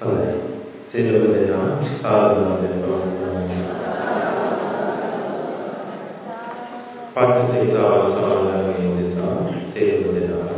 හොඳයි. සියලුම දෙනා සාදු දෙනවා. පත්ති සාදු සාදු දෙනවා. සියලුම දෙනා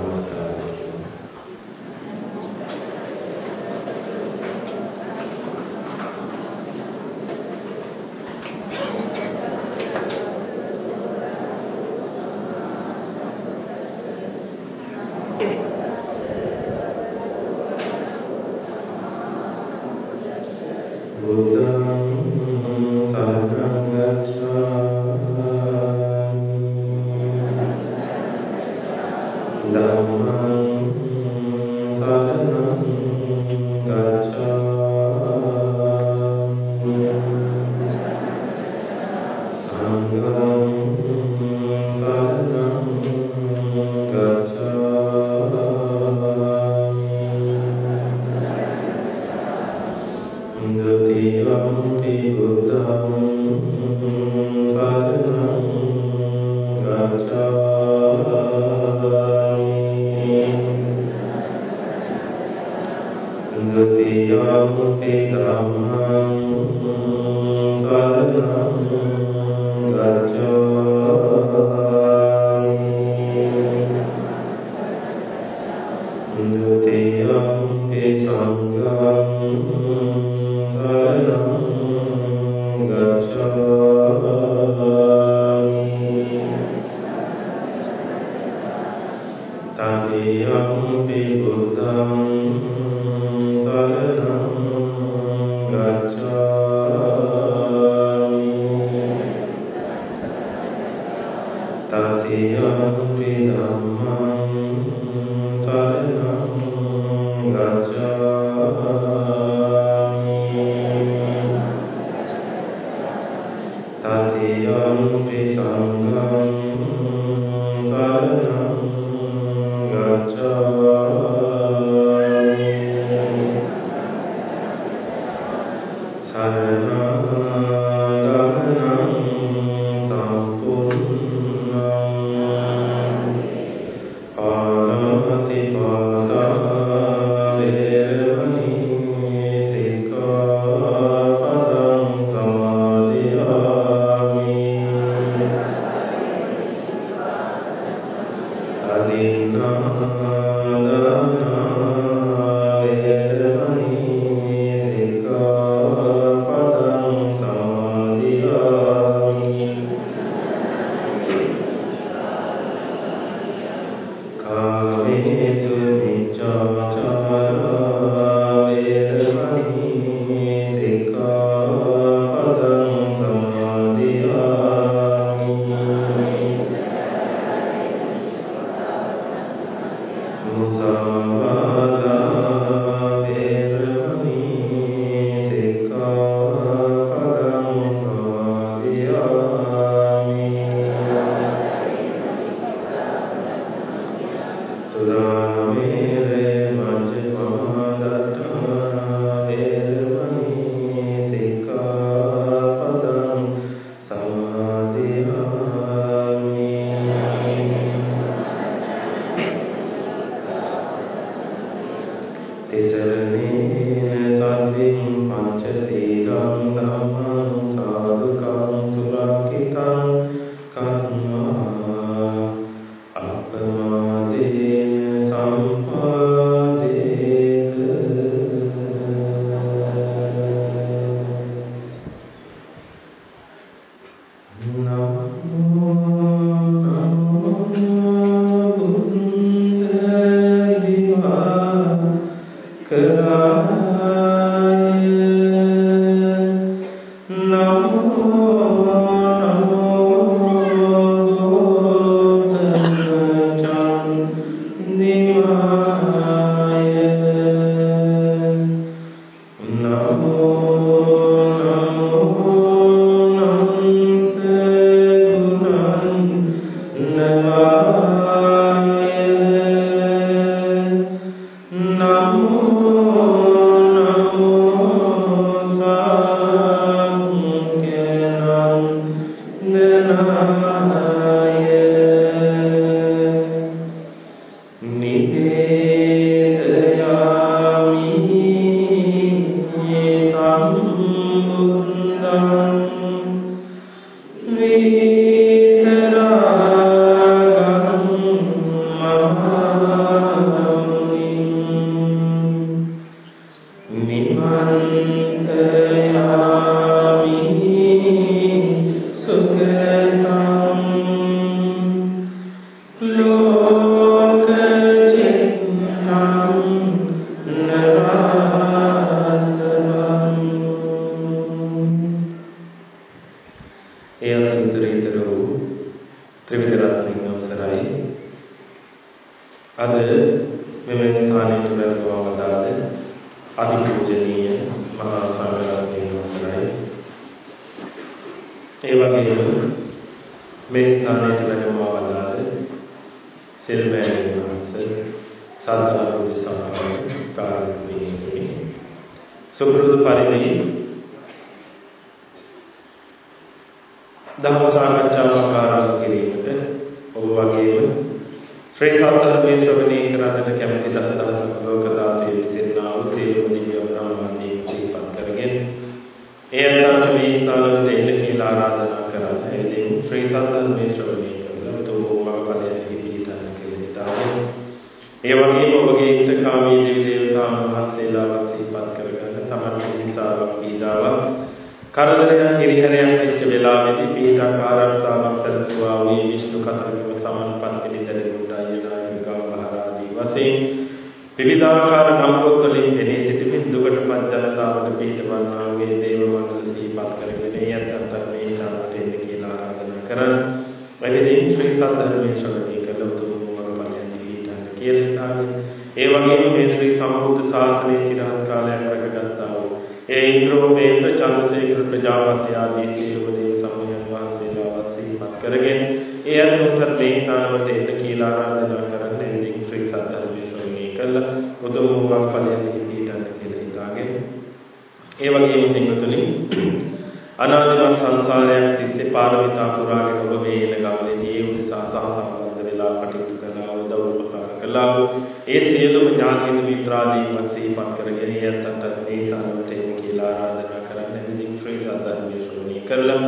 කරලා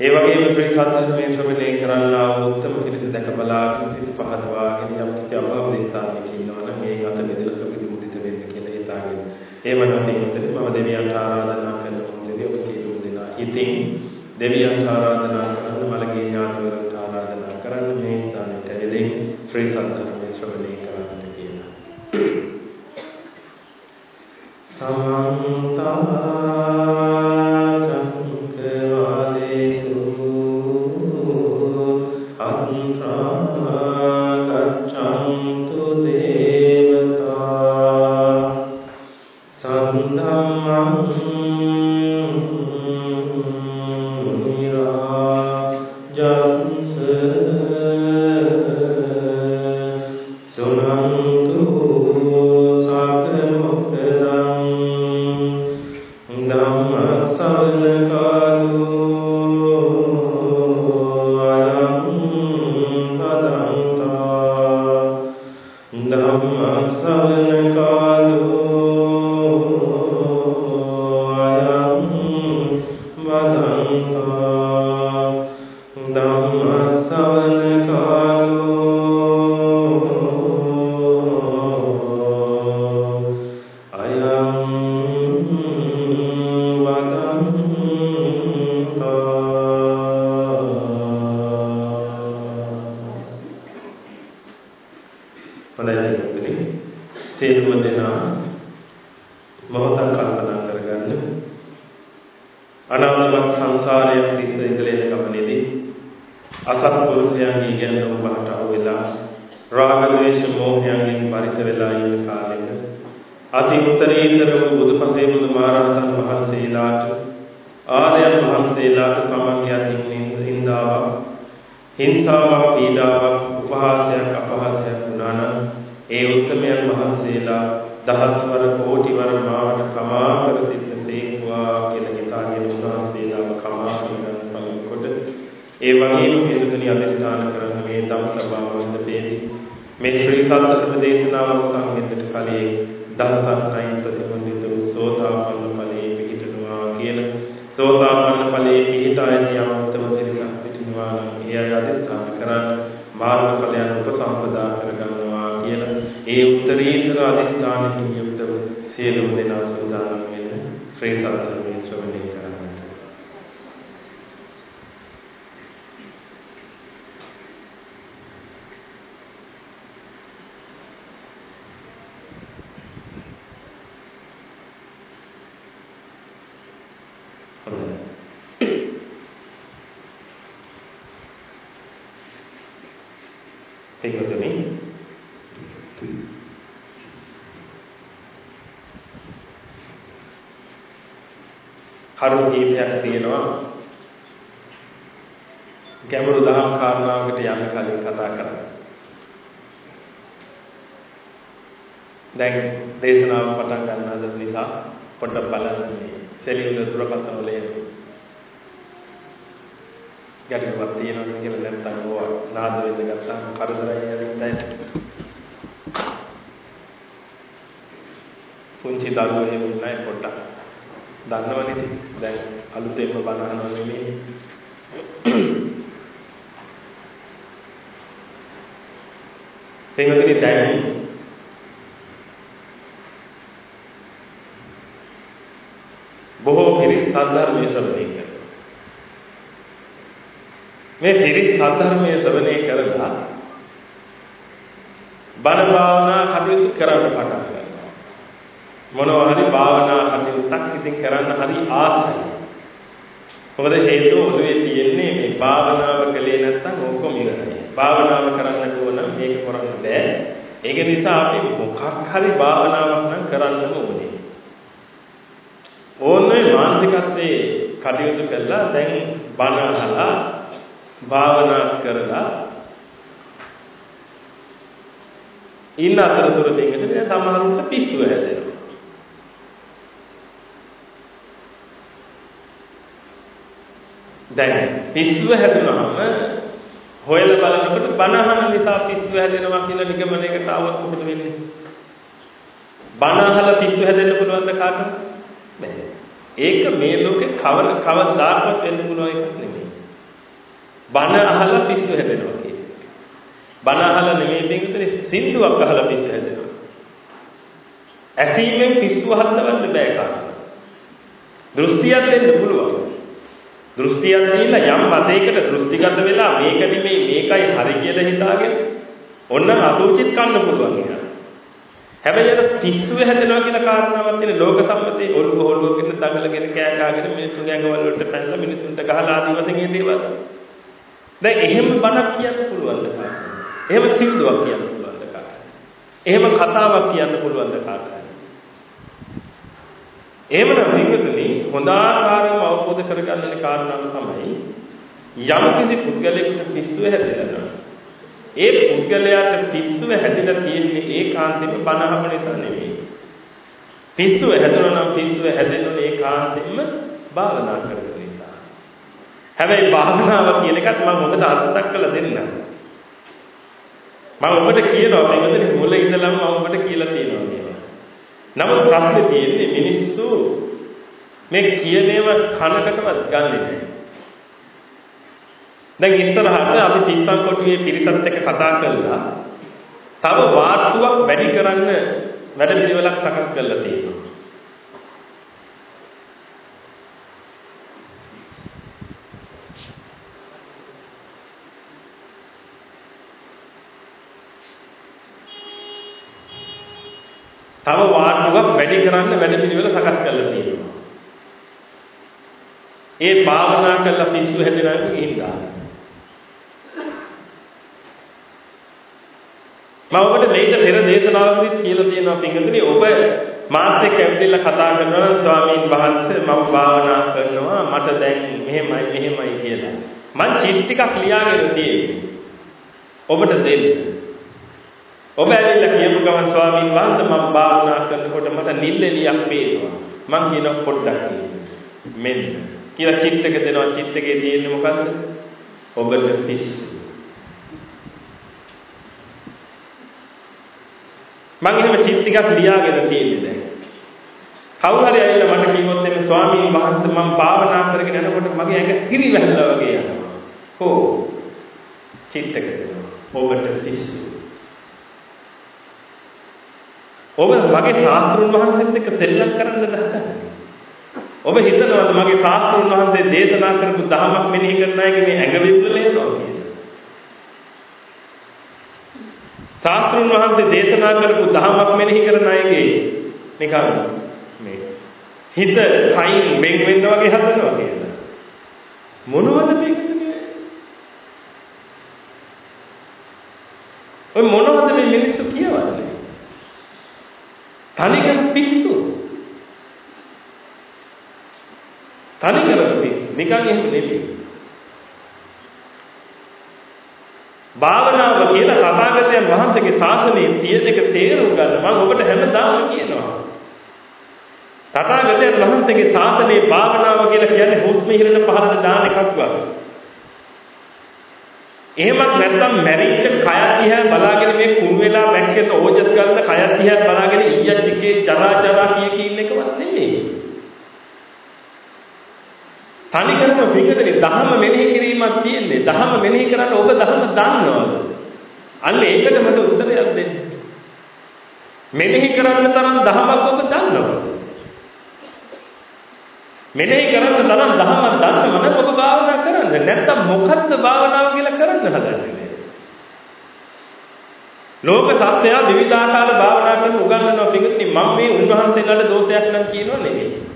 ඒ වගේම ප්‍රතිසත්ත්වයේ ශ්‍රවණය කරන්නා වූ උත්තම පිරිස දැකබලා සිත පහදවාගෙන යම් කිසි අභාවදේශාන්නේ කියනවනම් මේ අත මෙදලා සුඛිත මුදිත වෙන්න කියලා හිතාගෙන එහෙම නැත්නම් හිතේ මම දෙවියන්ට ආරාධනා කරනවා මුදිතේ ඔබ සියලුම දෙනා ඉතින් දෙවියන්ට ආරාධනා කරන මලගේ ඥාතවරුන්ට ආරාධනා කරන්න මේ ස්ථානයට එදින් ශ්‍රී සත්ත්ව ඉතින් කරන්න හරි ආසයි. මොකද හේතුව ඔළුවේ තියෙන්නේ මේ භාවනාව කලේ නැත්නම් ඕකම ඉවරයි. භාවනාව කරන්න ඕන මේක කරන්න බෑ. ඒක නිසා අපි මොකක් හරි භාවනාවක් නම් කරන්නම ඕනේ. ඕනේ මානසිකත්වයේ කටයුතු කළා දැන් බණ අහලා භාවනා කරලා ඉන්න අතරතුරදී එකට සමහරුන්ට පිස්සු හැදෙනවා. දැන් පිස්සුව හැදුනහම හොයලා බලනකොට බනහන නිසා පිස්සුව හැදෙනවා කියන නිගමනයකට આવත් මොකද වෙන්නේ? බන අහලා පිස්සුව හැදෙන්න පුළුවන්ද කාටද? බැහැ. ඒක මේ ලෝකේ කවර කවදාකවත් වෙන්න පුළුවන් එකක් නෙමෙයි. බන අහලා පිස්සුව හැදෙනවා කියන්නේ. බන අහලා නෙමෙයි දෙන්නේ සින්දුවක් අහලා පිස්සුව හැදෙනවා. ඇසීමෙන් පිස්සුව හදවන්න බෑ කාටද? දෘෂ්ටියක් දෙන්න පුළුවන්. දෘෂ්ටියක් දීලා යම් මතයකට දෘෂ්ටිගත වෙලා මේක නෙමෙයි මේකයි හරි කියලා හිතාගෙන ඔන්න අසුචිත් කන්න පුළුවන් කියලා. හැබැයි අර පිස්සුව හැදෙනවා කියන කාරණාවක් තියෙන ලෝක සම්පතේ ඔළුව හොළුවකින් දඟලගෙන කෑ ගහගෙන මිනිතුන් ඇඟවල වලට පැනලා මිනිතුන්ට ගහලා ආදී වශයෙන් මේ දේවල්. දැන් එහෙම බණක් කියන්න පුළුවන්ද කාටද? එහෙම සින්දුවක් කියන්න පුළුවන්ද කාටද? එහෙම කතාවක් කියන්න පුළුවන්ද කාටද? එහෙමනම් විගතනේ හොඳ ආකාරව අවබෝධ කරගන්න කාරණාව තමයි යම් කිසි පුද්ගලයෙකුට පිස්සුව හැදෙනවා. ඒ පුද්ගලයාට පිස්සුව හැදිලා තියෙන්නේ ඒකාන්තයෙන්ම බනහම නිසා නෙවෙයි. පිස්සුව හැදෙනවා නම් පිස්සුව හැදෙන්නේ ඒකාන්තයෙන්ම භාවනා කරන නිසා. හැබැයි භාවනාව කියන එකත් මම හොඳට අර්ථයක් කළා දෙන්නම්. මම ඔබට කියනවා මේකද මුල ඉඳලම මම ඔබට කියලා තියෙනවා මේවා. නමුත් ප්‍රශ්නේ තියෙන්නේ මිනිස්සු මේ කියන ඒවා කනකටවත් ගන්නෙ නැහැ. දැන් ඉස්සරහට අපි තිස්සන් කොටුවේ පිරිසත් එක්ක කතා කරලා තව වාට්ටුවක් වැඩි කරන්න වැඩ පිළිවෙලක් සකස් කරලා තියෙනවා. තව වාට්ටුවක් වැඩි කරන්න වැඩ පිළිවෙල සකස් කරලා තියෙනවා. ඒ භාවනා කරලා පිස්සු හැදෙනවා කියන මම ඔබට මේක පෙර දේශනාවකදීත් කියලා තියෙනවා පින්වතුනි ඔබ මාත් එක්ක ඇවිල්ලා කතා කරනවා නම් ස්වාමීන් වහන්සේ මම භාවනා කරනවා මට දැන් මෙහෙමයි මෙහෙමයි කියලා. මං චිත් ටිකක් ලියාගෙන තියෙන්නේ. ඔබට දෙන්න. ඔබ ඇවිල්ලා කියපු ගමන් ස්වාමීන් වහන්සේ මම භාවනා කරනකොට මට නිල්ලෙලියක් පේනවා. මං කියනවා පොඩ්ඩක් මෙන්න කියලා චිත් එක දෙනවා චිත් එකේ තියෙන්නේ මොකද්ද? ඔබට පිස්සු. මම එහෙම චිත් ටිකක් ලියාගෙන තියෙන්නේ දැන්. කවුරු හරි ඇවිල්ලා මට කිව්වොත් එimhe ස්වාමීන් වහන්සේ මම භාවනා කරගෙන යනකොට මගේ ඇඟ කිරි වැහලා වගේ යනවා. හෝ චිත් එක ඔබට පිස්සු. ඔබ මගේ සාස්ත්‍රුන් වහන්සේත් එක්ක සෙල්ලම් කරන්න හදන්නේ. ඔබ හිතනවාද මගේ සාස්ත්‍රුන් වහන්සේ දේශනා කරපු ධර්මයක් මෙනෙහි කරන අයගේ මේ ඇඟ විවුල යනවා කියලා? ශාස්ත්‍රුන් වහන්සේ දේශනා කරපු ධර්මයක් මෙනෙහි කරන අයගේ නිකන් මේ හිත කයින් වෙන් වෙන්න වගේ හදනවා කියලා. මොනවද මේක ඔය මොනවද මේ මිනිස්සු කියවන්නේ? තනිකර පිස්සු. තනි කරන පිස්සු. නිකන් එහෙම නෙමෙයි. භාවනාව කියලා තථාගතයන් වහන්සේගේ ශාසනයේ තියෙන එක තේරුම් ගන්න මම ඔබට හැමදාම කියනවා. තථාගතයන් වහන්සේගේ ශාසනයේ භාවනාව කියලා කියන්නේ හුස්ම ඉහළට පහළට දාන එකක් වගේ. එහෙමත් නැත්නම් මැරිච්ච කය දිහා බලාගෙන මේ කුණු වෙලා මැක්කෙන ඕජස් ගන්න කය දිහා බලාගෙන ඊයත් එකේ ජරා ජරා කිය කී ඉන්න එකවත් නෙමෙයි. තනි කරන විගතනේ ධහම මෙනෙහි කිරීමක් තියෙන්නේ. ධහම මෙනෙහි කරන්න ඔබ ධහම දන්නවද? අන්න ඒකට මට උත්තරයක් දෙන්න. මෙනෙහි කරන්න තරම් ධහමක් ඔබ දන්නවද? මෙනෙහි කරන්න තරම් ධහමක් දන්නව නම් ඔබ භාවනා කරන්න. නැත්තම් මොකද්ද භාවනාව කියලා කරන්න හදන්නේ? ලෝක සත්‍යය විවිධාකාර භාවනා කරන උගන්වනවා පිටින් මම මේ උන්වහන්සේලාට දෝෂයක් නම් කියනව නෙමෙයි.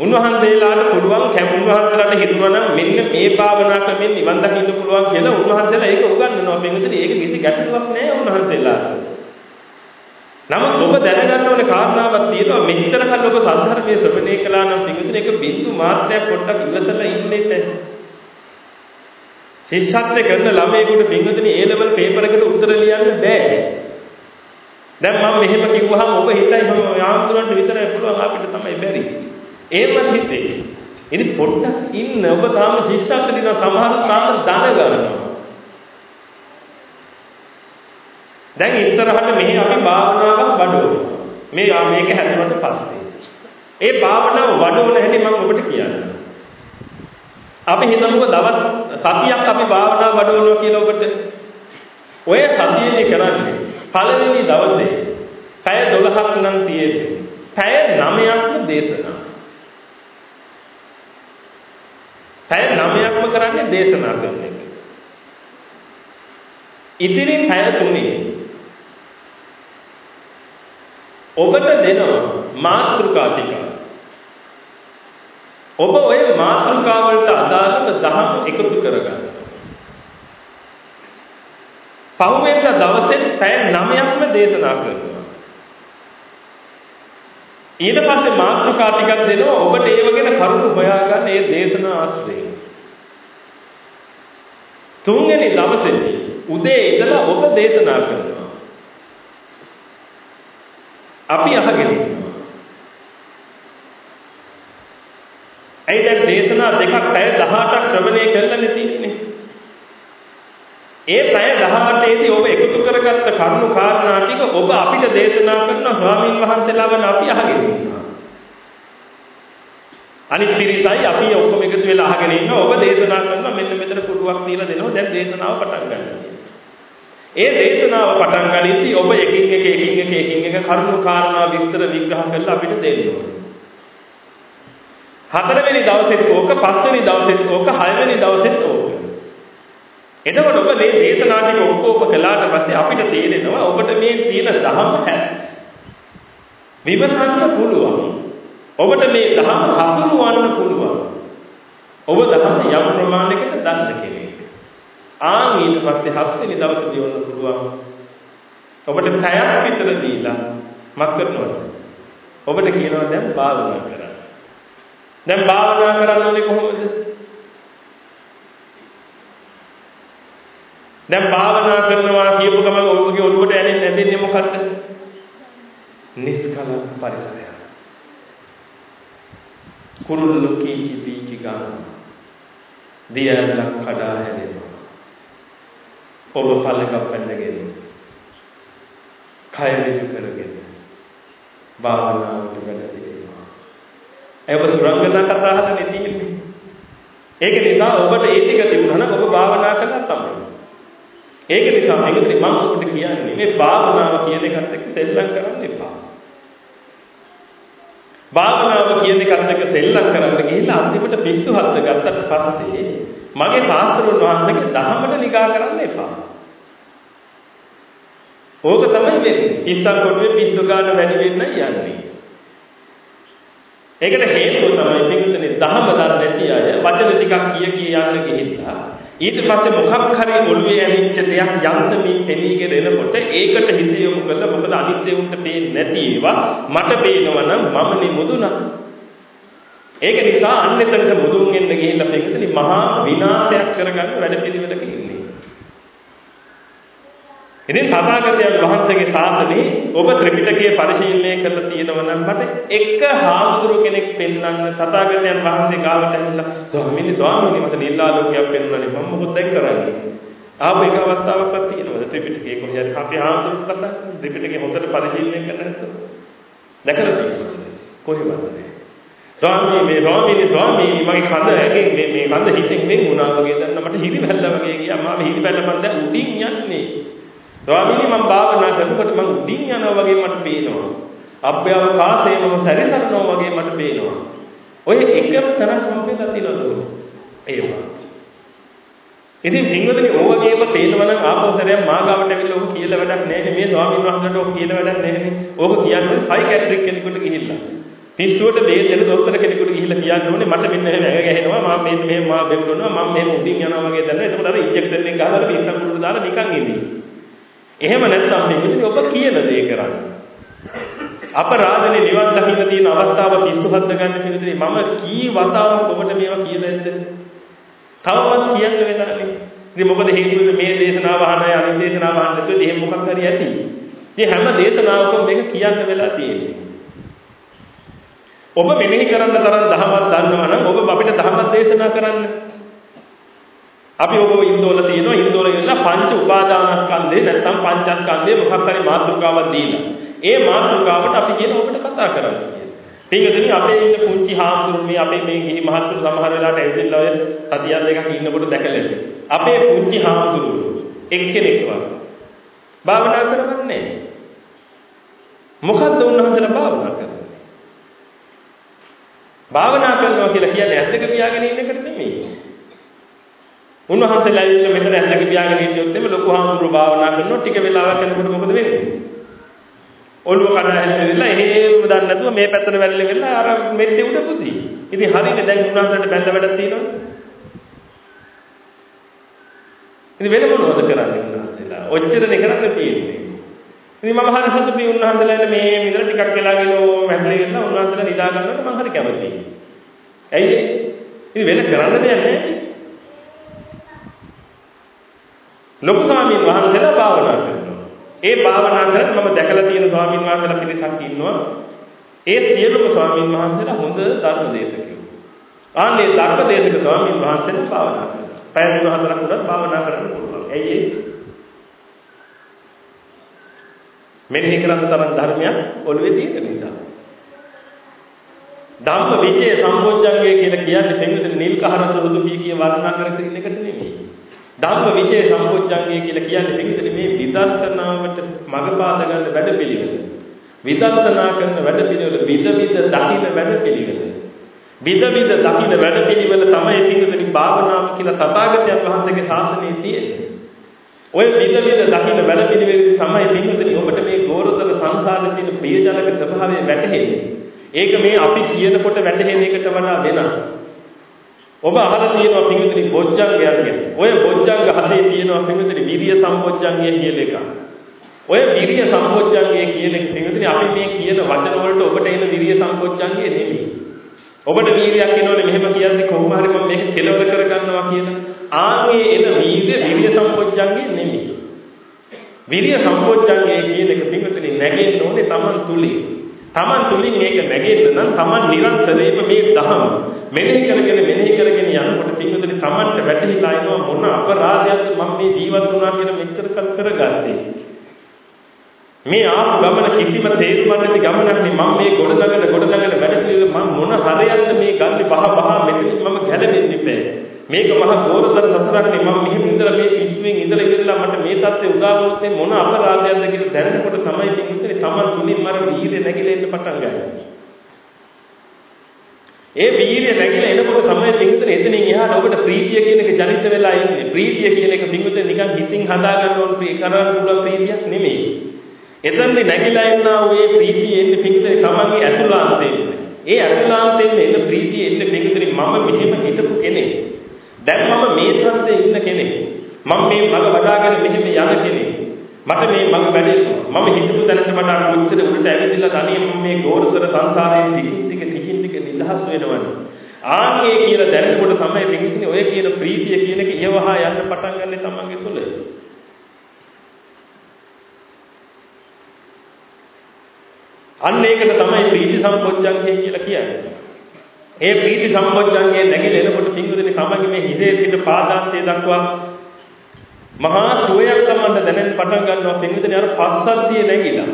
උන්වහන්සේලාට පුළුවන් කැම උන්වහන්සේලාට හිතුවා නම් මෙන්න මේ භාවනා ක්‍රමෙන් නිවන් දකින්න පුළුවන් කියලා උන්වහන්සේලා ඒක උගන්වනවා. මෙන්න ඒක කිසි ගැටලුවක් නෑ උන්වහන්සේලාට. නමුත් ඔබ දැනගන්න ඕනේ කාරණාවක් තියෙනවා මෙච්චර කල් ඔබ සද්ධර්මයේ ශ්‍රවණය කළා නම් පිටුතුන එක බින්දු මාත්‍රයක් පොඩ්ඩක් ඉවසලා ඉන්නේ නැහැ. ශිෂ්‍යත්වයේ කරන ළමයෙකුට පිටුතුනේ A level පේපර් එකට උත්තර ලියන්න බෑ. දැන් මම මෙහෙම කිව්වහම ඔබ හිතයි මම යාන්ත්‍රණයට විතරයි පුළුවන් අපිට තමයි බැරි. ඒවත් හිතේ. ඉතින් පොඩ්ඩක් ඉන්න ඔබ තාම ශිෂ්‍යත්වයේ දින සමහර තාම දන ගන්නවා. දැන් ඉස්සරහට මෙහි අපි භාවනාවක් වඩවමු. මේ මේක හැදුවට පස්සේ. ඒ භාවනාව වඩවන හැටි මම ඔබට කියන්නම්. අපි හිතමුකෝ දවස් සතියක් අපි භාවනාව වඩවනවා කියලා ඔබට. ඔය සතියේදී කරන්නේ පළවෙනි දවසේ පැය 12ක් නම් තියෙන්නේ. පැය 9ක්ම දේශනා. පැය 9ක්ම කරන්නේ දේශනා කරන එක. ඉතිරි පැය 3 ඔබට දෙනවා මාත්‍රිකා ටික. ඔබ ওই මාත්‍රිකා වලට අදාළව දහම් එකතු කරගන්න. පහුවෙන්ද දවසේ පැය 9ක්ම දේශනා කරනවා. ඊට පස්සේ මාත්‍රිකා ටිකක් දෙනවා ඔබට ඒව ගැන කරුණු හොයාගන්න ඒ දේශනා ආශ්‍රයෙන්. තුන්වෙනි දවසේදී උදේ ඉඳලා ඔබ දේශනා කරනවා. අපි අහගෙන ඉන්නවා. ඇයි දැන් දේශනා දෙකක් පැය 18ක් ශ්‍රවණය කරලානේ තියෙන්නේ. ඒ පැය 18ේදී ඔබ එකතු කරගත්ත කරුණු කාරණා ටික ඔබ අපිට දේශනා කරන ස්වාමීන් වහන්සේලා වන අපි අහගෙන ඉන්නවා. අනිත් පිරිසයි අපි ඔක්කොම එකතු වෙලා අහගෙන ඉන්නවා. ඔබ දේශනා කරනවා මෙන්න මෙතන කුඩුවක් තියලා දෙනවා. දැන් දේශනාව පටන් ගන්නවා. ඒ දේශනාව පටන් ගනිද්දී ඔබ එකින් එක එකින් එක එකින් එක කරුණු කාරණා විස්තර විග්‍රහ කරලා අපිට දෙන්න ඕනේ. හතරවෙනි දවසෙත් ඕක, පස්වෙනි දවසෙත් ඕක, හයවෙනි දවසෙත් ඕක. එතකොට ඔබ මේ දේශනා ටික ඔක්කොම කළාට පස්සේ අපිට තේරෙනවා ඔබට මේ තියෙන දහම විමසන්න පුළුවන්. ඔබට මේ දහම හසුරුවන්න පුළුවන්. ඔබ දහම යම් ප්‍රමාණයකට දන්න කෙනෙක්. ආන් ඊට පස්සේ හත්වෙනි දවසේදී වන්න පුළුවන්. ඔබට පැයක් විතර දීලා මක් කරනවද? ඔබට කියනවා දැන් භාවනා කරන්න. දැන් භාවනා කරන්න ඕනේ කොහොමද? දැන් භාවනා කරනවා කියපු ගමන් ඔබගේ ඔළුවට ඇනෙන්නේ නැදෙන්නේ මොකද්ද? නිස්කලංක පරිසරය. කුරුල්ලෝ කීචි පීචි ගන්න. දියල්ලක් කඩා හැදෙනවා. ඔබ පල්ලකක් පැන්නගෙන කය විසු කරගෙන භාවනාවට වැඩ සිටිනවා. ඒක සුරංගනා කතා හදන්නේ තියෙන්නේ. ඒක නිසා ඔබට ඒ ටික තිබුණා නම් ඔබ භාවනා කළා තමයි. ඒක නිසා මේකදී මම ඔබට කියන්නේ මේ භාවනාව කියන එකත් එක්ක සෙල්ලම් කරන්න එපා. භාවනාව කියන එකත් එක්ක සෙල්ලම් කරන්න ගිහිල්ලා අන්තිමට පිස්සු හත්ත ගත්තට පස්සේ මගේ ශාස්ත්‍රඥ වහන්සේගේ දහමට නිගා කරන්න එපා. ඕක තමයි වෙන්නේ. පිස්සක් කොටුවේ පිස්සු ගන්න වැඩි වෙන්න යන්නේ. ඒකට හේතුව තමයි පිටුනේ දහම දන්නේ නැති අය වචන ටිකක් කිය කිය යන්න ගිහිල්ලා ඊට පස්සේ මොකක් හරි ඔළුවේ ඇවිච්ච දෙයක් යන්තමින් එළියගෙන එනකොට ඒකට හිත යොමු කරලා මොකද අනිත් දේවුන්ට පේන්නේ නැති ඒවා මට පේනවා නම් මමනේ මුදුනා ඒක නිසා අන්නෙතනට මුදුන් වෙන්න ගිහිල්ලා පිටුතුනි මහා විනාශයක් කරගන්න වැඩ පිළිවෙලක ඉන්නේ. ඉතින් තථාගතයන් වහන්සේගේ ශාසනයේ ඔබ ත්‍රිපිටකය පරිශීලනය කරලා තියෙනවා නම් මට එක හාමුදුරු කෙනෙක් පෙන්වන්න තථාගතයන් වහන්සේ ගාවට ඇවිල්ලා ස්වාමීනි ස්වාමීනි මට නිල්ලාලෝකයක් පෙන්වන්නේ මම මොකද දැක් කරන්නේ? ආපු එක අවස්ථාවක්වත් තියෙනවද ත්‍රිපිටකයේ කොහේ හරි අපි හාමුදුරුවෝ කතා ත්‍රිපිටකය හොඳට පරිශීලනය කරලා නැත්නම් දැකලා තියෙනවද කොහෙවද ස්වාමී මේ ස්වාමීනි ස්වාමීනි මගේ කඳ ඇගේ මේ මේ කඳ හිතෙන් වෙන් වුණා වගේ දැන් මට හිරි වැල්ලා වගේ ගියා. මම හිරි වැල්ලා මම දැන් උඩින් යන්නේ. ස්වාමීනි මම භාවනා කරනකොට මම උඩින් යනවා වගේ මට පේනවා. අභ්‍යවකාශයේ මම සැරිසරනවා වගේ මට පේනවා. ඔය එකම තරම් සම්පේත තියෙනවද? ඒවා. ඉතින් හිඟවදනේ ඕවගේම පේනවා නම් ආපෝසරයක් මාගාවට ඇවිල්ලා ඕක කියලා වැඩක් නැහැ මේ ස්වාමීන් වහන්සේට ඕක කියලා වැඩක් නැහැ ඕක කියන්නේ සයිකියාට්‍රික් කෙනෙකුට ගිහිල්ලා පිස්සුවට බේත් දෙන දොස්තර කෙනෙකුට ගිහිල්ලා කියන්න ඕනේ මට මෙන්න එහෙම ඇඟ ගැහෙනවා මම මේ මේ මා බෙවුනවා මම මෙහෙම උඩින් යනවා වගේ දැනෙනවා එතකොට අර ඉන්ජෙක්ෂන් එක ගහලා පිස්සන් කුරුට දාලා නිකන් ඉන්නේ එහෙම නැත්නම් මේ ඔබ කියන දේ කරන්න. අපරාධනේ නිවන් දකින්න තියෙන අවස්ථාව පිස්සු හද්ද ගන්න පිළිතුරේ මම කී වතාවක් ඔබට මේවා කියලා ඇද්ද? තවමත් කියන්න වෙලානේ. ඉතින් මොකද හේතුව මේ දේශනාව අහනයි අනිත් දේශනාව අහන්න නැතුව එහෙම මොකක් හරි ඇති. ඉතින් හැම දේශනාවකම මේක කියන්න වෙලා තියෙන්නේ. ඔබ මෙනෙහි කරන්න තරම් දහමක් දන්නවා නම් ඔබ අපිට දහමක් දේශනා කරන්න. අපි ඔබ ඉන්දෝල තියෙනවා ඉන්දෝල ඉන්න පංච උපාදානස්කන්ධේ නැත්නම් පංචස්කන්ධේ මොකක් හරි මාතෘකාවක් දීලා. ඒ මාතෘකාවට අපි කියන ඔබට කතා කරන්න කියලා. පින්වතුනි අපේ ඉන්න පුංචි හාමුදුරුවෝ මේ අපේ මේ ගිහි මහත්තුරු සමහර වෙලාවට ඇවිල්ලා ඔය සතියක් දෙකක් ඉන්නකොට දැකලා ඉන්නේ. අපේ පුංචි හාමුදුරුවෝ එක්කෙනෙක්වත් භාවනා කරන්නේ මොකද්ද උන්වහන්සේලා භාවනා කරන්නේ? භාවනා කරනවා කියලා කියන්නේ ඇත්තක පියාගෙන ඉන්න එකට නෙමෙයි. උන්වහන්සේලා ඇවිල්ලා මෙතන ඇත්තක පියාගෙන ඉන්නොත් එimhe ලොකු හාමුදුරුවෝ භාවනා කරනවා ටික වෙලාවක් යනකොට මොකද වෙන්නේ? ඔළුව කඩ හැලෙලා එහෙම දන්නේ නැතුව මේ පැත්තට වැල්ලේ වෙලා අර මෙට්ටේ උඩ පුදී. ඉතින් හරියනේ දැන් උන්වහන්සේට බැඳ වැඩක් තියෙනවද? ඉතින් වෙන මොනවද කරන්නේ උන්වහන්සේලා? ඔච්චරනේ කරන්න තියෙන්නේ. ඉතින් මම හරි සතුටුයි උන්වහන්සේලා මේ විතර ටිකක් වෙලා ගිහෝ මැහැලෙන්න උන්වහන්සේලා නිදා ගන්නකොට මම හරි කැමතියි. ඇයි ඒ? ඉතින් වෙන කරන්න දෙයක් නැහැ. ලොකු ස්වාමීන් වහන්සේලා භාවනා කරනවා. ඒ භාවනා කරන මම දැකලා තියෙන ස්වාමීන් වහන්සේලා පිරිසක් ඉන්නවා. ඒ සියලුම ස්වාමීන් වහන්සේලා හොඳ ධර්ම දේශකයෝ. ආන්නේ ධර්ම දේශක ස්වාමීන් වහන්සේලා භාවනා කරනවා. පැය තුනක් උනත් භාවනා කරන්න පුළුවන්. ඇයි ඒ? මෙනෙහි කරන්න තරම් ධර්මයක් ඔළුවේ තියෙන නිසා. ධම්ම විජේ සම්පෝඥංගය කියලා කියන්නේ පෙන්විත නිල් කහර සුදු කී කිය වර්ණනා කරගෙන ඉන්න එකට නෙමෙයි. ධම්ම විජේ සම්පෝඥංගය කියලා කියන්නේ පෙන්විත මේ විදර්ශනාවට මඟ පාද ගන්න වැඩපිළිවෙල. විදර්ශනා කරන වැඩපිළිවෙල විද විද දකින්න වැඩපිළිවෙල. විද විද දකින්න වැඩපිළිවෙල තමයි පිටුදෙනි භාවනාව කියලා තථාගතයන් වහන්සේගේ ශාසනයේ තියෙන්නේ. ඔය විද විද දකින්න වැඩපිළිවෙල තමයි පිටුදෙනි ඔබට මේ ගෝරතර සංසාරේ තියෙන ප්‍රියජනක ස්වභාවය වැටහෙන්නේ. ඒක මේ අපි කියනකොට වැටහෙන එකට වඩා වෙනස්. ඔබ අහලා තියෙනවා පිටුදෙනි බොජ්ජංගයක් ගැන. ඔය බොජ්ජංග හතේ තියෙනවා පිටුදෙනි විරිය සම්බොජ්ජංගය කියලා එකක්. ඔය විරිය සම්බොජ්ජංගය කියන එක පිටුදෙනි අපි මේ කියන වචන වලට ඔබට එන විරිය සම්බොජ්ජංගය නෙමෙයි. ඔබට වීර්යයක් එනවනේ මෙහෙම කියන්නේ කොහොම හරි මම මේක කෙලවර කරගන්නවා කියලා. ආන්ගේ එන වීර්ය විරිය සම්පොච්චංගේ නෙමෙයි. විරිය සම්පොච්චංගේ කියන එක පිටුතේ නැගෙන්න ඕනේ Taman තුලින්. Taman තුලින් මේක නැගෙන්න නම් Taman නිරන්තරයෙන්ම මේ දහම මෙනෙහි කරගෙන මෙනෙහි කරගෙන යනකොට පිටුතේ Tamanට වැටහිලා එනවා මොන අපරාධයක්ද මම මේ ජීවත් වුණා කියලා මෙච්චර කල් කරගත්තේ. මේ ආපු ගමන කිසිම තේරුමක් නැති ගමනක් නේ මම මේ ගොඩ නගන ගොඩ නගන වැඩ පිළිවෙල මම මොන හරයක්ද මේ ගන්නේ බහ බහ මෙතන මම ගැලවෙන්නේ බෑ මේක මහ ගෝරතර සතරක්නේ මම මෙහෙම ඉඳලා මේ පිස්සුවෙන් ඉඳලා ඉඳලා මට මේ තත්ත්වේ උදා වුණොත් මොන අපරාධයක්ද කියලා දැනනකොට තමයි මේ හිතේ තමන් තුලින් මර වීර්ය නැగిලා ඉන්න පටන් ගන්නේ. ඒ වීර්ය නැగిලා එනකොට තමයි සිංහතන එතනින් එහාට ඔබට ප්‍රීතිය කියන එක ජනිත වෙලා ඉන්නේ. ප්‍රීතිය කියන එක සිංහතන නිකන් හිතින් හදාගන්න ඕන ප්‍රී කරන්න පුළුවන් ප්‍රීතියක් නෙමෙයි. එතනදී නැగిලා ඉන්නා වූ ඒ ප්‍රීතිය එන්නේ සිංහතන තමන්ගේ ඇතුළාන්තයෙන්. ඒ ඇතුළාන්තයෙන් එන ප්‍රීතිය එන්නේ සිංහතන මම මෙහෙම හිතපු කෙනෙක්. දැන් මම මේ තත්ත්වයේ ඉන්න කෙනෙක්. මම මේ මඟ වඩාගෙන මෙහෙම යන කෙනෙක්. මට මේ මඟ වැඩෙනවා. මම හිතපු තැනට වඩා කොච්චර උඩට ඇවිදලා තනියම මේ ගෝරතර සංසාරයෙන් ටිකින් ටික ටිකින් ටික නිදහස් වෙනවනේ. ආන්ගේ කියලා දැනනකොට තමයි පිටින් ඔය කියන ප්‍රීතිය කියන එක ඉවහා යන්න පටන් ගන්න තමන්ගේ තුල. අන්න ඒකට තමයි ප්‍රීති සම්පොච්චංගේ කියලා කියන්නේ. ඒ ප්‍රීති සම්පොච්චංගේ නැගිලා එනකොට පින්වදනේ තමන්ගේ මේ හිතේ පිට පාදාන්තය දක්වා මහා සුවයක් තමන්ට දැනෙන්න පටන් ගන්නවා පින්වදනේ අර පස්සද්ධිය නැගිලා.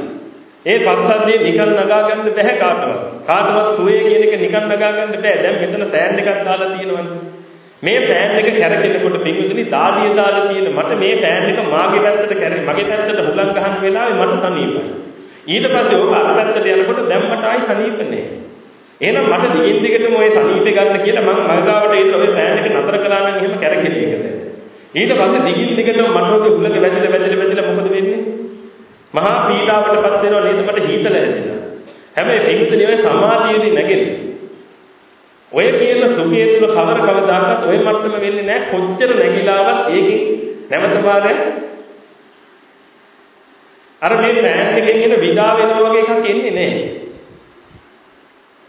ඒ පස්සද්ධිය නිකන් නගා ගන්න බෑ කාටවත්. කාටවත් සුවේ කියන එක නිකන් නගා ගන්න බෑ. දැන් මෙතන සෑන් එකක් දාලා තියෙනවනේ. මේ ෆෑන් එක කැරකෙනකොට පින්විතනි දාඩිය දාලා තියෙන මට මේ ෆෑන් එක මාගේ පැත්තට කැරේ මගේ පැත්තට හුලං ගහන වෙලාවේ මට සනීපයි. ඊට පස්සේ ඕක අර පැත්තට යනකොට දැන් මට ආයි සනීප නෑ. එහෙනම් මට දිගින් දිගටම ওই සනීපේ ගන්න කියලා මම මල්ගාවට එන්න ওই ෆෑන් එක නතර කළා නම් එහෙම කැරකෙලි එකද. ඊට පස්සේ දිගින් දිගටම මට ඔක උලක වැදිලා වැදිලා වැදිලා මොකද වෙන්නේ? මහා පීඩාවටපත් වෙනවා නේද මට හීතල හැදෙනවා. හැබැයි පිහිටනේ ඔය සමාධියේදී නැගෙන්නේ. ඔය කියන සුඛයේ තුල කවර කවදාකවත් ඔය මට්ටම වෙන්නේ නැහැ. කොච්චර නැగిලාවත් ඒකේ නැවත පාරක් අර මේ පෑන් එකෙන් එන විඩා වෙනවා වගේ එකක් එන්නේ නැහැ.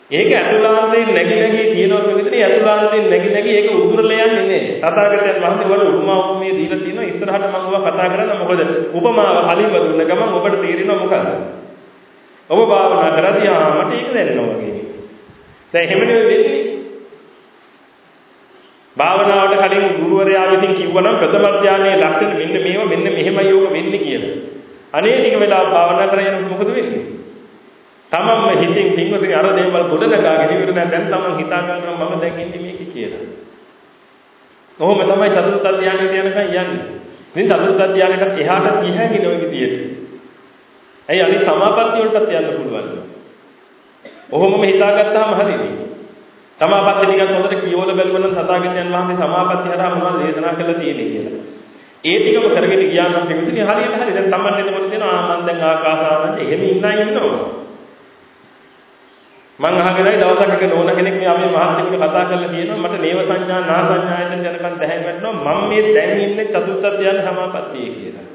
ඒක අතුලාන්තයෙන් නැగి නැగి තියෙනවා කියන්නේ අතුලාන්තයෙන් නැగి නැగి ඒක උගුරලා යන්නේ නේ. තථාගතයන් වහන්සේ වල උපමා උපමේ දීලා තියෙනවා ඉස්සරහට මම ඔබ කතා කරන්න මොකද උපමාව කලින්ම දුන්න ගමන් ඔබට තේරෙනවා මොකද? ඔබ භාවනා කරද්දී ආ මට ඒක දැනෙනවා වගේ. දැන් එහෙම නෙවෙයි භාවනාවට කලින් ගුරුවරයා විසින් කිව්වනම් ප්‍රථම ධානයේ ලක්ෂණ මෙන්න මේවා මෙන්න මෙහෙමයි යෝග වෙන්නේ කියලා. අනේ ටික වෙලා භාවනා කරගෙන මොකද වෙන්නේ? තමන්ම හිතින් පින්වතුනි අර දේවල් ගොඩනගාගෙන ඉවර නැහැ දැන් තමන් හිතා ගන්නවා මම දැන් ඉන්නේ මේක කියලා. කොහොම තමයි චතුර්ථ ධානයට යනකම් යන්නේ. ඉතින් චතුර්ථ ධානයට එහාට ගියහැකි නොවි විදියට. ඇයි අනිත් සමාපත්තිය වලටත් යන්න පුළුවන්. ඔහොමම හිතාගත්තාම හරිනේ. සමාපත්තිය නිකන් හොඳට කියවල බැලුවා නම් තථාගතයන් වහන්සේ සමාපත්තිය හරහා මොනවද දේශනා කළා තියෙන්නේ කියලා. ඒ ටිකම කරගෙන ගියා නම් පිටුනේ හරියට හරි දැන් Taman එතකොට දෙනවා ආ මම දැන් ආකාසානන්ත එහෙම ඉන්නයි ඉන්නවා. මං අහගෙනයි දවසක එක නෝන කෙනෙක් මේ අපේ මහත්මයෙකුට කතා කරලා කියනවා මට නේව සංඥා නා සංඥායතන යනකන් දැහැන් වැටෙනවා මම මේ දැන් ඉන්නේ චතුත්ථ ධ්‍යාන සමාපත්තියේ කියලා.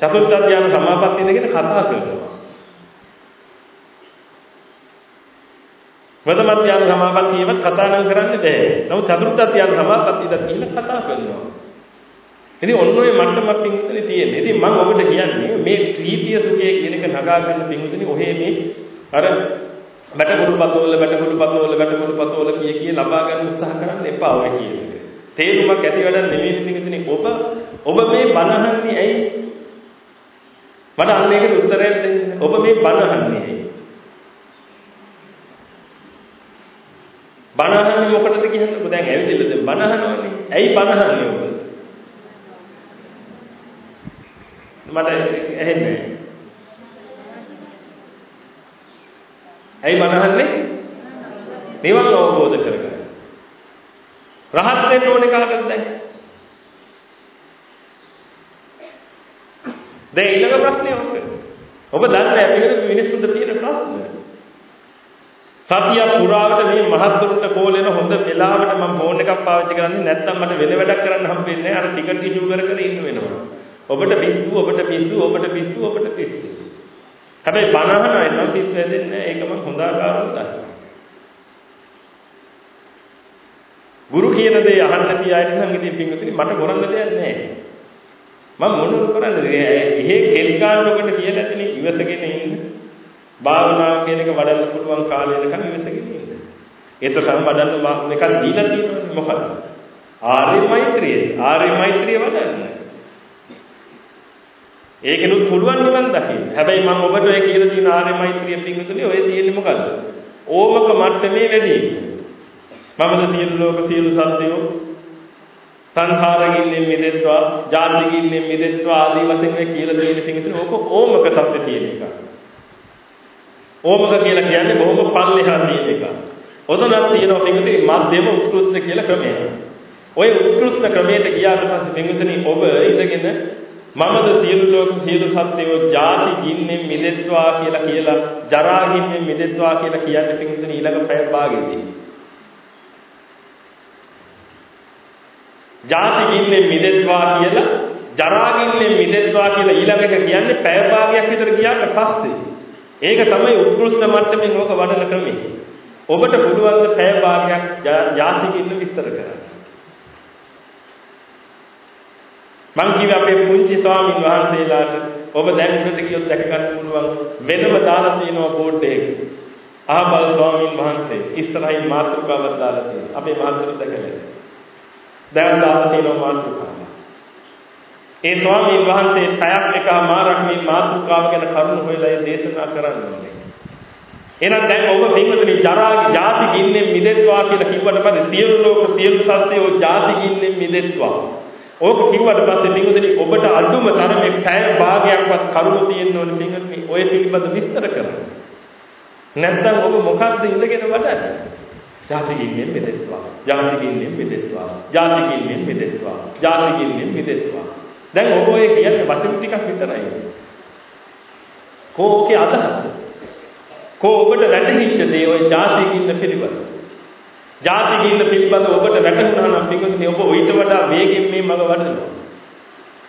චතුත්ථ ධ්‍යාන සමාපත්තිය ගැන කතා කරනවා. ප්‍රථම ධ්‍යාන සමාපත්තියවත් කතා නම් කරන්න බෑ. නමුත් චතුර්ථ ධ්‍යාන සමාපත්තියට ගිහින් කතා කරනවා. ඉතින් ඔන්න ඔය මට්ටමක් පිටුනේ තියෙන්නේ. ඉතින් මම ඔබට කියන්නේ මේ ත්‍රිීතිය සුඛය කියන එක නගා ගන්න පිටුනේ ඔහේ මේ අර බටකොළු පතෝල බටකොළු පතෝල බටකොළු පතෝල කිය කිය ලබා ගන්න උත්සාහ කරන්න එපා ඔය කියන එක. තේරුමක් ඇති වැඩක් නෙමෙයි පිටුනේ ඔබ ඔබ මේ බනහන්නේ ඇයි? මට අන්න ඒකට උත්තරයක් දෙන්න. ඔබ මේ බනහන්නේ ඇයි? බනහන්නේ මොකටද කියන්නේ? ඔබ දැන් ඇවිදilla දැන් බනහනවනේ. ඇයි බනහන්නේ ඔබ? මට ඇහෙන්නේ ඇයි බනහන්නේ? නිවන් අවබෝධ කරගන්න. රහත් වෙන්න ඕනේ කාටද දැන්? දැන් ඊළඟ ප්‍රශ්නේ ඔක. ඔබ දන්නේ මේක මිනිස්සුන්ට තියෙන ප්‍රශ්න. සතිය පුරාවට මේ මහත්තුරුන්ට කෝල් වෙන හොඳ වෙලාවට මම ෆෝන් එකක් පාවිච්චි කරන්නේ නැත්නම් මට වෙන වැඩක් කරන්න හම්බෙන්නේ නැහැ. අර ටිකට් ඉෂුව කර කර ඉන්න වෙනවා. ඔබට පිස්සු ඔබට පිස්සු ඔබට පිස්සු ඔබට පිස්සු. හැබැයි බනහන අය නම් පිස්සු හැදෙන්නේ නැහැ. ඒක මම හොඳ ආකාරව දන්නවා. ගුරු කියන දේ අහන්න තියාගෙන නම් ඉතින් පින්විතනි මට කරන්න දෙයක් නැහැ. මම මොනවද කරන්නේ? එහෙ කෙල් ගන්න ඔකට කියලා ඇතිනේ ඉවසගෙන ඉන්න. භාවනාව කියන එක වඩන්න පුළුවන් කාලය වෙනකන් ඉවසගෙන ඉන්න. ඒත සම්බදන්න එකක් දීලා තියෙනවනේ මොකද? ආර්ය මෛත්‍රිය. ආර්ය මෛත්‍රිය වඩන්න. ඒකෙනුත් පුළුවන් නිවන් දකින්න. හැබැයි මම ඔබට ඔය කියලා තියෙන ආර්ය මෛත්‍රිය පිංගුතුනේ ඔය තියෙන්නේ මොකද්ද? ඕමක මට්ටමේ වැඩි. මමද සියලු ලෝක සියලු සත්‍යෝ සංඛාරගින්නෙන් මිදෙත්වා, ජාතිගින්නෙන් මිදෙත්වා ආදී වශයෙන් ඔය කියලා තියෙන පිංගුතුනේ ඕක ඕමක තත්ත්වය තියෙන එක. ඕමක කියලා කියන්නේ බොහොම පල්ලෙහා තියෙන එක. ඔතනක් තියෙනවා පිංගුතුනේ මධ්‍යම උත්කෘෂ්ඨ කියලා ක්‍රමය. ඔය උත්කෘෂ්ඨ ක්‍රමයට ගියාට පස්සේ පිංගුතුනේ ඔබ ඉඳගෙන මමද සියලු ලෝක සියලු සත්වයෝ ජාති ගින්නෙන් මිදෙත්වා කියලා කියලා ජරා ගින්නෙන් මිදෙත්වා කියලා කියන්නේ පිංගුතුනි ඊළඟ පැය භාගෙදී. ජාති ගින්නෙන් මිදෙත්වා කියලා ජරා ගින්නෙන් මිදෙත්වා කියලා ඊළඟට කියන්නේ පැය භාගයක් විතර ගියාට පස්සේ ඒක තමයි උත්කෘෂ්ඨ මට්ටමින් ඕක වඩන ක්‍රමය. ඔබට පුළුවන් පැය භාගයක් ජාතිකින්න විස්තර කරන්න. මං කිව්වේ අපේ පුංචි ස්වාමීන් වහන්සේලාට ඔබ දැන් උඩට ගියොත් දැක ගන්න පුළුවන් වෙනම දාලා තියෙනවා බෝඩ් එකක. ආබල් ස්වාමීන් වහන්සේ ඉස්සරහින් මාතෘකාවක් දාලා තියෙනවා. අපේ මාතෘකාව දැකලා. දැන් දාලා තියෙනවා මාතෘකාව. ඒ ස්වාමීන් වහන්සේ පැයක් එකමාරක් මේ මාතෘකාව ගැන කරුණු හොයලා ඒ දේශනා කරන්නේ. එහෙනම් දැන් ඔබ පින්වතුනි ජරා ජාති ගින්නෙන් මිදෙත්වා කියලා කිව්වට පස්සේ සියලු ලෝක සියලු සත්ත්වෝ ජාති ගින්නෙන් මිදෙත්වා. ඕක කිව්වට පස්සේ පින්වතුනි ඔබට අඩුම තරමේ පැය භාගයක්වත් කරුණු තියෙන්න ඕනේ පින්වතුනි ඔය පිළිබඳ විස්තර කරන්න. නැත්නම් ඔබ මොකද්ද ඉඳගෙන වඩන්නේ? ජාති ගින්නෙන් මිදෙත්වා. ජාති ගින්නෙන් මිදෙත්වා. ජාති ගින්නෙන් මිදෙත්වා. ජාති ගින්නෙන් මිදෙත්වා. දැන් ඔබ ඔය කියන්නේ වචන ටිකක් විතරයි. කෝකේ අදහස කෝ ඔබට වැටහිච්ච දේ ওই ජාතිකින්න පිළිබඳ. ජාතිකින්න පිළිබඳ ඔබට වැටහුණා නම් පිටුනේ ඔබ ඊට වඩා වේගෙන් මේ මඟ වඩනවා.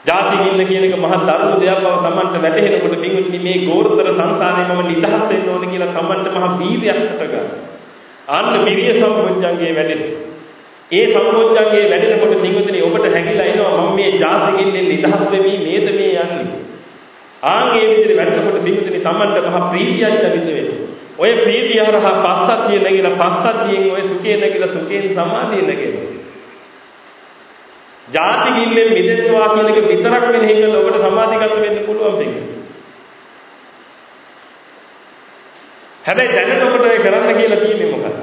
ජාතිකින්න කියන එක මහා දරුණු දෙයක් බව Tamanට වැටහෙනකොට පිටුනේ මේ ගෝරතර සංසාරේ මම නිදහස් වෙන්න ඕන කියලා Tamanට මහා වීර්යයක් හටගන්නවා. අන්න විරිය සම්පෝඥංගේ වැඩෙනවා. ඒ සම්පෝඥංගේ වැඩෙනකොට පිටුනේ ඔබට හැකිලා එනවා මම මේ ජාතිකින්නෙන් නිදහස් වෙමි නේද මේ යන්නේ. ආන්ගේ විදිහට වැඩනකොට බිමුතුනි Tamanට මහ ප්‍රීතියක් ලැබෙන්න වෙනවා. ඔය ප්‍රීතිය හරහා පස්සද්ධිය නැගිලා පස්සද්ධියෙන් ඔය සුඛේ නැගිලා සුඛයෙන් සමාධිය නැගෙනවා. ජාති ගින්නෙන් මිදෙනවා කියන එක විතරක් මෙනෙහි කළා ඔබට සමාධිගත වෙන්න පුළුවන් දෙයක්. හැබැයි දැනට ඔබට ඒ කරන්න කියලා තියෙන්නේ මොකක්ද?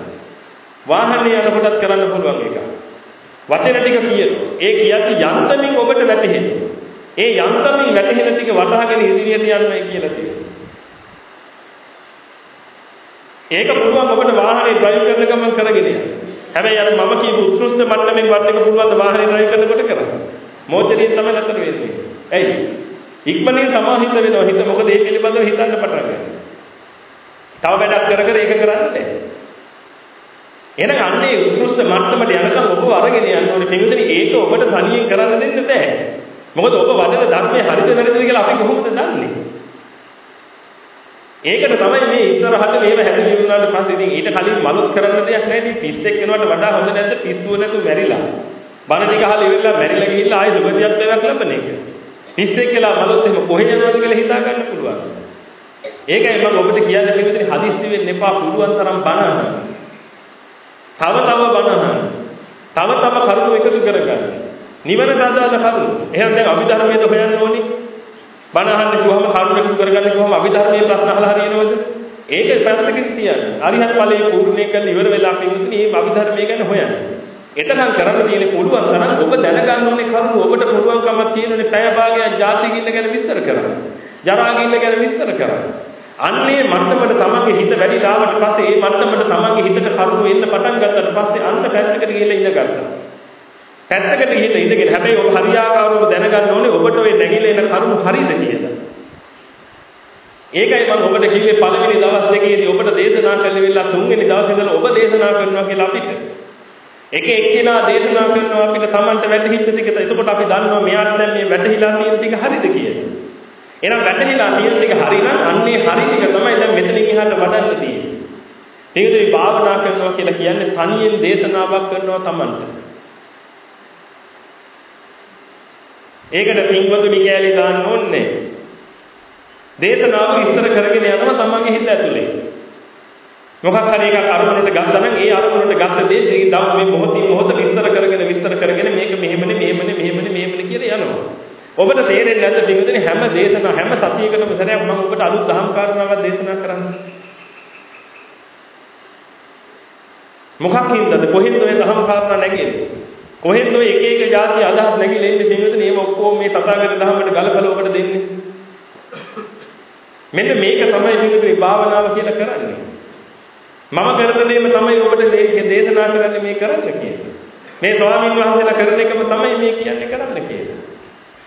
වාහනේ යනකොටත් කරන්න පුළුවන් එක. වචන ටික කියනවා. ඒ කියන්නේ යන්තමින් ඔබට වැටහෙනවා. ඒ යන්තමින් වැටහෙන ටික වටහාගෙන ඉදිරියට යන්නයි කියලා තියෙනවා. ඒක පුළුවන් ඔබට වාහනේ ඩ්‍රයිව් කරන ගමන් කරගෙන යන්න. හැබැයි අර මම කියපු උත්කෘෂ්ඨ මට්ටමින් වඩන්න පුළුවන් වාහනේ ඩ්‍රයිව් කරනකොට කරන්න. මොහොතේ තමයි නතර වෙන්නේ. ඇයි? ඉක්මනින් සමාහිත වෙනවා හිත මොකද ඒ පිළිබඳව හිතන්න පටන් ගන්නවා. තව වැඩක් කර කර ඒක කරන්නේ එහෙනම් අන්නේ උත්කෘෂ්ඨ මට්ටමට යනකම් ඔබ අරගෙන යන්න ඕනේ. පින්විතනි ඒක ඔබට තනියෙන් කරන්න දෙන්න බෑ. මොකද ඔබ වදන ධර්මයේ හරිද වැරදිද කියලා අපි කොහොමද දන්නේ? ඒකට තමයි මේ ඉස්සරහට මේව හැදෙන්න උනාට පස්සේ ඉතින් ඊට කලින් මලුත් කරන්න දෙයක් නැහැ ඉතින් පිස්සෙක් වෙනවට වඩා හොඳ නැද්ද පිස්සුව නැතු මැරිලා. බණ ටික අහලා ඉවරලා මැරිලා ගිහිල්ලා ආයෙ සුභජත්වයක් ලැබෙන එක. පිස්සෙක් කියලා මලුත් එහෙම කොහෙ යනවද කියලා හිතා ගන්න පුළුවන්. ඒකයි මම ඔබට කියන්න පිළිතුරේ හදිස්සි වෙන්න එපා පුළුවන් තරම් බණ අහන්න. තව තව බණ අහන්න. තව තව කරුණු එකතු කරගන්න. නිවනට අදාළ කරුණු. එහෙනම් දැන් අභිධර්මයේද හොයන්න ඕනේ. බණ අහන්න කිව්වම කරුණු එකතු කරගන්න කිව්වම අභිධර්මයේ ප්‍රශ්න අහලා හරියනවද? ඒක පැත්තකින් තියන්න. අරිහත් ඵලයේ පූර්ණේ කරලා ඉවර වෙලා පින්තුනේ මේ අභිධර්මයේ ගැන හොයන්න. එතකන් කරන්න තියෙන්නේ පුළුවන් තරම් ඔබ දැනගන්න ඕනේ කරුණු ඔබට පුළුවන්කමක් තියෙනනේ පැය භාගයක් ಜಾති ගින්න ගැන විස්තර කරන්න. ජරා ගින්න ගැන විස්තර කරන්න. අන්නේ මට්ටමට තමන්ගේ හිත වැඩි ලාවට පස්සේ ඒ මට්ටමට තමන්ගේ හිතට කරුණු එන්න පටන් ගත්තට පස්සේ අන්ත පැත්තකට ගිහලා ඉඳ ගන්නවා. පැත්තකට ගිහින් ඉඳගෙන හැබැයි ඔබ හරියාකාරව දැනගන්න ඕනේ ඔබට ওই නැගිලා එන කරුණු හරිද කියලා. ඒකයි මම ඔබට කිව්වේ පළවෙනි දවස් දෙකේදී ඔබට දේශනා කළෙවිලා තුන්වෙනි දවසේ ඉඳලා ඔබ දේශනා කරනවා කියලා අපිට. එක එක්කෙනා දේශනා කරනවා අපිට Tamanට වැටහිච්ච ටික. එතකොට අපි දන්නවා මෙයාට දැන් මේ වැටහිලා තියෙන ටික හරිද කියලා. එහෙනම් වැටහිලා තියෙන ටික හරිනම් අන්නේ හරි ටික තමයි දැන් මෙතනින් එහාට වඩන්න තියෙන්නේ. ඒකදී භාවනා කරනවා කියලා කියන්නේ තනියෙන් දේශනාවක් කරනවා Tamanට. ඒකට පින්වතුනි කෑලි දාන්න ඕනේ. දේශනාව විස්තර කරගෙන යනවා තමන්ගේ හිත ඇතුලේ. මොකක් හරි එකක් අරමුණට ගත්තා නම් ඒ අරමුණට ගත්ත දේ දවස් මේ මොහොතින් මොහොත විස්තර කරගෙන විස්තර කරගෙන මේක මෙහෙමනේ මෙහෙමනේ මෙහෙමනේ මෙහෙමනේ කියලා යනවා. ඔබට තේරෙන්නේ නැද්ද පින්වතුනි හැම දේශනා හැම සතියකටම සැරයක් මම ඔබට අලුත් දහම් කාරණාවක් දේශනා කරන්නේ. මොකක් හින්දාද කොහෙන්ද ඔය දහම් කාරණා නැගෙන්නේ? කොහෙන්ද ඔය එක එක જાති අදහස් නැගිලා ඉන්නේ පින්වතුනි මේව ඔක්කොම මේ තථාගත ධර්මයට ගලපලා ඔබට දෙන්නේ. මෙන්න මේක තමයි පින්වතුනි භාවනාව කියලා කරන්නේ. මම කරන දේම තමයි ඔබට දේශනා කරන්නේ මේ කරන්න කියන්නේ. මේ ස්වාමීන් වහන්සේලා කරන එකම තමයි මේ කියන්නේ කරන්න කියන්නේ.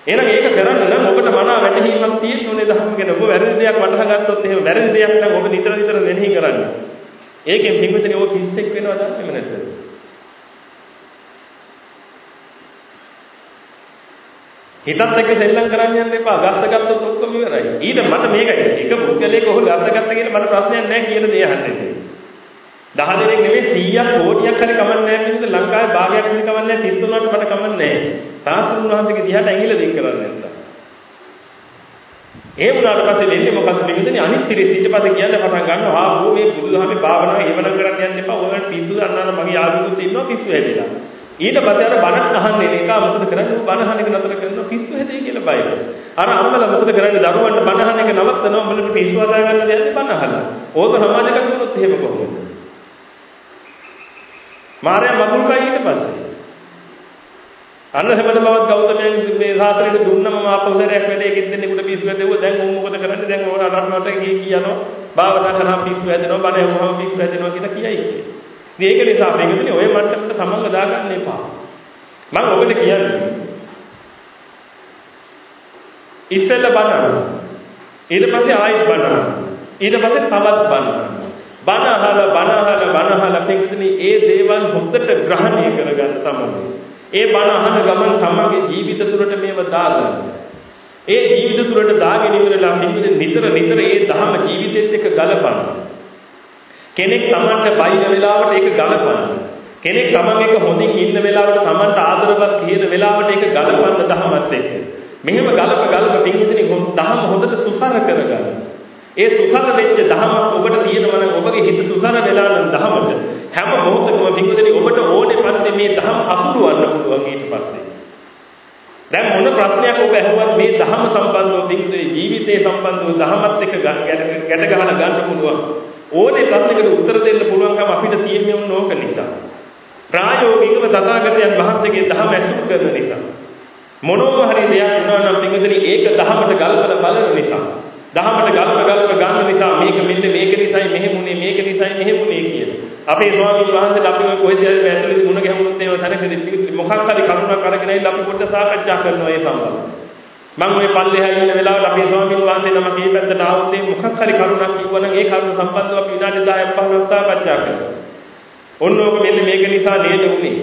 එහෙනම් ඒක කරන්න නම් ඔබට මනා වැටහීමක් තියෙන්න ඕනේ ධර්ම ගැන. ඔබ වැරදි දෙයක් වටහා ගත්තොත් එහෙම වැරදි දෙයක් නම් ඔබ නිතර නිතර මෙනෙහි කරන්න. ඒකෙන් පින්වතුනි ඔබ පිස්සෙක් වෙනවද නැත්නම්? හිතත් එක්ක සෙල්ලම් කරන්න යන්න එපා. ගත්ත ගත්තොත් ඔක්කොම ඉවරයි. ඊට මට මේකයි. එක පුද්ගලයෙක් ඔහු ගත්ත ගත්ත කියන මට ප්‍රශ්නයක් නැහැ කියන දේ අහන්නේ. 10 දෙනෙක් නෙමෙයි 100ක් කෝටියක් හරි කමන්නේ නැහැ මිනිස්සු ලංකාවේ භාගයක් හරි කමන්නේ නැහැ 33ට මට කමන්නේ නැහැ. සාස්ත්‍රුන් වහන්සේගේ දිහාට ඇඟිල්ල දික් කරන්නේ නැත්තම්. ඒ වුණාට පස්සේ වෙන්නේ මොකක්ද පිළිදෙන්නේ අනිත් තිරේ ඊට පස්සේ කියන්නේ පටන් ගන්නවා ආ ඕ මේ බුදුදහමේ භාවනාව හේවන කරන්න යන්න එපා ඔයාලට පිස්සු ගන්නවා මගේ යාළුවෝත් ඉන්නවා පිස්සු හැදෙලා ඊට පස්සේ අර බණක් අහන්නේ එක මොකද කරන්නේ? ඌ බණ අහන එක නතර කරනවා පිස්සු හැදේ කියලා බයයි අර අම්මලා මොකද කරන්නේ? දරුවන්ට බණ අහන එක නවත්තනවා උඹලට පිස්සු හදා ගන්න දෙන්නේ බණ අහලා. ඕක සමාජගත වුණොත් එහෙම කොහොමද? මාර්යා මගුල් කයි ඊට පස්සේ. අන්න හැමද බවත් ගෞතමයන් මේ සාසනෙට දුන්නම මාපෞසරයක් වැඩේ කිද්දෙනෙකුට පිස්සු හැදෙව්වා. දැන් උන් මොකද කරන්නේ? දැන් ඕන අරනට ගිය කියනවා. භාවනා කරා පිස්සු හැදෙනවා බණ ඇහුවම පිස්සු හැදෙනවා කියලා කියයි කියන්නේ. ඒක නිසා මේකනේ ඔය මට්ටමට සමංග දාගන්න එපා. මම ඔබට කියන්නේ ඉස්සෙල්ල බණ ඊට පස්සේ ආයෙත් බණ ඊට පස්සේ තවත් බණ බණ අහලා බණ අහලා බණ අහලා පිටින් ඒ දේවල් හොද්දට ග්‍රහණය කරගන්න තමයි ඒ බණ අහන ගමන් තමගේ ජීවිත තුළට මේව දාගන්න. ඒ ජීවිත තුළට දාගෙන ඉවරලා නිතර නිතර නිතර ඒ ධහම ජීවිතෙත් එක්ක ගලපන්න. කෙනෙක් Tamanට බයින වෙලාවට ඒක ගලපන්න. කෙනෙක් Taman එක හොඳින් ඉන්න වෙලාවට Tamanට ආදරවත් කියන වෙලාවට ඒක ගලපන්න ධහමත් එක්ක. මෙහෙම ගලප ගලප පින්විතනේ ධහම හොඳට සුසර කරගන්න. ඒ සුසර වෙච්ච ධහමක් ඔබට තියෙනවා නම් ඔබගේ හිත සුසර වෙලා නම් ධහමට හැම මොහොතකම පිටුදෙනි ඔබට ඕනේ පරිදි මේ ධහම හසුරවන්න පුළුවන් ඊට පස්සේ. දැන් මොන ප්‍රශ්නයක් ඔබ ඇහුවත් මේ ධහම සම්බන්ධව පිටුදෙනි ජීවිතේ සම්බන්ධව ධහමත් එක්ක ගැට ගහලා ගන්න පුළුවන්. ඕනේ ප්‍රශ්නකට උත්තර දෙන්න පුළුවන්කම අපිට තියෙන්නේ ඕක නිසා. ප්‍රායෝගිකව තථාගතයන් වහන්සේගේ ධහම ඇසුරු කරන නිසා. මොනවා හරි දෙයක් වුණා නම් පිටුදෙනි ඒක ධහමට ගල්පලා බලන නිසා. දහමට ගල්ප ගල්ප ගන්න නිසා මේක මෙන්න මේක නිසායි මෙහෙමුනේ මේක නිසායි මෙහෙමුනේ කියන. අපේ ස්වාමීන් වහන්සේට අපි ඔය කොහෙද ඇතුළේ මුණ ගැහුනොත් ඒව තැනකදී මොකක් හරි කරුණක් අරගෙන ඉන්න අපි පොඩ්ඩක් සාකච්ඡා කරනවා ඒ සම්බන්ධව. මම ওই පල්ලෙහා ඉන්න වෙලාවට අපේ ස්වාමීන් වහන්සේ නම මේ පැත්තට ආවොත් මේ මොකක් හරි කරුණක් කිව්වනම් ඒ කරුණ සම්බන්ධව අපි විනාඩි 10ක් 15ක් සාකච්ඡා කරනවා. ඔන්න ඕක මෙන්න මේක නිසා නේද උනේ.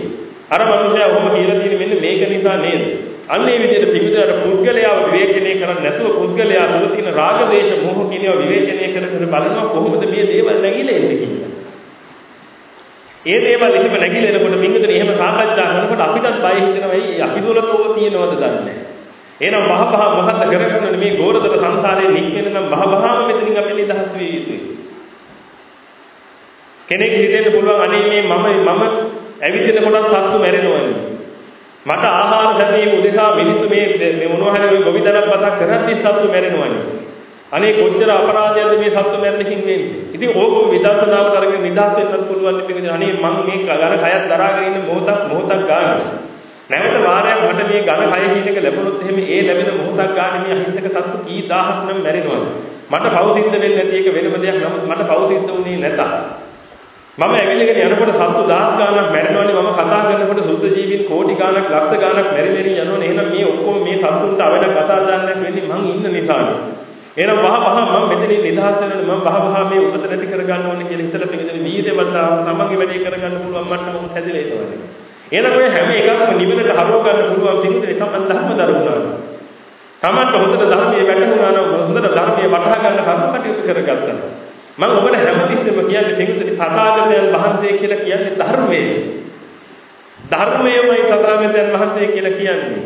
අර මනුස්සයා ඔහොම කියලා තියෙන මෙන්න මේක නිසා නේද? අන්න ඒ විදිහට පිටුදට පුද්ගලයාව විවේචනය කරන්නේ නැතුව පුද්ගලයා තුළ තියෙන රාග දේශ මොහ කිනව විවේචනය කර කර බලනවා කොහොමද මේ දේවල් නැగిලා එන්නේ කියලා. ඒ දේවල් එහෙම නැగిලා එනකොට මින්දට එහෙම සාකච්ඡා කරනකොට අපිටත් බය හිතෙනවා එයි අපි තුළ කොහොම තියෙනවද දන්නේ නැහැ. එහෙනම් මහ පහ මහත් කරගන්න මේ ගෝරතර සංසාරේ නික්මෙන්න නම් මහ පහම මෙතනින් අපි නිදහස් වෙ යුතුයි. කෙනෙක් හිතෙන්න පුළුවන් අනේ මේ මම මම ඇවිදින කොටත් සත්තු මැරෙනවනේ. මට ආහාර ලැබීම උදෙසා මිනිස්සු මේ මේ මොනවා හරි ඔය ගොවිතැනක් බතක් කරද්දී සත්තු මැරෙනවනේ. අනේ කොච්චර අපරාධයක්ද මේ සත්තු මැරෙනකින් වෙන්නේ. ඉතින් ඕක විදර්ශනාවට අරගෙන නිදහස් වෙන්නත් පුළුවන් නේ අනේ මං මේ ඝන කයත් දරාගෙන ඉන්න මොහොතක් මොහොතක් ගන්න. නැවත වාරයක් මට මේ ඝන කය කියන එක ලැබුණොත් එහෙම ඒ ලැබෙන මොහොතක් ගන්න මේ අහිංසක සත්තු කී දහහක් නම් මැරෙනවද? මට පෞ සිද්ධ වෙන්නේ නැති එක වෙනම දෙයක්. නමුත් මට පෞ සිද්ධ වුණේ නැත. මම ඇවිල්ලාගෙන යනකොට සත්තු දහස් ගාණක් මැරෙනවනේ. මම කතා කරනකොට සුද්ධ ජීවීන් කෝටි ගාණක් ලක්ෂ ගාණක් මෙරි මෙරි යනවනේ. එහෙනම් මේ ඔක්කොම මේ සත්තුන්ට අවඩ කතා දාන්නක් වෙන්නේ මං ඉන්න නිසානේ. එහෙනම් වහ වහ මම මෙතනින් නිදහස් වෙනවනේ. මම වහ වහ මේ උපත නැති කරගන්න ඕනේ කියලා හිතලා පිළිදෙන වීර්යවත් තමන්ගේ වැඩේ කරගන්න පුළුවන් මට්ටමකට හැදිලා ඉනවනේ එහෙනම් ඔය හැම එකක්ම නිවනට හරව ගන්න පුළුවන් පිළිදෙන තමන් ධර්ම දරුණා තමන්ට හොඳට ධර්මයේ වැටුණා නම් හොඳට ධර්මයේ වටහා ගන්න කරුණු කටයුතු කරගත්තා මම ඔබට හැමතිස්සෙම කියන්නේ තෙඟුතේ තථාගතයන් වහන්සේ කියලා කියන්නේ ධර්මයේ. ධර්මයමයි තථාගතයන් වහන්සේ කියලා කියන්නේ.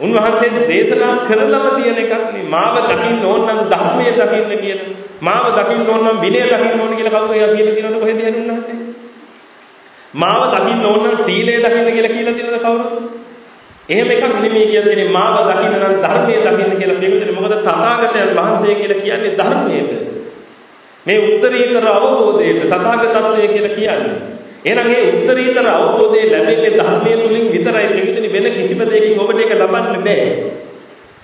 උන්වහන්සේ දේශනා කරලම තියෙන එකක් නේ. මාව දකින්න ඕන නම් ධර්මයේ දකින්න කියන. මාව දකින්න ඕන නම් විනය දකින්න ඕන කියලා කවුරු එයා කියලා තියෙනවද කොහෙද යන්නේ උන්වහන්සේ? මාව දකින්න ඕන නම් සීලය දකින්න කියලා කියලා තියෙනවද කවුරුද? එහෙම එකක් නෙමෙයි කියන්නේ මාව දකින්න නම් ධර්මයේ දකින්න කියලා පිළිගන්නේ මොකද තථාගතයන් වහන්සේ කියලා කියන්නේ ධර්මයට. මේ උත්තරීතර අවබෝධයට තථාගතත්වය කියලා කියන්නේ. එහෙනම් මේ උත්තරීතර අවබෝධය ලැබෙන්නේ ධර්මයේ තුලින් විතරයි මෙතන වෙන කිසිම දෙයකින් ඔබට ඒක ලබන්න බෑ.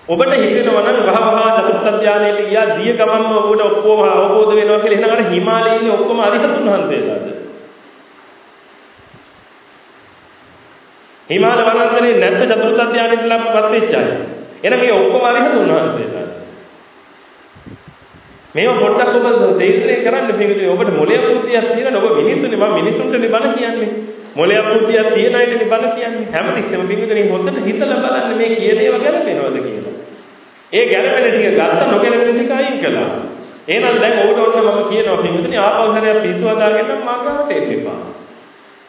ඔබට හිතෙනවා නම් වහවහා චතුර්ථ ධානයට ගියා දිය ගමන්ම ඔබට ඔක්කොම අවබෝධ වෙනවා කියලා එහෙනම් අර හිමාලයේ ඉන්නේ ඔක්කොම අරිහතුන් වහන්සේලාද? හිමාල වනාන්තරේ නැත්නම් චතුර්ථ ධානයට ලබපත් වෙච්ච අය. එහෙනම් මේ ඔක්කොම අරිහතුන් වහන්සේලා. මේව පොඩ්ඩක් ඔබ තේරුම් කරන්න පිළිතුරේ ඔබට මොලේ බුද්ධියක් තියෙනවා ඔබ මිනිස්සුනේ මම මිනිසුන්ට බණ කියන්නේ මොලේ බුද්ධියක් තියෙන අයට බණ කියන්නේ හැමතිස්සෙම පිළිතුරේ හොඳට හිතලා බලන්න මේ කියන ඒවා ගැලපෙනවද කියලා ඒ ගැලපෙන ටික ගත්ත නොගැලපෙන ටික අයින් කළා එහෙනම් දැන් ඕකට ඔන්න මම කියනවා පින්වතුනි ආපහු හැරයක් පිස්සු හදාගෙන මම ගාවට එන්න එපා.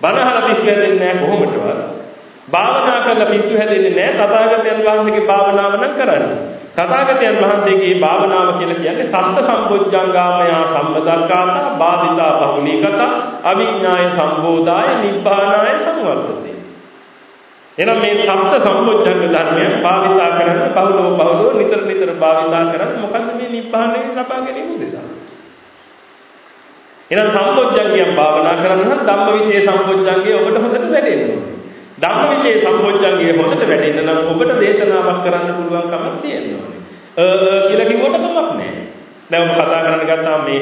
බණ අහලා පිස්සු හැදෙන්නේ නැහැ කොහොමදවත්. භාවනා කරලා පිස්සු හැදෙන්නේ නැහැ තථාගතයන් වහන්සේගේ භාවනාව නම් කරන්නේ. තථාගතයන් වහන්සේගේ භාවනාව කියලා කියන්නේ සත්ත සම්බොජ්ජංගාමය සම්බදක්කාත බාධිතා බහුලීකත අවිඥාය සම්බෝධාය නිබ්බානාය සංවර්ධති. එහෙනම් මේ සත්ත සම්බොජ්ජංග ධර්මයන් භාවිතා කරන්න බහුලව බහුලව නිතර නිතර භාවිතා කරන්න මොකද්ද මේ නිබ්බානය ලබා ගැනීම උදෙසා. එහෙනම් සම්බොජ්ජංගයන් භාවනා කරන්න නම් ධම්මවිචේ සම්බොජ්ජංගය ඔබට හොඳට වැඩෙන්න ඕනේ. ධම්මවිචේ සම්බොජ්ජංගය හොඳට වැඩෙන්න නම් ඔබට දේශනාවක් කරන්න පුළුවන් කමක් තියෙනවා. අ කියලා කිව්වට කමක් නැහැ. දැන් ඔබ කතා කරන්න ගත්තාම මේ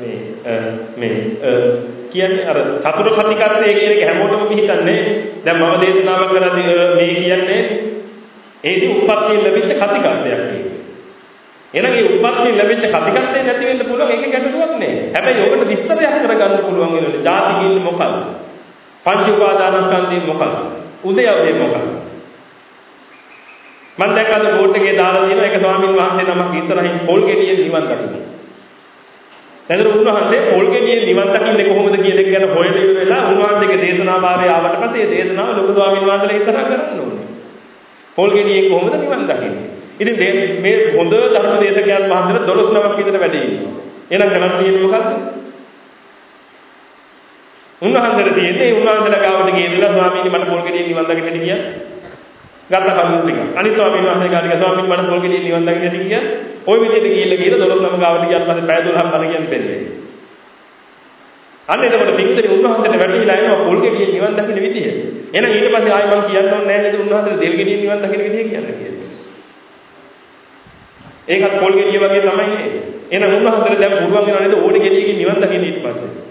මේ මේ කියන්නේ අර චතුර කතිකත්වයේ කියන එක හැමෝටම පිළිගන්නේ. දැන් මම දේශනාවක් කරද්දී මේ කියන්නේ ඒදී උප්පත්තිය ලැබිච්ච කතිකත්වයක් කියන්නේ. එහෙනම් මේ උප්පත්තිය ලැබිච්ච කතිකත්වය නැති වෙන්න පුළුවන් ඒක ගැටලුවක් නෑ. හැබැයි ඔබට විස්තරයක් කරගන්න පුළුවන් වෙනවා. ಜಾති කියන්නේ මොකක්ද? පංච උපාදානස්කන්ධය මොකක්ද? උදයවදේ මොකක්ද? මම දැක්කද බෝඩ් එකේ දාලා තියෙනවා ඒක ස්වාමින් වහන්සේ නමක් ඉස්සරහින් පොල් ගෙඩියෙන් නිවන් දකින්න. එතන උන්වහන්සේ පොල් ගෙඩියෙන් නිවන් දකින්නේ කොහොමද කියන එක ගැන හොයන ඉවර වෙලා උන්වහන්සේගේ දේශනා වාරය ආවට පස්සේ ඒ දේශනාව ලොකු ස්වාමින් වහන්සේලා ඉස්සරහ කරන්න ඕනේ. පොල් ගෙඩියෙන් කොහොමද නිවන් දකින්නේ? ඉතින් මේ හොඳ ධර්ම දේශකයන් වහන්සේලා 12 නමක් විතර වැඩ ඉන්නවා. එහෙනම් කරන්න තියෙන්නේ මොකද්ද? උන්වහන්සේට තියෙන්නේ උන්වහන්සේලා ගාවට ගිහිල්ලා ස්වාමීනි මට පොල් ගෙඩියෙන් නිවන් දකින්න කියන්නේ. ගත්ත කරුණු ටික. අනිත් ස්වාමීන් වහන්සේ ගාවට ස්වාමීනි මට පොල් ගෙඩියෙන් නිවන් දකින්න කියන්නේ. ওই විදිහට ගිහිල්ලා ගිහිල්ලා 12 නම ගාවට ගියාට පස්සේ පැය 12ක් බණ කියන්නේ දෙන්නේ. අන්න එතකොට පිටුතරි උන්වහන්සේට වැටහිලා එනවා පොල් ගෙඩියෙන් නිවන් දකින්න විදිහ. එහෙනම් ඊට පස්සේ ආයි මම කියන්න ඕනේ නැහැ නේද උන්වහන්සේට දෙල් ගෙඩියෙන් නිවන් දකින්න විදිහ කියන්නේ කියලා. ඒකත් පොල් ගෙඩිය වගේ තමයි නේ. එහෙනම් උන්වහන්සේට දැන් පුළුවන් වෙනව නේද ඕනේ ගෙඩියකින් නිවන් දකින්න ඊට පස්සේ.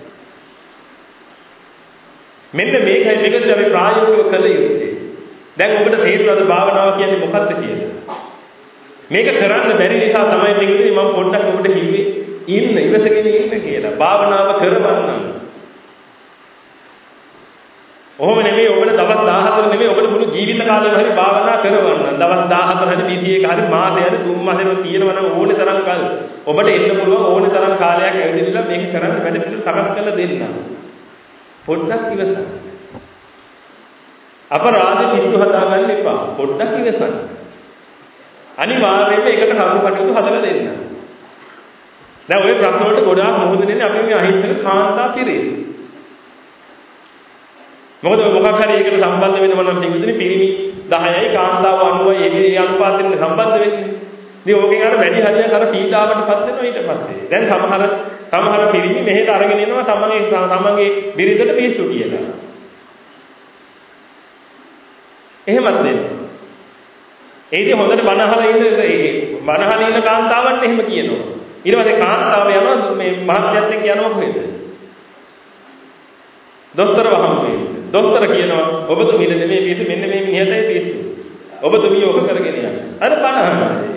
මෙන්න මේකයි මේකද අපි ප්‍රායෝගිකව කළ යුත්තේ. දැන් ඔබට තේරුණාද භාවනාව කියන්නේ මොකක්ද කියලා? මේක කරන්න බැරි නිසා තමයි මේකදී මම පොඩ්ඩක් ඔබට කිව්වේ ඉන්න ඉවසගෙන ඉන්න කියලා. භාවනාව කරවන්නම්. ඔහොම නෙමෙයි ඔබට දවස් 14 නෙමෙයි ඔබට මුළු ජීවිත කාලෙම හරි භාවනා කරවන්න. දවස් 14 හරි 21 හරි මාසෙ හරි තුන් මාසෙම තියෙනවා නම් ඕනේ තරම් කල්. ඔබට එන්න පුළුවන් ඕනේ තරම් කාලයක් ඇවිදලා මේක කරන්න වැඩ පිළිවෙල සකස් කරලා දෙන්න. පොඩ්ඩක් ඉවසන්න. අපරාධ පිස්සු හදාගන්න එපා. පොඩ්ඩක් ඉවසන්න. අනිවාර්යයෙන්ම ඒකට කරුණු කටයුතු හදලා දෙන්න. දැන් ওই ප්‍රශ්න වලට ගොඩාක් මොහොත දෙන්නේ අපි මේ අහිංසක කාන්තා පිරිස. මොකද මොකක් හරි ඒකට සම්බන්ධ වෙනවා නම් පිටුදිනේ පිරිමි 10යි කාන්තාව 90යි ඒ අනුපාතයෙන් සම්බන්ධ වෙන්නේ. ඉතින් ඕකෙන් අර වැඩි හරියක් අර පීඩාවටපත් වෙනවා ඊට පස්සේ. දැන් සමහර සමහර පිරිමි මෙහෙට අරගෙන එනවා තමන්ගේ තමන්ගේ බිරිඳට පිස්සු කියලා. එහෙමත් දෙනවා. ඒකේ හොඳට බනහලා ඉන්න ඒ බනහලා ඉන්න කාන්තාවන්ට එහෙම කියනවා. ඊට පස්සේ කාන්තාව යනවා මේ මහත්යත් එක්ක යනවා කොහෙද? දොස්තර වහමුවේ. දොස්තර කියනවා ඔබතුමීට නෙමෙයි පිස්සු මෙන්න මේ මිනිහටයි පිස්සු. ඔබතුමී ඔක කරගෙන යන්න. අර බනහනවා.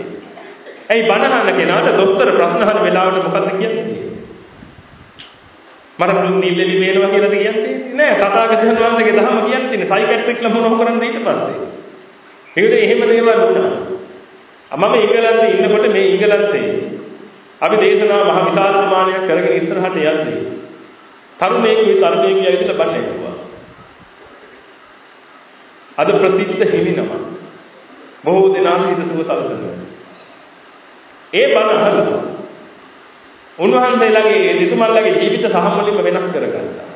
ඇයි බනහන කෙනාට දොස්තර ප්‍රශ්න අහන වෙලාවට මොකද්ද කියන්නේ? මට නිල්ලෙලි වේනවා කියලාද කියන්නේ? නෑ තථාගතයන් වහන්සේගේ ධර්ම කියන්නේ සයිකියාට්‍රික්ලා මොනව කරන්නේ ඊට පස්සේ. ඒකට එහෙම දේවල් වුණා. මම ඉංගලන්තේ ඉන්නකොට මේ ඉංගලන්තේ අපි දේශනා මහ විශාල ප්‍රමාණයක් කරගෙන ඉස්සරහට යද්දී තරුණයෙකුයි තරුණියකුයි ඇවිල්ලා බණ ඇහුවා. අද ප්‍රසිද්ධ හිමිනම බොහෝ දෙනා හිතසුව සලසනවා. ඒ බණ අහලා උන්වහන්සේලාගේ දිතුමල්ලාගේ ජීවිත සහමුලින්ම වෙනස් කරගත්තා.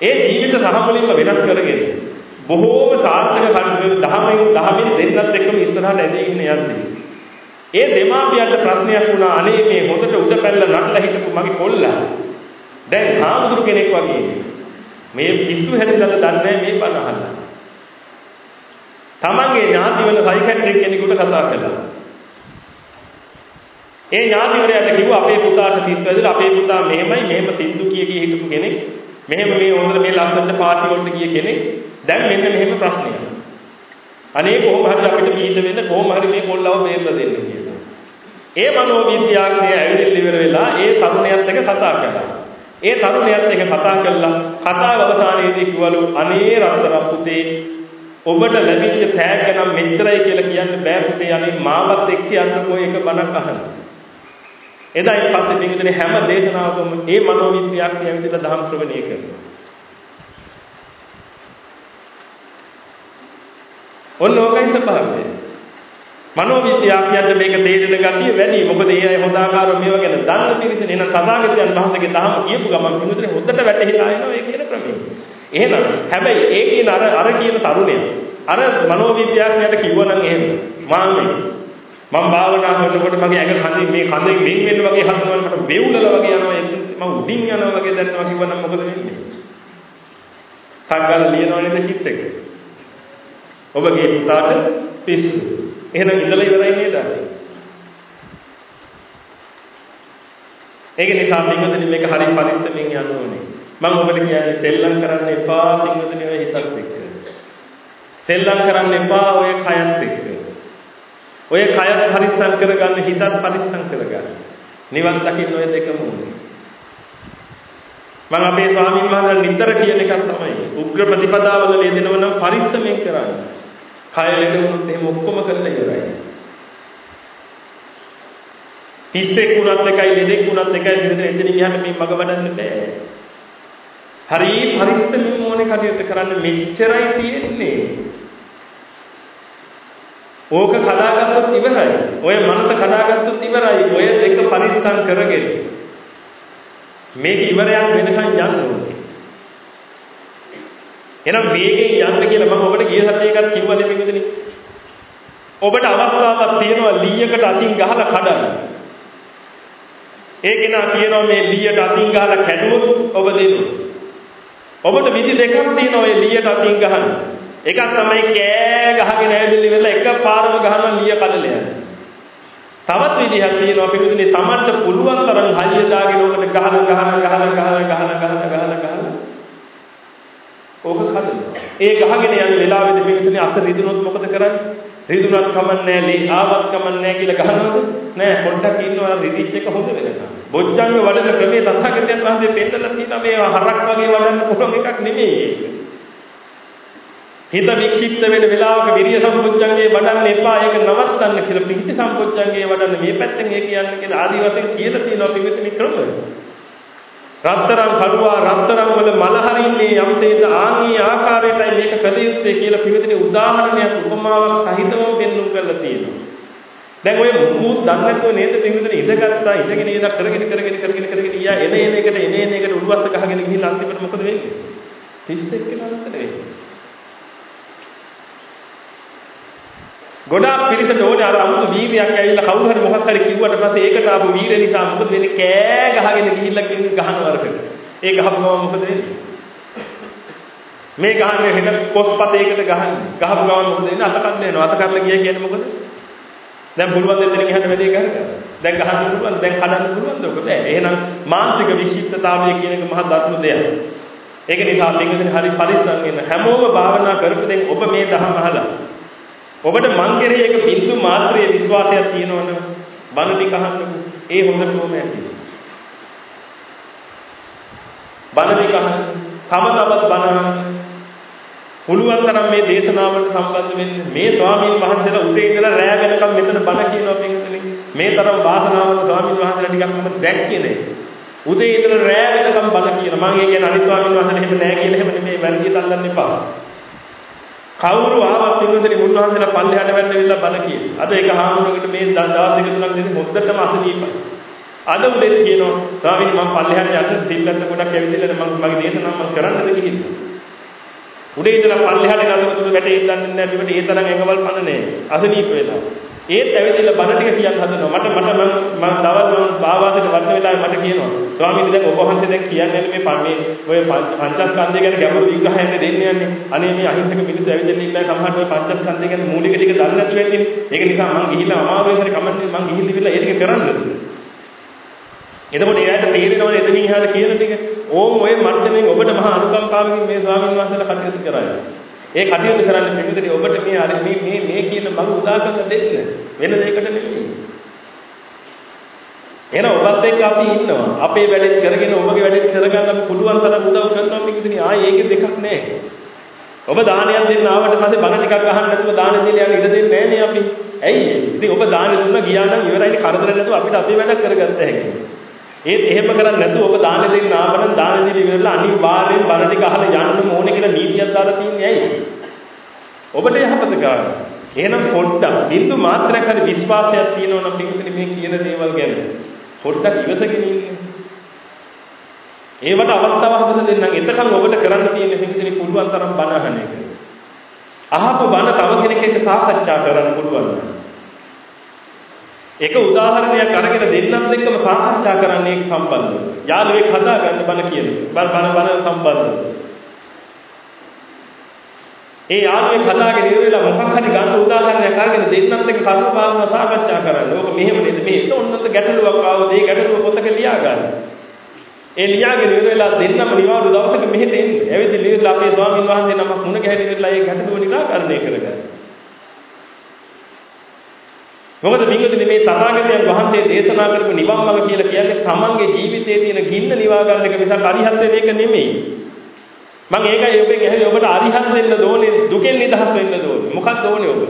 ඒ ජීවිත සහමුලින්ම වෙනස් කරගෙන බොහෝම සාර්ථක කටයුතු දහමෙන් දහමෙන් දෙන්නත් එක්කම ඉස්සරහට ඇදගෙන යන්නේ. ඒ දෙමාපියන්ට ප්‍රශ්නයක් වුණා අනේ මේ හොඳට උඩ පැල්ල නටලා හිටපු මගේ කොල්ලා දැන් හාමුදුරු කෙනෙක් වගේ මේ පිස්සු හැදෙන්නද දන්නේ මේ බණ අහලා. තමන්ගේ ඥාති වෙන සයිකියාට්‍රික් කෙනෙකුට කතා කළා. ඒ ඥාතිවරයාට කිව්වා අපේ පුතාට පිස්සු ඇදලා අපේ පුතා මෙහෙමයි මෙහෙම සින්දු කිය කිය හිටපු කෙනෙක් මෙහෙම මේ හොඳට මේ ලස්සනට පාටි වලට ගිය කෙනෙක් දැන් මෙන්න මෙහෙම ප්‍රශ්නයක්. අනේ කොහොම හරි අපිට පිළිද වෙන්න කොහොම හරි මේ කොල්ලව බේරලා දෙන්න කියලා. ඒ මනෝවිද්‍යාඥය ඇවිල්ලා ඉවර වෙලා ඒ තරුණයත් එක්ක කතා කළා. ඒ තරුණයත් එක්ක කතා කළා කතාව අවසානයේදී කිව්වලු අනේ රත්තරන් පුතේ ඔබට ලැබිච්ච තෑග්ග නම් මෙච්චරයි කියලා කියන්න බෑ පුතේ අනේ මාවත් එක්ක යන්නකෝ එක බණක් අහන්න. එදායින් පස්සේ පින්විතනේ හැම දේශනාවකම මේ මනෝවිද්‍යාඥය ඇවිදලා ධම් ශ්‍රවණය කරනවා. ඔන්න ඕකයි ස්වභාවය. මනෝවිද්‍යාඥයන්ට මේක තේරෙන ගතිය වැඩි. මොකද ඒ අය හොඳ ආකාරව මේවා ගැන දන්න පිරිස නේ. එහෙනම් තථාගතයන් වහන්සේගේ දහම කියපු ගමන් පින්විතනේ හොඳට වැටහිලා එනවා ඒ කියන ක්‍රමය. එහෙනම් හැබැයි ඒ කියන අර අර කියන තරුණයා අර මනෝවිද්‍යාඥයට කිව්වනම් එහෙම මාන්නේ මම භාවනා කරනකොට මගේ ඇඟ කඳින් මේ කඳෙන් වෙන් වෙන්න වගේ හදනවා මට වේවුලලා වගේ යනවා මම උඩින් යනවා වගේ දැනෙනවා කිව්වනම් මොකද වෙන්නේ? තක්ගල ලියනවා නේද චිත් එක. ඔබගේ පුතාට පිස්සු. එහෙනම් ඉඳලා ඉවරයි නේද? ඒක නිසා පින්වතුනි මේක හරි පරිස්සමෙන් යන්න ඕනේ. මම ඔබට කියන්නේ සෙල්ලම් කරන්න එපා පින්වතුනි ඔය හිතත් එක්ක. සෙල්ලම් කරන්න එපා ඔය කයත් එක්ක. ඔය කයත් පරිස්සම් කරගන්න හිතත් පරිස්සම් කරගන්න. නිවන් දකින්න ඔය දෙකම ඕනේ. මම අපේ ස්වාමීන් වහන්සේ නිතර කියන එකක් තමයි උග්‍ර ප්‍රතිපදාවල යෙදෙනව නම් පරිස්සමෙන් කරන්න. කය ලෙඩ වුණොත් එහෙම ඔක්කොම කරලා ඉවරයි. පිස්සෙක් වුණත් එකයි ලෙඩෙක් වුණත් එකයි විතර එතනින් ගියාම මේ මග වඩන්න බෑ. හරි පරිස්සමින් ඕනේ කටයුතු කරන්න මෙච්චරයි තියෙන්නේ. ඕක කඩාගත්තොත් ඉවරයි. ඔය මනස කඩාගත්තොත් ඉවරයි. ඔය දෙක පරිස්සම් කරගෙන මේක ඉවරයක් වෙනකන් යන්න ඕනේ. එහෙනම් වේගෙන් යන්න කියලා මම ඔබට ගිය සතියේ එකක් කිව්වා දෙමින්දනේ. ඔබට අවස්ථාවක් තියෙනවා ලීයකට අතින් ගහලා කඩන්න. ඒ කෙනා කියනවා මේ ලීයට අතින් ගහලා කැඩුවොත් ඔබ දෙනවා. ඔබට විදි දෙකක් තියෙනවා ඔය ලීයට අතින් ගහන්න. එකක් තමයි කෑ ගහගෙන ඇවිල්ලි වෙලා එකපාරම ගහනවා ලීය කඩලා යනවා. තවත් විදිහක් තියෙනවා පිටුනේ Tamanට පුළුවන් තරම් හයිය දාගෙන ඔකට ගහන ගහන ගහන ගහන ගහන ගහන ගහන ගහන ඕක කඩනවා. ඒ ගහගෙන යන වෙලාවෙදී පිටුනේ අත රිදුනොත් මොකද කරන්නේ? රිදුනත් කමන්නේ ලේ ආවත් කමන්නේ කියලා ගහනවද? නෑ පොඩ්ඩක් ඉන්නවා රිදිච් එක හොඳ වෙනකම්. බොජ්ජංග වඩන ක්‍රමේ තථාගතයන් වහන්සේ පෙන්නලා තියෙනවා මේ හරක් වගේ වඩන්න පුළුවන් එකක් නෙමෙයි. හිත වික්ෂිප්ත වෙන වෙලාවක විරිය සම්පොච්චංගේ වඩන්න එපා ඒක නවත්තන්න කියලා පිහිටි සම්පොච්චංගේ වඩන්න මේ පැත්තෙන් ඒ කියන්නේ කියලා ආදි වශයෙන් කියලා තියෙනවා පිළිවෙතනි ක්‍රම. රත්තරන් කඩුවා රත්තරන් වල මල හරින්නේ යම්සේද ආන්ගේ ආකාරයටයි මේක කළ යුත්තේ කියලා පිළිවෙතනි උදාහරණයක් උපමාවක් සහිතව පෙන්වුම් කරලා තියෙනවා. දැන් ඔය මුකුත් දන්නේ නැතුව නේද පිළිවෙතනි ඉඳගත්තා ඉඳගෙන ඉඳ කරගෙන කරගෙන කරගෙන කරගෙන ගියා එන එන එකට එන එන එකට උඩුවස්ස ගහගෙන ගිහිල්ලා අන්තිමට මොකද වෙන්නේ? 31 කෙනාට වෙන්නේ. ගොඩාක් පිරිසට ඕනේ අර අමුතු වීර්යයක් ඇවිල්ලා කවුරු හරි මොකක් හරි කිව්වට පස්සේ ඒකට ආපු වීර්ය නිසා මොකද වෙන්නේ කෑ ගහගෙන ගිහිල්ලා ගහන වරකට. ඒ ගහපුවම මොකද වෙන්නේ? මේ ගහන්නේ හෙට කොස්පතේකට ගහන්නේ. ගහපු ගමන් මොකද වෙන්නේ? අත කන්න යනවා. අත කන්න ගියා කියන්නේ මොකද? දැන් පුළුවන් දෙන්න ගියහට වැඩේ කරගන්න. දැන් ගහන්න පුළුවන්, දැන් කඩන්න පුළුවන්ද ඔක බෑ. එහෙනම් මානසික වික්ෂිප්තතාවය කියන එක මහා ධර්ම දෙයක්. ඒක නිසා පින්වදින හරි පරිස්සම් වෙන්න හැමෝම භාවනා කරපු දැන් ඔබ මේ දහම අහලා ඔබට මං කෙරෙහි එක බින්දු මාත්‍රයේ විශ්වාසයක් තියෙනවනම් බණ ටික අහන්නකො. ඒ හොඳටම ඇති. බණ ටික අහන්න. තම තවත් බණ අහන්න. පුළුවන් තරම් මේ දේශනාවලට සම්බන්ධ වෙන්න මේ ස්වාමීන් වහන්සේලා උදේ ඉඳලා රැය වෙනකම් මෙතන බණ කියනවා පිටුනේ. මේ තරම් වාසනාවන්ත ස්වාමීන් වහන්සේලා ටිකක් මම දැක්කේ නෑ. උදේ ඉඳලා රැය වෙනකම් බණ කියන මම ඒ කියන්නේ අනිත් ස්වාමීන් වහන්සේලා එහෙම නෑ කියලා එහෙම නෙමෙයි වැරදියට අල්ලන්න එපා. කවුරු ආවත් පින්වතුනි මුන්වහන්සේලා පල්ලෙහාට වැටෙවිලා බල කියන. අද ඒක හාමුදුරුවන්ට මේ දවස් දෙක තුනක් දෙන්නේ හොද්දටම අසනීපයි. අද උදේ කියනවා ස්වාමීනි මම පල්ලෙහාට යන්න තිබ්බත් ගොඩක් ඇවිදලා මම මගේ දේශනාව මම කරන්නද ගිහින්. උදේ ඉඳලා පල්ලෙහාට ගලව තුන වැටේ ඉල්ලන්නේ නැහැ බිමට ඒ තරම් එකවල් පණ නැහැ. අසනීප වෙලා. ඒත් ඇවිදලා බණ ටික කියන්න හදනවා. මට මට මම මම දවල් මම භාවාසයට වර්ණ වෙලාවේ මට කියනවා. ස්වාමීනි දැන් ඔබ වහන්සේ දැන් කියන්නේ මේ මේ ඔය පංචස්කන්ධය ගැන ගැඹුරු විග්‍රහයක් දෙන්න යන්නේ. අනේ මේ අහිංසක මිනිස්සු ඇවිදලා ඉන්න සමහරට ඔය පංචස්කන්ධය ගැන මූලික ටික දන්නේ නැතුව ඉන්නේ. ඒක නිසා මම ගිහිල්ලා අමාරුවෙන් හරි කමන්නේ මම ගිහිල්ලා ඉවිල්ලා ඒක කරන්නද? එතකොට එයාට තේරෙනවනේ එතනින් එහාට කියන ටික. ඕම් ඔය මට්ටමින් ඔබට මහා අනුකම්පාවකින් මේ ස්වාමීන් වහන්සේලා කටයුතු කරන්නේ. ඒ කටයුතු කරන්න පිළිදෙලි ඔබට මේ අර මේ මේ මේ කියන මඟ උදා කරලා දෙන්න වෙන දෙයකට නෙමෙයි. එහෙනම් ඔබත් එක්ක අපි ඉන්නවා. අපේ වැඩේ කරගෙන ඔබගේ වැඩේ කරගන්න අපි පුළුවන් තරම් උදව් කරනවා පිළිදෙලි. ආයේ ඒකේ දෙකක් නැහැ. ඔබ දානයක් දෙන්න ආවට පස්සේ බණ ටිකක් අහන්න නැතුව දාන දෙන්න යන ඉඩ දෙන්නේ නැහැ නේ අපි. ඇයි ඉතින් ඔබ දාන දුන්න ගියා නම් ඉවරයිනේ කරදර නැතුව අපිට අපේ වැඩ කරගත්ත හැකියි. ඒත් එහෙම කරන්නේ නැතුව ඔබ දාන දෙන්න ආවනම් දාන දෙලි ඉවරලා අනිවාර්යෙන් බණ ටික අහලා යන්න ඕනේ කියලා නීතියක් දාලා තියන්නේ ඇයි? ඔබට යහපත ගන්න. එහෙනම් පොඩ්ඩක් බින්දු මාත්‍රයක් හරි විශ්වාසයක් තියෙනවා නම් පිටුනේ මේ කියන දේවල් ගැන පොඩ්ඩක් ඉවසගෙන ඉන්න. ඒවට අවස්ථාවක් හදලා දෙන්නම්. එතකන් ඔබට කරන්න තියෙන පිටුනේ පුළුවන් තරම් බණ අහන එක. අහපු බණ තව කෙනෙක් එක්ක සාකච්ඡා කරන්න පුළුවන්. එක උදාහරණයක් අරගෙන දෙන්නත් එක්කම සාකච්ඡා කරන්නේ සම්බන්ධව. යාළුවෙක් හදාගන්න බණ කියන. බණ බණ සම්බන්ධව. ඒ යාළුවෙක් හදාගෙන ඉවර වෙලා මොකක් හරි ගන්න උදාහරණයක් අරගෙන දෙන්නත් එක්ක කරුණාව සාකච්ඡා කරන්න. ඕක මෙහෙම නේද? මේ ඒක ඔන්නත් ගැටලුවක් ආවොත් ඒ ගැටලුව පොතක ලියා ගන්න. ඒ ලියාගෙන ඉවර වෙලා දෙන්නම නිවාඩු දවසක මෙහෙට එන්නේ. ඇවිත් ලියලා අපේ ස්වාමීන් වහන්සේ නමක් මුණ ගැහෙන්න ඉවරලා ඒ ගැටලුව නිරාකරණය කරගන්න. මොකද පින්වතුනි මේ තථාගතයන් වහන්සේ දේශනා කරපු නිවන් මඟ කියලා කියන්නේ තමන්ගේ ජීවිතයේ තියෙන ගින්න නිවා ගන්න එක මිසක් අරිහත් වෙන එක නෙමෙයි. මම ඒකයි ඔබෙන් ඇහුවේ ඔබට අරිහත් වෙන්න ඕනේ දුකෙන් නිදහස් වෙන්න ඕනේ. මොකක්ද ඕනේ ඔබ?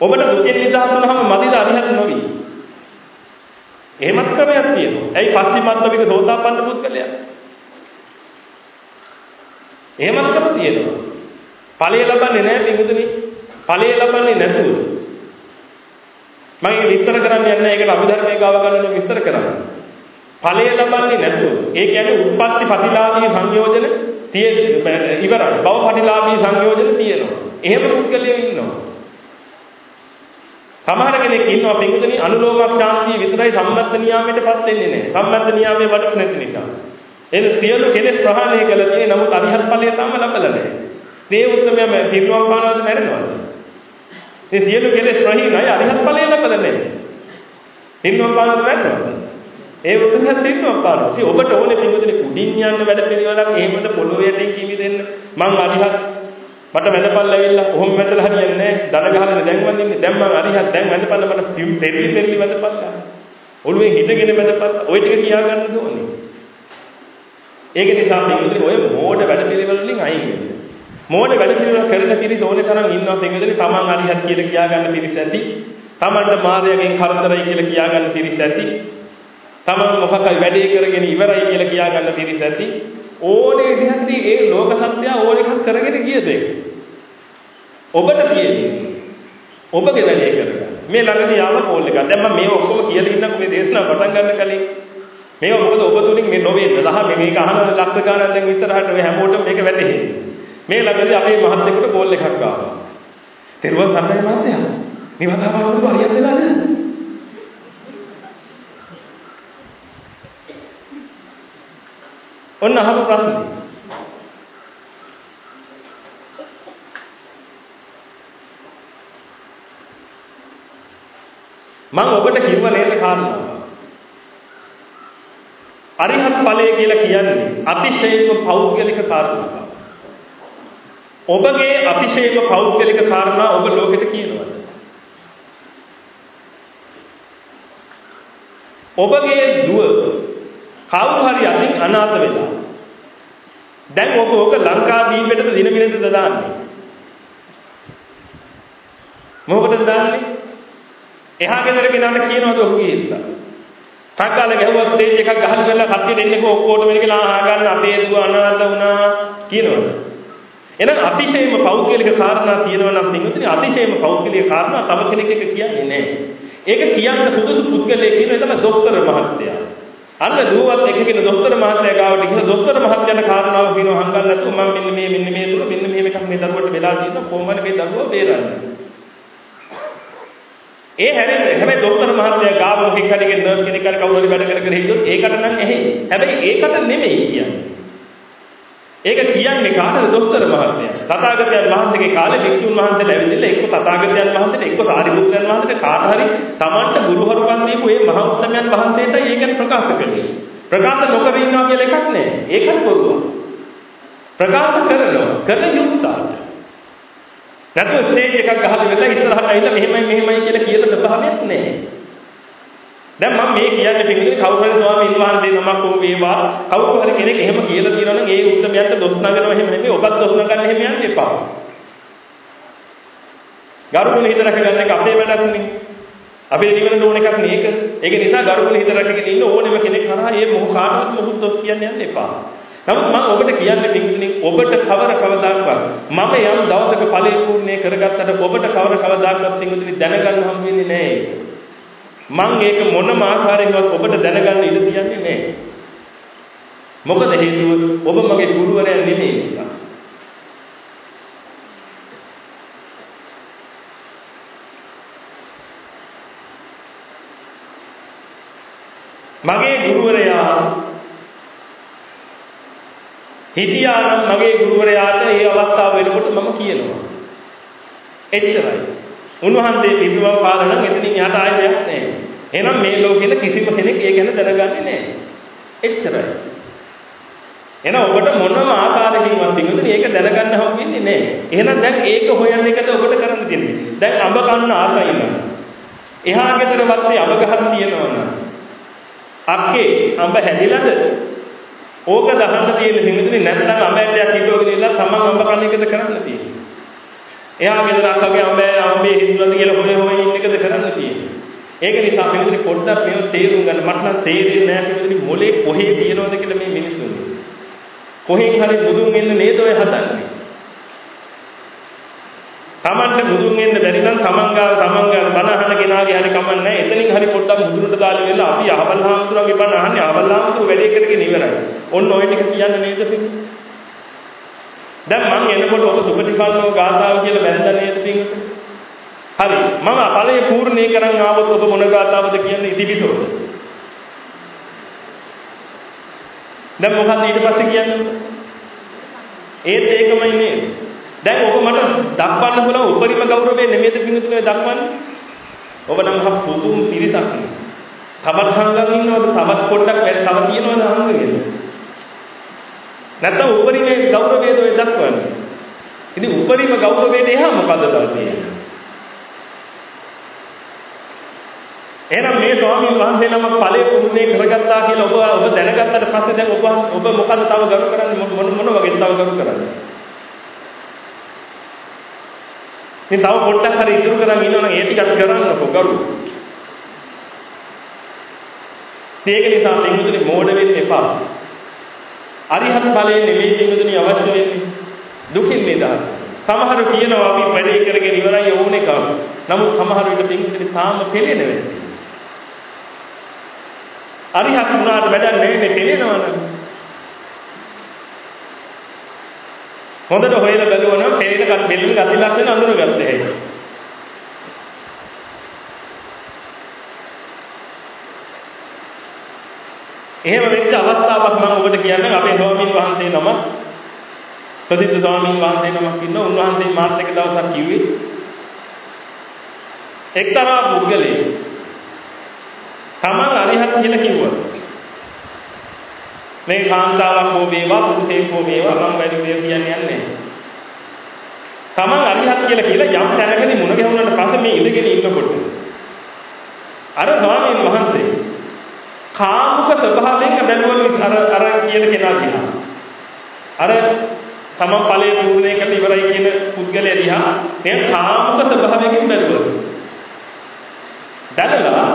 ඔබට දුකෙන් නිදහස් වුණාම මදිද අරිහත් නොවි. එහෙමත් ක්‍රමයක් තියෙනවා. ඇයි පස්තිමත්ලවික සෝතාපන්න පුද්ගලයා? එහෙමත් ක්‍රම තියෙනවා. ඵලය ලබන්නේ නැහැ පිටුදුනි. ඵලය ලබන්නේ නැතුව. මම විස්තර කරන්න යන්නේ ඒකට අභිධර්මයේ ගාව ගන්න විස්තර කරන්නේ. ඵලය ලබන්නේ නැතුව. ඒ කියන්නේ උත්පත්ති ප්‍රතිලාභී සංයෝජන තියෙ ඉවරයි. භව ප්‍රතිලාභී සංයෝජන තියෙනවා. එහෙම පුද්ගලයෝ ඉන්නවා. සමහර කෙනෙක් ඉන්නවා පිටුදුනි අනුලෝමක් ශාන්තිය විතරයි සම්මත නියාමයටපත් වෙන්නේ නැහැ. සම්මත නියාමයේ වඩක් නැති නිසා. එන සියලු කෙලෙස් ප්‍රහාණය කළ තියෙන නමුත් අරිහත් ඵලය තාම ලබලා නැහැ. මේ උත්තරමයම පිරුවම් පානවද මැරෙනවද? මේ සියලු කෙලෙස් රහින අය අරිහත් ඵලය ලබලා නැහැ. පිරුවම් පානවද මැරෙනවද? ඒ උත්තරම පිරුවම් පානවද? ඉතින් ඔබට ඕනේ පිටුදෙන කුඩින් යන්න වැඩ පිළිවෙලක් එහෙමද පොළොවේ යටින් කිවි දෙන්න. මං අරිහත් මට වැඳපල් ඇවිල්ලා කොහොම වැඳලා හරියන්නේ නැහැ. දන ගහගෙන දැන් වන්දින්නේ. දැන් මං අරිහත් දැන් වැඳපල් මට පෙරලි පෙරලි වැඳපල්. ඔළුවේ හිටගෙන වැඳපල්. ඔය ටික කියා ගන්න ඕනේ. ඒක නිසා පිටුදෙන ඔය මෝඩ වැඩ පිළිවෙල වලින් අයින් වෙන්න. මෝඩ වැඩ පිළිවෙල කරන පිරිස ඕනේ තරම් ඉන්නවා පිටුදෙන තමන් අරිහත් කියලා කියා ගන්න පිරිස ඇති. තමන්ට මායයෙන් කරදරයි කියලා කියා ගන්න පිරිස ඇති. තමන් මොකක් හරි වැඩේ කරගෙන ඉවරයි කියලා කියා ගන්න පිරිස ඇති. ඕනේ විදිහටදී ඒ ලෝක සත්‍ය ඕන එකක් කරගෙන ගියද ඔබට තියෙන්නේ ඔබගේ වැඩේ කරගන්න. මේ ළඟදී ආව කෝල් එකක්. දැන් මම මේව ඔක්කොම කියලා ඉන්නකො මේ දේශනාව පටන් ගන්න කලින් මේව මොකද ඔබ තුලින් මේ නොවේ දහ මේක අහන ලක්ෂ ගණන් දැන් ඉස්සරහට ඔය හැමෝටම මේක වැටහෙන්නේ. මේ ළඟදී අපේ මහත්මයෙකුට කෝල් එකක් ආවා. තෙරුවන් සරණයි මහත්තයා. නිවන් ආවම හරියට වෙලා නේද? ඔන්න අහපු ප්‍රශ්නේ. මම ඔබට කිව්ව නේද කාරණාව. අරිහත් ඵලය කියලා කියන්නේ අතිශයින්ම පෞද්ගලික කාරණාවක්. ඔබගේ අතිශයින්ම පෞද්ගලික කාරණා ඔබ ලෝකෙට කියනවාද? ඔබගේ දුව කවුරු හරි අතින් අනාථ වෙලා දැන් ඔබ ඕක ලංකාදීපෙටද දින මිනිතද දාන්නේ? මොකටද දාන්නේ? එහා ගෙදර කෙනාට කියනවාද ඔහු කියලා ටක්කාල ගැහුවා ස්ටේජ් එකක් ගහලා ගල්ලා කට්ටිය දෙන්නකෝ ඔක්කොටම වෙනකලා ආ ගන්න අපේ දුව අනාථ වුණා කියනවාද? එහෙනම් අතිශයම පෞද්ගලික කාරණා තියෙනවා නම් පිටුදින අතිශයම පෞද්ගලික කාරණා තව කෙනෙක් එක කියන්නේ නැහැ. ඒක කියන්න සුදුසු පුද්ගලයෙක් කියන තමයි දොස්තර මහත්තයා. අන්න දුවත් එකකින දොස්තර මහත්තයා ගාවට ගිහින් දොස්තර මහත්තයාට කාරණාව කියනවා හංගන්න නැතුව මම මෙන්න මේ මෙන්න මේ තුන මෙන්න මෙහෙම එකක් මේ දරුවට වෙලා තියෙනවා කොහොමද මේ දරුවා බේරන්නේ. ඒ හැරෙන්නේ. හැබැයි දොස්තර මහත්තයා ගාව මොකෙක් හරි කෙනෙක් නර්ස් කෙනෙක් හරි කවුරු හරි වැඩ කර කර හිටියොත් ඒකට නම් ඇහි හැබැයි ඒකට නෙමෙයි කියන්නේ. ඒක කියන්නේ කාටද? දොස්තර මහත්තයා. තථාගතයන් වහන්සේගේ කාලේ වික්ෂුන් වහන්සේලා ඇවිදලා එක්ක තථාගතයන් වහන්සේට එක්ක සාරිපුත්‍රයන් වහන්සේට කාට හරි Tamanට ගුරුහරුකම් දීපු මේ මහ උත්තමයන් වහන්සේට ඒක ප්‍රකාශ කළේ ප්‍රකාශ නොකර ඉන්නවා කියලා එකක් නෑ ඒකත් බොරුවක් ප්‍රකාශ කරනවා. කරන යුක්තාට. නැත්නම් ස්ටේජ් එකක් ගහලා ඉවරලා ඉස්සරහට ඇවිල්ලා මෙහෙමයි මෙහෙමයි කියලා කියලා ස්වභාවයක් නෑ දැන් මම මේ කියන්නේ පිටින් කවුරු හරි ස්වාමීන් වහන්සේ නමක් වුණ වේවා කවුරු හරි කෙනෙක් එහෙම කියලා කියනවා නම් ඒ උත්තරයට දොස් නගනවා එහෙම නෙමෙයි ඔබත් දොස් නගන්න එහෙම යන්න එපා. ගරුගුණ හිත රැකගන්න එක අපේ වැඩක්නේ. අපේ නිවනට ඕන එකක් නේ ඒක. ඒක නිසා ගරුගුණ හිත රැකගෙන ඉන්න ඕනෙම කෙනෙක් කරා මේ මොහ කාටවත් මොකුත් දොස් කියන්න යන්න එපා. නමුත් මම ඔබට කියන්නේ පිටින් ඔබට කවර කවදාකවත් මම යම් දවසක ඵලයේ පූර්ණේ කරගත්තට ඔබට කවර කවදාකවත් පිටුදිනි දැනගන්න හම් වෙන්නේ නැහැ. මම ඒක මොනම ආකාරයකවත් ඔබට දැනගන්න ඉඩ තියන්නේ නැහැ. මොකද හේතුව ඔබ මගේ ගුරුවරයා නෙමෙයි නිසා. මගේ ගුරුවරයා හිටියා නම් මගේ ගුරුවරයාට මේ අවස්ථාව වෙනකොට මම කියනවා. එච්චරයි. උන්වහන්සේ පිළිබව පාලන එතනින් යට ආයෙ දෙයක් නැහැ. එහෙනම් මේ ලෝකෙල කිසිම කෙනෙක් ඒ ගැන දැනගන්නේ නැහැ. එච්චරයි. එහෙනම් ඔබට මොනම ආකාරයකින්වත් පිටුනේ ඒක දැනගන්න හම්බෙන්නේ නැහැ. එහෙනම් දැන් ඒක හොයන්න එකද ඔබට කරන්න තියෙන්නේ. දැන් අඹ කන්න ආසයි නම් එහා ගෙදර වත්තේ අඹ ගහක් තියෙනවනම් අක්කේ අඹ හැදිලාද? ඕක දහන්න තියෙන හිමිදුනේ නැත්නම් අඹ ඇටයක් හිටවගෙන ඉන්න තමන් අඹ කන්න එකද කරන්න තියෙන්නේ. එහා ගෙදර අක්කගේ අඹ අඹේ හිතුනද කියලා හොය හොය ඉන්න එකද කරන්න තියෙන්නේ. ඒක නිසා පිළිතුරේ පොඩ්ඩක් මේව තේරුම් ගන්න මට නම් තේරෙන්නේ නැහැ පිළිතුරේ මොලේ කොහේ තියෙනවද කියලා මේ මිනිස්සුන්. කොහෙන් හරි බුදුන් වෙන්න නේද ඔය හදන්නේ. තමන්ට බුදුන් වෙන්න බැරි නම් තමන් ගාව තමන් ගාව බණ අහන කෙනාගේ හරි කමක් නැහැ. එතනින් හරි පොඩ්ඩක් බුදුරට දාලා වෙලා අපි අහවල් හාමුදුරුවන්ගේ බණ අහන්නේ අහවල් හාමුදුරුවෝ වැඩේ කරගෙන ඉවරයි. ඔන්න ඔය ටික කියන්න නේද පිළිතුරේ. දැන් මම එනකොට ඔබ සුපටිපන්නෝ ගාථාව කියලා බැලඳ නේද පිළිතුරේ. හරි. මම ඵලයේ පූර්ණේ කරන් ආවොත් ඔබ මොන ගාතාවද කියන්නේ ඉදිවිතෝද දැන් මොකද්ද ඊට පස්සේ කියන්නේ? ඒත් ඒකමයි නේද? දැන් ඔබ මට දක්වන්න පුළුවන් උපරිම ගෞරවය නෙමෙයිද පිටුතුනේ දක්වන්නේ? ඔබ නම් හම් පුදුම පිරිසක් නේ. තවත් සංගම් ඉන්නවද? තවත් පොඩ්ඩක් වැඩ තව තියෙනවද හංගගෙන? නැත්නම් උපරිම ගෞරවයද ඔය දක්වන්නේ ඉතින් උපරිම ගෞරවයට එහා මොකද තියෙන්නේ එහෙනම් මේ ස්වාමීන් වහන්සේ නම ඵලයේ පුරුණේ කරගත්තා කියලා ඔබ ඔබ දැනගත්තට පස්සේ දැන් ඔබ ඔබ මොකද තව ගරු කරන්නේ මොන මොන වගේ තව ගරු කරන්නේ? ඉතින් තව පොඩ්ඩක් හරි ඉතුරු කරන් ඉන්නවනම් ඒ ටිකක් කරන්නකො ගරු. ඒක නිසා දෙමුදුනේ මෝඩ වෙන්න එපා. අරිහත් ඵලයේ නෙමෙයි දෙමුදුනේ අවශ්‍ය වෙන්නේ. දුකින් නිදහස්. සමහර කියනවා අපි වැඩේ කරගෙන ඉවරයි ඕනේ කම. නමුත් සමහර විට දෙමුදුනේ තාම පෙළෙන වෙන්නේ. අරිහත් වුණාට වැඩක් නැහැ මේ පෙළෙනවනම්. හොඳට හොයලා බලුවනම් පෙළෙන බෙල්ලම ගතිලක් වෙන අඳුරගත්ත හැටි. එහෙම වෙච්ච අවස්ථාවක් මම ඔබට කියන්නම් අපේ ස්වාමීන් වහන්සේ නම ප්‍රසිද්ධ ස්වාමීන් වහන්සේ නමක් ඉන්නවා උන්වහන්සේ මාත් එක දවසක් කිව්වේ එක්තරා පුද්ගලයෙක් තමන් අරිහත් කියලා කිව්වා. මේ කාන්තාවක් හෝ වේවා පුරුෂයෙක් හෝ වේවා මම වැඩි දෙයක් කියන්නේ නැහැ. තමන් අරිහත් කියලා කියලා යම් තැනකදී මුණ ගැහුණාට පස්සේ මේ ඉඳගෙන ඉන්නකොට අර ස්වාමීන් වහන්සේ කාමුක ස්වභාවයෙන් බැලුවලු අර අර කියන කෙනා දිහා. අර තමන් ඵලයේ පූර්ණයකට ඉවරයි කියන පුද්ගලයා දිහා මේ කාමුක ස්වභාවයෙන් බැලුවලු. දැනලා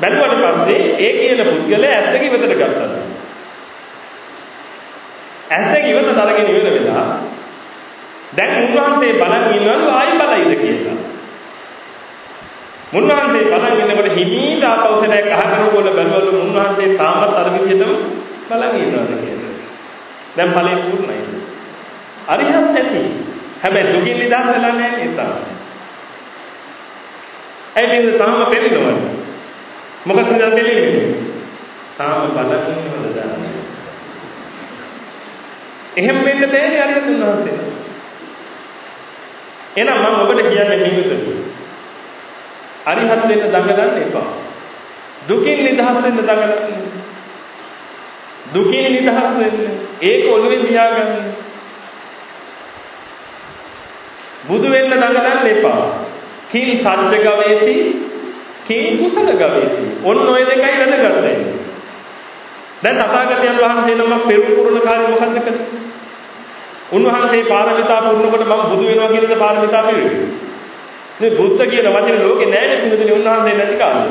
බැලුවට පස්සේ ඒ කියන පුද්ගලයා ඇත්තක ඉවතට ගත්තා. ඇත්තක ඉවතට අරගෙන ඉවර වෙලා දැන් උන්වහන්සේ බලන් ඉන්නවලු ආයි බලයිද කියලා. මුන්වහන්සේ බලන් ඉන්නකොට හිමීට ආපෞසලයක් අහකට කොල්ල බැලුවලු මුන්වහන්සේ තාමත් අර විදිහටම බලන් ඉන්නවද කියලා. දැන් ඵලයේ පූර්ණයි. අරිහත් නැති. හැබැයි දුකින් නිදහස් වෙලා නැහැ නේද? ඒ කියන්නේ තාම පෙළෙනවනේ. මොකද දෙලෙන්නේ? තාම බලකින් ඉන්නවද දන්නේ. එහෙම වෙන්න බෑනේ අරියත් උන්වහන්සේ. එහෙනම් මම ඔබට කියන්නේ නිවිතද? අරිහත් වෙන්න දඟලන්න එපා. දුකින් නිදහස් වෙන්න දඟලන්න. දුකින් නිදහස් වෙන්න ඒක ඔළුවේ තියාගන්න. බුදු වෙන්න දඟලන්න එපා. කිං සත්‍ය ගවේසි කේ කුසල ගවේෂී. ඔන්න ඔය දෙකයි වැදගත් දැන් තථාගතයන් වහන්සේ නමක් පෙරම් පුරන කාර්ය මොකද්ද කළේ? උන්වහන්සේ පාරමිතා පුරනකොට මම බුදු වෙනවා කියලාද පාරමිතා පිළිවෙන්නේ? මේ බුද්ධ කියන වචනේ ලෝකේ නැහැ නේ උන්වහන්සේ නැති කාලේ.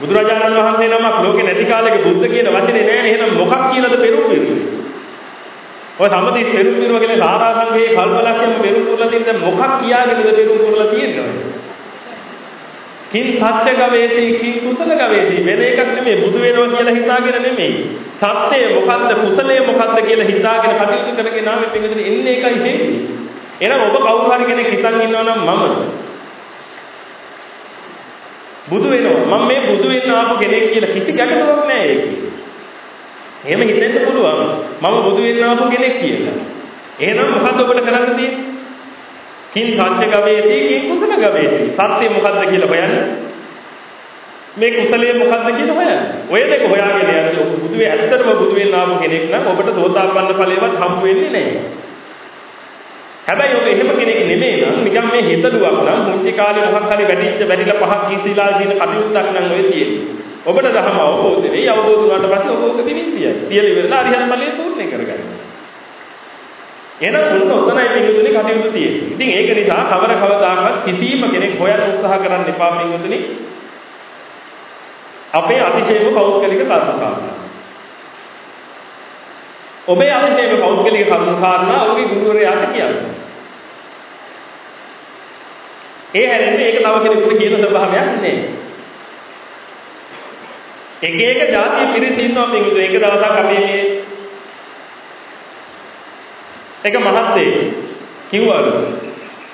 බුදුරජාණන් වහන්සේ නමක් ලෝකේ නැති කාලෙක බුද්ධ කියන වචනේ නැහැ නේ එහෙනම් මොකක් කියලාද පෙරුම් පිරුවේ? ඔය සම්මති පෙරුම් පිරුව කියන්නේ සාරාංශයේ කල්පලක්ෂයම පෙරුම් පුරලා තියෙන මොකක් කියාගෙනද පෙරුම් පුරලා තියෙන්නේ? කින් සත්‍ය ගවේති කින් කුසල ගවේති වෙන එකක් නෙමෙයි බුදු වෙනවා කියලා හිතාගෙන නෙමෙයි සත්‍යය මොකද්ද කුසලය මොකද්ද කියලා හිතාගෙන කටයුතු කරගෙන ආවේ පිටුදින එන්නේ එකයි හේතුව එහෙනම් ඔබ කවුරු හරි කෙනෙක් හිතන් ඉන්නවා නම් මම. බුදු වෙනවා. මම මේ බුදු වෙන්න ආපු කෙනෙක් කියලා කිසි ගැටලුවක් නැහැ ඒකේ. එහෙම හිතෙන්න පුළුවන්. මම බුදු වෙන්න ආපු කෙනෙක් කියලා. එහෙනම් මොකද්ද ඔබට කරන්න තියෙන්නේ? කින් සත්‍ය ගවේති කින් කුසල ගවේති. සත්‍ය මොකද්ද කියලා හොයන්න. මේ කුසලයේ මොකද්ද කියලා හොයන්න. ඔය දෙක හොයාගෙන යන්න ඔබ බුදු වේ ඇත්තටම බුදු වෙන්න ආපු කෙනෙක් නම් ඔබට සෝතාපන්න ඵලයවත් හම්බ වෙන්නේ නැහැ. හැබැයි ඔබ එහෙම කෙනෙක් නෙමෙයි නම් නිකන් මේ හිතලුවක් නම් මුංචි කාලේ මොකක් හරි වැඩිච්ච වැඩිලා පහක් කීසීලා දින කටයුත්තක් නම් ඔය තියෙන්නේ ඔබට දහම අවබෝධ වෙයි අවබෝධ වුණාට පස්සේ ඔබ ඔක දිනින්දියයි තියලි වෙලා අරිහත් ඵලයේ පූර්ණේ කරගන්න එහෙනම් උන්න උතනයි පිටුදුනේ කටයුතු තියෙන්නේ. ඉතින් ඒක නිසා කවර කවදාකවත් කිසිම කෙනෙක් හොයන්න උත්සාහ කරන්න එපා පිටුදුනේ. අපේ අතිශයම පෞද්ගලික කර්ම කාරණා. ඔබේ අතිශයම පෞද්ගලික කර්ම කාරණා ඔබේ ගුරුවරයාට කියන්න. ඒ හැරෙන්නේ ඒක තව කෙනෙකුට කියන ස්වභාවයක් නෑ. එක එක જાතිය පිරිස ඉන්නවා පිටුදුනේ. එක දවසක් අපි මේ එක මහත්තයෙක් කිව්වලු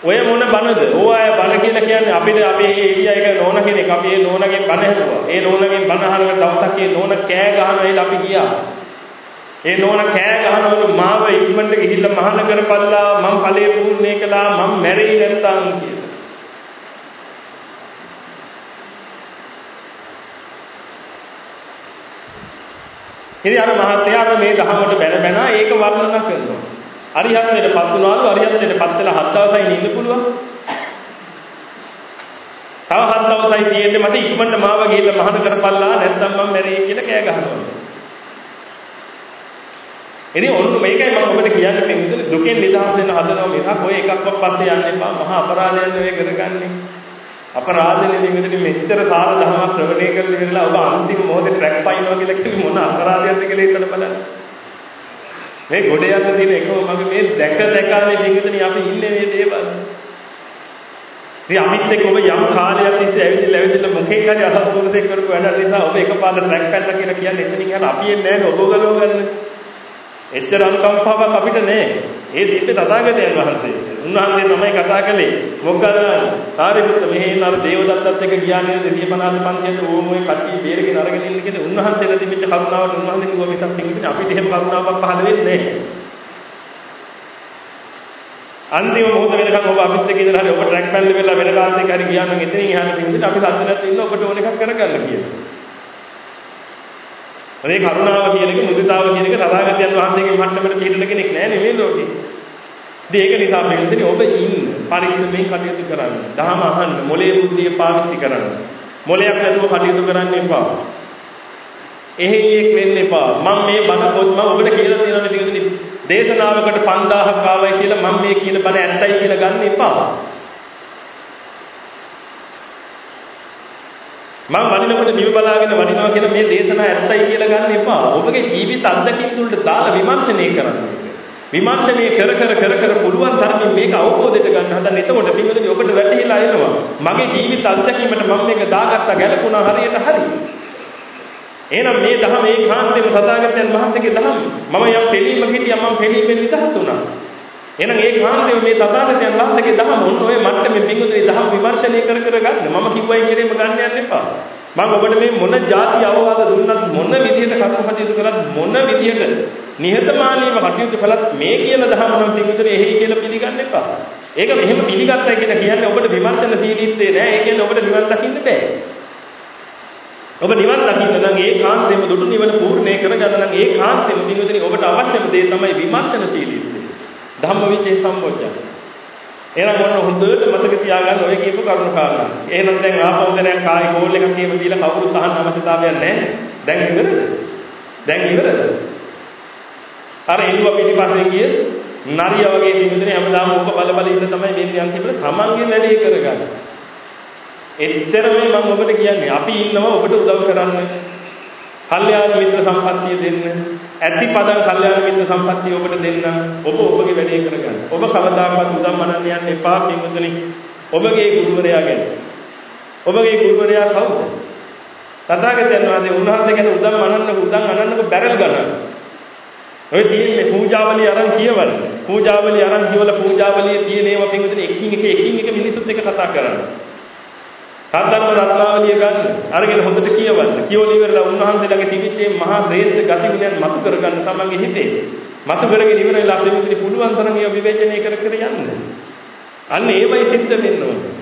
ඔය මොන බනද? ඕවා බන කියලා කියන්නේ අපිට අපේ ඒරියා එක නෝන කෙනෙක් අපි ඒ නෝනගෙන් බන හැදුවා. ඒ නෝනගෙන් බන අහන දවසක් ඒ නෝන කෑ ගහනවා එලා අපි ගියා. ඒ නෝන කෑ ගහනවලු මාව ඉක්මනට ගිහිල්ලා මහාන කරපල්ලා මං ඵලයේ පූර්ණේ කළා මං මැරෙයි නැත්තම් කියලා. ඉතින් අර මහත්තයා මේ දහමට බැන බැන ඒක වර්ණනා කරනවා. අරිහත්ත්වයට පත් වුණාලු අරිහත්ත්වයට පත් වෙලා හත් දවසයි ඉන්න පුළුවන්. තව හත් දවසයි තියෙන්නේ මට ඉක්මනට මාව ගිහිල්ලා මහාන කරපල්ලා නැත්නම් මම මැරෙයි කියලා කෑ ගහනවා. ඉතින් ඔන්න මේකයි මම ඔබට කියන්නේ මේ විදිහට දුකෙන් නිදහස් වෙන්න හදනවා මිසක් ඔය එකක්වත් පස්සේ යන්න එපා මහා අපරාධයක් නෙවෙයි කරගන්නේ. අපරාධනේ නිමිතින් මෙච්චර සාර දහමක් ශ්‍රවණය කරලා ඉඳලා ඔබ අන්තිම මොහොතේ ට්‍රැක් පයින්නවා කියලා කිව්වේ මොන අපරාධයක්ද කියලා හිතලා බලන්න. මේ ගොඩ යන්න තියෙන එකම මගේ මේ දැක දැක මේ පිටින් අපි ඉන්නේ මේ දේවල්. ඉතින් අමිත් එක්ක ඔබ යම් කාලයක් තිස්සේ ඇවිල්ලා ඇවිල්ලා මොකෙන් හරි අසතුටුසෙක් කරපු වැඩ නිසා ඔබ එකපාරට ට්‍රැක් පැනලා කියලා කියන්නේ එතනින් යන අපි එන්නේ නැහැ ඔබ ගලව ගන්න. එච්චර අනුකම්පාවක් අපිට නැහැ. ඒ දීපේ තථාගතයන් වහන්සේ. උන්වහන්සේ තමයි කතා කළේ. මොග්ගලණ සාරිපුත්ත මෙහි නර දේවදත්තත් එක්ක ගියානේ 250 පන්තියට ඕම ඔය කට්ටිය බේරගෙන අරගෙන ඉන්න කියලා උන්වහන්සේලා තිබිච්ච කරුණාවට උන්වහන්සේ කිව්වා මිසක් පිටින් අපිට එහෙම කරුණාවක් පහළ වෙන්නේ නැහැ. අන්තිම මොහොත වෙනකන් ඔබ අපිත් එක්ක ඉඳලා හරි ඔබ ට්‍රැක් පැනල වෙලා වෙන කාන්තේ හරි ගියා නම් එතනින් එහාට තිබුණේ අපි සද්දනත් ඉන්න ඔබට ඕන එකක් කරගන්න කියලා. මේ කරුණාව කියන එක මුදිතාව කියන එක තථාගතයන් වහන්සේගේ මට්ටමට පිළිදෙන කෙනෙක් නෑ නෙමෙයි ලෝකේ. ඉතින් ඒක නිසා මෙතනදී ඔබ ඉන්න පරිස්සමෙන් කටයුතු කරන්න. දහම අහන්න, මොලේ බුද්ධිය පාවිච්චි කරන්න. මොලයක් නැතුව කටයුතු කරන්න එපා. එහෙයියෙක් වෙන්න එපා. මම මේ බණ පොත් මම ඔබට කියලා තියෙනවා මේ ටිකදී දේශනාවකට 5000ක් ආවයි කියලා මම මේ කියන බණ ඇත්තයි කියලා ගන්න එපා. මම වදිනකොට දිව බලාගෙන වදිනවා කියන මේ දේශනා ඇත්තයි කියලා ගන්න එපා. ඔබගේ ජීවිත අත්දැකීම් වලට දාලා විමර්ශනය කරන්න. විමර්ශනය කර කර කර කර පුළුවන් තරමින් මේක අවබෝධයට ගන්න හදන්න. එතකොට පින්වලදී ඔබට වැටහිලා එනවා. මගේ ජීවිත අත්දැකීමට මම මේක දාගත්තා ගැලපුණා හරියට හරි. එහෙනම් මේ දහම ඒකාන්තයෙන්ම සදාගතයන් වහන්සේගේ දහම. මම යම් පිළීමක හිටියා මම පිළීමෙන් නිදහස් වුණා. එහෙනම් ඒ කාන්තේ මේ තථාගතයන් වහන්සේගේ දහම ඔන්න ඔය මට්ටමේ පිංගුතුනි දහම විමර්ශනය කර කර ගන්න. මම කිව්වයි කියලේම ගන්න යන්න එපා. මම ඔබට මේ මොන જાති අවවාද දුන්නත් මොන විදියට කටයුතු කරත් මොන විදියට නිහතමානීව කටයුතු කළත් මේ කියන දහම නම් පිංගුතුනි එහෙයි කියලා පිළිගන්න එපා. ඒක මෙහෙම පිළිගත්තා කියලා කියන්නේ ඔබට විමර්ශන සීලීත්වේ නෑ. ඒ කියන්නේ ඔබට නිවන් දකින්න බෑ. ඔබ නිවන් දකින්න නම් ඒ කාන්තේම දුටු නිවන පූර්ණේ කරගන්න නම් ඒ කාන්තේම පිංගුතුනි ඔබට අවශ්‍යම දේ තමයි විමර්ශන සීලීත්වය. ධම්මවිචේ සම්බොජ්ජං. එහෙනම් ඔන්න හොඳට මතක තියාගන්න ඔය කියපු කරුණු කාරණා. එහෙනම් දැන් ආපහු දැන් කායි කෝල් එකක් එහෙම දීලා කවුරුත් අහන්න අවශ්‍යතාවයක් නැහැ. දැන් ඉවරද? දැන් ඉවරද? අර එළුව පිටිපස්සේ ගිය නරිය වගේ පිටුනේ හැමදාම ඕක බල බල ඉන්න තමයි වෙන්නේ අන්තිමට තමන්ගේ වැඩේ කරගන්න. එච්චරමයි මම ඔබට කියන්නේ. අපි ඉන්නවා ඔබට උදව් කරන්න. කල්යාණ මිත්‍ර සම්පත්තිය දෙන්න. ඇති පදන් කල්යාණ මිත්‍ර සම්පත්තිය ඔබට දෙන්න. ඔබ ඔබගේ වැඩේ කරගන්න. ඔබ කවදාකවත් උදම් මනන්න යන්න එපා පින්වතුනි. ඔබගේ ගුරුවරයා ගැන. ඔබගේ ගුරුවරයා කවුද? තථාගතයන් වහන්සේ උන්වහන්සේ ගැන උදම් මනන්නක උදම් අනන්නක බැරල් ගන්නවා. ඔය තියෙන්නේ පූජාවලිය අරන් කියවල. පූජාවලිය අරන් කියවල පූජාවලියේ තියෙන ඒවා පින්වතුනි එකින් එක එකින් එක මිනිසුත් එක්ක කතා කරනවා. සද්ධර්ම රත්නාවලිය ගන්න. අරගෙන හොඳට කියවන්න. කියවල ඉවරලා උන්වහන්සේලාගේ තිබිච්ච මේ මහා ශ්‍රේෂ්ඨ ගතිගුණයන් මතු කරගන්න තමන්ගේ හිතේ. මතු කරගෙන ඉවරලා අපේ මුත්‍රි පුළුවන් තරම් ඒවා විවේචනය කර කර යන්න. අන්න ඒවයි සිද්ධ වෙන්න ඕනේ.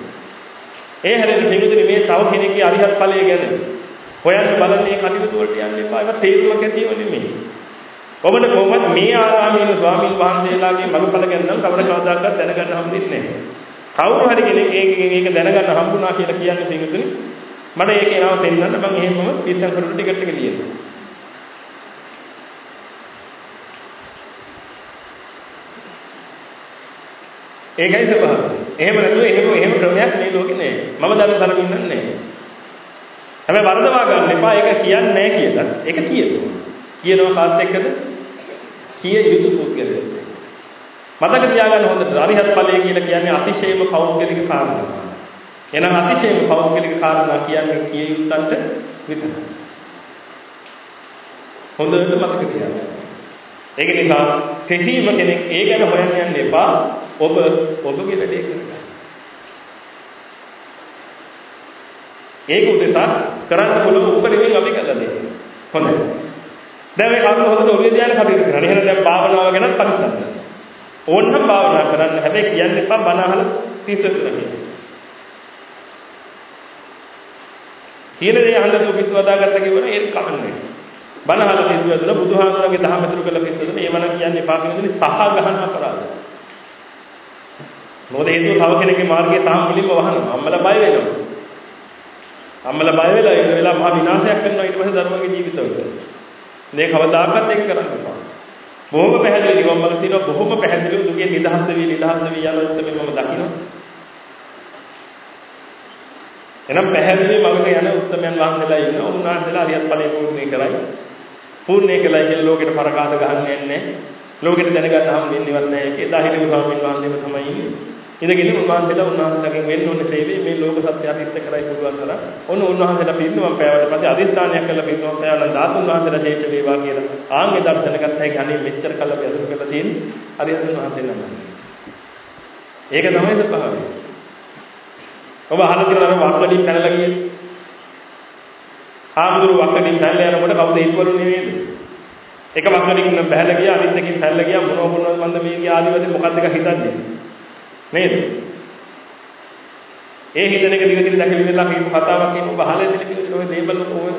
ඒ හැරෙන්න පිටුදින මේ තව කෙනෙක්ගේ අරිහත් ඵලය ගැන හොයන්න බලන්නේ කටයුතු වලට යන්න එපා. ඒවා තේරුමක් ඇතිව නෙමෙයි. ඔබට කොහොමද මේ ආරාමයේ ස්වාමීන් වහන්සේලාගේ මඟපල ගැන නම් කවර කවදාකවත් දැනගන්න හම්බෙන්නේ නැහැ. කවුරු හරි කෙනෙක් ඒකෙන් ඒක දැනගන්න හම්බුණා කියලා කියන්නේ පිටුතුනි මට ඒකේ නම පෙන්නන්න මම එහෙමම පිටසන් කරුට ටිකට් එක ලියනවා ඒකයි ස්වභාවය. එහෙම නැතුව එහෙම එහෙම ක්‍රමයක් මේ ලෝකේ නෑ. මම දන්න තරමින් නෑ. හැබැයි වර්ධවා ගන්න එපා. ඒක කියන්නේ නෑ කියලා. ඒක කියනවා. කියනවා කාත් එක්කද? කිය යුතු පුද්ගලයෙක්. මතක තියාගන්න හොඳට අරිහත් ඵලය කියලා කියන්නේ අතිශයම පෞද්ගලික කාරණා. එහෙනම් අතිශයම පෞද්ගලික කාරණා කියන්නේ කිය යුත්තන්ට විතරයි. හොඳට මතක තියාගන්න. ඒක නිසා කිසිම කෙනෙක් ඒ ගැන හොයන්න යන්න එපා. ඔබ ඔබගේ වැඩේ කරගන්න. ඒක උදෙසා කරන්න පුළුවන් උපරිමයෙන් අපි කළා දෙන්නේ. හොඳයි. දැන් මේ කරුණ හොඳට ඔළුවේ තියාගෙන කටයුතු කරන්න. එහෙනම් දැන් භාවනාව ගැන පරිස්සම් ඕන්නම් භාවනා කරන්න. හැබැයි කියන්න එපා බණ අහලා පිස්සු කියලා. කියන දේ අහන්න තු පිස්සු වදාගත්ත කිව්වන ඒක කමන්නේ. බණ අහලා පිස්සු වදලා බුදුහාමුදුරගේ දහම ඇතුළු කළ පිස්සු වදලා ඒවන කියන්නේ එපා කියනදේ සහ ගහන අපරාධ. මොකද හේතුව තව කෙනෙක්ගේ මාර්ගයේ තාම මුලින්ම වහනවා. අම්මලා බය වෙනවා. අම්මලා බය වෙලා ඒ වෙලාව මහා විනාශයක් කරනවා ඊට පස්සේ දරුවගේ ජීවිතවල. මේ කවදාකවත් ඒක කරන්න එපා. බොහොම පැහැදිලි නිවන් මඟ තියෙනවා. බොහොම පැහැදිලිව දුකේ නිදහස් වෙවි නිදහස් වෙවි යන උත්තරේ මම දකිනවා. එනම් පැහැදිලි මඟට යන උත්තරයන් වහන්සේලා ඉන්නවා. උන්වහන්සේලා හරියත් ඵලයේ පූර්ණේ කරයි පූර්ණේ කළා කියලා ලෝකෙට පරකාද ගහන්නේ නැහැ. ලෝකෙට දැනගන්න හම් වෙන්නේවත් නැහැ. ඒක එදා හිටපු ස්වාමීන් වහන්සේම තමයි ඉන්නේ. ඉඳගෙන උන්වහන්සේලා උන්වහන්සේලාගෙන් වෙන්න ඕනේ සේවය මේ ලෝක සත්‍යයට ඉෂ්ට කරයි පුළුවන් තරම්. ඔන්න උන්වහන්සේලා පිරිනුවම් පෑවට පස්සේ අදිස්ථානයක් කළා පිරිනුවම් පෑවලා ධාතුන් වහන්සේලා ශේෂ වේවා කියලා ආන්ගේ දර්ශන ගත්ත හැකි අනේ මෙච්චර කල් අපි අසුර කරලා තියෙන්නේ. හරියට උන්වහන්සේලා නම. ඒක තමයි ස්වභාවය. ඔබ අහලා තියෙන අර වක්කඩින් පැනලා ගියේ. ආමුදුරු වක්කඩින් පැනලා යනකොට කවුද ඉක්වලු නෙවෙයිද එක වක්කඩින් බහැලා ගියා අනිත් එකකින් පැනලා ගියා මොනවා මොනවද මන්ද මේ ගියා ආදිවාසී මොකක්ද එක හිතන්නේ නේද? ඒ හිතන එක දිගට දැකලා ඉඳලා කියපු කතාවක් කියමු බහලා ඉඳලා කිව්වේ ඔය දේබල් ඔය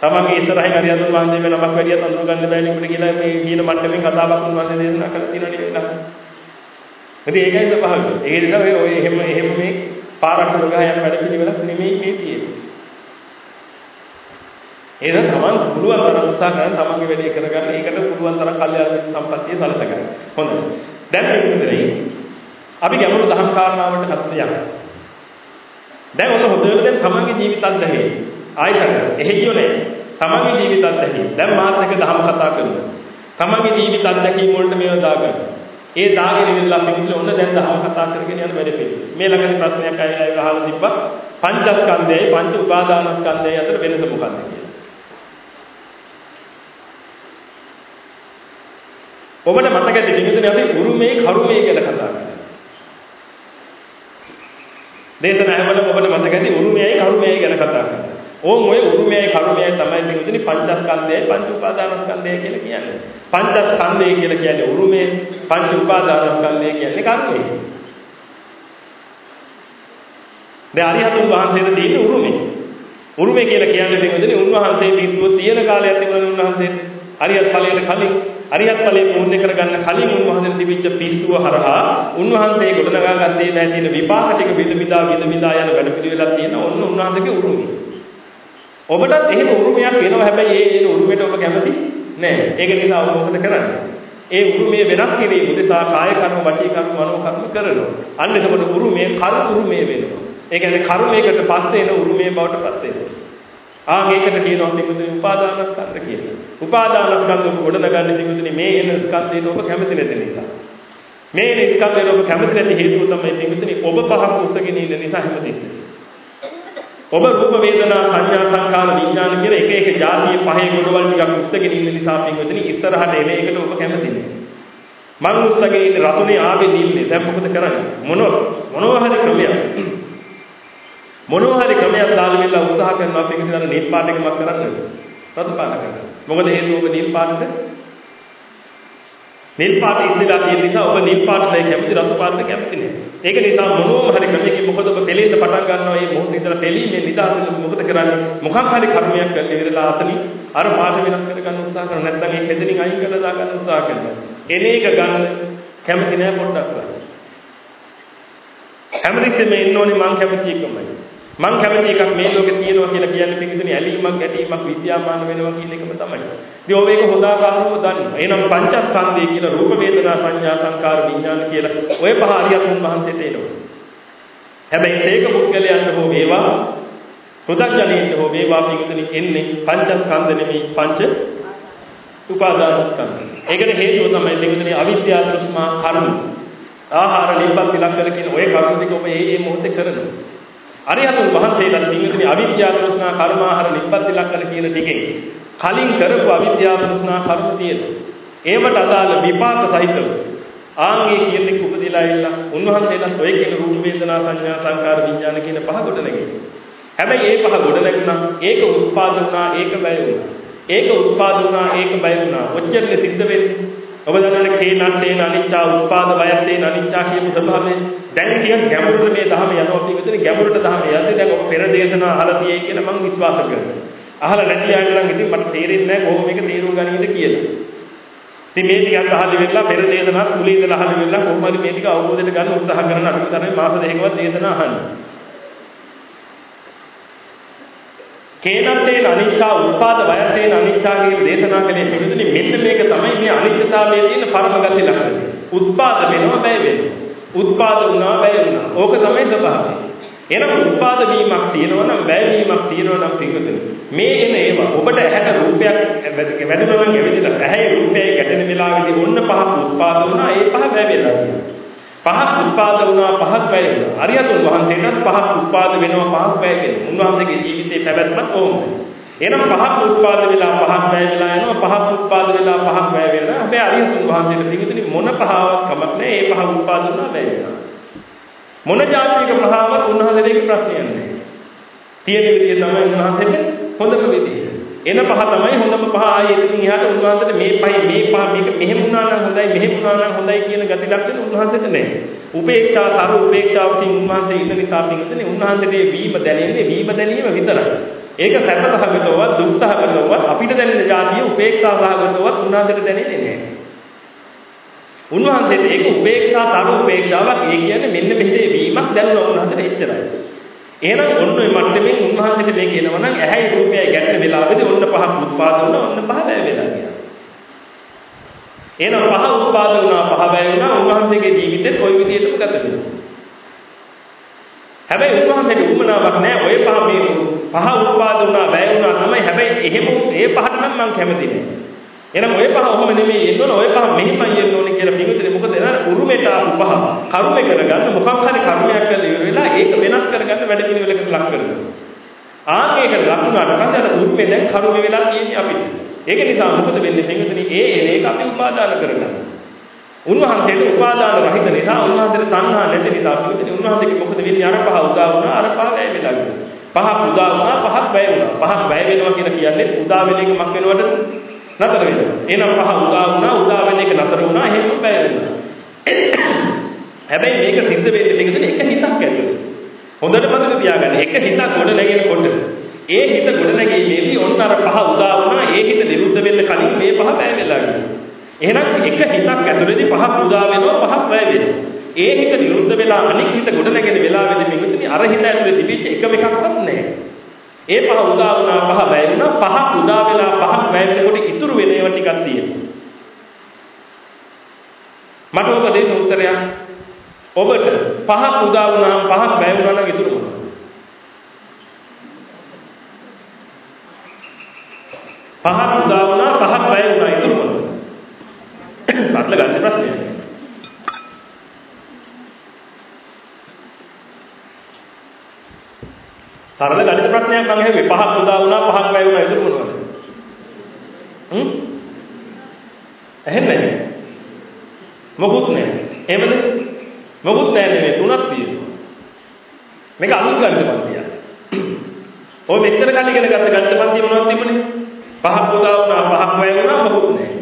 තමන්ගේ ඉස්සරහින් හරියට වන්දේ වෙන නමක් වැඩියක් අඳුර ගන්න බෑ නෙමෙයි කියලා මේ කියන මට්ටමින් කතාවක් උන්වහන්සේ දේශනා කරලා තියෙනවා නෙවෙයි නේද? ඉතින් ඒකයි ස්වභාවය. ඒ නිසා ඔය එහෙම එහෙම මේ පාරක් ගහ යන වැඩ පිළිවෙලක් නෙමෙයි මේ තියෙන්නේ. එහෙනම් තමන් පුළුවන් තරම් උත්සාහ කරන් තමන්ගේ වැඩේ කරගන්න. ඒකට පුළුවන් තරම් කල්යාණ සම්පත්තිය සලසගන්න. හොඳයි. දැන් මේ විතරයි. අපි ගැඹුරු දහම් කාරණාවලට හතර යනවා. දැන් ඔන්න හොඳට දැන් තමන්ගේ ජීවිත අත්දැකීම්. ආයිතර එහෙයියෝනේ. තමන්ගේ ජීවිත අත්දැකීම්. දැන් මාත් එක දහම් කතා කරනවා. තමන්ගේ ජීවිත අත්දැකීම් වලට මේව දාගන්න. ඒ දාගෙන ඉඳලා පිටින් ඔන්න දැන් දහම් කතා කරගෙන යන වැඩ පිළිවෙල. මේ ළඟදී ප්‍රශ්නයක් අයලා අහලා තිබ්බා. පංචස්කන්ධයයි පංච උපාදානස්කන්ධයයි අතර වෙනස මොකක්ද කියලා. ඔබට මතක ඇති නිමිතනේ අපි උරුමේ කරුමේ ගැන කතා කරා. දේශනාවල ඔබට මතක ඇති උරුමේයි කරුමේයි ගැන කතා කරා. ඕම් ඔය උරුමේයි කරුමේයි තමයි නිමිතනේ පංචස්කන්ධයයි පංච උපාදානස්කන්ධය කියලා කියන්නේ. පංචස්කන්ධය කියලා කියන්නේ උරුමේ පංච උපාදානස්කන්ධය කියන්නේ කර්මය. දැන් අරිහතුන් වහන්සේට තියෙන උරුමේ. උරුමේ කියලා කියන්නේ නිමිතනේ උන්වහන්සේ පිස්සුව තියෙන කාලයක් තිබුණා උන්වහන්සේ. අරියත් ඵලයට කලින් අරියත් ඵලයේ පූර්ණ කරගන්න කලින් උන්වහන්සේ තිබිච්ච පිස්සුව හරහා උන්වහන්සේ ගොඩනගා ගත්තේ නැහැ තියෙන විපාක ටික විද විදා විද විදා යන වැඩ පිළිවෙලක් තියෙන ඔන්න උන්වහන්සේගේ උරුමය. ඔබටත් එහෙම උරුමයක් වෙනවා හැබැයි ඒ ඒ උරුමයට ඔබ කැමති නැහැ. ඒක නිසා ඔබ මොකද කරන්නේ? ඒ උරුමයේ වෙනස් කිරීම උදෙසා කාය කර්ම, වචී කර්ම, මනෝ කර්ම කරනවා. අන්න එතකොට උරුමයේ කර්ම උරුමයේ වෙනවා. ඒ කියන්නේ කර්මයකට පස්සේ එන උරුමයේ බවට පත් වෙනවා. ආ මේකට කියනවා පිටුදුනි උපාදානස්කන්ධ කියලා. උපාදානස්කන්ධ ඔබ ගොඩනගන්නේ පිටුදුනි මේ එන ස්කන්ධයට ඔබ කැමති නැති නිසා. මේ එන ස්කන්ධයට ඔබ කැමති නැති හේතුව තමයි පිටුදුනි ඔබ පහක් උසගෙන ඉන්න නිසා හැමතිස්සෙම. ඔබ රූප වේදනා සංඥා සංකාර විඥාන කියන එක එක જાතිය පහේ ගොඩවල් ටිකක් උස්සගෙන ඉන්න නිසා පින්වතුනි ඉස්සරහට එන එකට ඔබ කැමති නෑ. මං උස්සගෙන ඉන්න රතුනේ ආවේ දින්නේ. දැන් මොකද කරන්නේ? මොන මොනවා හරි ක්‍රමයක්. මොනවා හරි ක්‍රමයක් දාලා මෙල්ල උත්සාහ කරනවා පින්වතුනි අර නිල් පාට එකක් කරන්න. රතු පාට කරන්න. මොකද හේතුව ඔබ නිල් පාටද නිල් පාට ඉස්සෙල්ලා තියෙන නිසා ඔබ නිල් පාටට කැමති රතු පාටට කැමති නෑ. ඒක නිසා මොනෝම හරි ක්‍රමයකින් මොකද ඔබ පෙලෙන්න පටන් ගන්නවා මේ මොහොතේ ඉඳලා පෙලීමේ නිදාසෙ මොකද කරන්නේ? මොකක් හරි කර්මයක් කරලා ඉවරලා අතනින් අර පාට වෙනස් කර ගන්න උත්සාහ කරනවා. නැත්නම් ඒ හෙදෙනින් අයින් කරලා දා ගන්න උත්සාහ කරනවා. එන එක ගන්න කැමති නෑ පොඩ්ඩක් කරන්න. හැමදෙස්සෙම එන්න ඕනේ මං කැමති එකමයි. මං කැමති එකක් මේ ලෝකේ තියෙනවා කියලා කියන්නේ පිටින් ඇලීමක් ගැටීමක් විද්‍යාමාන වෙනවා කියන එකම තමයි. ඉතින් ඔබ ඒක හොඳ ආකාරව දන්නවා. එහෙනම් පංචස්කන්ධය කියලා රූප වේදනා සංඥා සංකාර විඥාන කියලා ඔය පහ අරියතුන් වහන්සේට එනවා. හැබැයි ඒක පුද්ගලයන්ට හෝ වේවා හුදඥානීන්ට හෝ වේවා පිටුනි එන්නේ පංචස්කන්ධ නෙමෙයි පංච උපාදානස්කන්ධ. ඒකට හේතුව තමයි පිටුනි අවිද්‍යාව තෘෂ්ණා කර්ම. ආහාර නිබ්බත් ඉලක්කල කියන ඔය කර්ම ටික ඔබ ඒ ඒ මොහොතේ කරනවා. අරිහතුන් වහන්සේලා පින්විතනි අවිද්‍යාව තෘෂ්ණා කර්මාහාර නිබ්බත් ලක්කන කියන ටිකේ කලින් කරපු අවිද්‍යාව තෘෂ්ණා කර්ම තියෙනවා. ඒවට අදාළ විපාක සහිතව ආන්ගේ කියන්නේ උපදීලා ඉන්න උන්වහන්සේලා ඔය කියන රූප වේදනා සංඥා සංකාර විඥාන කියන පහ කොට නැගෙන්නේ. හැබැයි ඒ පහ ගොඩ නැගුණා ඒක උත්පාද වුණා ඒක බය වුණා. ඒක උත්පාද වුණා ඒක බය වුණා. ඔච්චරනේ සිද්ධ වෙන්නේ. ඔබ දන්නවනේ කේනත්තේන අනිච්චා උත්පාද වයත්තේන අනිච්චා කියන ස්වභාවය දැන් කියන ගැඹුරට මේ ධර්ම යනවා කියන ගැඹුරට ධර්ම යද්දී දැන් ඔබ පෙර දේශනා අහලා තියෙයි කියලා මම විශ්වාස කරනවා. අහලා නැති අය නම් ඉතින් මට තේරෙන්නේ නැහැ කොහොම මේක තේරුම් ගන්නද කියලා. ඉතින් මේ ටිකත් අහලා වෙලා පෙර දේශනා කුලී ඉඳලා අහලා වෙලා කොහොම හරි මේ ටික අවබෝධයට ගන්න උත්සාහ කරන අඩු තරමේ මාස දෙකකවත් දේශනා අහන්න. කේනත්තේන අනිච්චා උත්පාද වයත්තේන අනිච්චා කියන දේශනා කලේ පිළිතුරු මෙන්න මේක තමයි මේ අනිත්‍යතාවයේ තියෙන පරමගති ලක්ෂණය. උත්පාද වෙනවා බය වෙනවා. උත්පාද වුණා බය වුණා. ඕක තමයි ස්වභාවය. එහෙනම් උත්පාද වීමක් තියෙනවා නම් බය වීමක් තියෙනවා නම් පිළිතුරු මේ එන ඒවා ඔබට ඇහැට රූපයක් වැඩිමම ඇවිදලා ඇහැයි රූපයයි ගැටෙන වෙලාවෙදී ඔන්න පහක් උත්පාද වුණා ඒ පහ බය වෙලා තියෙනවා. පහක් උත්පාද වුණා පහක් වැය වෙනවා. අරියතුන් වහන්සේටත් පහක් උත්පාද වෙනවා පහක් වැය වෙනවා. උන්වහන්සේගේ ජීවිතේ පැවැත්මත් ඕමයි. එහෙනම් පහක් උත්පාද වෙලා පහක් වැය වෙලා යනවා පහක් උත්පාද වෙලා පහක් වැය වෙනවා. හැබැයි අරියතුන් වහන්සේට පිටින් මොන පහවක් කමක් නැහැ. ඒ පහ උත්පාද වුණා වැය වෙනවා. මොන જાතියක පහවක් උන්වහන්සේගේ ප්‍රශ්නයක් නැහැ. තියෙන විදිය තමයි උන්වහන්සේට හොඳම විදිය. එන පහ තමයි හොඳම පහ ආයේ ඉතින් එහාට උන්වහන්සේට මේ පහයි මේ පහ මේක මෙහෙම වුණා නම් හොඳයි මෙහෙම වුණා නම් හොඳයි කියන ගති ලක්ෂණ උන්වහන්සේට නැහැ. උපේක්ෂා තරු උපේක්ෂාවකින් උන්වහන්සේ ඉන්න නිසා පිටින් උන්වහන්සේගේ වීම දැනෙන්නේ වීම දැනීම විතරයි. ඒක සැපසහගතවත් දුක්සහගතවත් අපිට දැනෙන જાතිය උපේක්ෂාසහගතවත් උන්වහන්සේට දැනෙන්නේ නැහැ. උන්වහන්සේට ඒක උපේක්ෂා තරු උපේක්ෂාවක් ඒ කියන්නේ මෙන්න මෙහෙේ වීමක් දැනුණා උන්වහන්සේට එච්චරයි. එහෙනම් ඔන්න ඔය මට්ටමින් උන්වහන්සේට මේ කියනවා නම් ඇහැයි රූපයයි ගැටෙන වෙලාවෙදී ඔන්න පහක් උත්පාද වුණා ඔන්න පහ බය වෙලා ගියා. එහෙනම් පහ උත්පාද වුණා පහ බය වුණා උන්වහන්සේගේ ජීවිතේත් ওই විදිහටම ගත වෙනවා. හැබැයි උන්වහන්සේට උමනාවක් නැහැ ඔය පහ මේ පහ උත්පාද වුණා බය වුණා තමයි හැබැයි එහෙම ඒ පහට නම් මම කැමති නෑ. එහෙනම් ඔය පහ ඔහොම නෙමෙයි එන්න ඕන ඔය පහ මෙහිමයි එන්න ඕනේ කියලා පිටුදේ මොකද එන උරුමෙට ආපු පහ කර්මය කරගන්න මොකක් හරි කර්මයක් කරලා ඉවර වෙලා ඒක වෙනස් කරගන්න වැඩ පිළිවෙලකට ලක් කරනවා. ආගේකට ලකුණාට පස්සේ අර උරුමෙ දැන් කර්මය වෙලා තියෙන්නේ අපිට. ඒක නිසා මොකද වෙන්නේ පිටුදේ ඒ එන එක අපි උපාදාන කරගන්න. උන්වහන්සේට උපාදාන රහිත නිසා උන්වහන්සේට තණ්හා නැති නිසා පිටුදේ උන්වහන්සේට මොකද වෙන්නේ අර පහ උදා වුණා අර පහ වැය වෙලා ගියා. පහක් උදා වුණා පහක් වැය වුණා. පහක් වැය වෙනවා කියලා කියන්නේ උදා වෙන එක මක් වෙනවද නතර වෙනවා. එහෙනම් පහ උදා වුණා, උදා වෙන එක නතර වුණා, එහෙම බය වුණා. හැබැයි මේක සිද්ධ වෙන්නේ දෙකද එක හිතක් ඇතුළේ. හොඳට මතක තියාගන්න. එක හිතක් ගොඩ නැගෙනකොට ඒ හිත ගොඩ නැගෙීමේදී ඔන්න අර පහ උදා වුණා, ඒ හිත නිරුද්ධ වෙන්න කලින් මේ පහ බය වෙලා ගියා. එහෙනම් එක හිතක් ඇතුළේදී පහක් උදා වෙනවා, පහක් බය වෙනවා. ඒ හිත නිරුද්ධ වෙලා අනික් හිත ගොඩ නැගෙන වෙලාවෙදී මෙතන අර හිත ඇතුලේ තිබිච්ච එකම එකක්වත් නැහැ. ඒ පහ උදා වුණා පහ වැය වුණා පහක් උදා වෙලා පහක් වැය වෙනකොට ඉතුරු වෙන ඒවා ටිකක් තියෙනවා. මට ඔබ දෙන්න උත්තරයක්. ඔබට පහක් උදා වුණාම පහක් වැය වුණා නම් ඉතුරු මොනවද? පහක් උදා වුණා පහක් වැය වුණා ඉතුරු මොනවද? සරල ගන්න ප්‍රශ්නයක්. සරල ගණිත ප්‍රශ්නයක් මම ඇහුවේ පහක් උදා වුණා පහක් වැය වුණා ඉතුරු මොනවද? හ්ම්? ඇහෙන්නේ නැහැ. මොකුත් නැහැ. එහෙමද? මොකුත් නැහැ නෙමෙයි තුනක් තියෙනවා. මේක අලුත් ගණිත පන්තියක්. ඔය මෙච්චර කල් ඉගෙන ගත්ත ගණිත පන්තිය මොනවද තිබුණේ? පහක් උදා වුණා පහක් වැය වුණා මොකුත් නැහැ.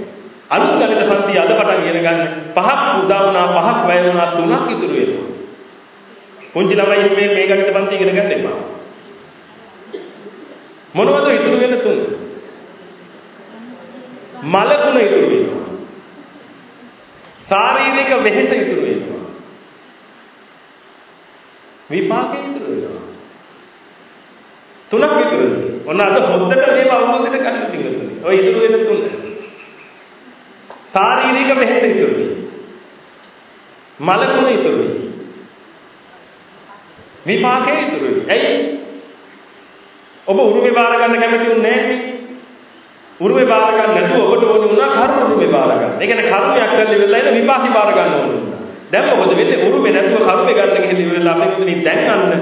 අලුත් ගණිත පන්තිය අද පටන් ඉගෙන ගන්න පහක් උදා වුණා පහක් වැය වුණා තුනක් ඉතුරු වෙනවා. පුංචි ළමයි මේ මේ ගණිත පන්තිය ඉගෙන ගන්න එපා. මොනවද ඉතුරු වෙන තුන? මලකුණ ඉතුරු වෙනවා. ශාරීරික වෙහෙස ඉතුරු වෙනවා. විපාකේ ඉතුරු වෙනවා. තුනක් ඉතුරු වෙනවා. ඔන්න අද හොද්දට මේව අවබෝධයට ගන්න තියෙනවා. ඔය ඉතුරු වෙන තුන. ශාරීරික වෙහෙස ඉතුරු වෙනවා. මලකුණ ඉතුරු වෙනවා. විපාකේ ඉතුරු වෙනවා. ඇයි? ඔබ උරුමේ බාර ගන්න කැමති උන්නේ නැහැ උරුමේ බාර ගන්න නැතුව ඔබට ඕනේ වුණා කර්ම උරුමේ බාර ගන්න. ඒ කියන්නේ කර්මයක් කරලා ඉවරලා ඉන්න විපාකي බාර ගන්න ඕනේ. දැන් මොකද වෙන්නේ උරුමේ නැතුව කර්මේ ගන්න ගිහින් ඉවරලා අපි මුදින් දැන් අන්න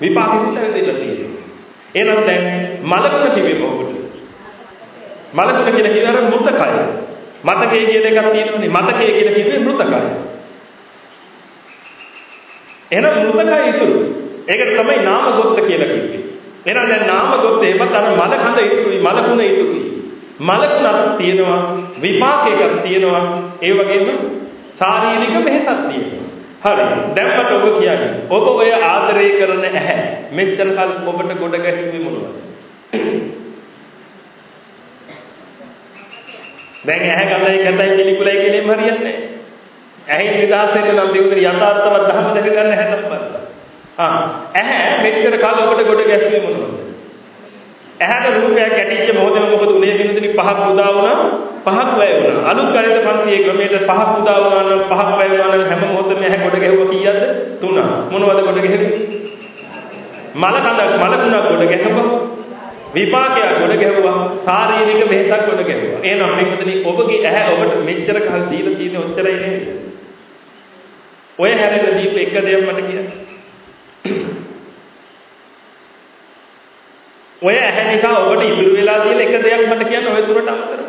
විපාකෙ විතර දෙලා තියෙනවා. එහෙනම් දැන් මලකුණ කිව්වේ මොකද? මලකුණ කියන කිව්වර මෘතකය. මතකයේ කියන එකක් තියෙනවනේ මතකයේ කියන කිව්වේ මෘතකය. එහෙනම් මෘතකය ඉතුරු. ඒකට තමයි නාම ගොත්ත කියලා කිව්වේ. එහෙනම් දැන් නාම ගොත් එහෙමත් අර මල කඳ ඉතුරුයි මල කුණ ඉතුරුයි. මල කුණක් තියෙනවා විපාකයක්ක් තියෙනවා ඒ වගේම ශාරීරික වෙහසක් තියෙනවා. හරි. දැන් මට ඔබ කියන්නේ ඔබ ඔය ආදරය කරන ඇහැ මෙච්චර කල් ඔබට ගොඩ ගැස්සුවේ මොනවද? දැන් ඇහැ ගඳයි කැතයි පිළිකුලයි කියලෙම හරියන්නේ නැහැ. ඇහි නිදහස් වෙන්න නම් දෙවියන් යථාර්ථවත් ධර්ම දැක ගන්න හැටපත්. ආ ඇහැ මෙච්චර කාල ඔබට ගොඩ ගැස්සේ මොනවද? ඇහැට රූපයක් ඇටිච්ච මොහොතේම මොකද උනේ බින්දුනි පහක් උදා වුණා පහක් වැය වුණා. අලුත් ගණිත පන්තියේ ක්‍රමයට පහක් උදා වුණා නම් පහක් වැය වුණා නම් හැම මොහොතෙම ඇහැ ගොඩ ගැහුවා කීයද? තුන. මොනවද ගොඩ ගැහෙන්නේ? මල කඳක් මල තුනක් ගොඩ ගැහුවා. විපාකයක් ගොඩ ගැහුවා. ශාරීරික වෙහසක් ගොඩ ගැහුවා. එහෙනම් මේකතනි ඔබගේ ඇහැ ඔබට මෙච්චර කල් දීලා තියෙන ඔච්චරයි නේද? ඔය හැරෙන්න දීප එක දෙයක් මට කියන්න. ඔය ඇහැ නිසා ඔබට ඉතුරු වෙලා තියෙන එක දෙයක් මට කියන්න ඔය දුරට අමතරව.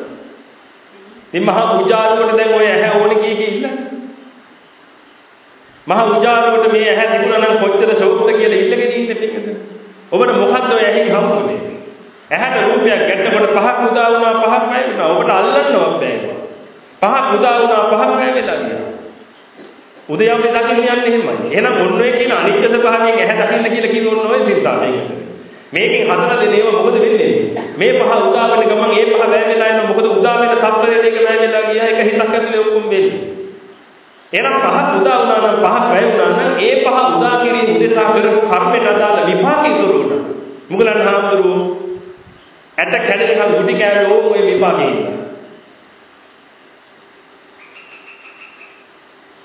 ඉතින් මහා උජාරුවට දැන් ඔය ඇහැ ඕනේ කී කී ඉන්න. මහා උජාරුවට මේ ඇහැ තිබුණා නම් කොච්චර ශෝක්ත කියලා ඉල්ලගෙන ඉන්නේ පිටකද? ඔබට මොකද්ද ඔය ඇහි හම්බුනේ? ඇහැට රූපයක් ගැටෙනකොට පහක් උදා වුණා පහක් වැය වුණා. ඔබට අල්ලන්නවත් බෑ. පහක් උදා වුණා පහක් වැය වෙලා ගියා. උදයව්වේ දකින්න යන්නේ එහෙමයි. එහෙනම් ඔන්න ඔය කියන අනිත්‍ය ස්වභාවයෙන් ඇහැ දකින්න කියලා කියන ඔන්න ඔය සිතාවෙන්. මේකෙන් හතර දෙනේව මොකද වෙන්නේ? මේ පහ උදා වෙන ගමන් ඒ පහ වැය වෙලා යන මොකද උදා වෙන තත්ත්වයේ දෙක වැය වෙලා ගියා එක හිතක් ඇතුලේ ඔක්කොම වෙන්නේ. එහෙනම් පහක් උදා වුණා නම් පහක් වැය වුණා නම් ඒ පහ උදා කිරීම උදෙසා කරපු කර්මෙට අදාළ විපාක ඉතුරු වුණා. මුගලන් හාමුදුරුවෝ ඇට කැඩෙනකන් ගුටි කෑවේ ඕම ඔය විපාකේ ඉන්නවා.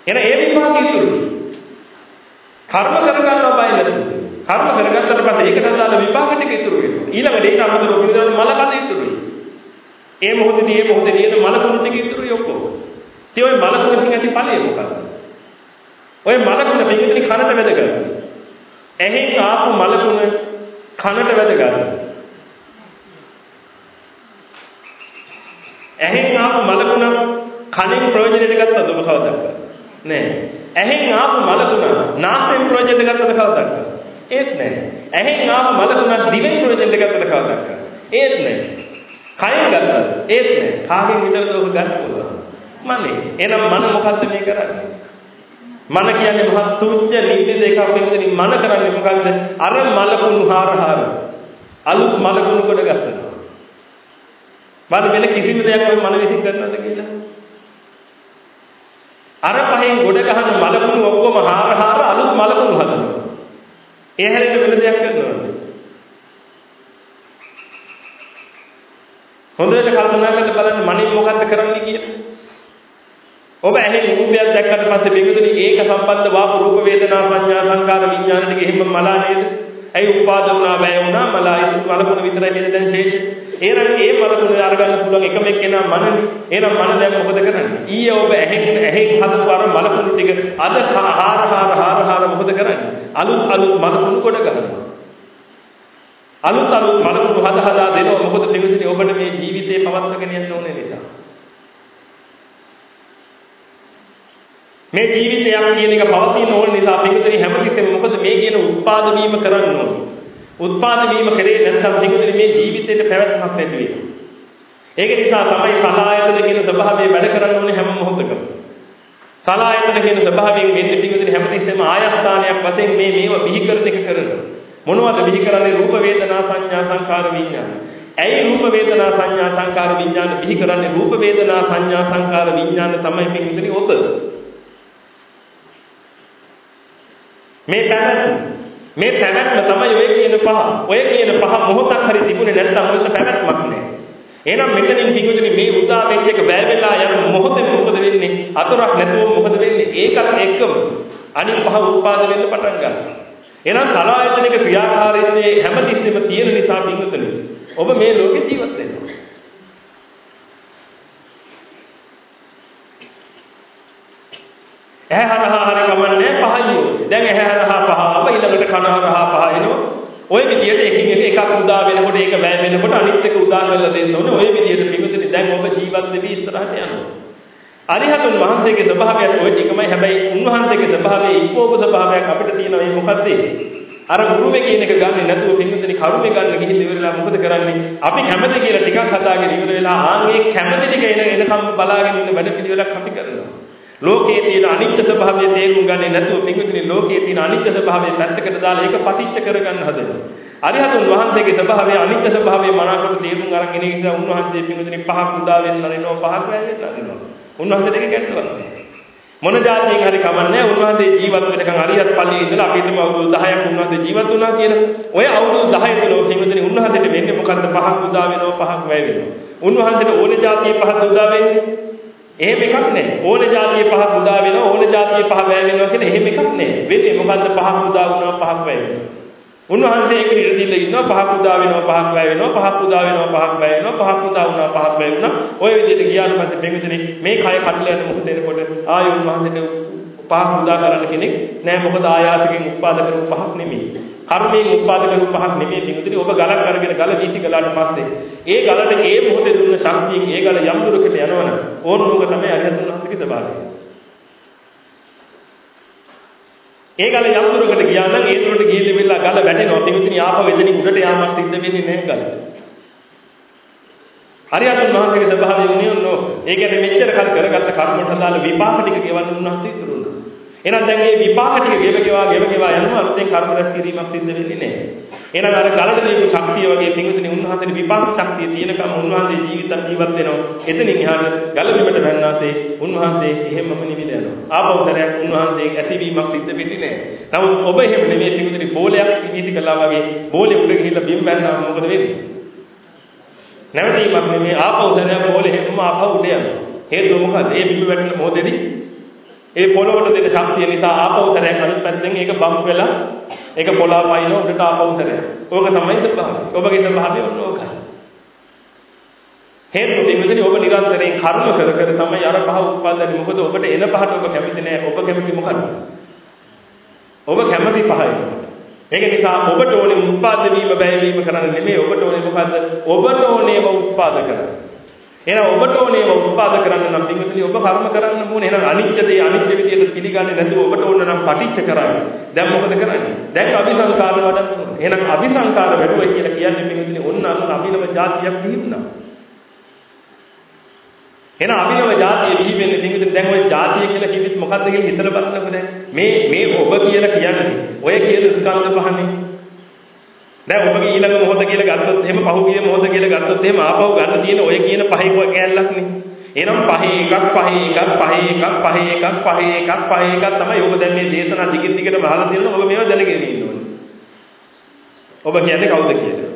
එන ඒ විපාක ඉතුරුයි. කර්ම කරගන්නවා බය නැතුව. කර්ම කරගත්තට පස්සේ ඒකට අදාළ විපාක ටික ඉතුරු වෙනවා. ඊළඟට ඒක අමතරව පිළිදෙන මල කඳ ඉතුරුයි. ඒ මොහොතේදී ඒ මොහොතේ නේද මල කුණු ටික ඉතුරුයි ඔක්කොම. ඉතින් ওই මල කුණකින් ඇති ඵලය මොකක්ද? ওই මල කුණ මේකෙදි කනට වැදගත්. ඇහෙන් ආපු මල කුණ කනට වැදගත්. ඇහෙන් ආපු මල කුණ කනෙන් ප්‍රයෝජනෙට ගත්තද ඔබ කවදාද? නෑ. ඇහෙන් ආපු මලකුණ නාසයෙන් ප්‍රොජෙක්ට් ගත්තද කවදාද? ඒත් නෑ. ඇහෙන් ආපු මලකුණ දිවෙන් ප්‍රොජෙක්ට් ගත්තද කවදාද? ඒත් නෑ. කයෙන් ගත්තද? ඒත් නෑ. කාගෙන් විතරද ඔබ ගන්න පුළුවන්? මනේ. එහෙනම් මන මොකද්ද මේ කරන්නේ? මන කියන්නේ මහත් තුච්ඡ නිදි දෙකක් වෙනදී මන කරන්නේ මොකද්ද? අර මලකුණු හාර හාර. අලුත් මලකුණු කොට ගන්නවා. මම වෙන කිසිම දෙයක් ඔය මන විසින් කරනවද කියලා? අර පහෙන් ගොඩ ගහන මලකුණු ඔක්කොම හාර හාර අලුත් මලකුණු හදනවා. ඒ හැරෙන්න වෙන දෙයක් කරනවද? හොඳට කල්පනා කරලා බලන්න මනින් මොකද්ද කරන්නේ කියලා. ඔබ ඇහෙන් රූපයක් දැක්කට පස්සේ බෙගුදුනි ඒක සම්බන්ධ වාප රූප වේදනා සංඥා සංකාර විඥාන ටික එහෙම මලා නේද? ඇයි උපාද වුණා බය වුණා මලා ඉසු මලකුණ විතරයි නේද දැන් ශේෂ. එහෙනම් ඒ මලකුණ අරගන්න පුළුවන් එකම එක්කෙනා මනනේ. එහෙනම් මන දැන් මොකද කරන්නේ? ඊයේ ඔබ ඇහෙන් ඇහෙන් හදපු අර මලකුණ ටික අද හාර හාර හාර හාර මොකද කරන්නේ? අලුත් අලුත් මලකුණ කොට ගන්නවා. අලුත් අලුත් මලකුණු හද හදා දෙනවා මොකද දෙවිසිනේ ඔබට මේ ජීවිතේ පවත්වාගෙන යන්න ඕනේ නිසා. මේ ජීවිතයක් කියන එක පවතින ඕන නිසා පිටුදෙනි හැමතිස්සෙම මොකද මේ කියන උත්පාද වීම කරන්න ඕන. උත්පාද වීම කරේ නැත්නම් පිටුදෙනි මේ ජීවිතේට පැවැත්මක් නැති වෙනවා. ඒක නිසා තමයි සලායතන කියන ස්වභාවය වැඩ කරන්න ඕනේ හැම මොහොතකම. සලායතන කියන ස්වභාවයෙන් වෙන්නේ පිටුදෙනි හැමතිස්සෙම ආයස්ථානයක් වශයෙන් මේ මේව බිහි කරන එක කරනවා. මොනවද බිහි කරන්නේ රූප වේදනා සංඥා සංකාර විඥාන. ඇයි රූප වේදනා සංඥා සංකාර විඥාන බිහි කරන්නේ රූප වේදනා සංඥා සංකාර විඥාන තමයි පිටුදෙනි ඔබ. මේ පැවැත්ම මේ පැවැත්ම තමයි ඔය කියන පහ. ඔය කියන පහ මොහොතක් හරි තිබුණේ නැත්නම් ඔයක පැවැත්මක් නැහැ. එහෙනම් මෙතනින් පිටුදෙනි මේ උදා වෙච්ච එක වැය වෙලා යන මොහොතේ මොකද වෙන්නේ? අතරක් නැතුව මොකද වෙන්නේ? ඒකත් එක්කම අනිත් පහ උත්පාද වෙන්න පටන් ගන්නවා. එහෙනම් සලායතනික ක්‍රියාකාරීත්වයේ හැමතිස්සෙම තියෙන නිසා පිටුදෙනි ඔබ මේ ලෝකේ ජීවත් වෙනවා. ඇහැ හරහා හරි කමන්නේ පහයියෝ. දැන් ඇහැ හරහා පහ ආව ඊළඟට කන හරහා පහ එනවා. ඔය විදිහට එකින් එක එකක් උදා වෙනකොට ඒක වැය වෙනකොට අනිත් එක උදා කරලා දෙන්න ඕනේ. ඔය විදිහට පිටුතුනි දැන් ඔබ ජීවත් වෙවි ඉස්සරහට යනවා. අරිහතුන් වහන්සේගේ ස්වභාවයත් ඔය ටිකමයි. හැබැයි උන්වහන්සේගේ ස්වභාවයේ ඉක්මෝප ස්වභාවයක් අපිට තියෙනවා. ඒ මොකද්ද? අර ගුරුමේ කියන එක ගන්න නැතුව පිටුතුනි කරුමේ ගන්න ගිහින් ඉවරලා මොකද කරන්නේ? අපි කැමති කියලා ටිකක් හදාගෙන ඉවර වෙලා ආන්ගේ කැමති ටික එන එනකම් බලාගෙන ඉන්න වැඩ පිළිවෙලක් අපි කරනවා. ලෝකයේ තියෙන අනිත්‍ය ස්වභාවය තේරුම් ගන්නේ නැතුව පින්විතනේ ලෝකයේ තියෙන අනිත්‍ය ස්වභාවය පැත්තකට දාලා ඒක පටිච්ච කරගන්න හදනවා. අරිහතුන් වහන්සේගේ ස්වභාවය අනිත්‍ය ස්වභාවය මනාකොට තේරුම් අරගෙන ඉන්න නිසා උන්වහන්සේ පින්විතනේ පහක් උදා වෙන්න හරිනවා පහක් වැය වෙන්න හරිනවා. උන්වහන්සේ දෙක ගැටලුවක් මොන જાතියෙන් හරි කමන්නේ උන්වහන්සේ ජීවත් වෙනකන් අරියත් පල්ලියේ ඉඳලා අපි හිතමු අවුරුදු 10ක් උන්වහන්සේ ජීවත් වුණා කියලා. ඔය අවුරුදු 10 තුළ පින්විතනේ උන්වහන්සේට වෙන්නේ මොකද්ද පහක් උදා වෙනවා පහක් වැය වෙනවා. උන්වහන්සේට ඕනේ જાතියේ පහක් උදා වෙන්නේ එහෙම එකක් නැහැ. ඕන જાතිය පහක් උදා වෙනවා ඕන જાතිය පහ වැය වෙනවා කියන එහෙම එකක් නැහැ. වෙන්නේ මොකද්ද පහක් උදා වුණා පහක් වැය වෙනවා. උන්වහන්සේ ඒක ඉරදිල්ල ඉන්නවා පහක් උදා වෙනවා පහක් වැය වෙනවා පහක් උදා වෙනවා පහක් වැය වෙනවා පහක් උදා වුණා පහක් වැය වුණා. ඔය විදිහට ගියාට පස්සේ මෙතන මේ කය කඩලා යන මොහොත එනකොට ආයෙ උන්වහන්සේට පහක් උදා කරන්න කෙනෙක් නෑ මොකද ආයාසයෙන් උත්පාද කරපු පහක් නෙමෙයි. කර්මයෙන් උත්පාද කරපු පහක් නෙමෙයි පිටුතුනි ඔබ ගලක් අරගෙන ගල වීසි කළාට පස්සේ ඒ ගලට ඒ මොහොතේ දුන්න ශක්තියෙන් ඒ ගල යම් දුරකට යනවනම් ඕන නෝක තමයි අරිහතුන් වහන්සේගේ ස්වභාවය. ඒ ගල යම් දුරකට ගියා නම් ඒ දුරට ගිහිල්ලා වෙලා ගල වැටෙනවා පිටුතුනි ආපහු එතනින් උඩට යාමක් සිද්ධ වෙන්නේ නැහැ ගල. හරියටම මහත්කේ ස්වභාවය වුණේ ඔන්නෝ. ඒ කියන්නේ මෙච්චර කල් කරගත්ත කර්ම වලට දාලා විපාක ටික ගෙවන්න උන්වහන්සේ ඉතුරු වුණා. එහෙනම් දැන් මේ විපාක ටික ගෙව ගෙවා ගෙව ගෙවා යනවා අලුතෙන් කර්ම රැස් කිරීමක් සිද්ධ වෙන්නේ නැහැ. එහෙනම් අර කලට දීපු ශක්තිය වගේ පිඟුතුනි උන්වහන්සේට විපාක ශක්තිය තියෙනකම් උන්වහන්සේ ජීවිත ජීවත් වෙනවා. එතනින් එහාට ගල බිමට වැන්නාසේ උන්වහන්සේ එහෙමම නිවිල යනවා. ආපහු සැරයක් උන්වහන්සේ ඇතිවීමක් සිද්ධ වෙන්නේ නැහැ. නමුත් ඔබ එහෙම නෙමෙයි පිඟුතුනි බෝලයක් ඉනිදි කළා වගේ බෝලේ උඩ ගිහිල්ලා බිම් වැන්නාම මොකද වෙන්නේ? නැවතීමක් නෙමෙයි ආපහු සැරයක් බෝලේ හැමම ආපහු උඩ යනවා. හේතුව මොකද? ඒ බිම් වැටෙන මොහොතේදී ඒ පොළොවට දෙන ශක්තිය නිසා ආපෞතරයක් අනිත් පැත්තෙන් ඒක බම්ප් වෙලා ඒක පොළා පයින් උඩට ආපෞතරය. ඕක තමයි ස්වභාවය. ඔබගේ ස්වභාවය ඔන්න ඕකයි. හේතු දෙවිදනි ඔබ නිරන්තරයෙන් කර්ම කර කර තමයි අර පහ උත්පාදන්නේ. මොකද ඔබට එන පහට ඔබ කැමති නෑ. ඔබ කැමති මොකක්ද? ඔබ කැමති පහයි. ඒක නිසා ඔබට ඕනේ උත්පාද වීම බැහැ වීම කරන්න නෙමෙයි. ඔබට ඕනේ මොකද්ද? ඔබට ඕනේම උත්පාද කරන්න. එහෙනම් ඔබට ඕනේ ඒවා උත්පාද කරන්න නම් පින්විතලි ඔබ කර්ම කරන්න ඕනේ. එහෙනම් අනිත්‍ය දේ අනිත්‍ය විදියට පිළිගන්නේ නැතුව ඔබට ඕන නම් පටිච්ච කරන්න. දැන් මොකද කරන්නේ? දැන් අபிසංකාර වඩන්න ඕනේ. එහෙනම් අபிසංකාර වැඩුවයි කියලා කියන්නේ පින්විතලි ඔන්න අන්න අභිනව જાතියක් පිහිටුණා. එහෙනම් අභිනව જાතිය දිහි වෙන්නේ පින්විතලි දැන් ওই જાතිය කියලා කිව්වෙත් මොකද්ද කියලා හිතලා බලන්නකෝ දැන්. මේ මේ ඔබ කියලා කියන්නේ ඔය කියන ස්කන්ධ පහනේ දැන් ඔබගේ ඊළඟ මොහොත කියලා ගත්තොත් එහෙම පහුගිය මොහොත කියලා ගත්තොත් එහෙම ආපහු ගන්න තියෙන ඔය කියන පහේ කෑල්ලක් නේ. එහෙනම් පහේ එකක් පහේ එකක් පහේ එකක් පහේ එකක් පහේ එකක් පහේ එකක් තමයි ඔබ දැන් මේ දේශනා දිගින් දිගටම අහලා තියෙනවා ඔබ මේවා දැනගෙන ඉන්න ඕනේ. ඔබ කියන්නේ කවුද කියලා.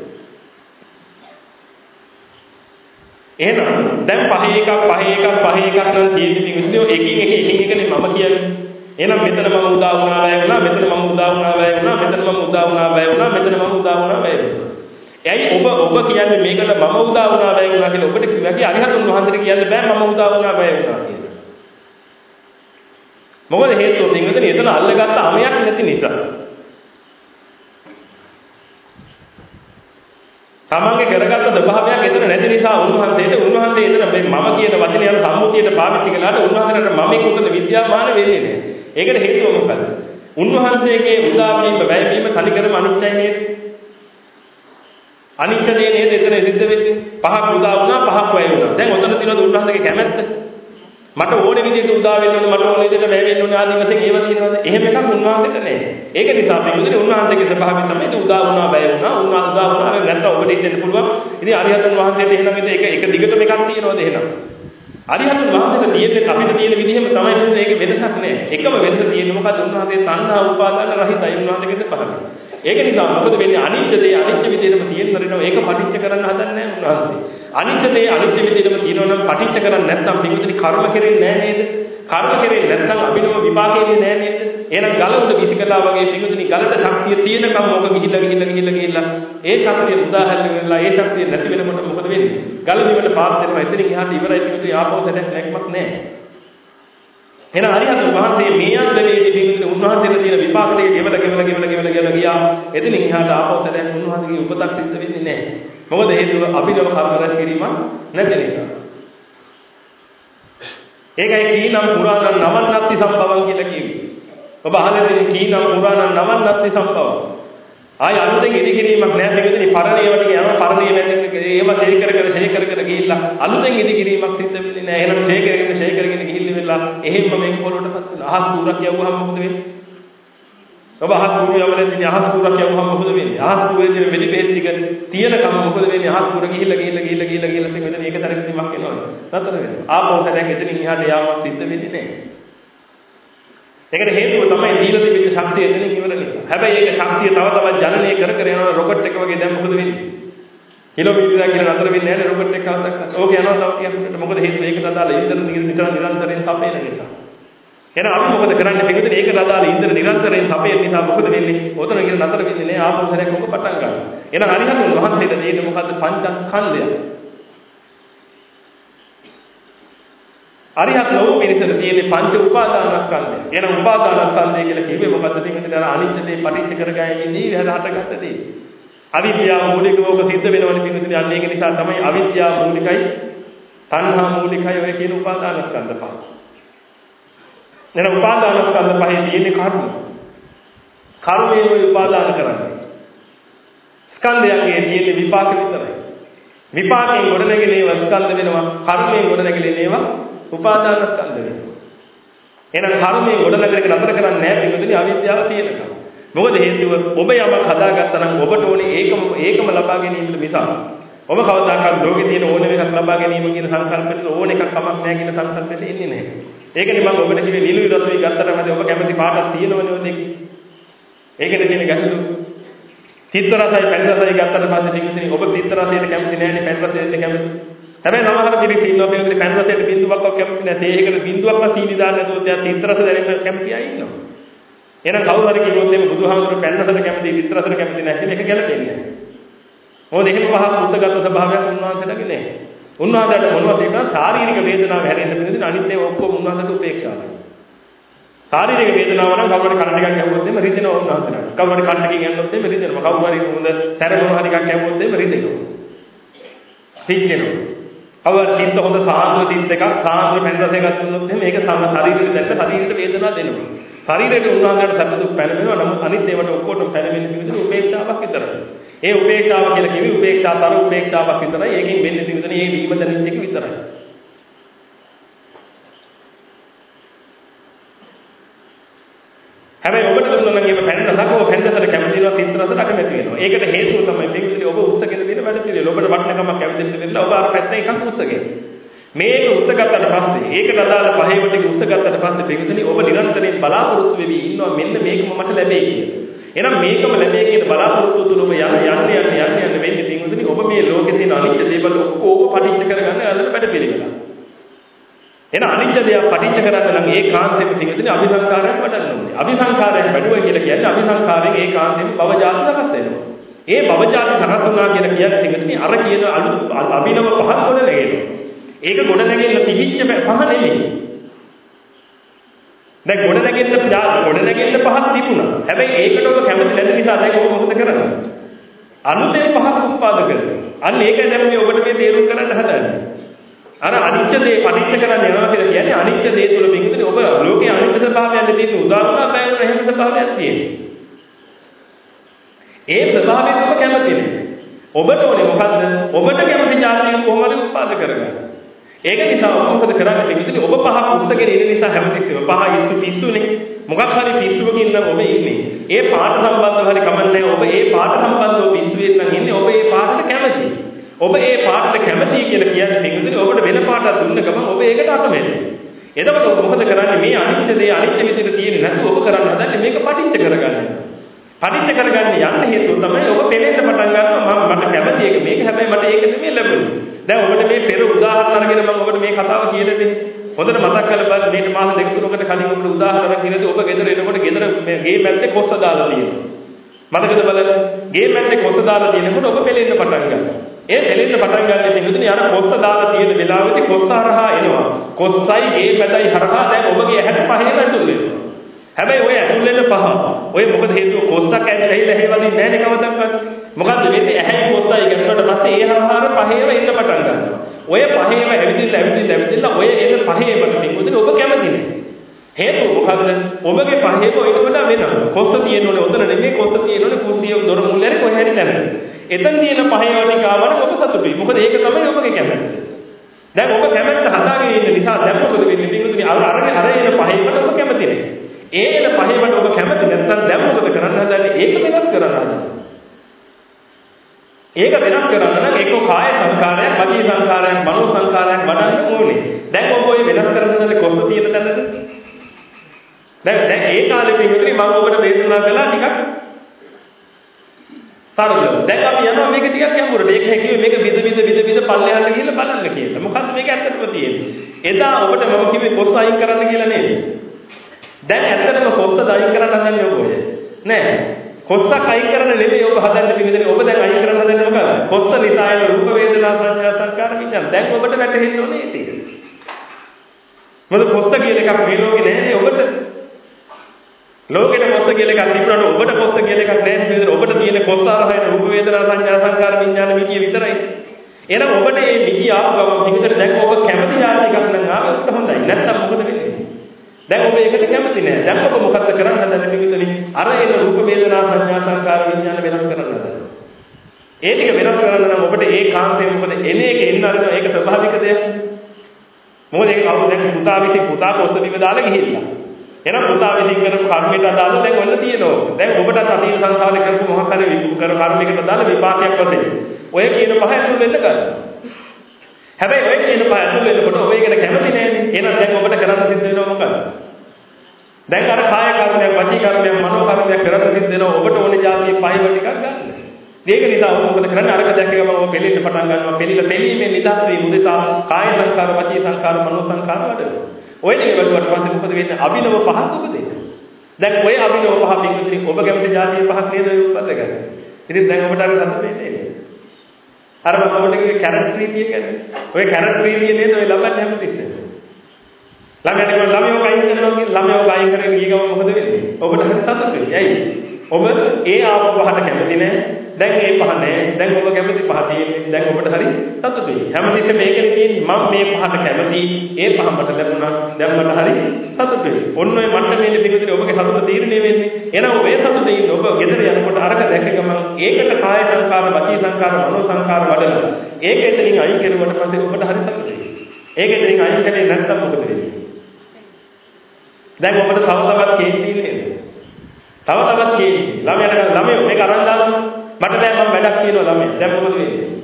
එහෙනම් දැන් පහේ එකක් පහේ එකක් පහේ එකක් නම් තියෙන්නේ විශ්ලෝ එකින් එක එකින් එකනේ මම කියන්නේ. එහෙනම් මෙතන මම උදා වුණා බය වුණා මෙතන මම උදා වුණා බය වුණා මෙතන මම උදා වුණා බය වුණා මෙතන මම උදා වුණා බය වුණා. එයි ඔබ ඔබ කියන්නේ මේකට මම උදා වුණා බය වුණා කියලා ඔබට කිව්වා කි අරිහතුන් වහන්සේට කියන්න බෑ මම උදා වුණා බය වුණා කියලා. මොකද හේතුව පින්විතනේ එතන අල්ලගත්ත අමයක් නැති නිසා. තමන්ගේ කරගත්ත ස්වභාවයක් එතන නැති නිසා උන්වහන්සේට උන්වහන්සේ එතන මේ මම කියන වචනේ යන සම්මුතියට පාවිච්චි කළාට උන්වහන්සේට මම කුතන විද්‍යාමාන වෙන්නේ නැහැ. ඒකට හේතුව මොකද? උන්වහන්සේගේ උදාවීම වැයවීම කලිකරම අනිත්‍යයි නේද? අනිත්‍ය දේ නේද එතන සිද්ධ වෙන්නේ? පහක් උදා වුණා පහක් වැය වුණා. දැන් ඔතන තියෙනවද උන්වහන්සේගේ කැමැත්ත? මට ඕනේ විදිහට උදා වෙන්න ඕනේ මට ඕනේ විදිහට වැය වෙන්න ඕනේ ආදී වශයෙන් ඒව තියෙනවද? එහෙම එකක් උන්වහන්සේට නැහැ. ඒක නිසා මේ උන්වහන්සේගේ ස්වභාවය තමයි උදා වුණා වැය වුණා උන්වහන්සේ උදා වුණා නැත්නම් ඔබට ඉන්න පුළුවන්. ඉතින් අරිහතන් වහන්සේට එහෙනම් ඒක එක දිගටම එකක් තියෙනවද එහෙනම්? අරිහතන් වහන්සේට තියෙන්නේ අපිට තියෙන විදිහම තමයි නේද ඒක වෙනසක් නෑ. එකම වෙනස තියෙන්නේ මොකද උන්වහන්සේ තණ්හා උපාදාන රහිතයි උන්වහන්සේගේ පහළ. ඒක නිසා මොකද වෙන්නේ අනිත්‍ය දේ අනිත්‍ය විදිහටම තියෙන කරනවා ඒක පටිච්ච කරන්න හදන්නේ නැහැ උන්වහන්සේ. අනිත්‍ය දේ අනිත්‍ය විදිහටම තියෙනවා නම් පටිච්ච කරන්නේ නැත්නම් පිටුදින කර්ම කෙරෙන්නේ නැහැ නේද? කර්ම කෙරෙන්නේ නැත්නම් අභිනව විපාකෙන්නේ නැහැ නේද? එහෙනම් ගල උඩ විසිකලා වගේ පිටුදින ගලට ශක්තිය තියෙනකම් මොක ගිහිල්ලා ගිහිල්ලා ගිහිල්ලා ගිහිල්ලා ඒ ශක්තිය උදාහරණ වෙලා ඒ ශක්තිය නැති වෙනකොට මොකද වෙන්නේ? ගල බිමට පාත් වෙනවා එතනින් එහාට ඉවරයි පිටුදින ආපහු දැක් නැක්මක් නැහැ. එහෙනම් හරියට වහන්සේ මේ අන්දරේදී පිළිතුරු උන්වහන්සේට තියෙන විපාක ටික ගෙවලා ගෙවලා ගෙවලා ගෙවලා ගෙවලා ගියා. එතනින් එහාට ආපහු දැන් උන්වහන්සේගේ උපතක් සිද්ධ වෙන්නේ නැහැ. මොකද හේතුව අභිනව කර්ම රැස් කිරීම නැති නිසා. ඒකයි කීනම් පුරාණ නවන්නත්ති සම්භවං කියලා කිව්වේ. ඔබ අහලා තියෙන කීනම් පුරාණ නවන්නත්ති සම්භවං. ආය අලුතෙන් ඉදිකිරීමක් නැහැ මේකෙදි පරණේ වගේ යනවා පරණේ නැන්නේ ඒව ෂේ කර කර ෂේ කර කර ගිහිල්ලා අලුතෙන් ඉදිකිරීමක් සිද්ධ වෙන්නේ නැහැ. එහෙනම් ෂේ කරගෙන ෂේ කරගෙන ගිහිල්ලා වෙලා එහෙම්ම මේක පොළොටපත් වෙනවා. අහස් කුරක් යවුවහම මොකද වෙන්නේ? ඔබ අහස් කුරු යවලා ඉතින් අහස් කුරක් යවුවහම මොකද වෙන්නේ? අහස් කුරේ තියෙන වෙලි බෙහෙත් ටික තියෙනකම මොකද වෙන්නේ? අහස් කුර ගිහිල්ලා ගිහිල්ලා ගිහිල්ලා ගිහිල්ලා ගිහිල්ලා තියෙන වෙන එක තරකින් මක් එනවා. නතර වෙනවා. ආපහු දැන් එතනින් එහාට යාමක් සිද්ධ වෙන්නේ නැහැ. ඒකට හේතුව තමයි දීලා තිබෙච්ච ශක්තිය එතනින් ඉවර නිසා. හැබැයි ඒක ශක්තිය තව තවත් ජනනය කර කර යනවා රොකට් එක වගේ දැන් මොකද වෙන්නේ? කිලෝමීටරයක් කියලා නතර වෙන්නේ නැහැ රොකට් එක කවදාවත්. ඕක යනවා තව කියන්නට. මොකද හේතුව ඒකට අදාළ ඉන්ධන නිතර නිරන්තරයෙන් සපයන නිසා. එහෙනම් අපි මොකද කරන්නේ? පිටුදින ඒකට අදාළ ඉන්ධන නිරන්තරයෙන් සපයන නිසා මොකද වෙන්නේ? ඔතන කියලා නතර වෙන්නේ නැහැ ආපහු සැරයක් ඔක පටන් ගන්නවා. එහෙනම් අරිහතුන් වහන්සේට දෙන්නේ මොකද්ද? පංචස්කන්ධය. අරිහත් ලෝක පිරිසට තියෙන්නේ පංච උපාදානස්කන්ධය. එහෙනම් උපාදානස්කන්ධය කියලා කිව්වේ මොකද්ද? මේකට අර අනිත්‍ය දේ පටිච්ච කරගැනීමේදී හටගත්ත දේ. අවිද්‍යාව මූලිකව ඔබ සිද්ධ වෙනවනේ පිටුදින අන්න ඒක නිසා තමයි අවිද්‍යාව මූලිකයි, තණ්හා මූලිකයි ඔය කියන උපාදානස්කන්ධ පහ. එහෙනම් උපාදානස්කන්ධ පහේ තියෙන්නේ කර්ම. කර්මයේ ඔය උපාදාන කරන්නේ. ස්කන්ධයන්ගේ තියෙන්නේ විපාක විතරයි. විපාකයෙන් ගොඩනැගෙන ඒවා ස්කන්ධ වෙනවා. කර්මයෙන් ගොඩනැගෙන ඒවා උපාදාන ස්කන්ධ වෙනවා. එහෙනම් කර්මයේ ගොඩනගන නතර කරන්නේ නැහැ පිටුදී අවිද්‍යාව තියෙනකම්. මොකද හේතුව ඔබ යමක් හදාගත්තා නම් ඔබට ඕනේ ඒකම ඒකම ලබා ගැනීමට මිසක් ඔබ කවදාකවත් ලෝකේ තියෙන ඕනම එකක් ලබා ගැනීම කියන සංකල්පෙට ඕන එකක් කමක් නැහැ කියන සංකල්පෙට එන්නේ නැහැ. ඒකනේ මම ඔබට කිව්වේ නිලුයි රතුයි ගත්තට මැද ඔබ කැමති පාටක් තියෙනවනේ ඔය දෙක. ඒකනේ තියෙන ගැටලුව. තිත්ත රසයි පැන් රසයි ගත්තට පස්සේ ටිකකින් ඔබ තිත්ත රසයට කැමති නැහැ නේ පැන් රසයට කැමති. හැබැයි සමහර පිරිස ඉන්නවා පිළිවෙල පැන් රසයට බින්දුවක්වත් කැමති නැහැ. ඒකට බින්දුවක්වත් සීනි දාන්න නැතුව තියා තිත්ත රස දැනෙන්න කැමති අය ඉන්නවා. එහෙනම් කවුරු හරි කිව්වොත් එimhe බුදුහාමුදුරු පැන් රසට කැමති තිත්ත රසට කැමති නැහැ කියන එක ගැලපෙන්නේ නැහැ. මොකද එහෙම පහක් පුස්තගත ස්වභාවයක් උන්වහන්සේලාගේ නැහැ. උන්වහන්සේට මොනවද තියෙනවා ශාරීරික වේදනාව හැරෙන්න පිළිදෙන අනිත් ඒවා ඔක්කොම උන්වහන්සේට උපේක්ෂා කරනවා. ශාරීරික වේදනාව නම් කවුරු හරි කන ටිකක් ඇහුවොත් එimhe රිදෙනවා උන්වහන්සේට. කවුරු හරි කන ටිකකින් ඇහුවොත් එimhe රිදෙනවා. කවුරු හරි හොඳ සැර මොන හරි එකක් ඇහුවොත් එimhe රිදෙනවා. හිච්චෙනවා. කවර තිත්ත හොඳ සාන්ද්‍ර තිත් එකක් සාන්ද්‍ර පැන් රසයක් ගත්තොත් එහෙනම් මේක තම ශරීරෙට දැක්ක ශරීරෙට වේදනාවක් දෙනවා. ශරීරයට උන්වහන්සේට සැප දුක් පැනවෙනවා. නමුත් අනිත් ඒවාට ඔක්කොටම පැනවෙන්නේ විදිහට උපේක්ෂාවක් විතරයි. ඒ උපේක්ෂාව කියලා කිව්වේ උපේක්ෂාතර උපේක්ෂාවක් විතරයි. ඒකෙන් වෙන්නේ විදිහට මේ වීම දැනෙච්ච එක විතරයි. හැබැයි ඔබට දුන්නා නම් මේ පැන්න රසකෝ පැන්නතර කැමති වෙනවා තිත් රසට අකමැති වෙනවා. ඒකට හේතුව තමයි මේකේ ඔබ උස්සගෙන දෙන වැඩ පිළිවෙල. ඔබට වටිනකමක් කැමති දෙන්න ඔබ අර පැත්තෙන් එකක් උස්සගෙන. මේක උස්සගත්තට පස්සේ ඒකට අදාළ පහේම ටික උස්සගත්තට පස්සේ පිටුතුනි ඔබ නිරන්තරයෙන් බලාපොරොත්තු වෙවි ඉන්නවා මෙන්න මේකම මට ලැබෙයි කියලා. එහෙනම් මේකම ලැබේ කියන බලාපොරොත්තු තුල ඔබ යන යන්න යන්න යන්න යන්න වෙන්නේ පින්වතුනි ඔබ මේ ලෝකේ තියෙන අනිත්‍ය දේවල් ඔක්කොම පටිච්ච කරගන්න අල්ලන වැඩ පිළිවෙල. එහෙනම් අනිත්‍ය දෙයක් පටිච්ච කරන්න නම් ඒකාන්තයෙන් තියෙන්නේ අභිසංකාරයෙන් වඩන්න ඕනේ. අභිසංකාරයෙන් වැඩුවා කියලා කියන්නේ අභිසංකාරයෙන් ඒකාන්තයෙන් භවජාති සකස් වෙනවා. ඒ භවජාති සකස් වුණා කියලා කියන්නේ තියෙන්නේ අර කියන අලුත් අභිනව පහත් ගොඩ නැගෙනවා. ඒක ගොඩ නැගෙන්න තිබිච්ච පහ නෙමෙයි. දැන් ගොඩ නැගෙන්න ගොඩ නැගෙන්න පහක් තිබුණා. හැබැයි ඒකට ඔබ කැමති නැති නිසා දැන් ඔබ මොකද කරන්නේ? අලුතෙන් පහක් උත්පාදක කරනවා. අන්න ඒකයි දැන් මේ ඔබට මේ තේරුම් කරන්න හදන්නේ. අර අනිත්‍ය දේ පරිච්ඡ කරන්න යනවා කියලා කියන්නේ අනිත්‍ය දේ තුල මේකනේ ඔබ ලෝකයේ අනිත්‍ය ස්වභාවයන් තියෙන උදාහරණ බැලුවම එහෙම ස්වභාවයක් තියෙනවා. ඒ ස්වභාවයෙන් ඔබ කැමති නැහැ. ඔබට ඕනේ මොකද්ද? ඔබට කැමති જાතිය කොහොමද උත්පාද කරගන්නේ? ඒක නිසා ඔබ මොකද කරන්නේ පිටින් ඔබ පහ පුස්තකේ ඉන්න නිසා හැමතිස්සෙම පහ ඉස්සු පිස්සුනේ මොකක් හරි පිස්සුවකින් නම් ඔබ ඉන්නේ ඒ පාට සම්බන්ධව හරි කමන්නේ ඔබ ඒ පාට සම්බන්ධව පිස්සුවෙන් නම් ඉන්නේ ඔබ ඒ පාටට කැමතියි ඔබ ඒ පාටට කැමතියි කියලා කියන්නේ පිටින් ඔබට වෙන පාටක් දුන්න ගමන් ඔබ ඒකට අකමැති. එතකොට ඔබ මොකද කරන්නේ? මේ අනිත්‍ය දේ අනිත්‍ය විදිහට තියෙන්නේ නැතුව ඔබ කරන්න හදන්නේ මේක පටිච්ච කරගන්න. පටිච්ච කරගන්න යන්න හේතුව තමයි ඔබ පෙලෙන්න පටන් ගන්නවා මම මට කැමති එක මේක හැබැයි මට ඒක නෙමෙයි ලැබුණේ. දැන් ඔබට මේ පෙර උදාහරණ අරගෙන මම ඔබට මේ කතාව කියන්නේ හොඳට මතක් කරලා බලන්න මේක මාස දෙක තුනකට කලින් ඔබට උදාහරණයක් කියනදී ඔබ ගෙදර එනකොට ගෙදර මේ ගේ මැද්දේ කොස්ස දාලා තියෙනවා. මතකද බලන්න? ගේ මැද්දේ කොස්ස දාලා තියෙනකොට ඔබ පෙලෙන්න පටන් ගන්නවා. ඒ පෙලෙන්න පටන් ගන්න ඉතින් අර කොස්ස දාලා තියෙන වෙලාවෙදී කොස්ස හරහා එනවා. කොස්සයි ගේ මැදයි හරහා දැන් ඔබගේ ඇහැට පහේම ඇතුල් වෙනවා. හැබැයි ඔය ඇතුල් වෙන පහ ඔය මොකද හේතුව කොස්සක් ඇවිල්ලා හේවදින් නැහැ නේ කවදාවත්. මොකද්ද වෙන්නේ ඇහැයි කොස්සයි ගැටුණාට පස්සේ ඒ හරහා පහේම එන්න පටන් ගන්නවා. ඔය පහේම ඇවිදින්න ඇවිදින්න ඇවිදින්න ඔය එන පහේම පිටුදින ඔබ කැමති නෑ. හේතුව මොකද්ද? ඔබගේ පහේම ඊට වඩා වෙනවා. කොස්ස තියෙනෝනේ උතන නෙමෙයි කොස්ස තියෙනෝනේ කුස්සිය දොර මුල්ලේ කොහේ හරි නැමෙයි. එතන තියෙන පහේ වටික ආවම ඔබ සතුටුයි. මොකද ඒක තමයි ඔබගේ කැමැත්ත. දැන් ඔබ කැමැත්ත හදාගෙන ඉන්න නිසා දැන් මොකද වෙන්නේ? පිටුදින අර අරගෙන අර එන පහේම ඔබ කැමති නෑ. ඒ එන පහේම ඔබ කැමති නැත්නම් දැන් මොකද කරන්න හදන්නේ? ඒක වෙනස් කරන්න හදන්නේ. ඒක වෙනස් කරන්න නම් එක්ක කාය සංකාරයක්, වචී සංකාරයක්, මනෝ සංකාරයක් වඩන්න ඕනේ. දැන් ඔබ ඔය වෙනස් කරන්නේ කොහොමද තියෙන තැනද? දැන් දැන් ඒ කාලේ පිටුනේ මම ඔබට දේශනා කළා ටිකක් සරලව. දැන් අපි යනවා මේක ටිකක් ගැඹුරට. ඒක හැකියි මේක විද විද විද විද පල්ලෙහාට ගිහිල්ලා බලන්න කියලා. මොකද්ද මේක ඇත්තටම තියෙන්නේ? එදා ඔබට මම කිව්වේ කොස් අයින් කරන්න කියලා නේද? දැන් ඇත්තටම කොස්ස අයින් කරන්න හදන්නේ ඔබ ඔය. නෑ. කොස්සක් අයින් කරන්න නෙමෙයි ඔබ හදන්නේ පිළිදෙන ඔබ දැන් අයින් කරන්න හදන්නේ මොකද? කොස්ස නිසා එන රූප වේදනා සංඥා සංකාර විඥාන. දැන් ඔබට වැටහෙන්න ඕනේ ඒ ටික. මොකද කොස්ස කියන එකක් මේ ලෝකේ නැහැ ඔබට. ලෝකෙට කොස්ස කියන එකක් තිබුණාට ඔබට කොස්ස කියන එකක් නැහැ නේද? ඔබට තියෙන කොස්ස ආරහයන රූප වේදනා සංඥා සංකාර විඥාන විදිය විතරයි. එහෙනම් ඔබට මේ විදිය ආව ගමන් පිටතට දැන් ඔබ කැමති යාති එකක් නම් ආවොත් හොඳයි. නැත්තම් මොකද වෙන්නේ? දැන් ඔබ ඒකට කැමති නෑ. දැන් ඔබ මොකද්ද කරන්න හදන්නේ පිටුතුනි? අර එන රූප වේදනා සංඥා සංකාර විඥාන වෙනස් කරන්න හදන්නේ. ඒ ටික වෙනස් කරන්න නම් ඔබට ඒ කාන්තේ මොකද එන එක එන්න අරිනවා ඒක ස්වභාවික දෙයක්. මොකද ඒක කවුද දැන් පුතා විසින් පුතා කොස්ස දිව දාලා ගිහිල්ලා. එහෙනම් පුතා විසින් කරපු කර්මයට අදාළ දැන් ඔන්න තියෙනවා. දැන් ඔබට අතීත සංසාරේ කරපු මොහොත හරි කර කර්මයකට අදාළ විපාකයක් වශයෙන්. ඔය කියන පහ ඇතුල් වෙන්න ගන්න. හැබැයි ඔය කියන පහ ඇතුල් වෙනකොට ඔබ ඒකට කැමති නෑනේ. එහෙනම් දැන් ඔබට කරන්න සිද්ධ වෙනවා මොකද? දැන් අර කාය කර්මයක්, වචී කර්මයක්, මනෝ කර්මයක් කරන්න සිද්ධ වෙනවා. ඔබට ඕනේ જાතිය පහව ටිකක් ගන්න. මේක නිසා ඔබ මොකද කරන්නේ? අරක දැක්ක ගමන් ඔබ පෙලෙන්න පටන් ගන්නවා. පෙලිලා පෙලීමේ නිදහස් වී මුදිතා කාය සංකාර, වචී සංකාර, මනෝ සංකාර වඩනවා. ඔය ටික වලට පස්සේ මොකද වෙන්නේ? අභිනව පහක් ඔබ දෙන්න. දැන් ඔය අභිනව පහ පිටුදී ඔබ කැමති જાතිය පහක් නේද ඔය උපත ගන්න. ඉතින් දැන් ඔබට අර සතුට වෙන්නේ අර මම ඔබට කිව්වේ කැරට් ප්‍රීතිය කියන්නේ. ඔය කැරට් ප්‍රීතිය නේද ඔය ලබන්නේ හැමතිස්සෙම. ළමයට කිව්ව ළමයෝ කයින් කරනවා කියන ළමයෝ කයින් කරගෙන ගිය ගමන් මොකද වෙන්නේ? ඔබට හරි සතුටුයි. ඇයි? ඔබ ඒ ආපු පහට කැමති නෑ. දැන් ඒ පහ නෑ. දැන් ඔබ කැමති පහ තියෙන්නේ. දැන් ඔබට හරි සතුටුයි. හැමතිස්සෙම මේකනේ තියෙන්නේ මම මේ පහට කැමති. ඒ පහ මට ලැබුණා. දැන් මට හරි සතුටුයි. ඔන්න ඔය මට්ටමේ පිටුදින ඔබගේ සතුට තීරණය වෙන්නේ. එහෙනම් ඔබ ඒ සතුටේ ඉන්න ඔබ ගෙදර යනකොට අරක දැක ගමන් ඒකට කාය සංකාර, වචී සංකාර, මනෝ සංකාර වඩලා ඒක එතනින් අයින් කරුවට පස්සේ ඔබට හරි සතුටුයි. ඒක එතනින් අයින් කරේ නැත්නම් මොකද වෙන්නේ? දැන් ඔබට තව තවත් කේන්ති නේද? තව තවත් කේන්ති. ළමයට ළමයෝ මේක අරන් දාන්න. මට දැන් මම වැඩක් කියනවා ළමයි. දැන් මොකද වෙන්නේ?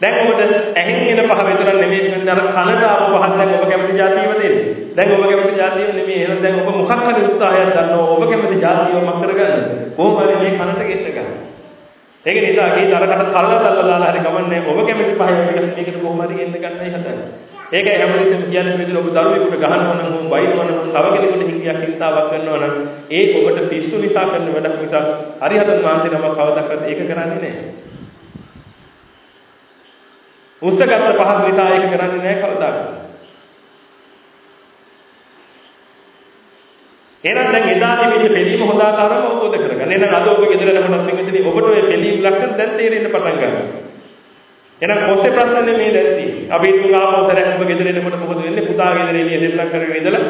දැන් ඔබට ඇහෙන් එන පහ විතර නෙමෙයි වෙන්නේ අර කනට ආපු පහක් දැන් ඔබ කැමති જાතියම දෙන්නේ. දැන් ඔබ කැමති જાතියම නෙමෙයි. එහෙනම් දැන් ඔබ මොකක් හරි උත්සාහයක් ගන්නවා. ඔබ කැමති જાතියම කරගන්න. කොහොම හරි මේ කනට ගෙන්න ගන්න. ඒක නිසා ගීත අරකට කල්ලා තල්ලා දාලා හරි ගමන්නේ ඔබ කැමති පහේ එකට මේකට කොහොම හරි ගෙන්න ගන්නයි හදන්නේ. ඒකයි හැමදෙස්සම කියන්නේ මෙතන ඔබ දරුවෙකුට ගහනවා නම් ඔබ බයිනවා නම් තව කෙනෙකුට හිංගියක් හිංසාවක් කරනවා නම් ඒ ඔබට පිස්සු නිසා කරන වැඩක් නිසා හරිහතන් වහන්සේ නම කවදාවත් ඒක කරන්නේ නැහැ. උස්සගත්ත පහක් නිසා ඒක කරන්නේ නැහැ කවදාවත්. එහෙනම් දැන් එදා තිබිච්ච පිළීම හොඳ ආකාරව අවබෝධ කරගන්න. එහෙනම් අද ඔබ ගෙදර යනකොට මෙතනදී ඔබට ඔය පිළීම ලක්ෂණ දැන් තේරෙන්න පටන් ගන්නවා. එහෙනම් කොස්සේ ප්‍රශ්න නෙමෙයි දැක්ටි. අපි තුන් ආපෝතරයක් ඔබ ගෙදර එනකොට මොකද වෙන්නේ? පුතා ගෙදර එළිය දෙල්ලම් කරගෙන ඉඳලා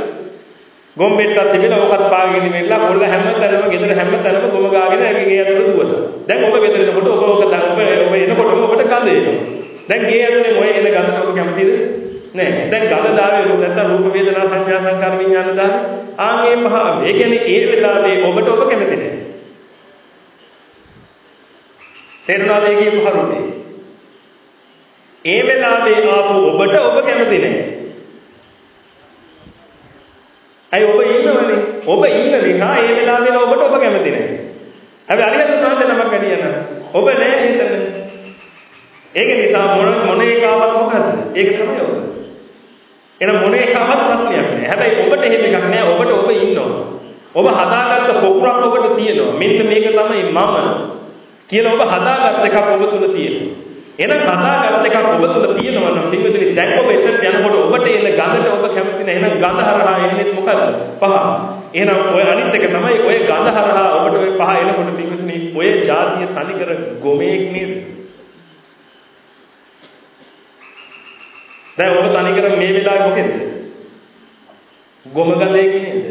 ගොම්බෙට්ටක් තිබිලා ඔකත් පාගෙන ඉඳලා කොල්ල හැම තැනම ගෙදර හැම තැනම ගොම ගාගෙන ඇගේ ඇතුළට දුවනවා. දැන් ඔබ ගෙදර එනකොට ඔබ ඔක ඔබ ඔබ එනකොටම ඔබට ගඳ එනවා. දැන් ගේ ඇතුලේ ඔය එන ගඳට ඔබ කැමතිද? නෑ. දැන් ගඳ දාවේ ඔබ නැත්තම් රූප වේදනා සංඥා සංකාර විඥාන දාන ආන්ගේ පහ. ඒ කියන්නේ ඒ වෙලාවේ ඔබට ඔබ කැමති නෑ. තේරුණාද ඒකේ පහරුනේ? ඒ වෙලාවේ ආපු ඔබට ඔබ කැමති නෑ. ඇයි ඔබ ඉන්නවනේ? ඔබ ඉන්න නිසා ඒ වෙලාවේ ඔබට ඔබ කැමති නෑ. හැබැයි අනිත් සාන්ත නමක් ගනියන. ඔබ නෑ හිතන්න. ඒක නිසා මොන මොන එකාවක් මොකද්ද? ඒක තමයි ඔබ. එහෙනම් මොන එකාවක් ප්‍රශ්නයක් නෑ. හැබැයි ඔබට එහෙම එකක් නෑ. ඔබට ඔබ ඉන්නවා. ඔබ හදාගත්ත පොකුරක් ඔබට තියෙනවා. මෙන්න මේක තමයි මම කියලා ඔබ හදාගත්ත එකක් ඔබ තුල තියෙනවා. එහෙනම් හදාගත්ත එකක් ඔබ තුළ තියෙනවා නම් පින්විතනි දැන් ඔබ එතනට යනකොට ඔබට එන ගඳට ඔබ කැමති නැහැ. එහෙනම් ගඳ හරහා එන්නේ මොකද්ද? පහ. එහෙනම් ඔය අනිත් එක තමයි ඔය ගඳ හරහා ඔබට ඔය පහ එනකොට පින්විතනි ඔය જાතිය තනිකර ගොමේක් නේද? දැන් ඔබ තනිකර මේ වෙලාවේ මොකෙද? ගොම ගඳේක නේද?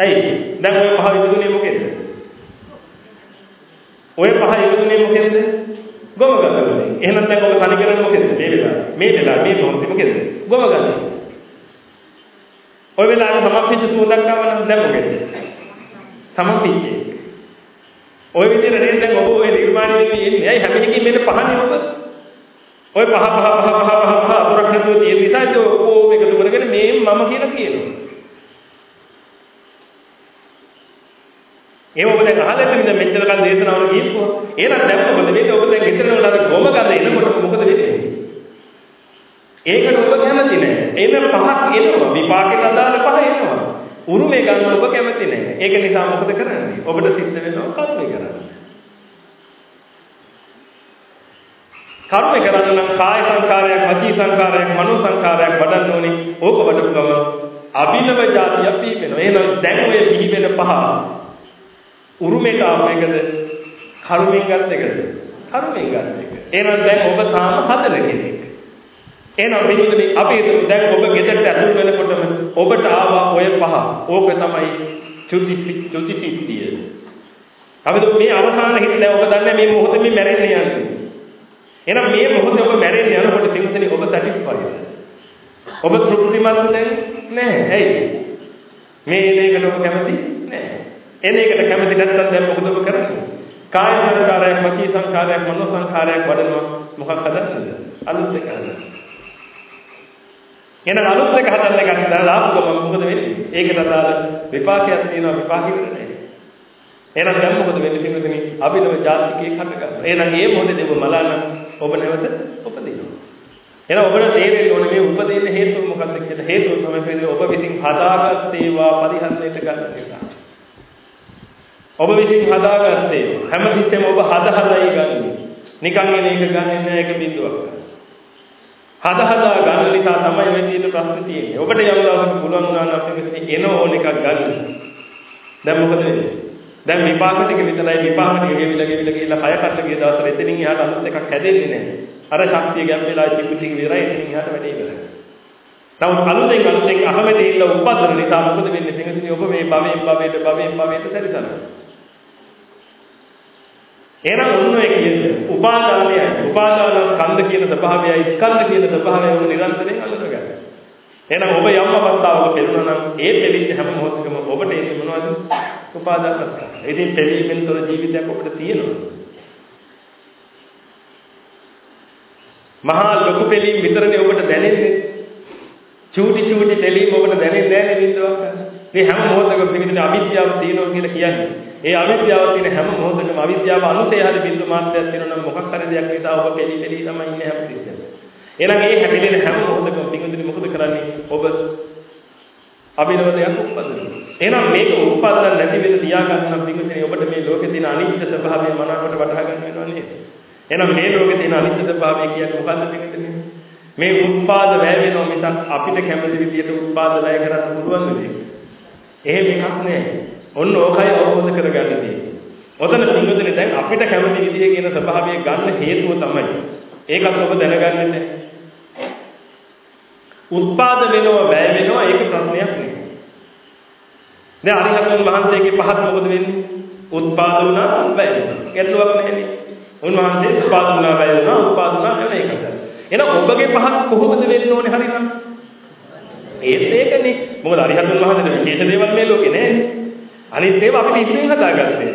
ඇයි? දැන් ඔය පහ විදුනේ මොකෙද? ඔය පහ ඉවතුනේ මොකෙන්ද? ගොම ගඳනේ. එහෙනම් දැන් ඔබ තනි කරන්නේ මොකෙන්ද? මේ වෙලාව. මේ වෙලාව මේ මොහොතේ මොකෙන්ද? ගොම ගඳනේ. ඔය වෙලාවේ සමප්පිච්ච සුවඳක් ආවනම් දැන් මොකෙන්ද? සමප්පිච්ච. ඔය විදිහට නේද දැන් ඔබ ඔය නිර්මාණය වෙන්නේ එන්නේ. ඇයි හැම එකකින් මෙන්න පහනේ ඔබ? ඔය පහ පහ පහ පහ පහ පහ අතුරක් නැතුව තියෙන නිසා ඒක ඔක්කොම එකතු කරගෙන මේ මම කියලා කියනවා. ඒ ඔබ දැන් අහලා ඉතින් මෙච්චර කල් දේශනාවල කියපුවා. එහෙනම් දැන් මොකද වෙන්නේ? ඔබ දැන් ගෙදර වල අර ගොම ගඳ එනකොට මොකද වෙන්නේ? ඒකට ඔබ කැමති නැහැ. එන පහක් එනවා. විපාකෙට අදාළ පහ එනවා. උරුමේ ගන්න ඔබ කැමති නැහැ. ඒක නිසා මොකද කරන්නේ? ඔබට සිද්ධ වෙනවා කර්මය කරන්න. කර්මය කරන්න නම් කාය සංකාරයක්, වචී සංකාරයක්, මනෝ සංකාරයක් වඩන්න ඕනේ. ඕක වඩපු ගම අභිනව જાතිය පිහිවෙනවා. එහෙනම් දැන් ඔය පිහිවෙන පහ උරුමෙට ආපු එකද? කරුමෙන් ගත් එකද? කරුමෙන් ගත් එක. එහෙනම් දැන් ඔබ තාම හදන කෙනෙක්. එහෙනම් පිළිතුරේ අපි හිතමු දැන් ඔබ ගෙදරට ඇතුල් වෙනකොටම ඔබට ආවා ඔය පහ. ඕක තමයි චුති චුති සිද්ධිය අපි මේ අවසාන හිත දැන් ඔබ දන්නේ මේ මොහොතේ මේ මැරෙන්න යන්නේ. එහෙනම් මේ මොහොතේ ඔබ මැරෙන්න යනකොට පිළිතුරේ ඔබ සැටිස්ෆයිඩ් ඔබ තෘප්තිමත් නැහැ. ඇයි? මේ මේකට ඔබ කැමති නැහැ එන එකට කැමති නැත්නම් දැන් මොකද ඔබ කරන්නේ? කාය සංකාරයක්, වචී සංකාරයක්, මනෝ සංකාරයක් වඩනවා මොකක් හදන්නද? අලුත් එක හදන්න. එහෙනම් අලුත් එක හදන්න ගන්න දාලා ආපු ගමන් මොකද වෙන්නේ? ඒකට අදාළ විපාකයක් තියෙනවා විපාකෙ වෙන්නේ. එහෙනම් දැන් මොකද වෙන්නේ පිටුදිනි? අභිනව ජාතිකයේ කට ගන්න. එහෙනම් මේ මොහොතේ ඔබ මලන ඔබ නැවත උපදිනවා. එහෙනම් ඔබට තේරෙන්න ඕනේ මේ උපදින්න හේතුව මොකක්ද කියලා. හේතුව තමයි ඔබ විසින් හදාගත් ඒවා පරිහරණයට ගන්න නිසා. ඔබ විසින් හදාගත්තේ හැමතිස්සෙම ඔබ හද හදයි ගන්නේ. නිකන් එන එක ගන්නේ නැහැ එක බිඳුවක්. හද හදා ගන්න නිසා තමයි මේ තියෙන ප්‍රශ්නේ තියෙන්නේ. ඔබට යම් දවසක පුළුවන් වුණා නම් අපිට එන ඕන එකක් ගන්න. දැන් මොකද වෙන්නේ? දැන් විපාක ටික විතරයි විපාක ටික ගෙවිලා ගෙවිලා ගිහලා කය කන්න ගිය දවසට එතනින් එහාට අලුත් එකක් හැදෙන්නේ නැහැ. අර ශක්තිය ගැම් වෙලා චිපු ටික විතරයි එතනින් එහාට වැඩේ ඉවරයි. නමුත් අලුතෙන් අලුතෙන් අහමෙතේ ඉන්න උපද්දන නිසා මොකද වෙන්නේ? සිංහසිනි ඔබ මේ භවයෙන් භවයට භවයෙන් භවයට සැරිසරනවා. එහෙනම් ඔන්න ඔය කියන්නේ උපාදානය උපාදාන ස්කන්ධ කියන ස්වභාවයයි ස්කන්ධ කියන ස්වභාවය උන නිරන්තරයෙන් අල්ලගන්න. එහෙනම් ඔබ යම් අවස්ථාවක පෙළුණා නම් ඒ දෙවිච්ච හැම මොහොතකම ඔබට ඒක මොනවද? උපාදාන ස්කන්ධ. ඉතින් දෙවියෙන්තර ජීවිතයක් ඔබට තියෙනවා. මහා ලොකු පෙළීම් විතරනේ ඔබට දැනෙන්නේ. චූටි චූටි පෙළීම් ඔබට දැනෙන්නේ නැහැ නේද මේ හැම මොහොතකම පිළිදෙන අවිද්‍යාව තියෙනවා කියලා කියන්නේ. ඒ අවිද්‍යාව තියෙන හැම මොහොතකම අවිද්‍යාව අනුසය හරි බිඳු මාත්‍රයක් තියෙනවා නම් මොකක් හරි දෙයක් නිසා ඔබ පෙළී පෙළී තමයි ඉන්නේ හැමතිස්සෙම. එහෙනම් ඒ හැපෙන හැම මොහොතකම පිළිදෙන මොකද කරන්නේ? ඔබ අභිනවදයක් උපදිනවා. එහෙනම් මේක උත්පාදන නැති වෙන තියාගන්න පිළිදෙන ඔබට මේ ලෝකේ තියෙන අනිත්‍ය ස්වභාවය මනාවට වටහා ගන්න වෙනවා නේද? එහෙනම් මේ ලෝකේ තියෙන අනිත්‍ය ස්වභාවය කියන්නේ මොකද්ද පිළිදෙන? මේ උත්පාද වැය වෙනවා මිසක් අපිට කැමති විදියට උත්පාද වැය කරන්න පුළුවන් නෙවෙයි. එහෙම එකක් නෑ. ඔන්න ඕකයි අවබෝධ කරගන්න තියෙන්නේ. ඔතන පින්වතුනි දැන් අපිට කැමති විදිය කියන ස්වභාවය ගන්න හේතුව තමයි. ඒකත් ඔබ දැනගන්න උත්පාද වෙනවා වැය වෙනවා ඒක ප්‍රශ්නයක් නෙවෙයි. දැන් අරිහතුන් වහන්සේගේ පහත් මොකද වෙන්නේ? උත්පාද වුණා වැය වුණා. ගැටලුවක් නැහැනේ. උන්වහන්සේ උත්පාද වුණා වැය වුණා උත්පාද වුණා වෙන එකක්. එහෙනම් ඔබගේ පහත් කොහොමද වෙන්න ඕනේ හරිනම්? ඒත් ඒකනේ. මොකද අරිහතුන් වහන්සේට විශේෂ දේවල් මේ ලෝකේ නැහැ. අනිත් ඒවා අපිට ඉස්සෙන් හදාගත්තේ.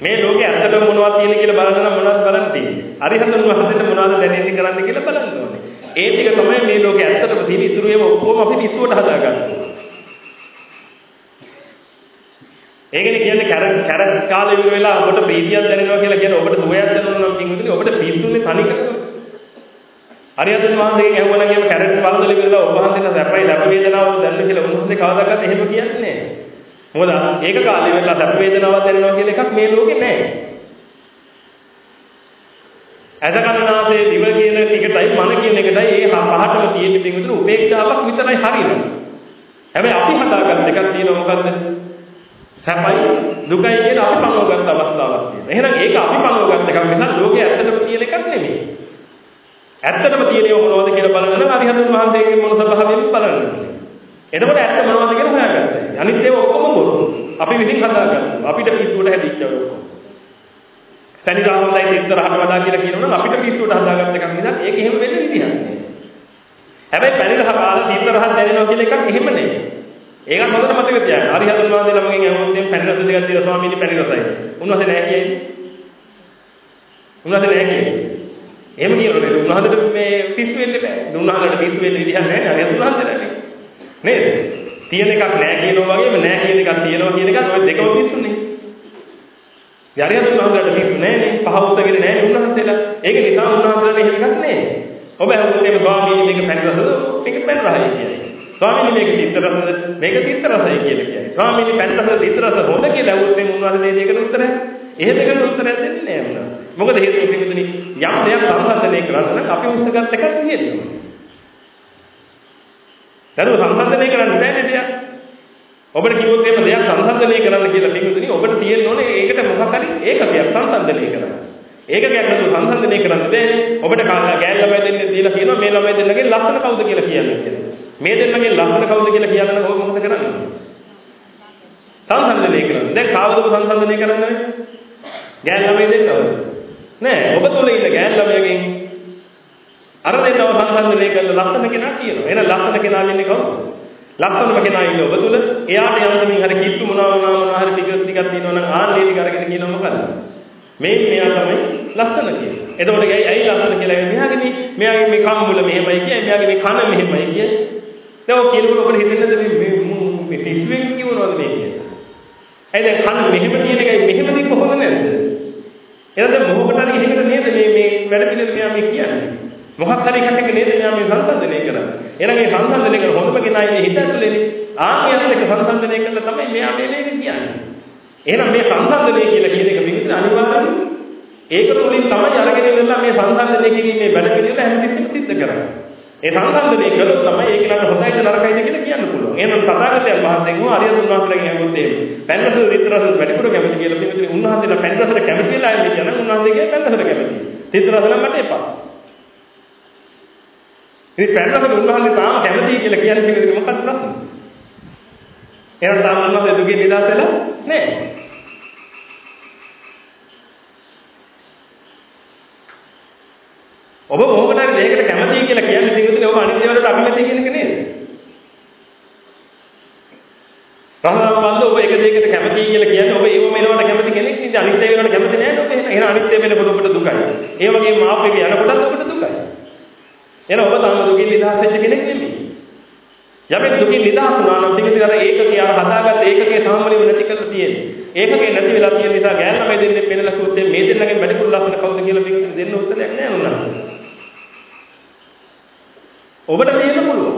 මේ ලෝකේ ඇත්තටම මොනවද තියෙන කියලා බලන්න නම් මොනවද බලන්න තියෙන්නේ. අරිහතුන් වහන්සේට මොනවද දැනෙන්නේ කරන්න කියලා බලන්න ඕනේ. ඒ ටික තමයි මේ ලෝකේ ඇත්තටම තියෙන ඉතුරු ඒවා ඔක්කොම අපිට ඉස්සුවට හදාගත්තා. ඒකනේ කියන්නේ කර කර කාලේ විතර වෙලා ඔබට ප්‍රීතියක් දැනෙනවා කියලා කියන්නේ ඔබට සුවයක් දැනෙනවා නම් කිව්වොත් ඔබට පිස්සුනේ තනිකරම හරියටම වහන්සේගෙන් ඇහුවනම් එහෙම කැරට් පන්දල විරලා ඔබ වහන්සේට සැපයි ලැබ වේදනාවක් දැන්න කියලා උන්වහන්සේ කවදාකවත් එහෙම කියන්නේ නැහැ. මොකද ඒක කාලේ වෙලා සැප වේදනාවක් දැනෙනවා කියන එකක් මේ ලෝකේ නැහැ. අසකනාසේ දිව කියන ටිකටයි මන කියන එකටයි ඒ පහටම තියෙන පිටුතර උපේක්ෂාවක් විතරයි හරියන්නේ. හැබැයි අපි හදාගත්ත එකක් තියෙනවා මොකද්ද? සැපයි දුකයි කියන අපි පනවගත්ත අවස්ථාවක් තියෙනවා. එහෙනම් ඒක අපි පනවගත්ත එකක් නිසා ලෝකේ ඇත්තටම තියෙන එකක් නෙමෙයි. ඇත්තටම තියෙන්නේ මොනවද කියලා බලන්න නම් අරිහතුන් වහන්සේගේ මොන ස්වභාවයෙන්ද බලන්න. එතකොට ඇත්ත මොනවද කියලා හොයාගන්න. අනිත් ඒවා ඔක්කොම බොරු. අපි විදිහින් හදාගන්නවා. අපිට පිස්සුවට හැදිච්ච ඔක්කොම. සනිදා හොඳයි ඉස්සරහට වඩා කියලා කියනවනම් අපිට පිස්සුවට හදාගත්ත එකක් නිසා ඒක එහෙම වෙන්න විදිහක් නෑ. හැබැයි පැනිරහ කාලා ඉස්සරහට දැනෙනවා කියන එකක් එහෙම නෑ. ඒකත් හොඳට මතක තියාගන්න. අරිහතුන් වහන්සේ ළමගෙන් අහුවොත් මේ පැනිරහ දෙකක් දිලා ස්වාමීනි පැනිරසයි. උන්වහන්සේ නෑ කියන්නේ. උන්වහන්සේ නෑ කියන්නේ. එහෙම කියනවනේ උන්වහන්සේට මේ පිස්සු වෙන්න බෑ. උන්වහන්සේට පිස්සු වෙන්න විදිහක් නැහැ නේද? උන්වහන්සේට නේද? තියෙන එකක් නැහැ කියනවා වගේම නැහැ කියන එකක් තියෙනවා කියන එකත් ඔය දෙකම පිස්සුනේ. යරියත් උන්වහන්සේට පිස්සු නැහැ නේ. පහ උස්සගෙන නැහැ උන්වහන්සේලා. ඒක නිසා උන්වහන්සේලාට එහෙම එකක් නැහැ. ඔබ හැමෝටම මේ ස්වාමීනි මේක පැණි රසද? මේක පැණි රසයි කියන්නේ. ස්වාමීනි මේක තිත්ත රසද? මේක තිත්ත රසයි කියලා කියන්නේ. ස්වාමීනි පැණි රසද තිත්ත රස හොඳ කියලා ඇහුවොත් මේ උන්වහන්සේ දෙයකට උත්තරය. එහෙම දෙකට උත්තරයක් දෙන්නේ නැහැ උන්වහන්සේ. මොකද හේතුව පිළිබඳනි යම් දෙයක් සංසන්දනය කරන්න නම් අපි උස්සගත් එකක් තියෙනවා. දරුව සංසන්දනය කරන්න බෑනේ දෙයක්. ඔබට කිව්වොත් එහෙම දෙයක් සංසන්දනය කරන්න කියලා පිළිබඳනි ඔබට තියෙන්න ඕනේ ඒකට මොකක් හරි ඒකකයක් සංසන්දනය කරන්න. ඒකකයක් නැතුව සංසන්දනය කරන්න බෑනේ. ඔබට ගෑන් ළමයි දෙන්නේ දීලා කියනවා මේ ළමයි දෙන්නගේ ලක්ෂණ කවුද කියලා කියන්නේ කියලා. මේ දෙන්නගේ ලක්ෂණ කවුද කියලා කියන්න නම් ඔබ මොකද කරන්නේ? සංසන්දනය කරන්න. දැන් කාවදද සංසන්දනය කරන්නේ? ගෑන් ළමයි දෙන්නවද? නෑ ඔබ තුල ඉන්න ගෑන් ළමයගෙන් අර දෙන්නව සංසන්දනය කරලා ලස්සන කෙනා කියනවා. එහෙනම් ලස්සන කෙනා ඉන්නේ කවුද? ලස්සනම කෙනා ඉන්නේ ඔබ තුල. එයාට යන්තමින් හරි කිට්ටු මොනවා මොනවා හරි ෆිගර් ටිකක් තියෙනවා නම් ආන්නේ ටික අරගෙන කියනවා මොකද්ද? මේ මෙයා තමයි ලස්සන කියන්නේ. එතකොට ඇයි ඇයි ලස්සන කියලා මෙයාගේ මේ මෙයාගේ මේ කම්බුල මෙහෙමයි කියයි මෙයාගේ මේ කන මෙහෙමයි කියයි. දැන් ඔය කියනකොට ඔබට හිතෙන්නද මේ මේ පිස්සුවෙන් කියනවද මේ කියන්නේ? ඇයි දැන් කන මෙහෙම කියන එකයි මෙහෙම දික්ක හොඳ නැද්ද? එහෙනම් මොහොකට හරි එහෙකට නේද මේ මේ වැඩ පිළිවෙල මෙයා මේ කියන්නේ. මොකක් හරි එකක් නේද මෙයා මේ සංසන්දනය කරන්නේ. එහෙනම් මේ සංසන්දනය කර හොඳම කෙනා ඉන්නේ හිත ඇතුලේනේ. ආන්‍යයත් එක්ක සංසන්දනය කළා තමයි මෙයා මේ මේ කියන්නේ. එහෙනම් මේ සංසන්දනය කියලා කියන එක පිළිතුර අනිවාර්යයෙන් ඒක තුළින් තමයි අරගෙන ඉඳලා මේ සංසන්දනය කිරීමේ වැඩ පිළිවෙල හැමතිස්සෙම සිද්ධ කරන්නේ. ඒ සංසන්දනය කළොත් තමයි ඒක නට හොඳයිද නරකයිද කියලා කියන්න පුළුවන්. එහෙනම් තථාගතයන් වහන්සේ වුණා අරියතුන් වහන්සේලාගෙන් අහුවොත් එහෙම. පැන්රස විතරස වැඩිපුර කැමති කියලා පිළිතුරු උන්වහන්සේලා පැන්රසට කැමතිලා ඉන්නේ කියන උන්වහන්සේ කියන පැන්රසට කැමති. විතරස නම් මට එපා. ඉතින් පැන්රසට උන්වහන්සේ තාම කැමති කියලා කියන්නේ පිළිතුරු මොකක්ද ප්‍රශ්නේ? එහෙනම් තාම උන්වහන්සේ දුකේ නිදහස් වෙලා නැහැ. ඔබ මොකටද මේකට කැමතියි කියලා කියන්නේ පිටුනේ ඔබ අනිත් දේවල්ට අකමැති කියන එක නේද? රහතන් ඔබ එක දෙයකට කැමතියි කියලා කියන්නේ ඔබ ඒව මෙලවට කැමති කෙනෙක් නේද? අනිත් ඒවා වලට කැමති නැහැ නේද? ඔබ එහෙනම් අනිත් ඒවා වෙනකොට ඔබට දුකයි. ඒ වගේම මාප් එක යනකොටත් ඔබට දුකයි. එහෙනම් ඔබ තාම දුකින් නිදහස් වෙච්ච කෙනෙක් නෙමෙයි. යමෙක් දුකින් නිදහස් වුණා නම් ටික අර ඒකකේ අර හදාගත්ත ඒකකේ සාමලියම නැති කරලා තියෙන්නේ. ඒකකේ නැති වෙලා තියෙන නිසා ගෑන ළමයි දෙන්නේ පෙන්නලා කිව්වොත් මේ දෙන්නගෙන් වැඩිපුර ලස්සන කවුද කියලා මේක දෙන්න උත්තරයක් නෑ උන්වහන්සේ. ඔබට දෙන්න පුළුවන්.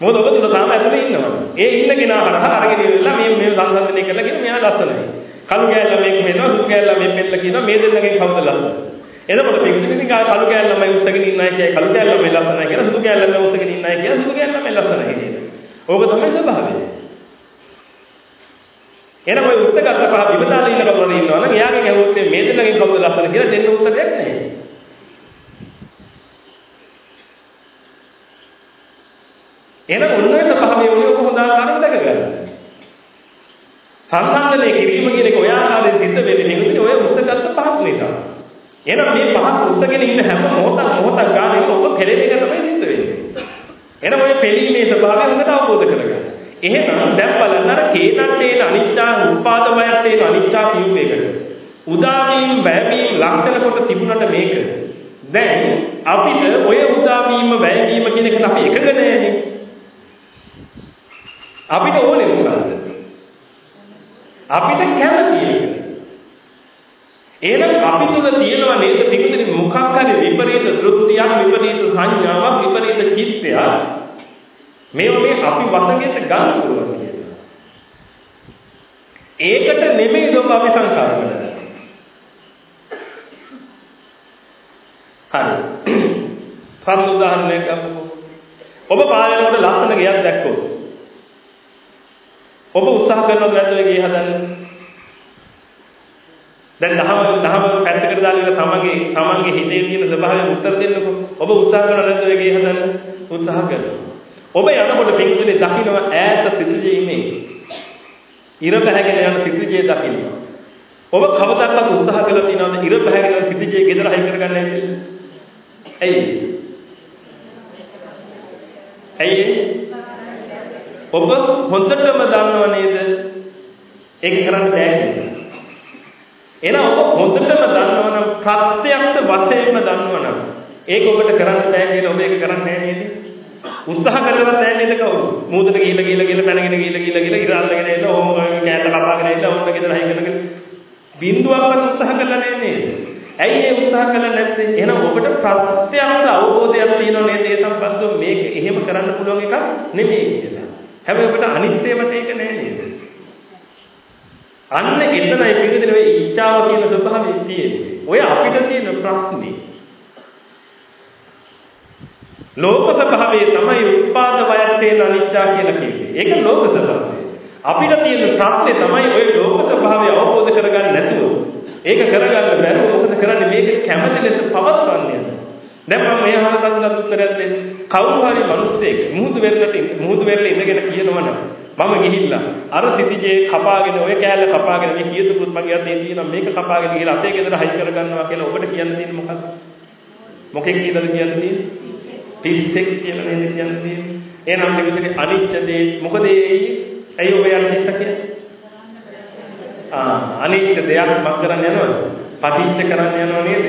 මොකද ඔබ තුල තාම ඇතුලේ ඉන්නවා. ඒ ඉන්න කෙනා හරහා අරගෙන ඉවරලා මේ මේ සංසන්දනය කරලා කියන මෙයා ලස්සනයි. කළු ගෑල්ල මේක වෙනවා සුදු ගෑල්ල මේ පෙන්නලා කියනවා මේ දෙන්නගෙන් කවුද ලස්සන? එතකොට මේක ඉතින් කළු ගෑල්ල මම උස්සගෙන ඉන්නයි කියයි කළු ගෑල්ල මේ ලස්සනයි කියලා සුදු ගෑල්ල මම උස්සගෙන ඉන්නයි කියලා සුදු ගෑල්ල මේ ලස්සනයි කියලා. ඕක තමයි ස්වභාවය. එහෙනම් ඔය උත්තර ගත්ත පහ විපදාලා ඉන්න කවුරුද ඉන්නවනම් එයාගෙන් ඇහුවොත් මේ දෙන්නගෙන් කවුද ලස්සන කියලා දෙන්න උත්තරයක් නැහැ. එහෙනම් ඔන්න ඔය ස්වභාවය ඔය කොහොමද ආකාරව දැක ගන්න. සංසන්දනය කිරීම කියන එක ඔය ආකාරයෙන් සිද්ධ වෙන්නේ නෙවෙයි ඔය උස්සගත්ත පහක් නිසා. එහෙනම් මේ පහක් උස්සගෙන ඉන්න හැම මොහොතක් මොහොතක් ගානේ ඔබ පෙරෙන එක තමයි සිද්ධ වෙන්නේ. එහෙනම් ඔය පෙළීමේ ස්වභාවය හොඳට අවබෝධ කරගන්න. එහෙනම් දැන් බලන්න අර කේතන්නේන අනිච්චා උපාද වයත්තේන අනිච්චා කියූ එකට. උදාවීම් වැයවීම් ලක්ෂණ කොට තිබුණට මේක. දැන් අපිට ඔය උදාවීම වැයවීම කියන එකට අපි එකග නෑනේ. අපිට ඕනේ මොකද්ද? අපිට කැමති එක. එහෙනම් අපි තුල තියෙනවා නේද පිටුදින මොකක් හරි විපරීත දෘෂ්ටියක් විපරීත සංඥාවක් විපරීත චිත්තයක් මේව මේ අපි වසඟයට ගන්න පුළුවන් කියලා. ඒකට නෙමෙයි ඔබ අපි සංකාර කරන්නේ. හරි. සම්මුද උදාහරණයක් ගන්නකො. ඔබ පාලනකොට ලස්සන ගයක් දැක්කොත් ඔබ උත්සාහ කරනවද නැද්ද ඔය ගේ හදන්න? දැන් දහම දහම පැත්තකට දාලා තමන්ගේ තමන්ගේ හිතේ තියෙන ස්වභාවයෙන් උත්තර දෙන්නකො. ඔබ උත්සාහ කරනවද නැද්ද ඔය ගේ හදන්න? උත්සාහ කරනවා. ඔබ යනකොට පිටුනේ දකින්න ඈත සිතුජීමේ ඉර බහගෙන යන සිතුජේ දකින්න. ඔබ කවදාවත් උත්සාහ කළා තියෙනවද ඉර බහගෙන යන සිතුජේ ගෙදර හයි කරගන්න ඇයි? ඇයි? ඇයි? ඔබ හොඳටම දන්නව නේද? ඒක කරන්න බෑ එහෙනම් ඔබ හොඳටම දන්නවනම් ප්‍රත්‍යක්ෂ වශයෙන්ම දන්නවනම් ඒක ඔබට කරන්න බෑ කියලා ඔබ ඒක කරන්නේ නැහැ නේද? උත්සාහ කරලවත් නැහැ නේද කවුරු? මූදට ගිහිල්ලා ගිහිල්ලා ගිහිල්ලා පැනගෙන ගිහිල්ලා ගිහිල්ලා ගිහිල්ලා ඉර අල්ලගෙන ඉන්න ඕම කෑල්ල කපාගෙන ඉන්න ඕම ගෙදර හයි කරගෙන බින්දුවක්වත් උත්සාහ කරලා නැහැ නේද? ඇයි ඒ උත්සාහ කළා නැත්තේ? එහෙනම් ඔබට ප්‍රත්‍යක්ෂ අවබෝධයක් තියෙනව නේද ඒ සම්බන්ධව මේක එහෙම කරන්න පුළුවන් එකක් නෙමෙයි කියලා. හැබැයි ඔබට අනිත්‍යමට ඒක නෑ නේද? අන්න එතනයි පිළිදෙන ඔය ඉච්ඡාව කියන ස්වභාවය තියෙන්නේ. ඔය අපිට තියෙන ප්‍රශ්නේ. ලෝක ස්වභාවයේ තමයි උත්පාද වයත්තේන අනිච්චා කියලා කියන්නේ. ඒක ලෝක ස්වභාවය. අපිට තියෙන ප්‍රශ්නේ තමයි ඔය ලෝක ස්වභාවය අවබෝධ කරගන්න නැතුව ඒක කරගන්න බැරුව මොකද කරන්නේ මේක කැමති ලෙස පවත්වන්නේ. දැන් මම මේ අහන කන්දත් උත්තරයක් දෙන්න. කවුරු හරි මිනිස්සෙක් මුහුදු වෙරළට මුහුදු වෙරළ ඉඳගෙන කියනවනම් මම ගිහිල්ලා අර සිටිජේ කපාගෙන ඔය කෑල්ල කපාගෙන මේ කියතුකුත් මගේ අතේ තියෙනවා මේක කපාගෙන ගිහලා අතේ ගෙදර හයි කරගන්නවා කියලා ඔබට කියන්න තියෙන්නේ මොකක්ද? මොකෙක් කියලාද කියන්න තියෙන්නේ? පිස්සෙක් කියලා නේද කියන්න තියෙන්නේ? එහෙනම් මෙතන අනිච්ච දේ මොකද ඒ ඇයි ඔබ යන්නේ කියන්නේ? ආ අනිච්ච දෙයක් මක් කරන්න යනවද? පටිච්ච කරන්න යනව නේද?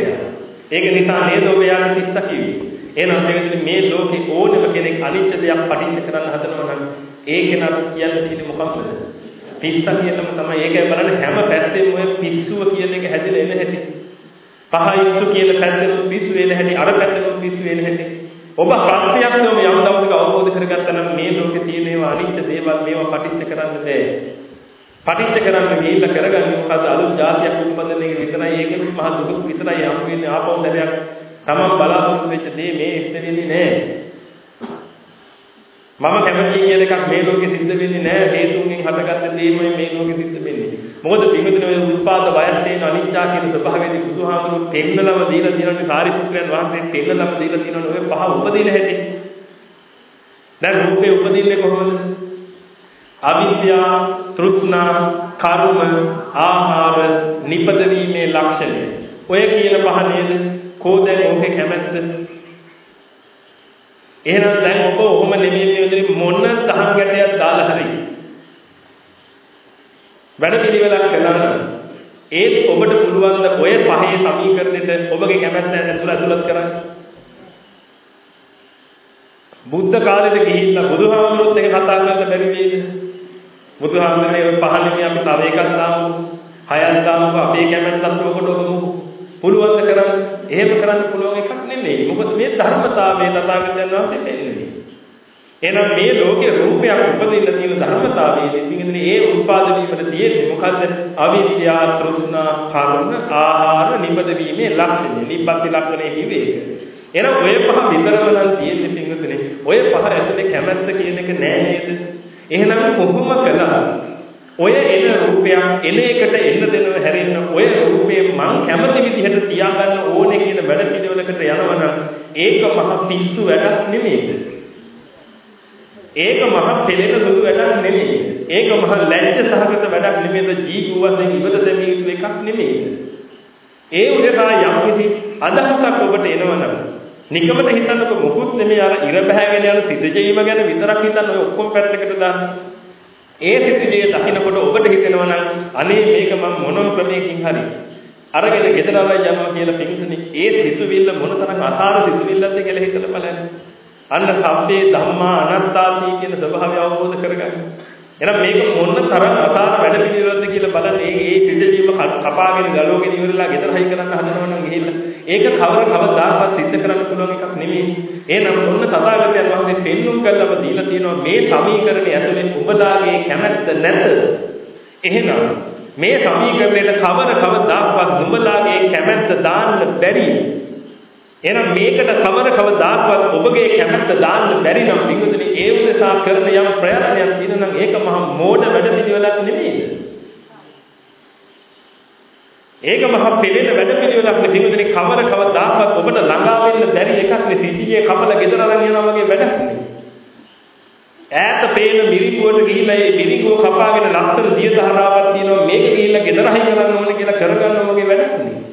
ඒක නිසා නේද ඔබ යාට තිස්ස කිව්වේ. එහෙනම් මේකදී මේ ලෝකේ ඕනම කෙනෙක් අනිච්ච දෙයක් පටිච්ච කරන්න හදනවා නම් ඒ කෙනාට කියන්න තියෙන්නේ මොකක්ද? තිස්ස කියනම තමයි ඒකයි බලන්න හැම පැත්තෙම ඔය පිස්සුව කියන එක හැදිලා එන හැටි. පහයිස්සු කියන පැත්තෙම පිස්සු වෙන හැටි අර පැත්තෙම පිස්සු වෙන හැටි. ඔබ ප්‍රත්‍යක්ෂවම යම් දවසක අවබෝධ කරගත්තා නම් මේ ලෝකේ තියෙන ඒවා අනිච්ච දේවල් මේවා පටිච්ච කරන්න බෑ. පටිච්ච කරන්න ගිහිල්ලා කරගන්නේ මොකද අලුත් જાතියක් උපදින එක විතරයි ඒක මහ දුක විතරයි හම් වෙන්නේ ආපහු දැරයක් තමන් බලාපොරොත්තු වෙච්ච දේ මේ ඉෂ්ට වෙන්නේ නැහැ මම කැමති කියන එකක් මේ ලෝකෙ සිද්ධ වෙන්නේ නැහැ හේතුන්ගෙන් හටගත්ත දේමයි මේ ලෝකෙ සිද්ධ වෙන්නේ මොකද පින්විතනේ ඔය උත්පාද වයත් තේන අනිච්චා කියන ස්වභාවයේදී බුදුහාමුදුරු පෙන්නලම දීලා තියෙනනේ සාරිපුත්‍රයන් වහන්සේ පෙන්නලම දීලා තියෙනනේ ඔය පහ උපදින හැටි දැන් රූපේ උපදින්නේ කොහොමද අවිද්‍යා, තෘෂ්ණා, කර්ම, ආහාර, නිපදවීමේ ලක්ෂණය. ඔය කියන පහ නේද? කෝ දැන් ඔකේ කැමැත්ත? එහෙනම් දැන් ඔබ ඔහොම නෙමෙයි මේ මොන දහම් ගැටයක් දාලා හරි. වැඩ පිළිවෙලක් කළා ඒත් ඔබට පුළුවන් ද ඔය පහේ සමීකරණයට ඔබගේ කැමැත්ත ඇතුළ ඇතුළත් කරන්න. බුද්ධ කාලෙට ගිහිල්ලා බුදුහාමුදුරුවොත් එක කතා කරලා බැරි වේද? බුදුහාමුදුරනේ ඔය පහළනේ අපි තව එකක් දාමු. හයක් දාමු අපේ කැමැත්තත් ඔකට ඔබමු. පුළුවන් ද කරන්න? එහෙම කරන්න පුළුවන් එකක් නෙමෙයි. මොකද මේ ධර්මතාවයේ තථාගතයන් වහන්සේ දෙන්නේ. එහෙනම් මේ ලෝකේ රූපයක් උපදින්න තියෙන ධර්මතාවයේ ඉතින් ඒ උත්පාද වීමට තියෙන්නේ මොකද්ද? අවිද්‍යාව, තෘෂ්ණා, කර්ම, ආහාර නිබද වීමේ ලක්ෂණය. නිබ්බති ලක්ෂණය කිව්වේ ඒක. එහෙනම් ඔය පහ විතරම නම් තියෙන්නේ පින්වතුනි. ඔය පහ ඇතුලේ කැමැත්ත කියන එක නෑ නේද? එහෙනම් කොහොම කළා? ඔය එන රූපයක් එන එකට එන්න දෙනව හැරෙන්න ඔය රූපේ මං කැමති විදිහට තියාගන්න ඕනේ කියන වැඩ පිළිවෙලකට යනවනම් ඒක මහ පිස්සු වැඩක් නෙමෙයිද? ඒක මහ පෙළෙන සුදු වැඩක් නෙමෙයි. ඒක මහ ලැජ්ජ සහගත වැඩක් නෙමෙයිද ජීව වශයෙන් ඉවත දැමිය යුතු එකක් නෙමෙයි. ඒ උදේසා යම් කිසි අදහසක් ඔබට එනවනම් නිකමට හිතන්නකො මොකුත් නෙමෙයි අර ඉර බහැගෙන යන සිතජීව ගැන විතරක් හිතන්න ඔය ඔක්කොම පැත්තකට දාන්න. ඒ සිතජීය දකින්නකොට ඔබට හිතෙනවා නම් අනේ මේක මම මොනම ක්‍රමයකින් හරි අරගෙන ගෙදර ආවයි යනවා කියලා පිටුනේ ඒ සිතුවිල්ල මොනතරම් අසාර සිතුවිල්ලක්ද කියලා හිතලා බලන්න. අන්න සබ්බේ ධම්මා අනත්තාති කියන ස්වභාවය අවබෝධ කරගන්න. එහෙනම් මේක මොන තරම් අසාර වැඩ පිළිවෙලක්ද කියලා බලන්න මේ මේ පිටජීව කපාගෙන ගලවගෙන ඉවරලා ගෙදර හයි කරන්න හදනවා නම් ගිහිල්ලා ඒක කවර කවදාවත් සිද්ධ කරන්න පුළුවන් එකක් නෙමෙයි. එහෙනම් මොන තථාගතයන් වහන්සේ පෙන්눔 කළම දීලා තියෙනවා මේ සමීකරණය ඇතුලේ ඔබලාගේ කැමැත්ත නැත. එහෙනම් මේ සමීකරණයට කවර කවදාවත් නුඹලාගේ කැමැත්ත දාන්න බැරි එහෙනම් මේකට කවර කවදාකවත් ඔබගේ කැමැත්ත දාන්න බැරි නම් විගුතුනි ඒ උදෙසා කරන යම් ප්‍රයත්නයක් තියෙන නම් ඒක මහා මෝඩ වැඩ පිළිවෙලක් නෙමෙයි. ඒක මහා පිළිවෙල වැඩ පිළිවෙලක් නෙමෙයි විගුතුනි කවර කවදාකවත් ඔබට ළඟා වෙන්න බැරි එකක් නේ සිටියේ කපල ගෙදර අරන් යනවා වගේ වැඩක් නේ. ඈත පේන මිරිඟුවට ගිහිල්ලා ඒ මිරිඟුව කපාගෙන ලස්සන දිය දහරාවක් තියෙනවා මේක ගිහිල්ලා ගෙදර හයි කරන්න ඕනේ කියලා කරගන්නවා වගේ වැඩක් නේ.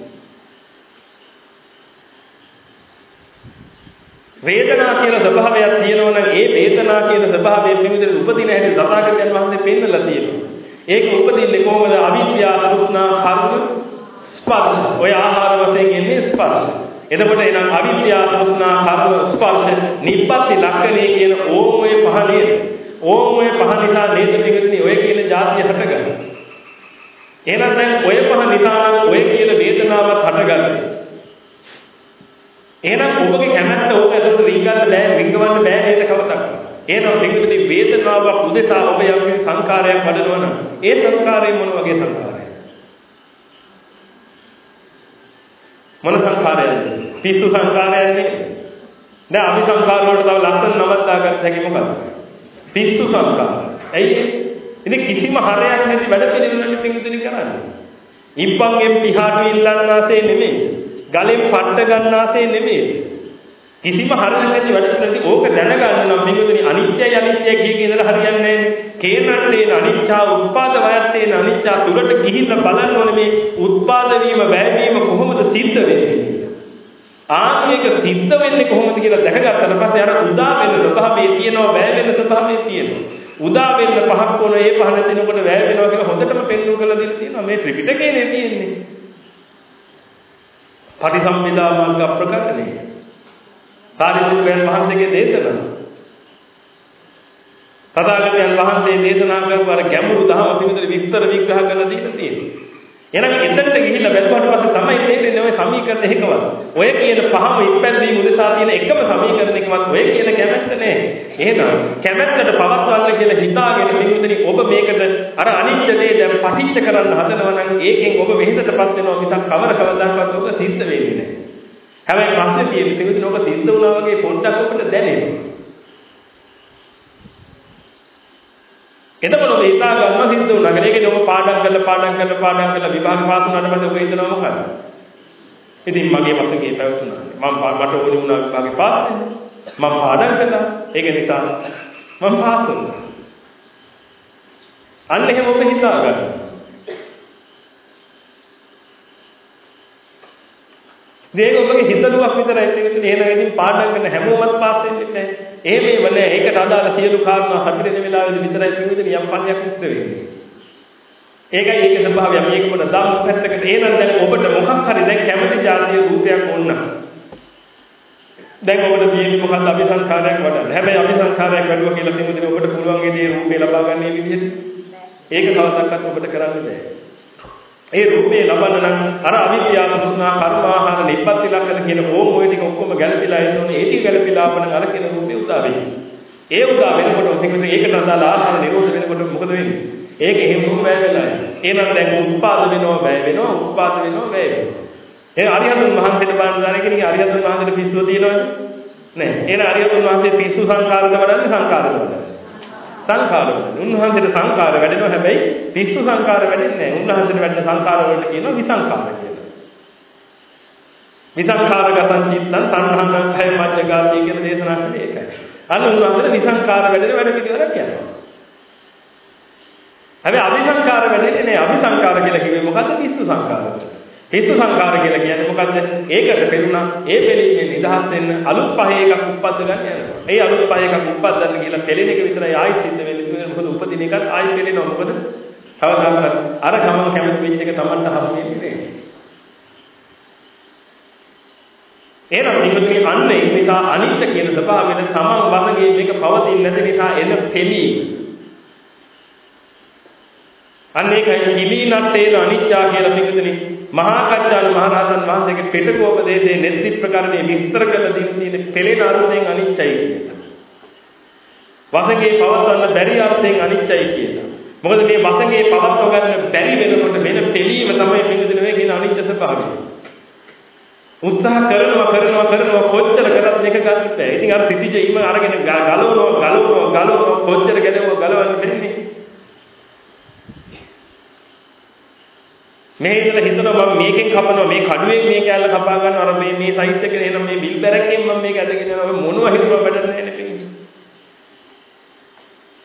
වේදනා කියන ස්වභාවයක් තියෙනවා නම් ඒ වේදනා කියන ස්වභාවයෙන් නිවිදෙන උපදින හැටි සතාගතයන් වහන්සේ පෙන්නලා තියෙනවා. ඒක උපදින්නේ කොහොමද? අවිද්‍යාව, තෘෂ්ණා, කර්ම, ස්පර්ශ. ඔය ආහාර වශයෙන් එන්නේ ස්පර්ශ. එතකොට එනම් අවිද්‍යාව, තෘෂ්ණා, කර්ම, ස්පර්ශ, නිබ්බති ලක්ෂණේ කියන ඕම ඔය පහ නේද? ඕම ඔය පහ නිසා නේද පිටින් ඔය කියන જાතිය හටගන්නේ. එහෙනම් දැන් ඔය පහ නිසා නම් ඔය කියන වේදනාවක් හටගන්නේ. එහෙනම් ඔබගේ කැමැත්ත ඕක ඇතුළට රිංගන්න බෑ රිංගවන්න බෑ නේද කවතක්. එහෙනම් දෙකෙදි වේදනාවක් උදෙසා ඔබ යම් සංකාරයක් වඩනවා නම් ඒ සංකාරය මොන වගේ සංකාරයක්ද? මොන සංකාරයක්ද? පිස්සු සංකාරයක් නේ. දැන් අපි සංකාර වලට තව ලස්සන නමක් දාගත්ත හැකි මොකක්ද? පිස්සු සංකාර. ඇයි ඉතින් කිසිම හරයක් නැති වැඩ පිළිවෙලකට පිටින් කරන්නේ. ඉබ්බන්ගෙන් පිහාට ඉල්ලන්නාසේ නෙමෙයි. ගලෙන් පට්ට ගන්නාසේ නෙමෙයි. කිසිම හරියක් නැති වැඩක් නැති ඕක දැනගන්න නම් මේකෙදි අනිත්‍යයි අනිත්‍යයි කිය කියන ඉඳලා හරියන්නේ නැහැ. කේනත්තේන අනිච්චා උත්පාද වයත්තේන අනිච්චා තුරට ගිහිල්ලා බලන්න ඕනේ මේ උත්පාද වීම වැය වීම කොහොමද සිද්ධ වෙන්නේ. ආත්මික සිද්ධ වෙන්නේ කොහොමද කියලා දැකගත්තට පස්සේ අර උදා වෙන ස්වභාවයේ තියෙනවා වැය වෙන ස්වභාවයේ තියෙනවා. උදා වෙන්න පහක් වුණ ඒ පහ නැතිනකොට වැය වෙනවා කියලා හොඳටම පෙන්වු කරලා දෙන්න තියෙනවා. මේ ත්‍රිපිටකයේ තියෙන්නේ. පටිසම්භිදා මග්ග ප්‍රකටණය. සාරිපුත්‍රයන් වහන්සේගේ දේශනා. තථාගතයන් වහන්සේ දේශනා කරපු අර ගැඹුරු දහම පිළිබඳ විස්තර විග්‍රහ කරලා දීලා තියෙනවා. එහෙනම් එතනට ගිහිල්ලා බැලුවාට පස්සේ තමයි තේරෙන්නේ ඔය සමීකරණ එකවත්. ඔය කියන පහම ඉපැද්දීම උදෙසා තියෙන එකම සමීකරණ එකවත් ඔය කියන කැමැත්ත නෑ. එහෙනම් කැමැත්තට පවත්වන්න කියලා හිතාගෙන පිටුදෙනි ඔබ මේකට අර අනිත්‍ය දේ දැන් පටිච්ච කරන්න හදනවා නම් ඒකෙන් ඔබ වෙහෙසටපත් වෙනවා මිසක් කවර කවදාකවත් ඔබ සිද්ධ වෙන්නේ නෑ. හැබැයි ප්‍රශ්නේ තියෙන්නේ පිටුදෙනි ඔබ සිද්ධ වුණා වගේ පොඩ්ඩක් ඔබට දැනෙනවා. එතකොට ඔබ හිතා ගන්නවා සිද්ධ වුණා කියලා. ඒකනේ ඔබ පාඩම් කරලා පාඩම් කරලා පාඩම් කරලා විභාග පාස් වුණාට පස්සේ ඔබ හිතනවා මොකද? ඉතින් මගේ මතකේ පැවතුණා. මම මට ඕනේ වුණා විභාගේ පාස් වෙන්න. මම පාඩම් කළා. ඒක නිසා මම පාස් වුණා. අන්න එහෙම ඔබ හිතා ගන්න. මේක ඔබගේ හිතලුවක් විතරයි තියෙන්නේ. එහෙනම් ඉතින් පාඩම් කරන හැමෝමත් පාස් වෙන්නේ නැහැ. ඒ මේ වන ඒකට අදාළ සියලු කාරණා හතරෙන වෙලාවෙදි විතරයි පින්විතනි යම් පණයක් සිද්ධ වෙන්නේ. ඒකයි ඒක ස්වභාවය. මේක මොන ධම්ම පැත්තකට එනනම් දැන් ඔබට මොකක් හරි දැන් කැමති જાතිය රූපයක් ඕන නම් දැන් ඔබට තියෙන්නේ මොකක්ද අපි සංස්කාරයක් වඩන්න. හැබැයි අපි සංස්කාරයක් වැඩුවා කියලා පින්විතනි ඔබට පුළුවන් ඒ දේ රූපේ ලබා ගන්න විදිහට. ඒක කවදාවත් ඔබට කරන්න බෑ. ඒ රූපේ ලබන්න නම් අර අවිද්‍යාව තෘෂ්ණා කර්මාහාර නිබ්බත් ලක්ෂණ කියන ඕම ඔය ටික ඔක්කොම ගැළපීලා ඉන්නෝනේ ඒ ටික ගැළපීලා අපන අර කියන රූපේ උදා වෙන්නේ. ඒ උදා වෙනකොට පින්වතුනි ඒකට අදාළ ආහාර නිරෝධ වෙනකොට මොකද වෙන්නේ? ඒක එහෙම බෑ වෙලා. එහෙනම් දැන් උත්පාද වෙනවා බෑ වෙනවා උත්පාද වෙනවා බෑ වෙනවා. එහෙනම් අරිහතුන් වහන්සේට බලන්න දාන කෙනෙක් අරිහතුන් වහන්සේට පිස්සුව තියෙනවද? නෑ. එහෙනම් අරිහතුන් වහන්සේ පිස්සු සංකාරද වඩන්නේ සංකාරද වඩන්නේ? සංකාර වඩන්නේ. උන්වහන්සේට සංකාර වැඩෙනවා හැබැයි පිස්සු සංකාර වැඩෙන්නේ නෑ. උන්වහන්සේට වැඩෙන සංකාර වලට කියනවා විසංකාර කියලා. විසංකාරගතං චිත්තං තණ්හං කය මජ්ජගාමී කියන දේශනා කරන්නේ ඒකයි. අන්න උන්වහන්සේට විසංකාර වැඩෙන වැඩ පිළිවෙලක් කියනවා. හැබැයි අபிසංකාර වැඩෙන්නේ නෑ. අபிසංකාර කියලා කිව්වේ මොකද්ද? පිස්සු සංකාරද. පිස්සු සංකාර කියලා කියන්නේ මොකද්ද? ඒකට පෙරුණා ඒ පෙළීමේ නිදහස් වෙන්න අලුත් පහේ එකක් උප්පද්ද ගන්න යනවා. ඒ අලුත් පහේ එකක් උප්පද්දන්න කියලා පෙළෙන එක විතරයි ආයෙත් සිද්ධ වෙන්නේ. මොකද උපදින එකත් ආයෙත් පෙළෙනවා. මොකද කවදාකවත් අර ගමන කැමති වෙච්ච එක Tamanට හම් වෙන්නේ නෑ. එහෙනම් මේකේ අන්න ඒ නිසා අනිච්ච කියන ස්වභාවයෙන් තමන් වශයෙන් මේක පවතින්නේ නැති නිසා එන පෙළීම අන්න ඒකයි කිලීනට්ටේන අනිච්චා කියලා පිටුදෙනි මහා කච්චාන මහරහතන් වහන්සේගේ පිටකෝපදේශයේ නෙත්ති ප්‍රකරණේ විස්තර කළ දින පෙළෙන අර්ථයෙන් අනිච්චයි කියලා. වසඟේ පවත්වන්න බැරි අර්ථයෙන් අනිච්චයි කියලා. මොකද මේ වසඟේ පවත්ව ගන්න බැරි වෙනකොට වෙන පෙළීම තමයි පිටුදෙන වේ කියන අනිච්ච ස්වභාවය. උත්සාහ කරනවා කරනවා කරනවා කොච්චර කරත් මේක ගන්න බැහැ. ඉතින් අර සිටිජ ඉම අරගෙන ගලවනවා ගලවනවා ගලවනවා කොච්චර ගැලවුවා ගලවන්න බැරිනේ. මේ ඉඳලා හිතනවා මම මේකෙන් කපනවා මේ කඩුවෙන් මේ කැල්ල කපා ගන්නවා අර මේ මේ සයිස් එකේ එනම් මේ බිල් බැරකෙන් මම මේක ඇදගෙන යනවා මොනවා හිතුවා වැඩක් නැහැ නේ පිටින්.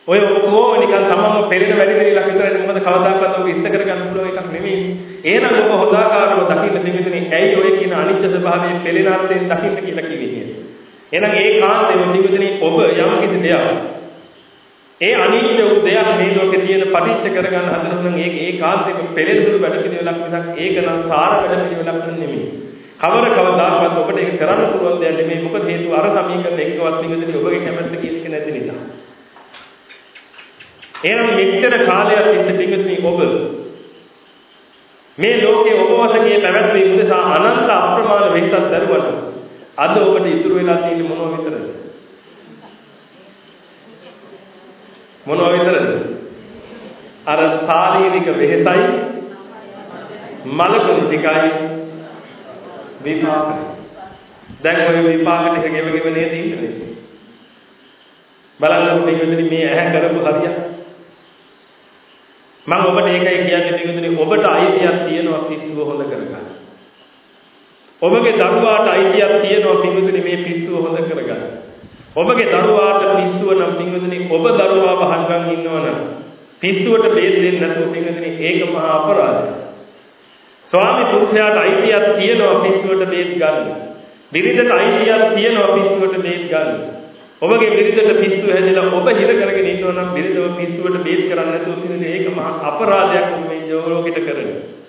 ඔය ඔක්කොම නිකන් තමම පෙරෙන වැඩි දෙයක් විතරයි මොකද කවදාකවත් ඔබ ඉස්ස කරගන්න පුළුවන් එකක් නෙමෙයි. එහෙනම් ඔබ හොදාකාරව දකින්න දෙවිතුනේ ඇයි ඔය කියන අනිච්ච ස්වභාවයේ පෙළෙන අර්ථයෙන් දකින්න කියලා කිව්වේ. එහෙනම් ඒ කාන්තේම දෙවිතුනේ ඔබ යම් කිසි දෙයක් ඒ අනිත්‍ය වූ දෙයක් මේ ලෝකේ තියෙන පටිච්ච කරගන්න හදන නම් ඒක ඒකාන්තයෙන්ම පෙරෙසුළු වැඩ පිළිවෙලක් මිසක් ඒක නම් සාර වැඩ පිළිවෙලක් නෙමෙයි. කවර කවදාකවත් ඔබට ඒක කරන්න පුළුවන් දෙයක් නෙමෙයි. මොකද හේතුව අර සමීකරණ එකවත් නිගදෙන්නේ ඔබගේ කැමැත්ත කියන එක නැති නිසා. එහෙනම් මෙච්චර කාලයක් තිස්සේ පිංගුතුනි ඔබ මේ ලෝකයේ ඔබ වශයෙන් පැවැත්වීම උදෙසා අනන්ත අප්‍රමාණ වෙස්සක් දරුවට අද ඔබට ඉතුරු වෙලා තියෙන්නේ මොනව විතරද? මොනවා විතරද? අර ශාරීරික වෙහෙසයි මලකුණු ටිකයි විපාක. දැන් ඔය විපාක ටික ගෙව ගෙව නේද ඉන්නේ. බලන්න පිටුදින මේ ඇහැ කරපු හරිය. මම ඔබට ඒකයි කියන්නේ පිටුදින ඔබට අයිතියක් තියෙනවා පිස්සුව හොඳ කරගන්න. ඔබගේ දරුවාට අයිතියක් තියෙනවා පිටුදින මේ පිස්සුව හොඳ කරගන්න. ඔබගේ දරුවාට පිස්සුව නම් පින්වතුනි ඔබ දරුවා වහංගන් ඉන්නවනම් පිස්සුවට බේද දෙන්නේ නැතුව පින්වතුනි ඒක මහා අපරාධයක්. ස්වාමි පුරුෂයාට අයිතියක් තියෙනවා පිස්සුවට බේද ගන්න. බිරිඳට අයිතියක් තියෙනවා පිස්සුවට බේද ගන්න. ඔබගේ බිරිඳට පිස්සු හැදෙලා ඔබ හිර කරගෙන ඉන්නවා නම් බිරිඳව පිස්සුවට බේද කරන්නේ නැතුව පින්වතුනි ඒක මහා අපරාධයක් මේ ලෝකෙට කරන්නේ.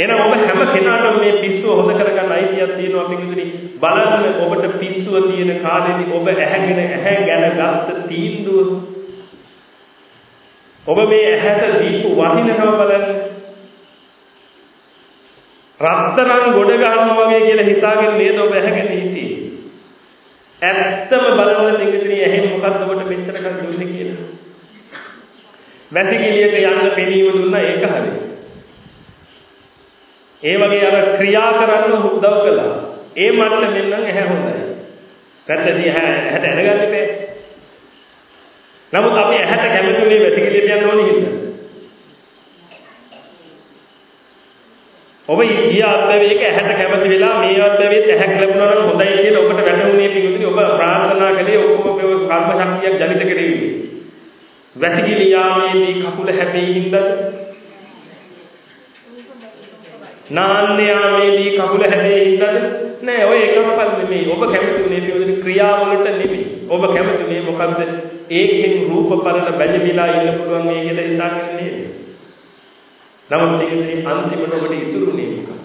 එහෙනම් ඔබ හැම කෙනාටම මේ පිස්සුව හොද කරගන්න අයිතියක් තියෙනවා පිටුතුනි. බලන්න ඔබට පිස්සුව තියෙන කාලෙදි ඔබ ඇහැගෙන ඇහැ ගැන ගත්ත තීන්දුව. ඔබ මේ ඇහැට දීපු වටිනකම බලන්න. රත්තරන් ගොඩ ගන්නවා වගේ කියලා හිතාගෙන නේද ඔබ ඇහැගෙන හිටියේ. ඇත්තම බලන්න පිටුතුනි ඇහෙන් මොකද්ද ඔබට මෙච්චර කල් දුන්නේ කියලා. වැසිකිළියක යන්න පෙනීම දුන්නා ඒක හරියි. ඒ වගේ අර ක්‍රියා කරන්න උදව් කළා. ඒ මට්ටමින් නම් ඇහැ හොඳයි. පැත්තදී ඇහැ ඇහැට ඇනගන්න ඉපේ. නමුත් අපි ඇහැට කැමතිුනේ වැසිකිළියට යන්න ඕනේ හින්දා. ඔබ ඊය අත්දැවීක ඇහැට කැමති වෙලා මේ අත්දැවීත් ඇහැක් ලැබුණා නම් හොඳයි කියලා ඔබට වැටහුනේ පිටුදී ඔබ ප්‍රාර්ථනා කළේ ඔක්කොම ඔබ කර්ම ශක්තියක් ජනිත කරේ. වැසිකිළිය යාමේදී කකුල හැපෙයි හින්දාද නාන්න යාමේදී කකුල හැදේ ඉන්නද? නෑ ඔය එකක්වත් නෙමෙයි. ඔබ කැමති මේ පිළිවෙල ක්‍රියාවලට නෙමෙයි. ඔබ කැමති මේ මොකද්ද? ඒකෙන් රූප පරණ බැජමිලා ඉන්න පුළුවන් මේ කියලා හිතාගෙන නේද නමුත් ඒකේ අන්තිමට ඔබට ඉතුරුනේ මොකක්ද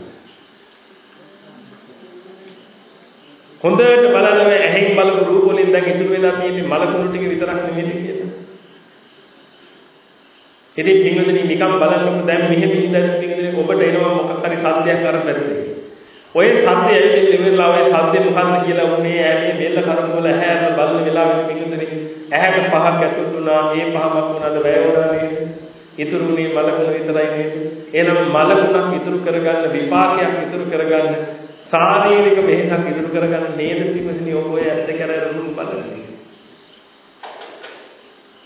හොඳට බලන්න ඔය ඇහෙන් බලපු රූප වලින් දැන් ඉතුරු වෙලා තියෙන්නේ මලකුණු ටික විතරක් නෙමෙයි කියලා. ඉතින් පින්වතුනි නිකන් බලන්නකො දැන් මෙහෙම ඉඳන් පින්වතුනි ඔබට එනවා මොකක් හරි සද්දයක් අර පැත්තේ. ඔය සද්දය ඇවිල්ලා ඉවරලා ඔය සද්දේ මොකද්ද කියලා උනේ ඈ මෙල්ල කරමුල ඇහැට බලන වෙලාවෙත් පින්වතුනි ඇහැට පහක් ඇතුල් වුණා ඒ පහමක් වුණාද වැය වුණා නේද? ඉතුරුනේ මලකුණ විතරයි නේද? එහෙනම් මලකුණක් ඉතුරු කරගන්න විපාකයක් ඉතුරු කරගන්න ශාරීරික වෙහසක් ඉදිරි කරගන්න නේද පිටින් ඔබ ඔය ඇත්ත කරලා රුම් බලන්නේ.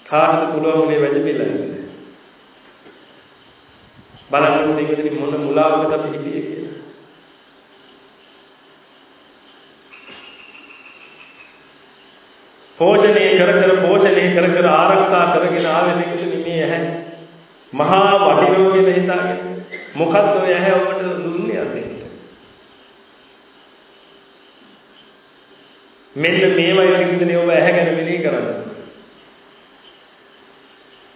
කාටද පුළුවන් මේ වැඩ පිළිලා ඉන්නේ. බලන්න මේකෙදි මොන මුලාවකද අපි හිටියේ කියලා. පෝෂණය කර කර පෝෂණය කර කර ආරක්ෂා කරගෙන ආවේ මේකෙදි මේ ඇහැ. මහා වටිනෝ කියලා හිතාගෙන මොකද්ද ඔය ඇහැ ඔබට දුන්නේ අතේ? මෙන්න මේවයි විදිහට ඔබ ඇහැ ගැන මෙනෙහි කරන්න.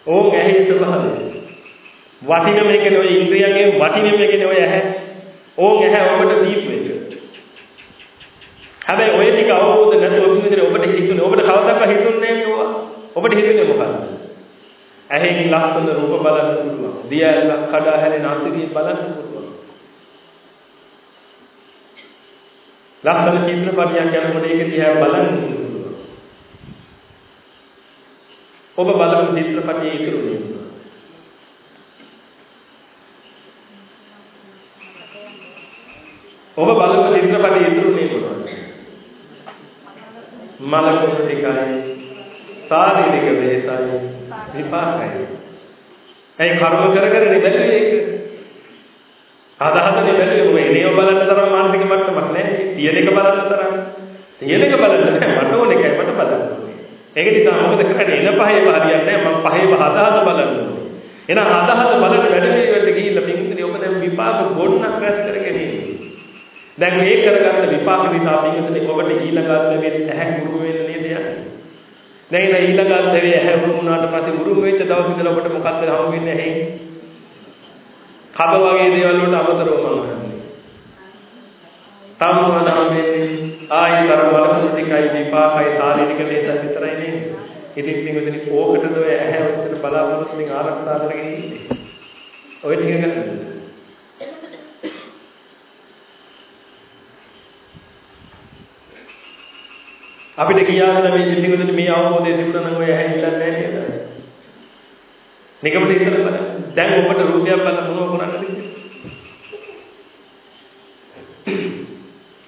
ඕක ඇහි ස්වභාවය. වටින මේකනේ ඔය ඉන්ද්‍රියගේ වටින මේකනේ ඔය ඇහැ. ඕක ඇහැ ඔබට දීපු එක. හැබැයි ඔය ටික අවබෝධ නැතුව විදිහට ඔබට හිතුනේ ඔබට කවදාවත් හිතුන්නේ නැහැ මේවා. ඔබට හිතුනේ මොකක්ද? ඇහෙන් ලස්සන රූප බලන්න පුළුවන්. දිය ඇල්ලක් කඩා හැලෙන අසිරිය බලන්න පුළුවන්. ලස්සන චිත්‍රපටයක් යනකොට ඒක දිහා බලන්න ඔබ බලපු චිත්‍රපටයේ ඉතුරු වෙනවා. ඔබ බලපු චිත්‍රපටයේ ඉතුරු වෙනවා. මලකුණු ටිකයි ශාරීරික වෙහසයි විපාකයි. ඒ කර්ම කර කර ඉඳලා ඒක හදාහදනේ බැලුවේ මොකද එනේව බලන්න තරම් මානසික මට්ටමක් නැහැ. තියෙන එක බලන්න තරම්. තියෙන එක බලන්න බෑ. මට ඕන එකයි මට බලන්න ඕනේ. ඒක නිසා මොකද කරන්නේ? එන පහේ හරියන්නේ නැහැ. මම පහේ හදාහද බලන්න ඕනේ. එහෙනම් හදාහද බලන්න වැඩේ වලට ගිහිල්ලා පින්කදී ඔබ දැන් විපාක ගොඩනක් රැස් කරගෙන ඉන්නේ. දැන් මේ කරගන්න විපාක නිසා පින්කදී ඔබට ඊළඟ මේ ඇහැ කුරු වෙන්න නේද යන්නේ? දැන් ඊළඟ අත්දැකීම ඇහැ කුරු වුණාට පස්සේ කුරු වෙච්ච දවස් ඉඳලා ඔබට මොකක්ද හම් වෙන්නේ ඇහි? කබ වගේ දේවල් වලට අමතරව මම කරන්නේ. තමවදාමේ ආයිතර බලපු ටිකයි විපාකයි ශාරීරික දේශ විතරයි නේ. ඉතින් පින්වතුනි ඕකටද ඔය ඇහැ උත්තර බලාපොරොත්තු වෙන ආරක්ෂා කරගෙන ඉන්නේ. ඔය ටික ගන්න. අපිට කියාගෙන මේ පින්වතුනි මේ අවබෝධය තිබුණා නම් ඔය ඇහැ ඉල්ලන්නේ නැහැ නේද? නිකමට ඉතල බලන්න. දැන් ඔබට රූපයක් බලන්න මොනව කරන්නද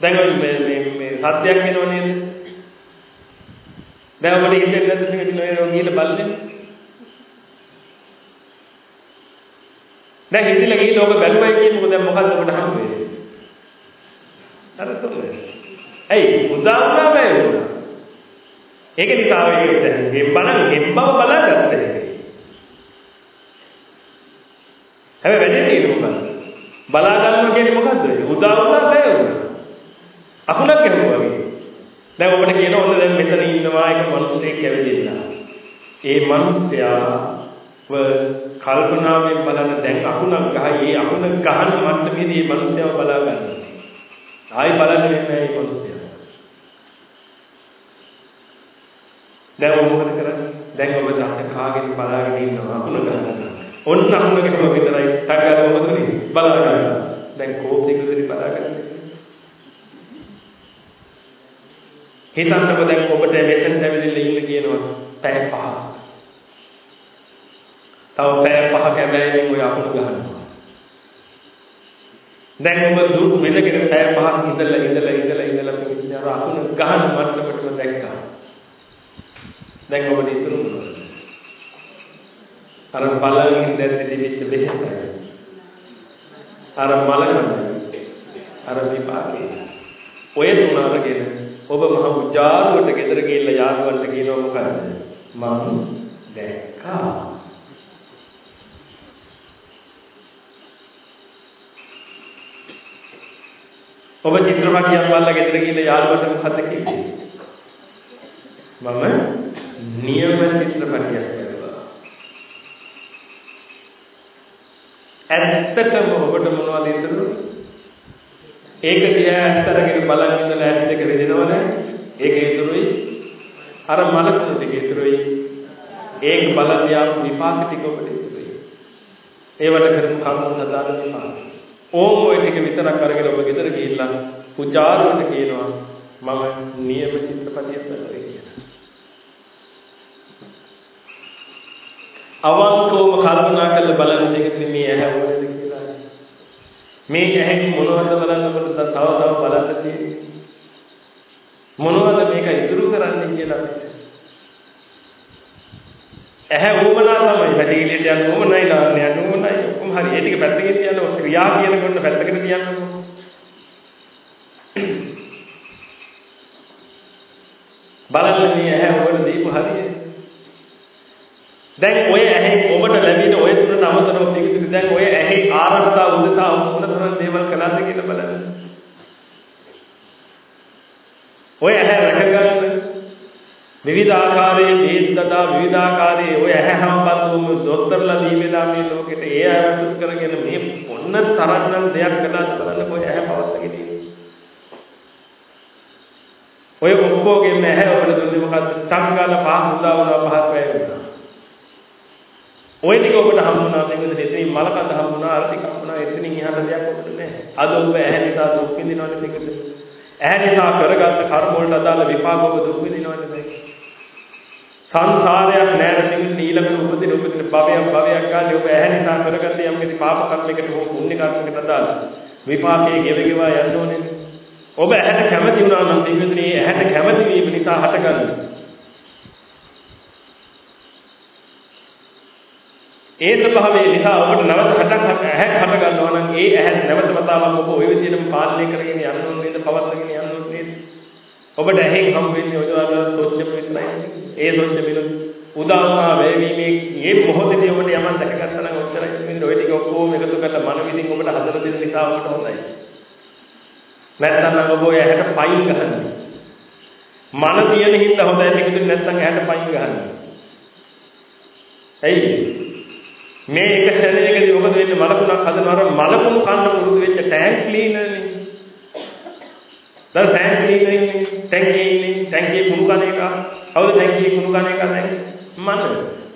දැන් මේ මේ මේ සත්‍යයක් වෙනව නේද? දැන් ඔබට හිතෙන්නේ නැද්ද මේක නෝ ගිහලා බලන්නේ? දැන් හිතලා ගිහලා ඔබ බැලුවයි කියන්නේ දැන් මොකද්ද ඔබට හම් වෙන්නේ? අර තමයි. ඇයි උදාහරණයක් වෙන්නේ? ඒක නිසා ඒක දැන් බලන්න ගෙම්බව බලාගත්තා. හැබැයි වැඩේ තියෙන්නේ මොකද්ද? බලා ගන්නවා කියන්නේ මොකද්ද? උදා වුණා බෑ වුණා. අකුණක් ගැහුවා වගේ. දැන් ඔබට කියනවා ඔන්න දැන් මෙතන ඉන්නවා එක මිනිස්සෙක් කැවිදිලා. ඒ මිනිස්යාව කල්පනාවෙන් බලන දැන් අකුණක් ගහයි ඒ අකුණ ගහන මට්ටමේදී මේ මිනිස්යාව බලා ගන්නවා. ආයි බලන්නේ නැහැ මේ මිනිස්යා. දැන් ඔබ මොකද කරන්නේ? දැන් ඔබ දැන් කාගෙන් බලාගෙන ඉන්නවා අකුණ ගන්නවා. ඔන්න අහුනකම විතරයි ටගාර මොකද වෙන්නේ බලාගන්න. දැන් කෝප් එක විතරයි බලාගන්න. හිතන්නකො දැන් ඔබට මෙතෙන් ඇවිල්ලා ඉන්න කියනවා පැය පහ. තව පැය පහක හැබැයි ඔය අහුන ගන්නවා. දැන් ඔබ දුක් මෙලගෙන පැය පහක් ඉඳලා ඉඳලා ඉඳලා ඉඳලා ඉඳලා අහුන ගහන මට්ටමටම දැක්කා. දැන් ඔබට ඉතුරු මොනවද? අර බලමින් දැද්දි දෙවිච්ච බෙහෙත. අර මලකම. අර විපාකේ. ඔය තුන අරගෙන ඔබ මහ උජාරුවට ගෙදර ගිහිල්ලා යාළුවන්ට කියනවා මොකද? මම දැක්කා. ඔබ චිත්‍රපටියක් බලලා ගෙදර ගිහිල්ලා යාළුවන්ට මොකද කිව්වේ? මම නියම චිත්‍රපටියක් ඇත්තටම ඔබට මොනවද ඉතුරු? ඒක දිහා ඇත්තරගෙන බලන් ඉඳලා ඇස් දෙක රිදෙනවනේ. ඒක ඉතුරුයි. අර මලකුණු ටික ඉතුරුයි. ඒක බලන් යාපු විපාක ටික ඔබට ඉතුරුයි. ඒවට කරපු කර්ම සදාන විපාක. ඕම ඔය ටික විතරක් අරගෙන ඔබ ගෙදර ගිහිල්ලා පුජාරුවට කියනවා මම නියම චිත්‍රපටියක් බලනවා කියලා. අවංකවම කල්පනා කරලා බලන්න දෙකදී මේ ඇහැ මොනවද කියලා. මේ ඇහෙන් මොනවද බලන්නකොට තව තව බලන්න තියෙන්නේ. මොනවද මේක ඉතුරු කරන්නේ කියලා. ඇහැ උමනා තමයි පැතිකිලියට යන්න උමනයි දාන්න යන්න උමනයි ඔක්කොම හරි ඒ ටික පැත්තකින් තියන්න ක්‍රියා කියන කොට පැත්තකට තියන්නකෝ බලන්න මේ ඇහැ ඔබට දීපු හරිය. දැන් ඔය ඇහෙන් ඔබට ලැබෙන ඔය තුනට අමතරව පිළිතුරු දැන් ඔය ඇහි ආරක්ෂා උදෙසා මොන තරම් දේවල් කළාද කියලා බලන්න. ඔය ඇහැ රැකගන්න විවිධ ආකාරයේ බේත් දදා විවිධ ආකාරයේ ඔය ඇහැ හම්බන්තුම දොස්තරලා දීවිලා මේ ලෝකෙට ඒ අයවසුත් කරගෙන මේ මොන්න තරම්නම් දෙයක් කළාද බලන්න ඔය ඇහැ පවත්වාගෙන ඉන්නේ. ඔය ඔක්කොගේම ඇහැ ඔබට දුන්නේ මොකද්ද? සංගාල පහ මුදා වුණා පහක් වැය වුණා. ඔය ටික ඔබට හම්බුණා මේකද එතනින් මලකඳ හම්බුණා අර ටික හම්බුණා එතනින් එහාට දෙයක් ඔබට නැහැ. අද ඔබ ඇහැ නිසා දුක් විඳිනවනේ මේකද? ඇහැ නිසා කරගත්ත කර්ම වලට අදාළ විපාක ඔබ දුක් විඳිනවනේ මේක. සංසාරයක් නැහැ නෙමෙයි ඊළඟ උපදින උපදින භවයක් භවයක් ගන්න ඔබ ඇහැ නිසා කරගත්ත යම් කිසි පාප කර්මයකට හෝ පුණ්‍ය කර්මයකට අදාළ විපාකයේ ගෙව ගෙවා යන්න ඕනේ. ඔබ ඇහැට කැමති වුණා නම් පින්විතනේ ඇහැට කැමති වීම නිසා හටගන්න. ඒ ස්වභාවය නිසා ඔබට නැවත හටක් ඇහැක් හට ගන්නවා නම් ඒ ඇහැ නැවත වතාවක් ඔබ ওই විදිහටම පාලනය කරගෙන යන්න ඕනේ නේද පවත්වාගෙන යන්න ඕනේ නේද ඔබට ඇහෙන් හම් වෙන්නේ ඔය වගේ සොච්ච විතරයි ඒ සොච්ච මිල උදාහරණ වේවීමේ මේ මොහොතේදී ඔබට යමක් දැකගත්තා නම් ඔච්චරයි මෙන්න ඔය ටික ඔක්කොම එකතු කරලා මන විදිහින් ඔබට හදලා දෙන නිසා ඔබට හොඳයි නැත්නම් ඔබ ඔය ඇහැට පයින් ගහන්නේ. මන තියෙන හින්දා හොඳයි මේකද නැත්නම් ඇහැට පයින් ගහන්නේ. ඇයි? මේ එක ශරීරයකදී මොකද වෙන්නේ මලකුණක් හදනවර මලකුණු කන්න පුරුදු වෙච්ච ටැංක් ක්ලීනර්නේ. දැන් ටැංක් ක්ලීනර් ඉන්නේ ටැංකියේ ඉන්නේ ටැංකියේ කුණු කන එක. කවුද ටැංකියේ කුණු කන එක දැන්? මන.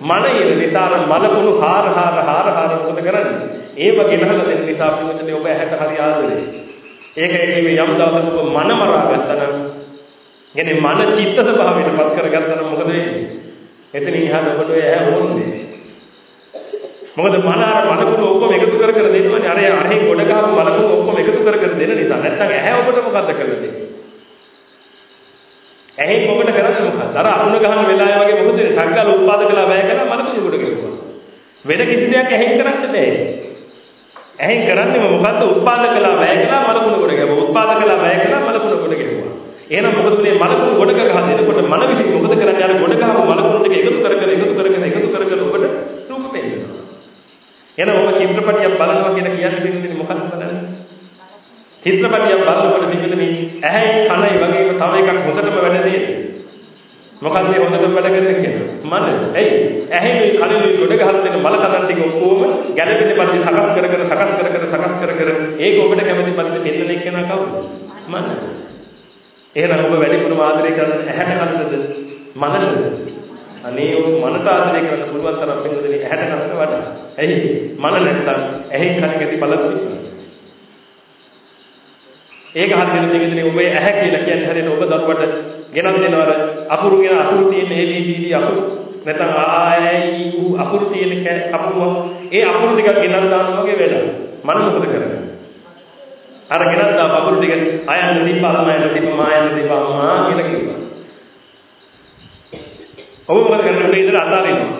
මන ඉර විතර මලකුණු හාර හාර හාර හාර මොකද කරන්නේ? ඒව ගෙනහලා දෙන්න නිසා පිටුනේ ඔබ ඇහැට හරි ආදරේ. ඒකයි මේ යම් දවසක මන මරා ගත්තා නම් කියන්නේ මන චිත්ත ස්වභාවයට පත් කරගත්තා නම් මොකද වෙන්නේ? එතනින් එහාට ඔබට ඔය ඇහැ ඕනේ. මොකද මන අර මනකුණු ඔක්කොම එකතු කර කර දෙනවනේ අර අරහේ ගොඩ ගහපු මනකුණු ඔක්කොම එකතු කර කර දෙන නිසා නැත්තම් ඇහැ ඔබට මොකද්ද කරලා දෙන්නේ? ඇහෙන් ඔබට කරන්නේ මොකක්ද? අර අරුණ ගහන වෙලාවේ වගේ මොකද වෙන්නේ? ටක්කල උත්පාදකලා වැය කරලා මනකුණු ගොඩ ගහනවා. වෙන කිසි දෙයක් ඇහෙන් කරන්න බෑ. ඇහෙන් කරන්නේම මොකද්ද? උත්පාදක කළා වැය කළා මලකුණ කොට ගැහුවා. උත්පාදක කළා වැය කළා මලකුණ කොට ගැහුවා. එහෙනම් මොකද මේ මලකුණ කොට කර ගහ දෙනකොට මන විසින් මොකද කරන්නේ? අර කොට ගහපු මලකුණ ටික එකතු කර කර එකතු කර කර එකතු කර කර ඔබට රූප පෙන්නනවා. එහෙනම් ඔබ චිත්‍රපටියක් බලනවා කියලා කියන්නේ දෙන්නේ මොකක්ද බලන්නේ? චිත්‍රපටියක් බලනකොට මෙන්න ඇහැයි කනයි වගේම තව එකක් හොඳටම වැඩ දෙන්නේ. මොකක්ද මේ හොඳටම වැඩ කරන්නේ කියන්නේ? මන. ඇයි? ඇහෙනුයි කනෙනුයි ගොඩ ගහලා දෙන මල කතන් ටික ඔක්කොම ගැළපෙන පරිදි සකස් කර කර සකස් කර කර සකස් කර කර ඒක ඔබට කැමති පරිදි පෙන්නන එක නා කවුද? මන. එහෙනම් ඔබ වැඩිපුරම ආදරය කරන ඇහැට කනද මනසද? අනේ ඔබ මනට ආදරය කරන්න පුළුවන් තරම් පෙන්නන්නේ ඇහැට කනට වඩා. ඇයි? මන නැත්තම් ඇහෙන් කනකදී බලන්න ඒක හරියට දෙවිදනේ ඔබ ඇහැ කියලා කියන්නේ හරියට ඔබ දරුවට ගෙනත් දෙනවර අකුරු කියන අකුරු තියෙන ABCD අකුරු නැත්නම් ආයි ඌ අකුරු තියෙන කපුව ඒ අකුරු ටික ගෙනත් දානවා වගේ වැඩ. මන මොකද කරන්නේ? අර ගෙනත් දා අකුරු ටික අයන්න දීපා අම්මයන් දීපා මායන් දීපා අම්මා කියලා කිව්වා. ඔබ මොකද කරන්නේ? උදේ ඉඳලා අතාරිනවා.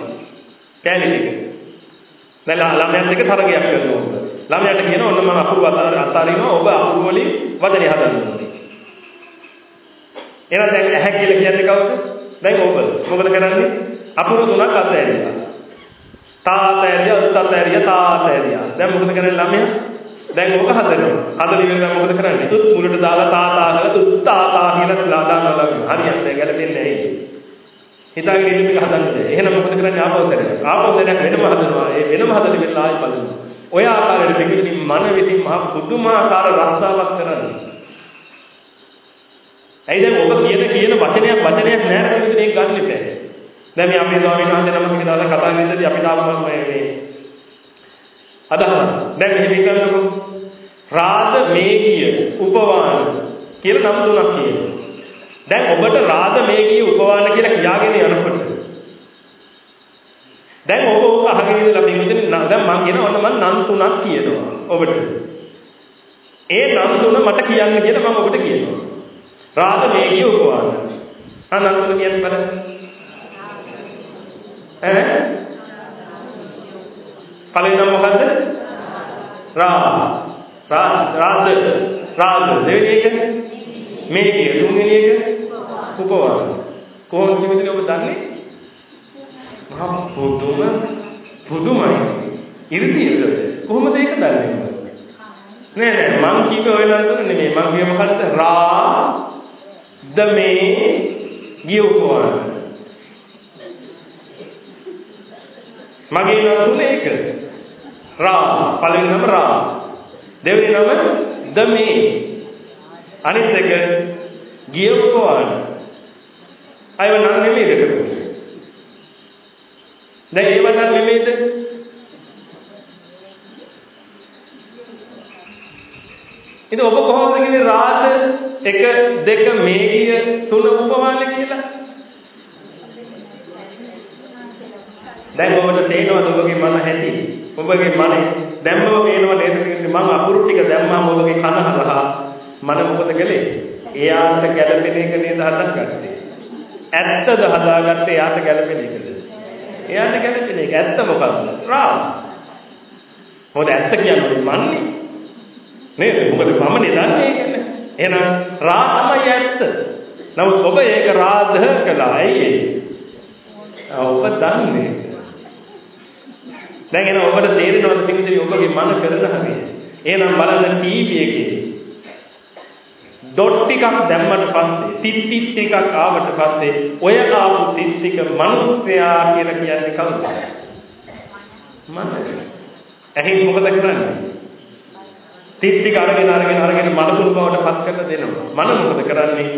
කෑලි ටික. දැන් ළමයන් දෙක තරගයක් කරනවා. ළමයාට කියනවා ඔන්න මම අකුරු අතාරිනවා ඔබ අකුරු වලින් වදනේ හදන්න ඕනේ. එහෙනම් දැන් ඇහැ කියලා කියන්නේ කවුද? දැන් ඔබ. මොකද කරන්නේ? අකුරු තුනක් අතෑරියා. තාතෑරියා, උත්තතෑරියා, තාතෑරියා. දැන් මොකද කරන්නේ ළමයා? දැන් ඔබ හදනවා. හදලා ඉවරලා මොකද කරන්නේ? තුත් මුලට දාලා තාතා කරලා තුත් තාතා කියලා දානවා ළමයා. හරියට ගැලපෙන්නේ නැහැ. හිතාගෙන ඉන්න එක හදන්නේ. එහෙනම් මොකද කරන්නේ ආපෞසරය? ආපෞසරයක් වෙනම හදනවා. ඒ වෙනම හදන වෙලාවයි බලනවා. ඔය ආකාරයට පිටුදින් මන විසින් මහ පුදුමාකාර රස්සාවක් කරන්නේ. ඇයි දැන් ඔබ කියන කියන වචනයක් වචනයක් නෑ නේද මේක ගන්න ඉතින්. දැන් මේ අපේ ස්වාමීන් වහන්සේ නමක් දාලා කතා කරද්දී අපි තාම මේ මේ අදහස්. දැන් මෙහෙම හිතන්නකෝ. රාද මේකිය උපවාන කියලා නම් තුනක් කියනවා. දැන් ඔබට රාද මේකිය උපවාන කියලා කියාගෙන යනකොට දැන් ඔබ ඔබ අහගෙන ඉඳලා පින්විතනේ දැන් මම කියන ඔන්න මම නම් තුනක් කියනවා ඔබට. ඒ නම් තුන මට කියන්න කියලා මම ඔබට කියනවා. රාග මේකිය උපවාද. අනන්ත කියන්නේ බලන්න. ඈ? පළවෙනි නම මොකද්ද? රා. රා රාද. රාද දෙවෙනි එක මේකිය තුන්වෙනි එක උපවාද. කොහොමද මෙතන ඔබ දන්නේ? මහා පුදුම පුදුමයි. ඉරිදීද? කොහොමද ඒක දන්නේ? නෑ නෑ මං කීපේ ඔය නම් තුන නෙමෙයි මං කියේ මොකද්ද? රා දමේ ගියවුවා මගේ නම තුන එක රා පළවෙනි නම රා දෙවෙනි නම දමේ අනිත් එක ගියවුවා අයව නම් නෙමෙයිද කරන්නේ දැන් ඒව නම් නෙමෙයිද ඉතින් ඔබ කොහොමද කියන්නේ රාද එක දෙක මේගිය තුන උපමාන කියලා. දැන් ඔබට තේරෙනවද ඔබගේ මන හැටි? ඔබගේ මනේ දැම්මම පේනව නේද මම අකුරු ටික දැම්මාම ඔබගේ කන හරහා මන මොකද කළේ? එයාට ගැළපෙන එක නේද හදාගත්තේ. ඇත්තද හදාගත්තේ එයාට ගැළපෙන එකද? එයාට ගැළපෙන එක. ඇත්ත මොකක්ද? රා. මොකද ඇත්ත කියන්නේ මන්නේ. නේද? මොකද මමනේ දන්නේ කියන්නේ. එහෙනම් රා තමයි ඇත්ත. නමුත් ඔබ ඒක රාධ කළා. ඇයි ඔබ දන්නේ. දැන් එන ඔබට තේරෙනවද පිටින් ඔබගේ මන කරන හැටි. එහෙනම් බලන්න ටීවී එකේ ඩොට් ටිකක් දැම්මට පස්සේ තිත් තිත් ටිකක් ආවට පස්සේ ඔය ආපු තිත් ටික මිනිස්සයා කියලා කියන්නේ කවුද? මම. එහෙනම් මොකද කරන්නේ? තිත් ටික අරගෙන අරගෙන අරගෙන මනසුල් බවට පත් කරලා දෙනවා. මන මොකද කරන්නේ?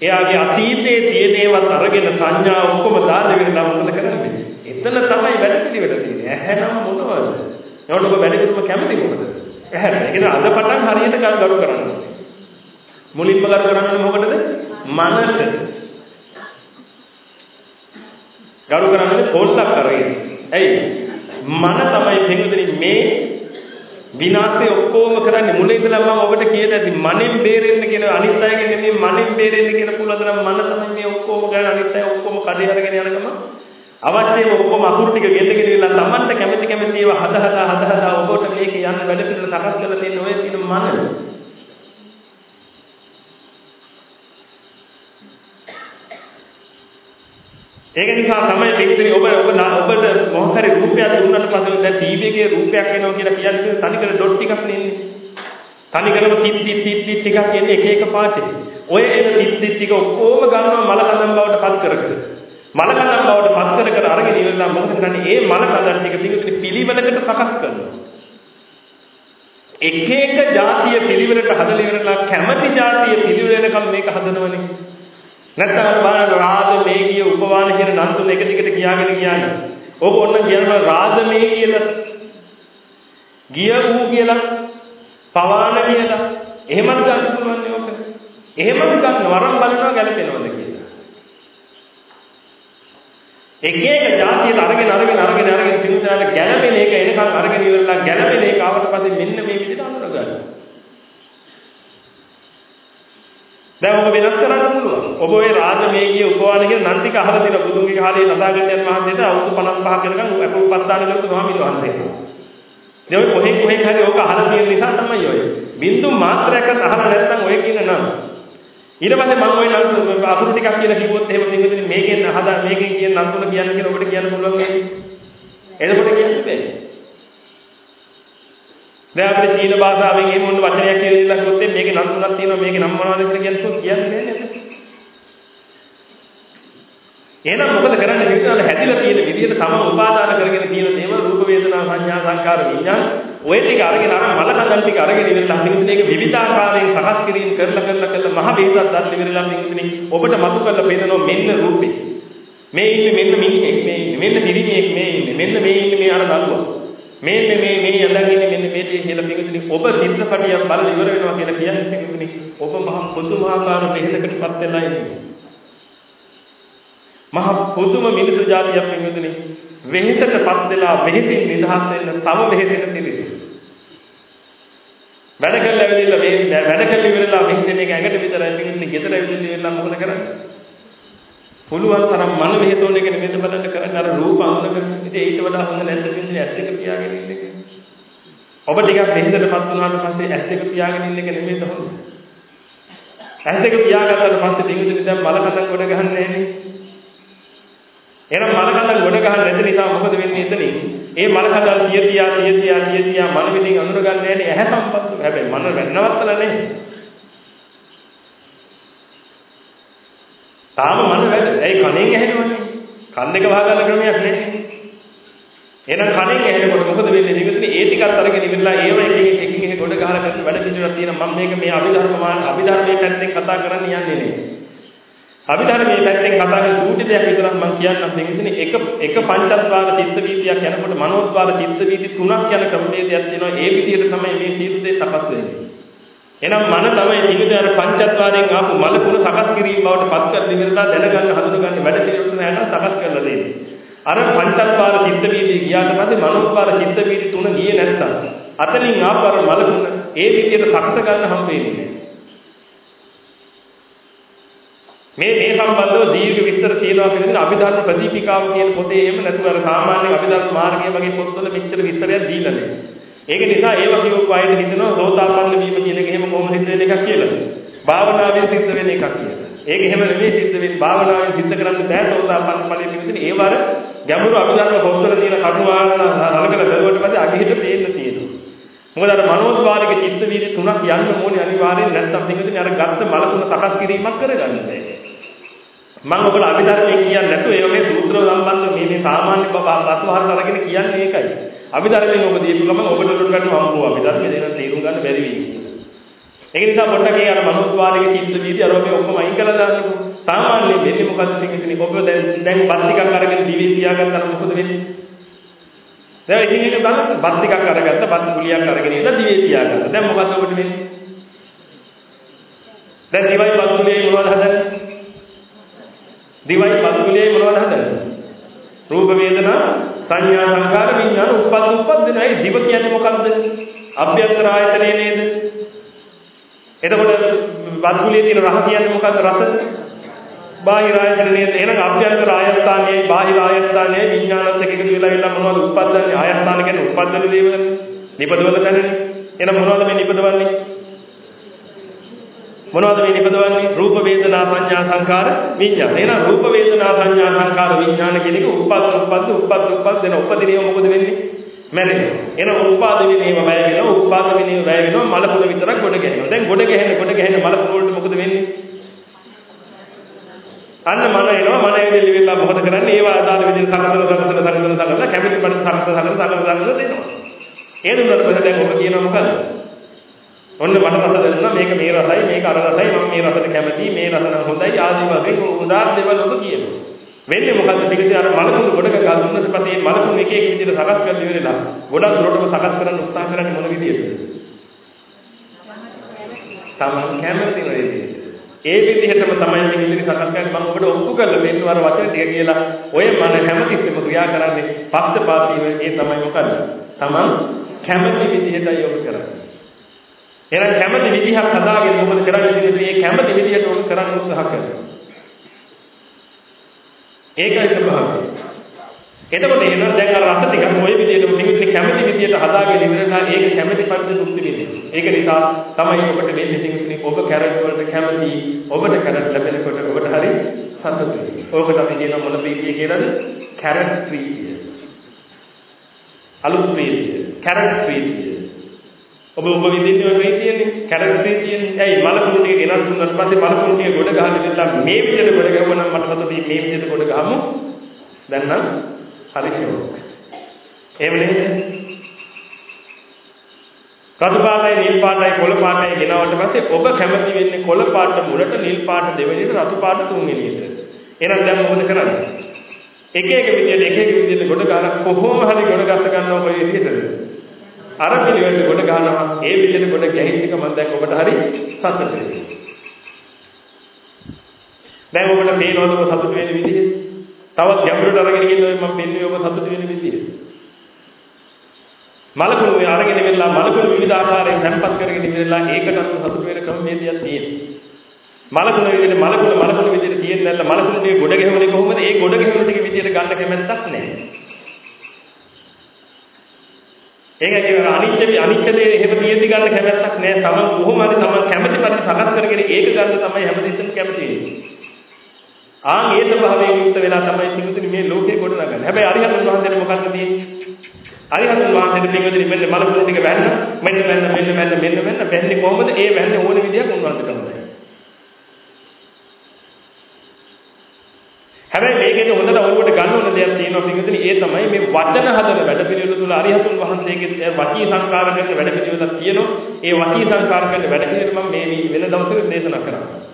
එයාගේ අතීතයේ තියෙන ඒවත් අරගෙන සංඥා ඔක්කොම දාගෙන නම් මොකද කරන්නේ? එතන තමයි වැඩ පිළිවෙල තියෙන්නේ. ඇහැනම් මොනවද? එතකොට ඔබ වැඩ පිළිවෙල කැමති මොකද? ඇහැට. ඒක අද පටන් හරියට ගරු කරන්න. මුලින්ම ගරු කරන්නේ මොකටද? මනට. ගරු කරන්නේ පොල්ලක් කරගෙන. ඇයි? මන තමයි පිටුදින මේ විනාශය ඔක්කොම කරන්නේ මුල ඉඳලා මම ඔබට කියලා ඇති මනෙන් බේරෙන්න කියන අනිත් අයගෙන් නෙමෙයි මනෙන් බේරෙන්න කියන පුළුවන් නම් මන තමයි මේ ඔක්කොම ගන්න අනිත් අය ඔක්කොම කඩේ අරගෙන යනකම අවශ්‍යම ඔක්කොම අකුරු ටික ගෙන්නගෙන ඉන්න තමන්ට කැමති කැමති ඒවා හද හදා හද හදා ඔබට මේක යන්න වැඩ පිළිවෙල සකස් කරලා තියෙන ඔය තියෙන මන ඒක නිසා තමයි පිටුනේ ඔබ ඔබ ඔබට මොහොත හරි රූපයක් දුන්නට පස්සේ දැන් ටීවී එකේ රූපයක් එනවා කියලා කියන්නේ තනිකර ඩොට් ටිකක් නෙන්නේ. තනිකරම තිත් තිත් තිත් තිත් ටිකක් එන්නේ එක එක පාටේ. ඔය එන තිත් තිත් ටික ඔක්කොම ගන්නවා මල කඳන් බවට පත් කර කර. මල කඳන් බවට පත් කර කර අරගෙන ඉවරලා මොකද කරන්නේ? ඒ මල කඳන් ටික පිටුනේ පිළිවෙලකට සකස් කරනවා. එක එක જાතිය පිළිවෙලට හදලා ඉවරලා කැමැති જાතිය පිළිවෙලනකම් මේක හදනවනේ. නැත්නම් බලන්න රාගමේගිය උපවාන කියන නම් තුන එක දිගට කියාගෙන කියන්නේ. ඕක ඔන්න කියනවා රාගමේ කියලා. ගිය වූ කියලා. පවාන කියලා. එහෙමත් ගන්න පුළුවන් නේ ඕක. එහෙමත් ගන්න වරම් බලනවා ගැලපෙනවද කියලා. එක එක જાතියට අරගෙන අරගෙන අරගෙන අරගෙන පිටුසාල ගැලපෙන එක එනකන් අරගෙන ඉවරලා ගැලපෙන එක ආවට පස්සේ මෙන්න මේ විදිහට අඳුර ගන්නවා. දැන් ඔබ වෙනස් කරන්න පුළුවන්. ඔබ ওই රාජමේගිය උපවාන කියන නම් ටික අහලා තියෙන බුදුන්ගේ කාලේ නදාගන්නයන් වහන්සේට අවුරුදු 55 කරනකම් අපෝ උපස්ථාන කරපු ස්වාමීන් වහන්සේ. දැන් ඔය කොහෙන් කොහෙන් හරි ඕක අහලා තියෙන නිසා තමයි ඔය. බින්දු මාත්‍රයක්වත් අහලා නැත්නම් ඔය කියන නම්. ඊට පස්සේ මම ওই නම් අකුරු ටිකක් කියලා කිව්වොත් එහෙම පිටින් මේකෙන් අහලා මේකෙන් කියන නම් තුන කියන්න කියලා ඔබට කියන්න පුළුවන් වෙන්නේ. එතකොට කියන්නේ බෑ. දැන් අපිට චීන භාෂාවෙන් එහෙම මොන වචනයක් කියලා කිව්වොත් මේකේ නම් තුනක් තියෙනවා මේකේ නම් මොනවද කියලා කියනකොට කියන්නේ නැහැ නේද? එහෙනම් මොකද කරන්නේ? විද්‍යාවල හැදිලා තියෙන විදිහට තම උපාදාන කරගෙන තියෙන දේවල් රූප වේදනා සංඥා සංකාර විඥාන ඔය ටික අරගෙන අර මල කඳන් ටික අරගෙන ඉවරලා හිමිතුනේ ඒක විවිධාකාරයෙන් සකස් කිරීම කරලා කරලා කරලා මහ බේසක් දත් ඉවරලා හිමිතුනේ ඔබට මතු කරලා පෙන්නනවා මෙන්න රූපේ. මේ ඉන්නේ මෙන්න මිනිහෙක් මේ ඉන්නේ මෙන්න පිරිමියෙක් මේ ඉන්නේ මෙන්න මේ ඉන්නේ මේ අර දරුවා. මෙන්න මේ මේ යඳන් ඉන්නේ මෙන්න මේ දේ කියලා පිටුනේ ඔබ චිත්‍රපටියක් බලලා ඉවර වෙනවා කියලා කියන්නේ පිටුනේ ඔබ මහ පුදුමාකාර දෙහෙතකටපත් වෙලා ඉන්නේ. මහ පුදුම මිනිසු జాතියක් පිටුනේ වෙහෙසටපත් වෙලා වෙහෙසින් නිදහස් වෙන්න තව වෙහෙසෙට තිබෙන්නේ වැඩ කරලා ඇවිල්ලා මේ වැඩ කරලා ඉවරලා මෙහෙන් එක ඇඟට විතරයි පිටුනේ ගෙදර ඇවිල්ලා ඉවරලා මොකද කරන්නේ? පුළුවන් තරම් මන වෙහෙසෝන එක නෙමෙයි බලන්න කරන්නේ අර රූප අනුන කරන ඉතින් ඊට වඩා හොඳ නැද්ද කියන්නේ ඇස් දෙක පියාගෙන ඉන්න එක. ඔබ ටිකක් වෙහෙසටපත් වුණාට පස්සේ ඇස් දෙක පියාගෙන ඉන්න එක නෙමෙයි තහොඳ. ඇස් දෙක පියාගත්තට පස්සේ දෙවිදුනි දැන් මල කතක් ගොඩ ගහන්නේ නැහැනේ. එහෙනම් මල කතක් ගොඩ ගහන්න නැති නිසා මොකද වෙන්නේ එතනින්? ඒ මල කතක් තිය තියා තිය තියා තිය තියා මන විදිහින් අඳුර ගන්න නැහැනේ ඇහැ සම්පත්තු. හැබැයි මන වෙන්නවත්තලා නැහැ. තාම මන වැඩ. ඇයි කණෙන් ඇහෙනවනේ? කන් දෙක වහගන්න ක්‍රමයක් නැහැ. එහෙනම් කණෙන් ඇහෙනකොට මොකද වෙන්නේ? නිවිතනේ ඒ ටිකත් අරගෙන ඉවරලා ඒව එකකින් එකකින් එක ගොඩ ගහලා කරන වැඩ පිළිවෙලක් තියෙනවා. මම මේක මේ අභිධර්ම මාන අභිධර්මයේ පැත්තෙන් කතා කරන්න යන්නේ නෙමෙයි. අභිධර්මයේ පැත්තෙන් කතා කරන සූටි දෙයක් විතරක් මම කියන්නම්. නිවිතනේ එක එක පංචස්වාර චිත්ත වීතියක් යනකොට මනෝද්වාර චිත්ත වීති තුනක් යන ක්‍රමවේදයක් තියෙනවා. ඒ විදිහට තමයි මේ සියලු දේ සකස් වෙන්නේ. එහෙනම් මන තමයි නිවිද අර පංචත්වාරයෙන් ආපු මලකුණ සකස් කිරීම බවට පත් කර දෙවිලා දැනගන්න හඳුනගන්න වැඩ පිළිවෙල නෑන සකස් කරලා දෙන්නේ. අර පංචත්වාර චිත්ත වීදි ගියාට පස්සේ මනෝත්වාර චිත්ත වීදි තුන ගියේ නැත්තම් අතනින් ආපු අර මලකුණ ඒ විදිහට සකස ගන්න හම්බ වෙන්නේ මේ මේ සම්බන්ධව දීර්ඝ විස්තර තියෙනවා කියන අභිධර්ම ප්‍රදීපිකාව කියන පොතේ එහෙම නැතුව අර සාමාන්‍ය අභිධර්ම මාර්ගය වගේ පොත්වල මෙච්චර විස්තරයක් දීලා නැහැ. ඒක නිසා ඒව කියවපු අයට හිතනවා සෝතාපන්න වීම කියන එක එහෙම කොහොමද සිද්ධ වෙන එකක් කියලා. භාවනාවෙන් සිද්ධ වෙන එකක් කියලා. ඒක එහෙම නෙමෙයි සිද්ධ වෙන්නේ භාවනාවෙන් සිද්ධ කරන්න බෑ සෝතාපන්න ඵලයේ පිවිසෙන ඒ වර ගැඹුරු අභිධර්ම පොත්වල තියෙන කරුණාවන අලකල බැලුවට පස්සේ අගිහිට පේන්න තියෙනවා. මොකද අර මනෝද්වාරික චිත්ත වීර්ය තුනක් යන්න ඕනේ අනිවාර්යෙන් නැත්නම් පිටින් අර ගත්ත මල තුන සකස් කිරීමක් කරගන්න බෑ. මම ඔබලා අභිධර්මයේ කියන්නේ නැතු ඒ වගේ සූත්‍ර සම්බන්ධ මේ මේ සාමාන්‍ය බසවහරට අරගෙන කියන්නේ ඒකයි. අභිධර්මයෙන් ඔබ දීපු ගමන් ඔබට උඩට ගන්න හම්බුව අභිධර්මයේ දෙන තේරුම් ගන්න බැරි වෙයි කියලා. ඒක නිසා පොඩ්ඩක් ඒ අර මනෝද්වාරික චිත්ත වීදි අර ඔබේ ඔක්කොම අයින් කළා දාන්නකො. සාමාන්‍යයෙන් වෙන්නේ මොකද්ද කියන්නේ ඔබ දැන් දැන් බත් ටිකක් අරගෙන දිවේ තියාගත්තා මොකද වෙන්නේ? දැන් ඉතින් ඒක බලන්න බත් ටිකක් අරගත්ත බත් ගුලියක් අරගෙන ඉඳලා දිවේ තියාගත්තා. දැන් මොකද්ද ඔබට වෙන්නේ? දැන් දිවයි බත් ගුලියයි මොනවද හදන්නේ? දිවයි බත් ගුලියයි මොනවද හදන්නේ? රූප වේදනා සංඥා සංකාර විඥාන උප්පත් උප්පදින ඒ දිව කියන්නේ මොකක්ද? අභ්‍යන්තර ආයතනය නේද? එතකොට වත්කුලියේ තියෙන රහ කියන්නේ මොකක්ද? රස. බාහිර ආයතන නේද? එහෙනම් අභ්‍යන්තර ආයතනයේ බාහිර ආයතනයේ විඥානත් එක්ක එකතු වෙලා ඉන්න මොනවද උප්පදන්නේ? ආයතන කියන්නේ උප්පදන දේවල්. නිපදවල තැනනේ. එහෙනම් මොනවද මේ නිපදවන්නේ? මොනවද මේ නිපදවන්නේ? රූප වේදනා සංඥා සංකාර විඥාන. එහෙනම් රූප වේදනා සංඥා සංකාර විඥාන කියන එක උප්පද උප්පද උප්පද උප්පද දෙන උපදිනේ මොකද වෙන්නේ? මැරෙනවා. එහෙනම් උපාද විනේම වැය වෙනවා. උපාද විනේම වැය වෙනවා. මලකුණ විතරක් ගොඩ ගැහෙනවා. දැන් ගොඩ ගැහෙන ගොඩ ගැහෙන මලකුණ වලට මොකද වෙන්නේ? අන්න මන එනවා මන එදෙලි වෙලා මොකද කරන්නේ? ඒවා අදාළ විදිහට සකසන සකසන සකසන සකසන කැමති පරිසර සකසන සකසන සකසන දෙනවා. ඒ දුන්නට පස්සේ දැන් ඔබ කියනවා මොකද? ඔන්න මට රස දැනුණා මේක මේ රසයි මේක අර රසයි මම මේ රසට කැමතියි මේ රස නම් හොඳයි ආදී වශයෙන් උදාහරණ දෙවල් ඔබ කියනවා. වෙන්නේ මොකද්ද ටිකදී අර මලකුණු ගොඩක ගා දුන්නට පස්සේ මේ මලකුණු එක එක විදිහට සකස් කරලා ඉවරලා ගොඩක් දුරටම සකස් කරන්න උත්සාහ කරන්නේ මොන විදිහටද? තමන් කැමති වෙලෙදී. ඒ විදිහටම තමයි මේ ඉදිරි සකස් කරන්නේ මම ඔබට ඔප්පු කරලා දෙන්න අර වචන ටික කියලා ඔය මන හැමතිස්සෙම ක්‍රියා කරන්නේ පක්ෂපාතීව ඒ තමයි මොකද්ද? තමන් කැමති විදිහටයි ඔබ කරන්නේ. එහෙනම් කැමති විදිහක් හදාගෙන මොකද කරන්නේ කියන්නේ මේ කැමති විදිහට උන් කරන්න උත්සාහ කරනවා. ඒකයි ස්වභාවය. එතකොට එහෙනම් දැන් අර රස ටික ඔය විදිහටම පිළිවිදින කැමති විදිහට හදාගෙන ඉවරලා ඒක කැමති පරිදි සුක්ති විදිහට. ඒක නිසා තමයි ඔබට වෙන්නේ පිළිවිදින ඔබ කැරට් වලට කැමති ඔබට කැරට් ලැබෙනකොට ඔබට හරි සතුටුයි. ඕකට අපි කියන මොන ප්‍රීතිය කියලාද? කැරට් ප්‍රීතිය. අලුත් ප්‍රීතිය. කැරට් ප්‍රීතිය. ඔබ ඔබ විඳින්නේ ඔය ප්‍රීතියනේ කැරට් ප්‍රීතියනේ. ඇයි මලකුණු ටික ගෙනත් දුන්නාට පස්සේ මලකුණු ටික ගොඩ ගහලා ඉඳලා මේ විදිහට ගොඩ ගහුවනම් මට සතුටුයි මේ විදිහට ගොඩ ගහමු. දැන් නම් හරි ෂෝක්. එහෙම නේද? රතු පාටයි නිල් පාටයි කොළ පාටයි ගෙනාවට පස්සේ ඔබ කැමති වෙන්නේ කොළ පාට මුලට නිල් පාට දෙවෙනියට රතු පාට තුන්වෙනියට. එහෙනම් දැන් මොකද කරන්නේ? එක එක විදියට එක එක විදියට ගොඩ ගන්න කොහොම හරි ගොඩ ගන්න ගන්නවා කොයි විදියටද? අර පිළිවෙලට ගොඩ ගන්නවා ඒ විදියට ගොඩ ගැහිච්ච එක මම දැන් ඔබට හරි සතුටුයි. දැන් ඔබට පේනවද ඔබ සතුටු වෙන විදිය? තවත් ගැඹුරට අරගෙන ගිහින් මම පෙන්වුවේ ඔබ සතුටු වෙන විදිය. මලකුණු ඔය අරගෙන ඉවරලා මලකුණු විවිධ ආකාරයෙන් තැන්පත් කරගෙන ඉවරලා ඒකට අනුව සතුට වෙන ක්‍රමවේදයක් තියෙනවා. මලකුණු විදිහට මලකුණු මලකුණු විදිහට තියෙන නැල්ල මලකුණු ටික ගොඩ ගැහුනේ කොහොමද? ඒ ගොඩ ගැහුන ටික විදිහට ගන්න කැමැත්තක් නැහැ. ඒකයි ඒ අනිච්ච අනිච්ච දේ එහෙම තියෙද්දි ගන්න කැමැත්තක් නැහැ. තමන් කොහොම හරි තමන් කැමැති පරිදි සකස් කරගෙන ඒක ගන්න තමයි හැමදෙස්සම කැමති වෙන්නේ. ආන් ඒ ස්වභාවයෙන් යුක්ත වෙලා තමයි සිංහතුනි මේ ලෝකේ ගොඩනගන්නේ. හැබැයි අරිහත් වහන්සේට මොකක්ද තියෙන්නේ? අරිහතුන් වහන්සේට පින්වදින මෙන්න මලකුණු ටික වැන්න මෙන්න වැන්න මෙන්න වැන්න මෙන්න වැන්න වැන්නේ කොහොමද ඒ වැන්නේ ඕන විදියක් උන්වහන්සේට හොඳයි හැබැයි මේකේදී හොඳට ඔළුවට ගන්න ඕන දෙයක් තියෙනවා පින්වදින ඒ තමයි මේ වචන හදන වැඩපිළිවෙල තුල අරිහතුන් වහන්සේගේ වචී සංකාර කරන වැඩපිළිවෙලක් තියෙනවා ඒ වචී සංකාර කරන වැඩපිළිවෙල මම මේ වෙන දවසක දේශනා කරනවා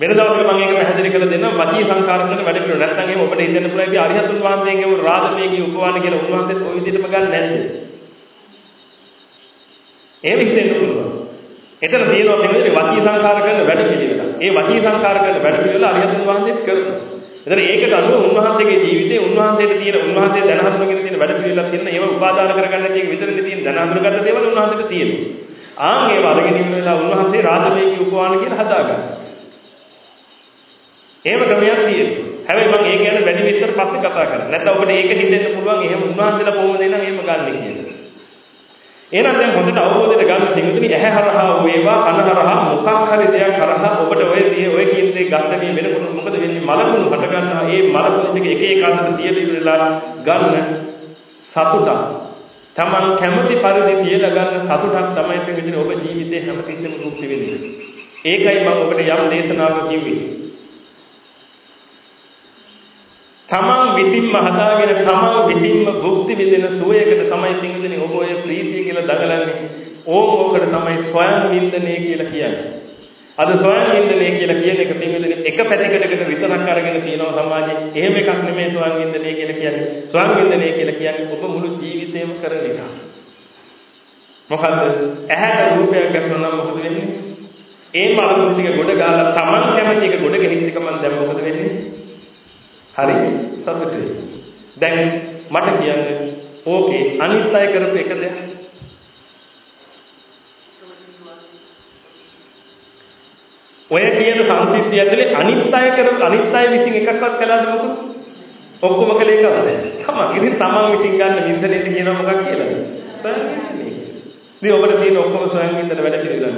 වෙන දවසක මම ඒක පැහැදිලි කරලා දෙන්නම් වචී සංකාර කරන වැඩ පිළිවෙල. නැත්නම් එහෙම ඔබට හිතෙන්න පුළුවන් ඉතින් අරිහතුන් වහන්සේගේ උ රාජමේගේ උපවාන කියලා උන්වහන්සේත් ওই විදිහටම ගන්න නැද්ද? එහෙම හිතෙන්න පුළුවන්. එතන තියෙනවා කියන්නේ වචී සංකාර කරන වැඩ පිළිවෙල. ඒ වචී සංකාර කරන වැඩ පිළිවෙල අරිහතුන් වහන්සේත් කරනවා. එතන ඒකට අනුව උන්වහන්සේගේ ජීවිතේ උන්වහන්සේට තියෙන උන්වහන්සේ දැන හඳුනගෙන තියෙන වැඩ පිළිවෙලක් තියෙන ඒවා උපාදාන කරගන්න තියෙන විතරනේ තියෙන දැන හඳුනගත්ත දේවල් උන්වහන්සේට තියෙනවා. ආන් ඒව අරගෙන ඉන්න වෙලාව උන්වහන්සේ රාජමේගේ උපවාන කියලා හදාගන්නවා. එහෙම ක්‍රමයක් තියෙනවා. හැබැයි මම ඒක ගැන වැඩි විස්තර පස්සේ කතා කරන්නේ. නැත්නම් ඔබට ඒක හිතෙන්න පුළුවන් එහෙම උන්වහන්සේලා කොහොමද එනම් එහෙම ගන්න කියලා. එහෙනම් දැන් හොඳට අවබෝධයට ගන්න සිංහතුනි ඇහැ හරහා වේවා කන හරහා මොකක් හරි දෙයක් හරහා ඔබට ඔය දියේ ඔය කියන දේ ගන්න මේ වෙනකොට මොකද වෙන්නේ? මලකුණු හට ගන්නවා ඒ මලකුණු ටික එක එක අතට තියලා ඉවරලා ගන්න සතුටක්. තමන් කැමති පරිදි තියලා ගන්න සතුටක් තමයි පිටින් ඔබ ජීවිතේ හැමතිස්සෙම මුක්ති වෙන්නේ. ඒකයි මම ඔබට යම් දේශනාවක කිව්වේ. තමන් විසින්ම හදාගෙන තමන් විසින්ම භුක්ති විඳින සුවයකට තමයි පින්වදින ඔබ ඔය ප්‍රීතිය කියලා දඟලන්නේ. ඕක ඕකට තමයි ස්වයං වින්දනය කියලා කියන්නේ. අද ස්වයං වින්දනය කියලා කියන එක පින්වදින එක පැතිකඩකට විතරක් අරගෙන තියෙනවා සමාජයේ. එහෙම එකක් නෙමෙයි ස්වයං වින්දනය කියලා කියන්නේ. ස්වයං වින්දනය කියලා කියන්නේ ඔබ මුළු ජීවිතේම කරන එක. මොකද්ද? ඇහැට රූපයක් ගන්නවා නම් මොකද වෙන්නේ? ඒ මලකුණු ටික ගොඩ ගාලා තමන් කැමති එක ගොඩ ගෙනිච්ච එක මන් දැන් මොකද වෙන්නේ? හරි සතුටුයි. දැන් මට කියන්න ඕකේ අනිත් අය කරපු එක දෙයක්. ඔය කියන සංසිද්ධිය ඇතුලේ අනිත් අය කරපු අනිත් අය විසින් එකක්වත් කළාද මොකද? ඔක්කොම කළේ කවද? තමන් ඉතින් තමන් විසින් ගන්න නින්දනෙට කියනවා මොකක් කියලාද? ස්වයං වින්දනය. ඉතින් ඔබට තියෙන ඔක්කොම ස්වයං වින්දන වැඩ පිළිගන්න.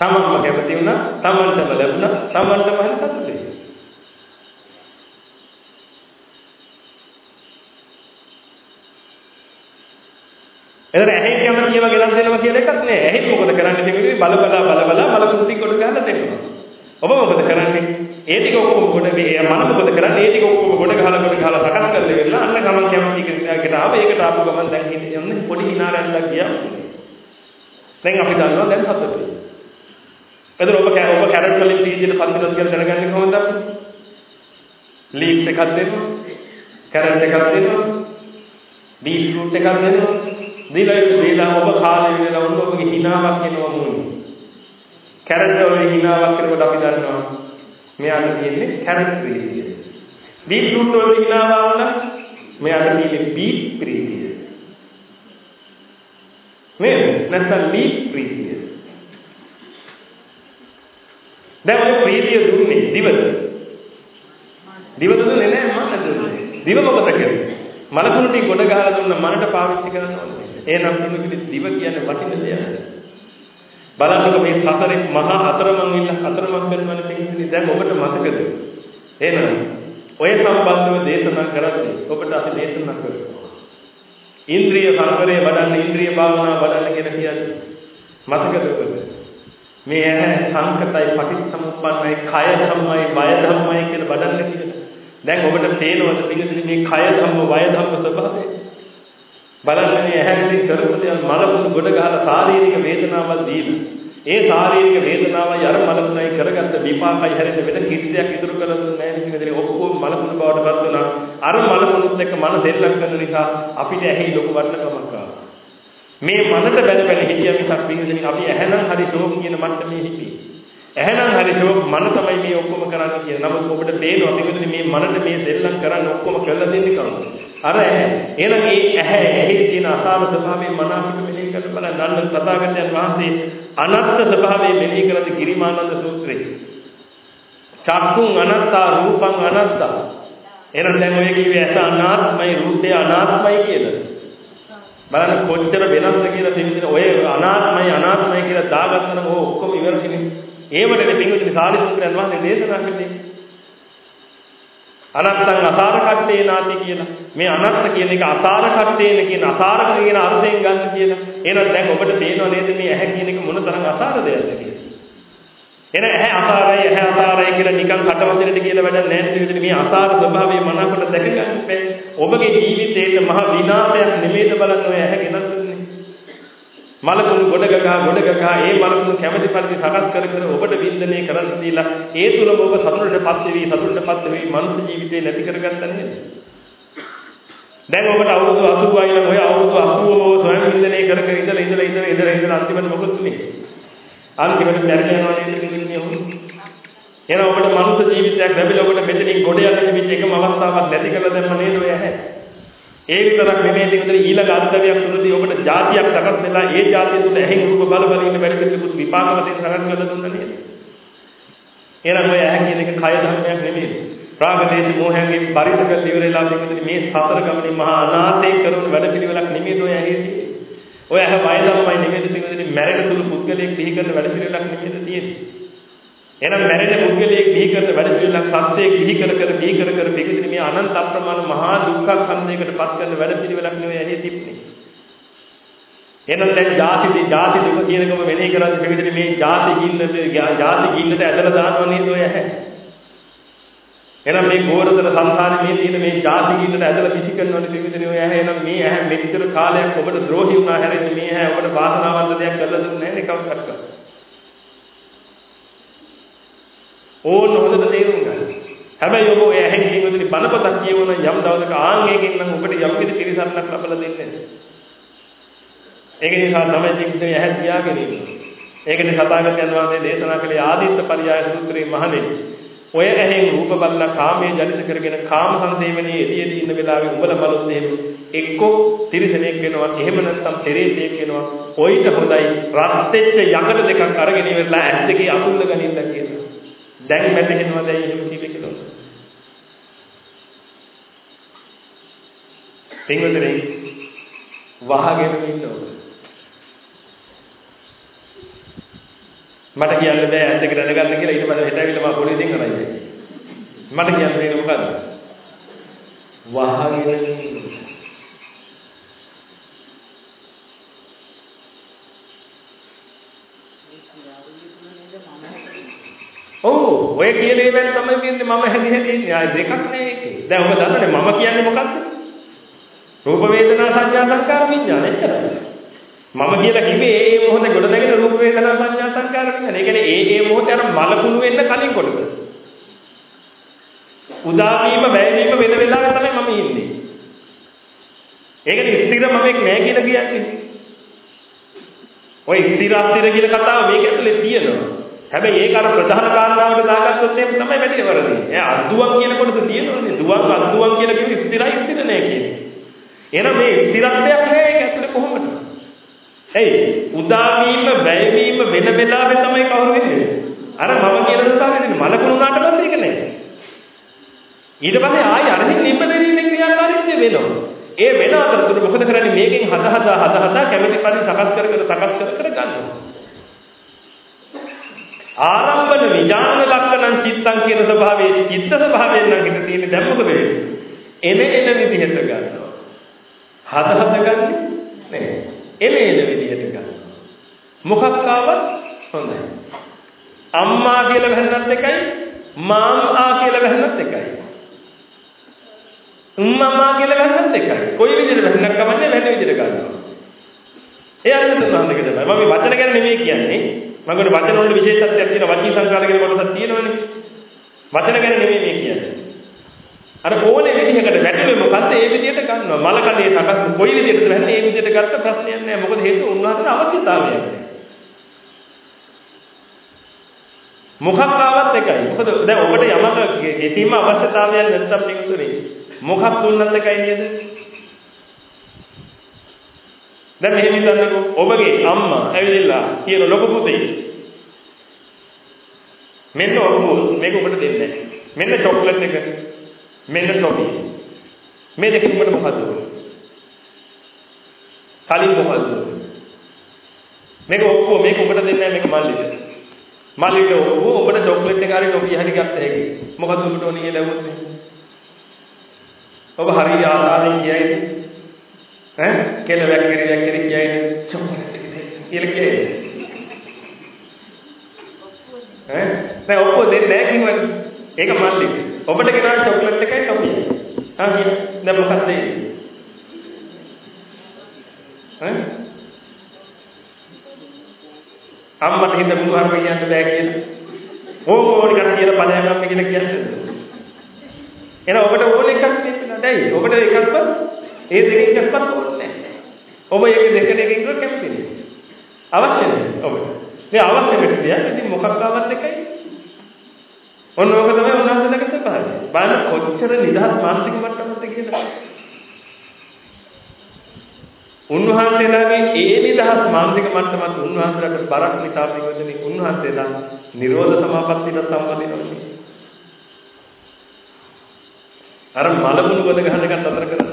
තමන්ම කැමති වුණා, තමන්ටම ලැබුණා, තමන්ටම හරි සතුටුයි. එතන ඇහෙන් කැමති ඒවා ගෙනත් දෙනවා කියන එකක් නෑ. ඇහෙන් මොකද කරන්නේ කියන්නේ බල බල බල බල මල කුටි කොට ගහලා දෙනවා. ඔබ මොකද කරන්නේ? ඒ ටික ඔක්කොම කොට මේ මන මොකද කරන්නේ? ඒ ටික ඔක්කොම කොට ගහලා කොට ගහලා සකස් කරලා ඉවරලා අන්න ගමන් කැමති කෙනෙක්ට ආව ඒකට ආපු ගමන් දැන් හිටියන්නේ පොඩි හිනාරයක් ගියා. දැන් අපි දන්නවා දැන් සතුටුයි. එතන ඔබ ඔබ කැරට් වලින් තීජින පන්තිරස් කියලා දැනගන්නේ කොහොමද අපි? ලීෆ් එකක් දෙනවා. කැරට් එකක් දෙනවා. බීට්‍රූට් එකක් දෙනවා. දීලා දීලා ඔබ කාලේ වෙලා වුණ ඔබගේ හිනාවක් එනවා මොන්නේ. කැරට් වල හිනාවක් කරනකොට අපි දන්නවා මෙයාට තියෙන්නේ කැරට් ප්‍රීතිය. බීට්‍රූට් වල හිනාවක් වුණා මෙයාට තියෙන්නේ බීට් ප්‍රීතිය. නේද? නැත්නම් ලීෆ් ප්‍රීතිය. දැන් ඔය ප්‍රීතිය දුන්නේ දිවද? දිවද දුන්නේ නැහැ මම දුන්නේ. දිව මොකද කරන්නේ? මලකුණු ටික ගොඩ ගහලා දුන්න මනට පාවිච්චි කරන්න ඕනේ. එහෙනම් පිළිගිලි දිව කියන්නේ වටින දෙයක්. බලන්නකො මේ සතරේ මහා අතරමං ඉන්න අතරමං වෙනවන පිළිගිලි දැන් ඔබට මතකද? එහෙනම් ඔය සම්බන්ධව දේශනා කරන්නේ ඔබට අපි දේශනා කරනවා. ඉන්ද්‍රිය සංවරය වඩන්න ඉන්ද්‍රිය භාවනා වඩන්න කියන කියන්නේ මතකද ඔබට? මේ ඇහැ සංකතයි පටිච්චසමුප්පන්නයි කය ධම්මයි වය ධම්මයි කියලා වඩන්න කියලා. දැන් ඔබට පේනවද පිළිගන්නේ මේ කය ධම්ම වය ධම්ම ස්වභාවය? බලන්න මේ ඇහැෙන් කරපු දේ මලකුණු ගොඩ ගහලා ශාරීරික වේදනාවක් දීලා. ඒ ශාරීරික වේදනාවයි අර මලකුණයි කරගත්ත විපාකයි හැරෙන්න වෙන කිසියක් ඉතුරු කරන්නේ නැහැ නේද මෙතන ඔක්කොම මලකුණු බවට පත් වුණා. අර මලකුණුත් එක්ක මන දෙල්ලම් කරන නිසා අපිට ඇහි ලොකු වටිනකමක් ආවා. මේ මනට බැල බැල හිටිය මිසක් පින්විතනි අපි ඇහැනම් හරි ශෝක කියන මට්ටමේ හිටියේ. ඇහැනම් හරි ශෝක මන තමයි මේ ඔක්කොම කරන්නේ කියන නමුත් ඔබට තේරෙනවා පින්විතනි මේ මනට මේ දෙල්ලම් කරන්න ඔක්කොම කළා දෙන්නේ කවුද? අර ඇහැ එහෙනම් මේ ඇහැ ඇහි තියෙන අසාර ස්වභාවයෙන් මන අපිට මෙලෙ කරලා බලන්න. අන්න තථාගතයන් වහන්සේ අනත්ත් ස්වභාවයෙන් මෙලෙ කරද්ද ගිරිමානන්ද සූත්‍රයේ චක්කුං අනත්තා රූපං අනත්තා. එහෙනම් දැන් ඔය කිව්වේ ඇස අනාත්මයි රූපය අනාත්මයි කියලා. බලන්න කොච්චර වෙනස්ද කියලා තේරෙන්නේ ඔය අනාත්මයි අනාත්මයි කියලා දාගත්තම ඔය ඔක්කොම ඉවරනේ ඒවලනේ පින්විතනි සාරිපුත්‍රයන් වහන්සේ දේශනා කළේ අනත්තං අසාර කට්ටේ නාති කියලා. මේ අනත්ත කියන එක අසාර කට්ටේන කියන අසාර කියන අර්ථයෙන් ගන්න කියලා. එහෙනම් දැන් ඔබට තේරෙනව නේද මේ ඇහැ කියන එක මොන තරම් අසාර දෙයක්ද කියලා? එන ඇහැ අසාරයි ඇහැ අසාරයි කියලා නිකන් කටවදිනට කියලා වැඩක් නැහැ නේද? මේ අසාර ස්වභාවය මනකට දැක ගන්න බැහැ. ඔබගේ ජීවිතේට මහ විනාශයක් නෙමෙයිද බලන්න ඔය ඇහැ ගෙනත්? දුන්නේ මලකුණු ගොඩ ගගා ගොඩ ගගා ඒ මලකුණු කැමැති පරිදි සකස් කර කර ඔබට වින්දනය කරන් දීලා ඒ තුලම ඔබ සතුටටපත් වෙවි සතුටටපත් වෙවි මනුස්ස ජීවිතේ නැති කරගත්තා නේද දැන් ඔබට අවුරුදු 80යි නම් ඔය අවුරුදු 80ම ඔබ ස්වයං වින්දනය කර කර ඉඳලා ඉඳලා ඉඳලා ඉඳලා ඉඳලා අන්තිමට මොකද උනේ? අන්තිමට මැරෙලා යනවා නේද කියන්නේ ඔහු? එහෙනම් ඔබට මනුස්ස ජීවිතයක් ලැබිලා ඔබට මෙතනින් ගොඩ යන්න තිබිච්ච එකම අවස්ථාවක් නැති කරලා දැම්ම නේද ඔය ඇහැ? ඒ විතරක් නෙමෙයි දෙවියන් ඊළඟ අන්තවයක් තුනදී ඔබට જાතියක් සකස් වෙලා ඒ જાතිය තුල ඇහෙන් රූප බල බල ඉන්න බැරි දෙයක් විපාක වශයෙන් සකස් කරලා දුන්නා නේද? එහෙනම් ඔය ඇහැ කියන එක කය ධර්මයක් නෙමෙයි. රාගදේශ මොහයන්ගෙන් පරිත කළ ඉවරලා දෙන්නේ මේ සතර ගමනේ මහා අනාථේ කරන වැඩ පිළිවෙලක් නෙමෙයි ඔය ඇහි තියෙන්නේ. ඔය ඇහැ වය ධර්මයි නෙමෙයි තියෙන්නේ මැරෙන සුළු පුද්ගලයෙක් පිහි කරන වැඩ පිළිවෙලක් නෙමෙයි තියෙන්නේ. එහෙනම් මැරෙන පුද්ගලයෙක් බිහි කරන වැඩ පිළිවෙලක් සත්‍යයක් බිහි කර කර බිහි කර කර පිළිගෙන මේ අනන්ත අප්‍රමාණ මහා දුක්ඛ කන්දයකට පත් කරන වැඩ පිළිවෙලක් නෙවෙයි ඇහි තිබ්බේ. එහෙනම් දැන් ಜಾති ಜಾති දුක කියනකම වෙලේ කරන්නේ මේ විදිහට මේ ಜಾති ගින්නට ಜಾති ගින්නට ඇදලා දානවා නේද ඔය ඇහැ. එහෙනම් මේ ගෝරතර සංසාරේ මේ තියෙන මේ ಜಾති ගින්නට ඇදලා පිසි කරනවනේ මේ විදිහට ඔය ඇහැ. එහෙනම් මේ ඇහැ මෙච්චර කාලයක් ඔබට ද්‍රෝහි වුණා හැරෙන්නේ මේ ඇහැ ඔබට වාසනාවන්ත දෙයක් කරලා දුන්නේ නැහැ නේ කවුරුත් කරලා. ඕන හොඳට තේරුම් ගන්න. හැබැයි ඔබ ඔය ඇහෙන් කියනදි බණපතක් කියවන යම් දවසක ආංගයකින් නම් ඔබට යම් කිසි පිරිසක් ලබලා දෙන්නේ නැහැ. ඒක නිසා තමයි ජීවිතේ ඇහැ තියාගෙන ඉන්නේ. ඒකනේ සතාගතයන් වහන්සේ දේශනා කළේ ආදිත්ත පරියාය සූත්‍රයේ මහණෙනි. ඔය ඇහෙන් රූප බලලා කාමයේ ජනිත කරගෙන කාම සංදේවනේ එළියෙදී ඉන්න වෙලාවේ උඹලා බලොත් එහෙම එක්කෝ තිරිසනෙක් වෙනවා එහෙම නැත්නම් තෙරේසෙක් වෙනවා ඔయిత හොඳයි රත් වෙච්ච යකඩ දෙකක් අරගෙන ඉවරලා ඇස් දෙකේ අතුල්ල ගනින්න කියලා දැන් වැටෙනවද එහෙම කිව්වේ කියලා. පින්වතුනි වහගෙන ඉන්න ඕන. මට කියන්න බෑ ඇත්ත දෙක දැනගන්න කියලා ඊට පස්සේ හෙට ඇවිල්ලා මම පොලිසියෙන් අරයි. මට කියන්න බෑ මොකද්ද? වහගෙන ඉන්න. ඔව් ඔය කියන ඒවාට තමයි කියන්නේ මම හැදි හැදි ඉන්නේ. ආ දෙකක් නෑ ඒකේ. දැන් ඔබ දන්නනේ මම කියන්නේ මොකක්ද? රූප වේදනා සංඥා සංකාර විඥාන එච්චරයි. මම කියලා කිව්වේ ඒ ඒ මොහොතේ ගොඩ නැගෙන රූප වේදනා සංඥා සංකාර විඥාන. ඒ කියන්නේ ඒ ඒ මොහොතේ අර මලකුණු වෙන්න කලින් කොටක. උදා වීම වැය වීම වෙන වෙලාවෙ තමයි මම ඉන්නේ. ඒකනේ ස්ථිර මමෙක් නෑ කියලා කියන්නේ. ඔය ස්ථිර අස්ථිර කියලා කතාව මේක ඇතුලේ තියෙනවා. හැබැයි ඒක අර ප්‍රධාන කාරණාවට දාගත්තොත් එහෙම තමයි වැඩි වරදී. එයා අද්දුවක් කියන කොටස තියෙනවනේ. දුවක් අද්දුවක් කියලා කිව්වෙ ස්ථිරයි ස්ථිර නෑ කියන්නේ. එහෙනම් මේ ස්ථිරත්වයක් නෑ ඒක ඇතුලේ කොහොමද? එයි උදා වීම, වැය වීම වෙන වෙලාවෙ තමයි කවුරු වෙන්නේ? අර මම කියන දතාවෙන්නේ මලකුණු උනාට පස්සේ ඒක නෑ. ඊට පස්සේ ආයි අරදී නිබ්බදීමේ ක්‍රියාකාරීත්වය වෙනවා. ඒ වෙන අතරතුර මොකද කරන්නේ මේකෙන් හද හදා හද හදා කැමැති පරිදි සකස් කර කර සකස් කර කර ගන්නවා. ආරම්භන විඥාන ලක්ෂණං චිත්තං කියන ස්වභාවයේ චිත්ත ස්වභාවයෙන් නම් හිත තියෙන්නේ දැන් මොකද වෙන්නේ? එන එන විදිහට ගන්නවා. හද හද ගන්නෙ නෑ. එන එන විදිහට ගන්නවා. මොකක් ආවත් හොඳයි. අම්මා කියලා වැහන්නත් එකයි මාම් ආ කියලා වැහන්නත් එකයි. උම්මමා කියලා වැන්නත් එකයි. කොයි විදිහට වැන්නක් කමන්නේ වැන්න විදිහට ගන්නවා. ඒ අර්ථ තුනක් දෙක තමයි. මම මේ වචන ගැන නෙමෙයි කියන්නේ. මම කියන වචන වල විශේෂත්වයක් තියෙනවා. වචී සංකාර කියන කොටසක් තියෙනවනේ. වචන ගැන නෙමෙයි මේ කියන්නේ. අර ඕනේ විදිහකට වැටුනේ මොකද්ද? ඒ විදිහට ගන්නවා. මල කඩේ සකස් කොයි විදිහටද වැන්නේ? ඒ විදිහට ගත්ත ප්‍රශ්නයක් නෑ. මොකද හේතුව උන්වහන්සේට අවශ්‍යතාවයක් නෑ. මොකක් ආවත් එකයි. මොකද දැන් ඔබට යමක කිසිම අවශ්‍යතාවයක් නැත්තම් මේකුනේ මොකක් දුන්නත් එකයි නේද? දැන් මෙහෙම හිතන්නකෝ ඔබගේ අම්මා ඇවිල්ලා කියන ලොකු පුතේ මෙන්න ඔබ මේක ඔබට දෙන්නේ මෙන්න චොක්ලට් එක මෙන්න ටොපි මේ දෙකෙන් ඔබට මොකද්ද කලින් මොකද්ද මේක ඔක්කොම මේක ඔබට දෙන්නේ මේක මල්ලිට. මල්ලිට ඔබ ඔබට චොක්ලට් එක හරි ටොපි හරි ගත්ත හැකි. මොකද ඔබට ඕනේ කියලා ලැබුණේ ඔබ හරිය ආසාවෙන් කියයිද ඈ කෙල වැක්කිරි වැක්කිරි කියයිද චොක්ලට් කියලා කියයි ඈ දැන් ඔක්කොම දෙන්නේ නැහැ කිව්වනේ ඒක මල්ලිට ඔබට ගෙනාව චොක්ලට් එකයි ටොපි ආ කියන දැන් මොකක්ද ඒ ඈ අම්මට හිත බුදුහාම කියන්න බෑ කියලා. ඕනි කට්ටියට ඵලයක් ගන්න කියලා කියන්නේ. එහෙනම් ඔබට ඕන එකක් නෙමෙයි. දැයි ඔබට එකක්වත් ඒ දෙකෙන් එකක්වත් ඕනේ නැහැ. ඔබ ඒක දෙක දෙකකින් කර කැමති නේ. අවශ්‍ය නැහැ ඔබට. මේ අවශ්‍ය දෙයක් ඉතින් මොකක් ආවත් එකයි. ඔන්න ඕක තමයි උන්වහන්සේලගේ ස්වභාවය. බලන්න කොච්චර නිදහස් මානසික මට්ටමකද කියලා. උන්වහන්සේලාගේ ඒ නිදහස් මානසික මට්ටමත් උන්වහන්සේලාට බරක් නිසා පිටවෙන්නේ උන්වහන්සේලා නිරෝධ සමාපත්තියට සම්බන්ධ වෙනවා. අර මලකුණු ගොඩ ගහන එකත් අතර කරලා.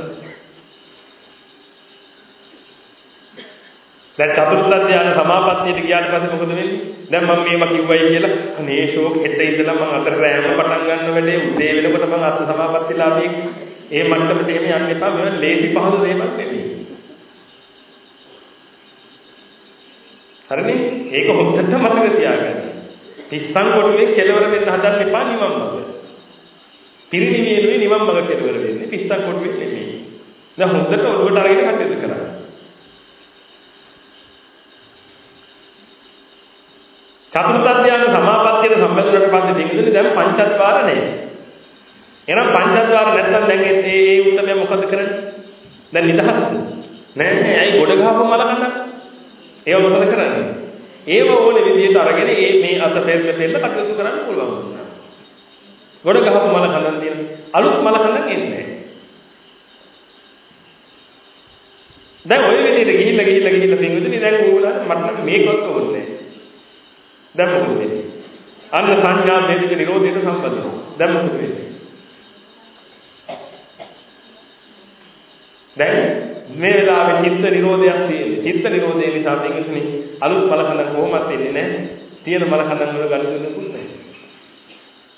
දැන් චතුර්ථ ධ්‍යාන සමාපත්තියට ගියාට පස්සේ මොකද වෙන්නේ? දැන් මම මේව කිව්වයි කියලා අනේ ෂෝක් හෙට ඉඳලා මම අතර රෑම පටන් ගන්න වෙලේ උදේ වෙනකොට මම අත් සමාපත්තිලාභී ඒ මට්ටමට එහෙම යන්න එපා. මේවා ලේසි පහසු දේවල් නෙමෙයි. හරිනේ? ඒක හොද්දට මතක තියාගන්න. පිස්සන් කොටුවේ කෙලවර වෙන්න හදන්න එපා නිවන් මඟ. පිරිනිවියලුවේ නිවන් මඟ කෙලවර වෙන්නේ පිස්සන් කොටුවේ නෙමෙයි. දැන් හොද්දට ඔළුවට අරගෙන කටයුතු කරන්න. චතුර්ථ ධ්‍යාන සමාපත්තියට සම්බන්ධ වුණාට පස්සේ දෙන්නේ දැන් පංචද්වාර නැහැ. එහෙනම් පංචද්වාර නැත්තම් දැන් ඒ ඒ උත්තරය මොකද කරන්නේ? දැන් නිදහස්ද? නෑ නෑ ඇයි ගොඩ ගහපු මල කන්න? ඒව මොකද කරන්නේ? ඒව ඕනේ විදිහට අරගෙන ඒ මේ අත පෙරට පෙරට කටයුතු කරන්න පුළුවන් වුණා. ගොඩ ගහපු මල කඳන් තියෙන අලුත් මල කඳන් එන්නේ දැන් ඔය විදිහට ගිහිල්ලා ගිහිල්ලා ගිහිල්ලා පින්විතනේ දැන් ඕගොල්ලෝ මට මේකවත් ඕනේ දැන් මොකද වෙන්නේ? අන්න සංඥා දෙවික නිරෝධයට සම්බන්ධව. දැන් මොකද වෙන්නේ? දැන් මේ වෙලාවේ චිත්ත නිරෝධයක් තියෙන්නේ. චිත්ත නිරෝධය නිසා දෙකතුනේ අලුත් මලකඳ කොහොමත් එන්නේ නැහැ. තියෙන මලකඳ වල ගනුදෙනුකුත් නැහැ.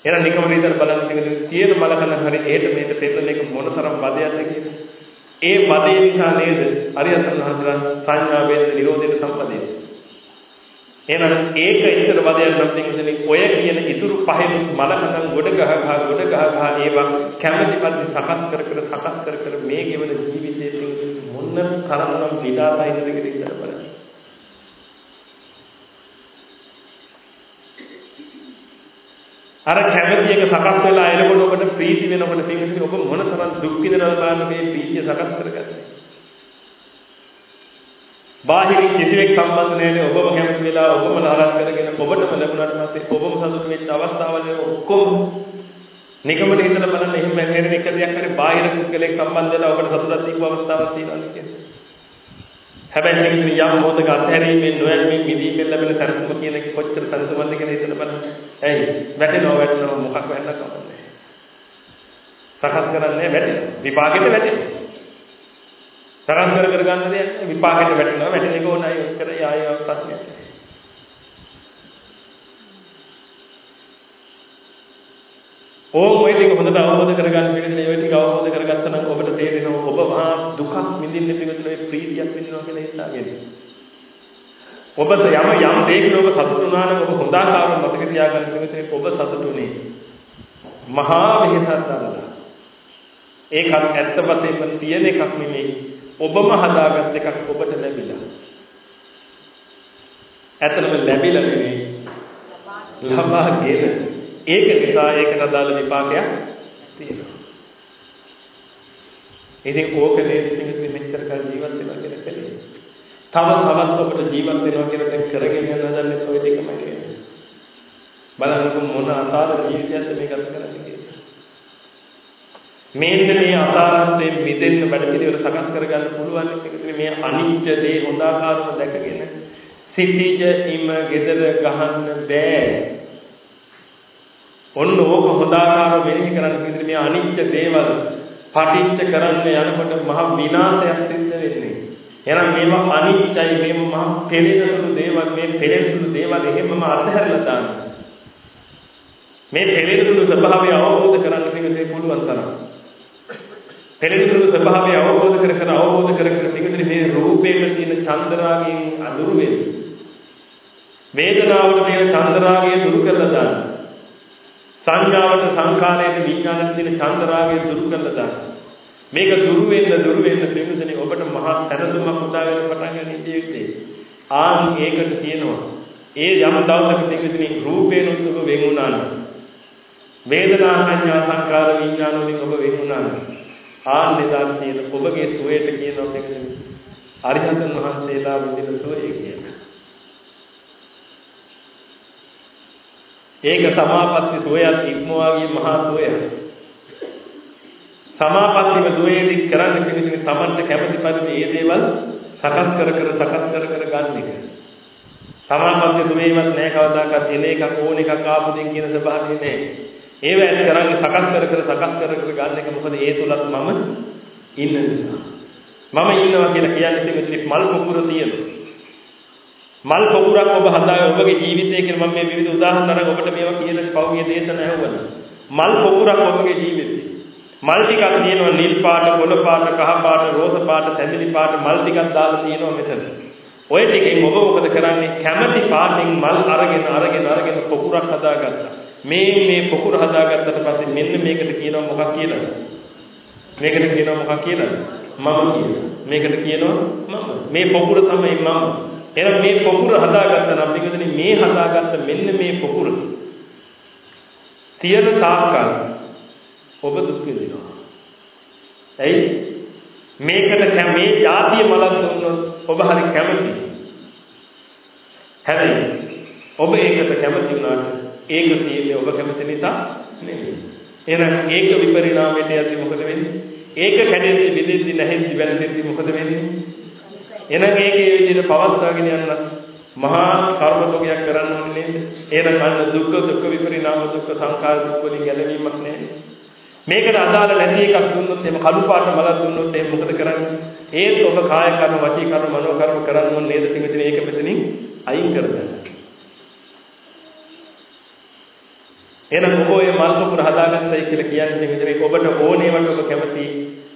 එහෙනම් නිකම විතර බලන්න තියෙන තියෙන මලකඳ හරි එහෙට මෙහෙට පෙරන එක මොනතරම් වදයක්ද කියලා. ඒ වදේ නිසා නේද අරියත් මහතලා සංඥා වේද නිරෝධයට සම්බන්ධයි. එහෙනම් ඒක ඉතර වදයක් නම් දෙන්නේ ඔය කියන ඉතුරු පහෙන් මලකඳන් ගොඩ ගහ ගහ ගොඩ ගහ ගහ ඒවා කැමැති පරිදි සකස් කර කර සකස් කර කර මේ ගෙවන ජීවිතයේ මොන්න තරම්නම් විඩාතයිද කියලා ඉස්සර බලන්න. අර කැමැති එක සකස් වෙලා එනකොට ඔබට ප්‍රීති වෙනකොට තේරෙන්නේ ඔබ මොන තරම් දුක් විඳනවද බලන්න මේ ප්‍රීතිය සකස් කරගන්නේ. බාහිර කිසිවෙක් සම්බන්ධ නැහැ ඔබම කැමති වෙලා ඔබම ලාලත් කරගෙන ඔබටම ලැබුණාට පස්සේ ඔබම සතුටු වෙච්ච අවස්ථාවල් ඔක්කොම නිකමට හිතලා බලන්න එහෙම හැරෙන එක දෙයක් හරි බාහිර කුක්කලෙක් සම්බන්ධ වෙලා ඔබට සතුටක් දීපු අවස්ථාවක් තියෙනවා කියන්නේ. හැබැයි මේක යම් මොහොතක අත්හැරීමෙන් නොයල්මින් මිදීමෙන් ලැබෙන සරසම කියන එක කොච්චර සරසමද කියලා හිතලා බලන්න. ඇයි වැටෙනවා වැටෙනවා මොකක් වෙන්නද කවන්නේ. සකස් කරන්නේ වැටෙනවා. විපාකෙට වැටෙනවා. සකස් කර කර ගන්න දෙයක් විපාකෙට වැටෙනවා වැටෙන එක ඕනයි ඔච්චර ආයෙ ප්‍රශ්නයක්. ඕක ඔය ටික හොඳට අවබෝධ කරගන්න පිළිදෙන ඔය ටික අවබෝධ කරගත්තා නම් ඔබට තේරෙනවා ඔබ මහා දුකක් විඳින්න පිළිදෙන ඔය ප්‍රීතියක් විඳිනවා කියලා හිතාගෙන. ඔබට යම යම් දෙයකින් ඔබ සතුටු වුණා නම් ඔබ හොඳ ආකාරව මතක තියාගන්න පිළිදෙන ඔබ සතුටුනේ. මහා වෙහසක් දරලා. ඒකත් ඇත්ත වශයෙන්ම තියෙන එකක් නෙමෙයි. ඔබම හදාගත් එකක් ඔබට ලැබිලා. ඇත්තටම ලැබිලා නෙමෙයි. ලබාගෙන ඒක නිසා ඒකට අදාළ විපාකයක් තියෙනවා. ඉතින් ඕක නේද පිටින් මෙච්චර කාල ජීවත් වෙනවා කියලා කියන්නේ. තව තවත් ඔබට ජීවත් වෙනවා කියලා දැන් කරගෙන යන හදන්නේ ඔය දෙකමයි කියන්නේ. බලන්නකො මොන අසාර ජීවිතයක්ද මේ ගත කරන්නේ කියලා. මේන්න මේ අසාරත්වයෙන් මිදෙන්න වැඩ පිළිවෙල සකස් කරගන්න පුළුවන් එකනේ මේ අනිච්ච දේ හොඳාකාරව දැකගෙන සිටිජ ඉම gedara ගහන්න බෑ. ඔන්න ඕක හොඳාකාරව මෙනෙහි කරන්න විදිහට මේ අනිච්ච දේවල් පටිච්ච කරන්න යනකොට මහ විනාශයක් සිද්ධ වෙන්නේ. එහෙනම් මේවා අනිත්‍යයි මේව මහ පෙළෙන සුළු දේවල් මේ පෙළෙන සුළු දේවල් එහෙමම අත්හැරලා දාන්න. මේ පෙළෙන සුළු ස්වභාවය අවබෝධ කරගන්න පිළිගන්නේ පුළුවන් තරම්. පෙළෙන සුළු ස්වභාවය අවබෝධ කර කර අවබෝධ කර කර පිළිගන්නේ මේ රූපයේ තියෙන චන්දරාගයෙන් අඳුරු වෙන්නේ. වේදනාවට තියෙන චන්දරාගය දුරු කරලා දාන්න. සංඥාවට සංඛාරයට විඥානයට තියෙන චන්දරාගය දුරු කරලා දාන්න. මේක දුරු වෙන්න දුරු වෙන්න ත්‍රිමුදනේ ඔබට මහා සැනසුමක් උදාගෙන පටන් ගන්න ඉන්නේ. ආන් ඒකට කියනවා. ඒ යම් දවසක ත්‍රිමුදනේ රූපේන උතුක වෙන් වුණා නම් වේදනා සංඥා සංකාර විඥාන වලින් ඔබ වෙන් වුණා නම් ආන් නිදාන කියන ඔබගේ සුවයට කියනවා ත්‍රිමුදනේ. අරිහතන් වහන්සේලා විඳින සුවය කියලා. ඒක සමාපatti සෝයත් ඉක්මවා ගිය මහා සෝයයි. සමාපත්තිම සෝයේදී කරන්න කෙනෙක් තමන්ට කැමති පරිදි මේ දේවල් සකස් කර කර සකස් කර කර ගන්න එක. සමාපatti සෝයේවත් නෑ කවදාකවත් එන එකක් ඕන එකක් ආපු දෙන් කියන ස්වභාවය නෑ. ඒව ඇත් කරන්නේ සකස් කර කර සකස් කර කර ගන්න එක මොකද ඒ තුලත් මම ඉන්න නිසා. මම ඉන්නවා කියලා කියන්නේ මෙතන මල් පොකුර තියෙනවා. මල් පොකුරක් ඔබ හදාගෙන ඔබගේ ජීවිතය කියලා මම මේ විවිධ උදාහරණ තරම් ඔබට මේවා කියලා පෞද්ගලික දේශන ඇහුවන මල් පොකුරක් ඔබගේ ජීවිතේ. මල් ටිකක් තියෙනවා නිල් පාට කොළ පාට කහ පාට රෝස පාට තැඹිලි පාට මල් ටිකක් දාලා තියෙනවා මෙතන. ඔය ටිකෙන් ඔබ මොකද කරන්නේ? කැමැති පාටින් මල් අරගෙන අරගෙන අරගෙන පොකුරක් හදාගත්තා. මේ මේ පොකුර හදාගත්තට පස්සේ මෙන්න මේකට කියනවා මොකක් කියලාද මේකට කියනවා මොකක් කියලාද මම කියනවා මේකට කියනවා මම මේ පොකුර තමයි මම එහෙනම් මේ පොකුර හදාගත්තා නම් පිටුදෙනි මේ හදාගත්ත මෙන්න මේ පොකුර තියෙන තාක්කල් ඔබ දුක් විඳිනවා. ඇයි? මේකට මේ જાතිය මලක් දුන්නොත් ඔබ හරි කැමති. හැබැයි ඔබ ඒකට කැමති වුණාට ඒක තියෙන්නේ ඔබ කැමති නිසා නෙමෙයි. එහෙනම් ඒක විපරිණාමයට යද්දි මොකද වෙන්නේ? ඒක කැඩෙද්දි බෙදෙද්දි නැහෙද්දි වැළඳෙද්දි මොකද වෙන්නේ? එහෙනම් ඒකේ විදිහට පවත්වාගෙන යන්න මහා කර්මතෝගයක් කරන්න ඕනේ නේද? එහෙනම් අන්න දුක්ඛ දුක්ඛ විපරිණාම දුක්ඛ සංඛාර දුක්ඛ වලින් ගැලවීමක් නැහැ. මේකට අදාළ නැති එකක් දුන්නොත් එහෙම කළු පාට මලක් දුන්නොත් එහෙම මොකද කරන්නේ? ඒත් ඔබ කාය කර්ම, වචී කර්ම, මනෝ කර්ම කරන්න ඕනේ නේද? පිටින් ඒක මෙතනින් අයින් කරගන්න. එහෙනම් ඔබ ඔය මල් පොකුර හදාගත්තයි කියලා කියන්නේ මෙතන ඔබට ඕනේවට ඔබ කැමති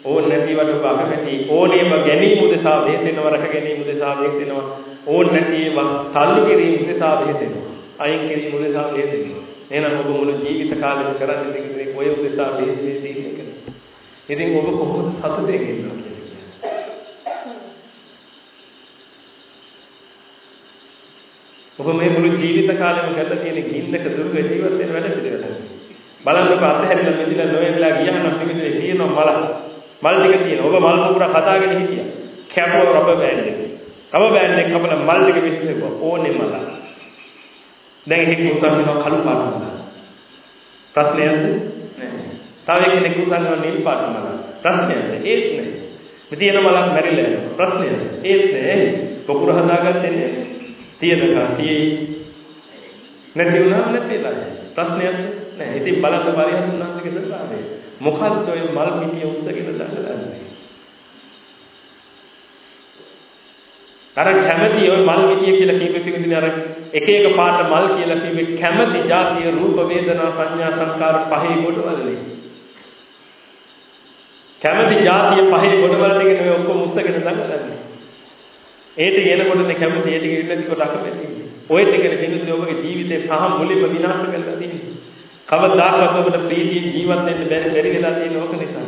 ඕන නැතිවට ඔබ අකමැති ඕනේම ගැනීම උදෙසා වේසෙනවා රැක ගැනීම උදෙසා වේසෙනවා ඕන නැතිව තල්ලු කිරීම උදෙසා වේසෙනවා අයින් කිරීම උදෙසා වේසෙනවා එහෙනම් ඔබ මුළු ජීවිත කාලෙම කරන්නේ දෙකේ ඔය උදෙසා වේස වේසී ඉන්න ඉතින් ඔබ කොහොමද සතුටෙන් ඉන්නවා ඔබ මේ මුළු ජීවිත කාලෙම ගත තියෙන ගින්නක දුර්ග ජීවත් වෙන වැඩ පිළිවෙලක්. බලන්නකො අතහැරලා මෙදිලා නොවෙලා ගියා නම් පිටින් තියෙනවා මල. මල් ටික තියෙනවා. ඔබ මල් පුරා කතාගෙන හිටියා. කැපුව රබර් බෑන්ඩ් එක. රබර් බෑන්ඩ් එක කපලා මල් ටික විශ්ලේෂ ඕනේ මල. දැන් හිත උසන් වෙනවා කළු පාට මල. ප්‍රශ්නයක්ද? නැහැ. තව කෙනෙක් උසන් වෙනවා නිල් පාට මල. ප්‍රශ්නයක්ද? ඒත් නැහැ. මේ තියෙන මලක් මැරිලා යනවා. ප්‍රශ්නයක්ද? ඒත් නැහැ. පොකුර හදාගත්තේ නැහැ. තියෙන කාතියේ නැති වුණාම නැතිලා ප්‍රශ්නයක් නැහැ. ඉතින් බලන්න පරිහත් උනාන්දගේ ස්වභාවය. මොකද්ද ඔය මල් පිටිය උස්සගෙන දඟලන්නේ? අර කැමැති ඔය මල් පිටිය කියලා කීපෙ පිටින් අර එක එක පාට මල් කියලා කිව්වේ කැමැති જાතිය රූප වේදනා සංඥා සංකාර පහේ කොටවලනේ. කැමැති જાතිය පහේ කොටවලට කියන ඔය ඔක්කොම උස්සගෙන දඟලන්නේ. ඒ ටික එනකොටනේ කැමති ඒ ටික ඉන්නදි කොට අකමැති. ඔය ටිකනේ පිටුදී ඔබගේ ජීවිතේ පහ මුලින්ම විනාශ කරලා තියෙන්නේ. කවදාකවත් ඔබට ප්‍රීතිය ජීවත් වෙන්න බැරි බැරි වෙලා තියෙන ඕක නිසා.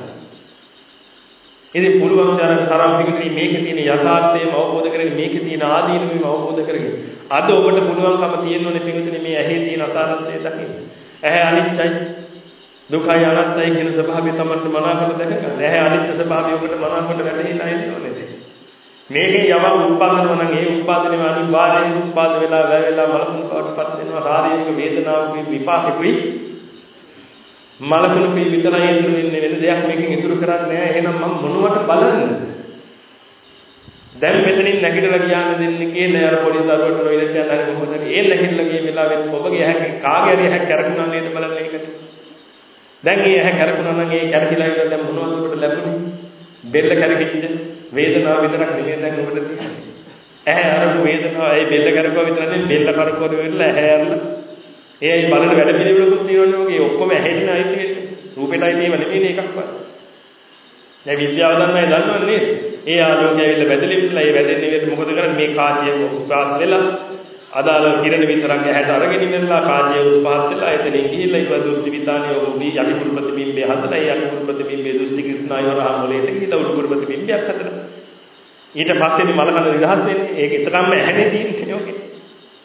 ඉතින් පුළුවන් තරම් තරම් පිටුනේ මේකේ තියෙන යථාර්ථයම අවබෝධ කරගෙන මේකේ තියෙන ආදීනවම අවබෝධ කරගෙන අද ඔබට පුළුවන්කම තියෙනුනේ පිටුනේ මේ ඇහි තියෙන අසාරත්වය දකින්න. ඇහැ අනිත්‍යයි දුකයි අනාත්තයි කියන ස්වභාවය තමයි මනාකොට දැනගන්න. ඇහැ අනිත්‍ය ස්වභාවය ඔබට මනාකොට වැටහිලා ඉන්නෝනේ. මේකේ යමක් උත්පාදනව නම් ඒ උත්පාදනය අනිවාර්යයෙන් උත්පාද වෙලා වැය වෙලා මලකුණු කවටපත් වෙනවා. ශාරීරික වේදනාවකින් විපාකෙකුයි. මලකුණු පිළ විතරයි ඉතුරු වෙන්නේ වෙන දෙයක් මේකෙන් ඉතුරු කරන්නේ නැහැ. එහෙනම් මම මොනවට බලන්නේ? දැන් මෙතනින් නැගිටලා ගියාම දෙන්නේ කියන්නේ අර පොඩි දරුවට ටොයිලට් යන්න හරි කොහොමද? ඒ නැගිටලා ගිය වෙලාවෙත් ඔබගේ ඇහැ කාගේ හරි ඇහැ කැරකුණා නේද බලන්න ඒකට? දැන් ඒ ඇහැ කැරකුණා නම් ඒ කැරකිලා ඉවර දැන් මොනවද ඔබට ලැබුණේ? බෙල්ල කැරකිච්ච වේදනාව විතරක් නෙමෙයි දැන් ඔබට තියෙන්නේ ඇහැ අරපු වේදනාව ඒ බෙල්ල කරකව විතර නෙමෙයි බෙල්ල කරකව වෙලා ඇහැ අරලා ඒ අය බලන වැඩ පිළිවෙලකුත් තියෙනවනේ ඔගේ ඔක්කොම ඇහෙන්න අයිති වෙන්නේ. රූපෙට අයිති ඒවා නෙමෙයි එකක්වත්. දැන් විද්‍යාව දන්නයි දන්නවනේ නේද? ඒ ආලෝකය ඇවිල්ලා වැදෙලිලා ඒ වැදෙන්නේ නේද මොකද කරන්නේ මේ කාචිය උස්පාත් වෙලා අදාළ කිරණ විතරක් ඇහැට අරගෙන ඉන්නලා කාචිය උස්පාත් වෙලා එතනින් ගිහිල්ලා ඒක දෘෂ්ටි විදානිය ඔබේ යටිකුරු ප්‍රතිබිම්බය හදලා ඒ යටිකුරු ප්‍රතිබිම්බයේ දෘෂ්ටි කෘෂ්ණායවර මොලේට ගිහිල්ලා උඩුකුරු ප්‍රතිබිම්බයක් හදලා ඊට පස්සේ මලකඳ නිදහස් වෙන්නේ ඒක එතකම්ම ඇහැනේ තියෙන්නේ ඔකේ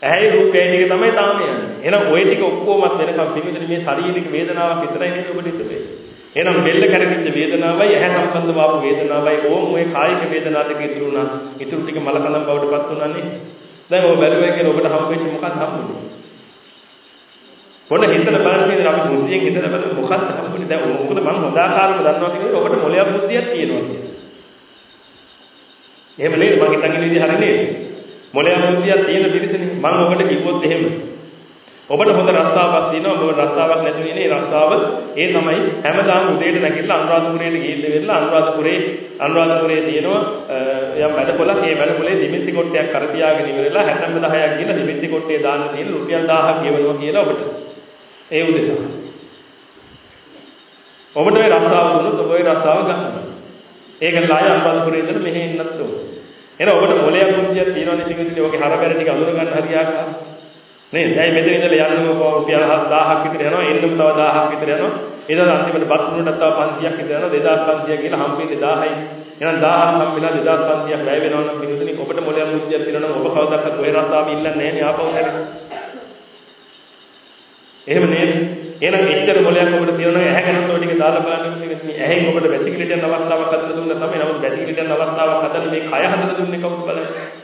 ඇහැයි රූපයයි ටික තමයි තාම යන්නේ. එහෙනම් ওই ටික ඔක්කොමත් වෙනකම් පිළිදෙන මේ ශාරීරික වේදනාවක් විතරයි නේද ඔබට ඉතුරු එහෙනම් බෙල්ල කැරකිච්ච වේදනාවයි ඇහැ සම්බන්ධ වාපු වේදනාවයි ඕම් ඔය කායික වේදනා දෙක ඉතුරු වුණා. ඉතුරු ටික මලකඳන් බවට පත් වුණානේ. දැන් ඔය බැලුවා කියන ඔබට හම්බෙච්ච මොකක්ද හම්බුනේ? පොඩ හිතන බලන්නේ අපි බුද්ධියෙන් හිතන බල මොකක්ද හම්බුනේ? දැන් මොකද මම හොඳ ආකාරව දන්නවා කියන්නේ ඔබට මොලයක් බුද්ධියක් තියෙනවා කියන්නේ. එහෙම නේද? මම හිතන්නේ විදිහ හරිය නේද? මොලේ අනුන්තියක් තියෙන පිරිසනේ මම ඔබට කිව්වොත් එහෙම ඔබට හොඳ රස්සාවක් තියෙනවා. ඔබ රස්සාවක් නැති වෙන්නේ රස්සාව ඒ තමයි හැමදාම උදේට නැගිටලා අනුරාධපුරයට ගිහින් වෙලා අනුරාධපුරේ අනුරාධපුරේ තියෙනවා යම් වැඩපොලක් ඒ වැඩපොලේ දිමිති කොටයක් කර තියාගෙන ඉවරලා 60 10ක් ගිහලා දිමිති කොටේ දාන්න තියෙන රුපියල් 1000ක් ගෙවනවා කියලා ඔබට. ඒ උදෙසා. ඔබට මේ රස්සාව දුන්නොත් ඔබ ඒ රස්සාව ගන්නවා. ඒකට ආය අනුරාධපුරේ ඉඳලා මෙහෙ එන්නත් ඕනේ. එහෙනම් ඔබට මොලයක් මුංජියක් තියෙනවනේ ඉතින් ඉතින් ඔගේ හරබැර ටික අඳුර ගන්න හරියක් නේද? දැන් මෙතන ඉඳලා යන්නම රුපියල් 1000ක් විතර යනවා එන්නම තව 1000ක් විතර යනවා ඊට අන්තිමට බත් වුණාට තව 500ක් විතර යනවා 2500 කියලා හම්බෙන්නේ 1000යි එහෙනම් 1000ක් හම්බෙලා 2500ක් වැය වෙනවා නම් පිළිතුරේ ඔබට මොලයක් මුංජියක් තියෙනවා නම් ඔබ කවදාවත් ඔය රස්සාව ඉල්ලන්නේ නැහැ නේ ආපහු හැරෙන්න එහෙම නේද? එහෙනම් එච්චර මොලයක් ඔබට තියෙනවා ඇහැ ගැන ඔය ටික දාලා බලන්න මේ ඇහෙන් ඔබට වැසිකිලිට යන අවස්ථාවක් හදලා දුන්නා තමයි. නමුත් වැසිකිලිට යන අවස්ථාවක් හදලා මේ කය හදලා දුන්නේ කවුද බලන්න.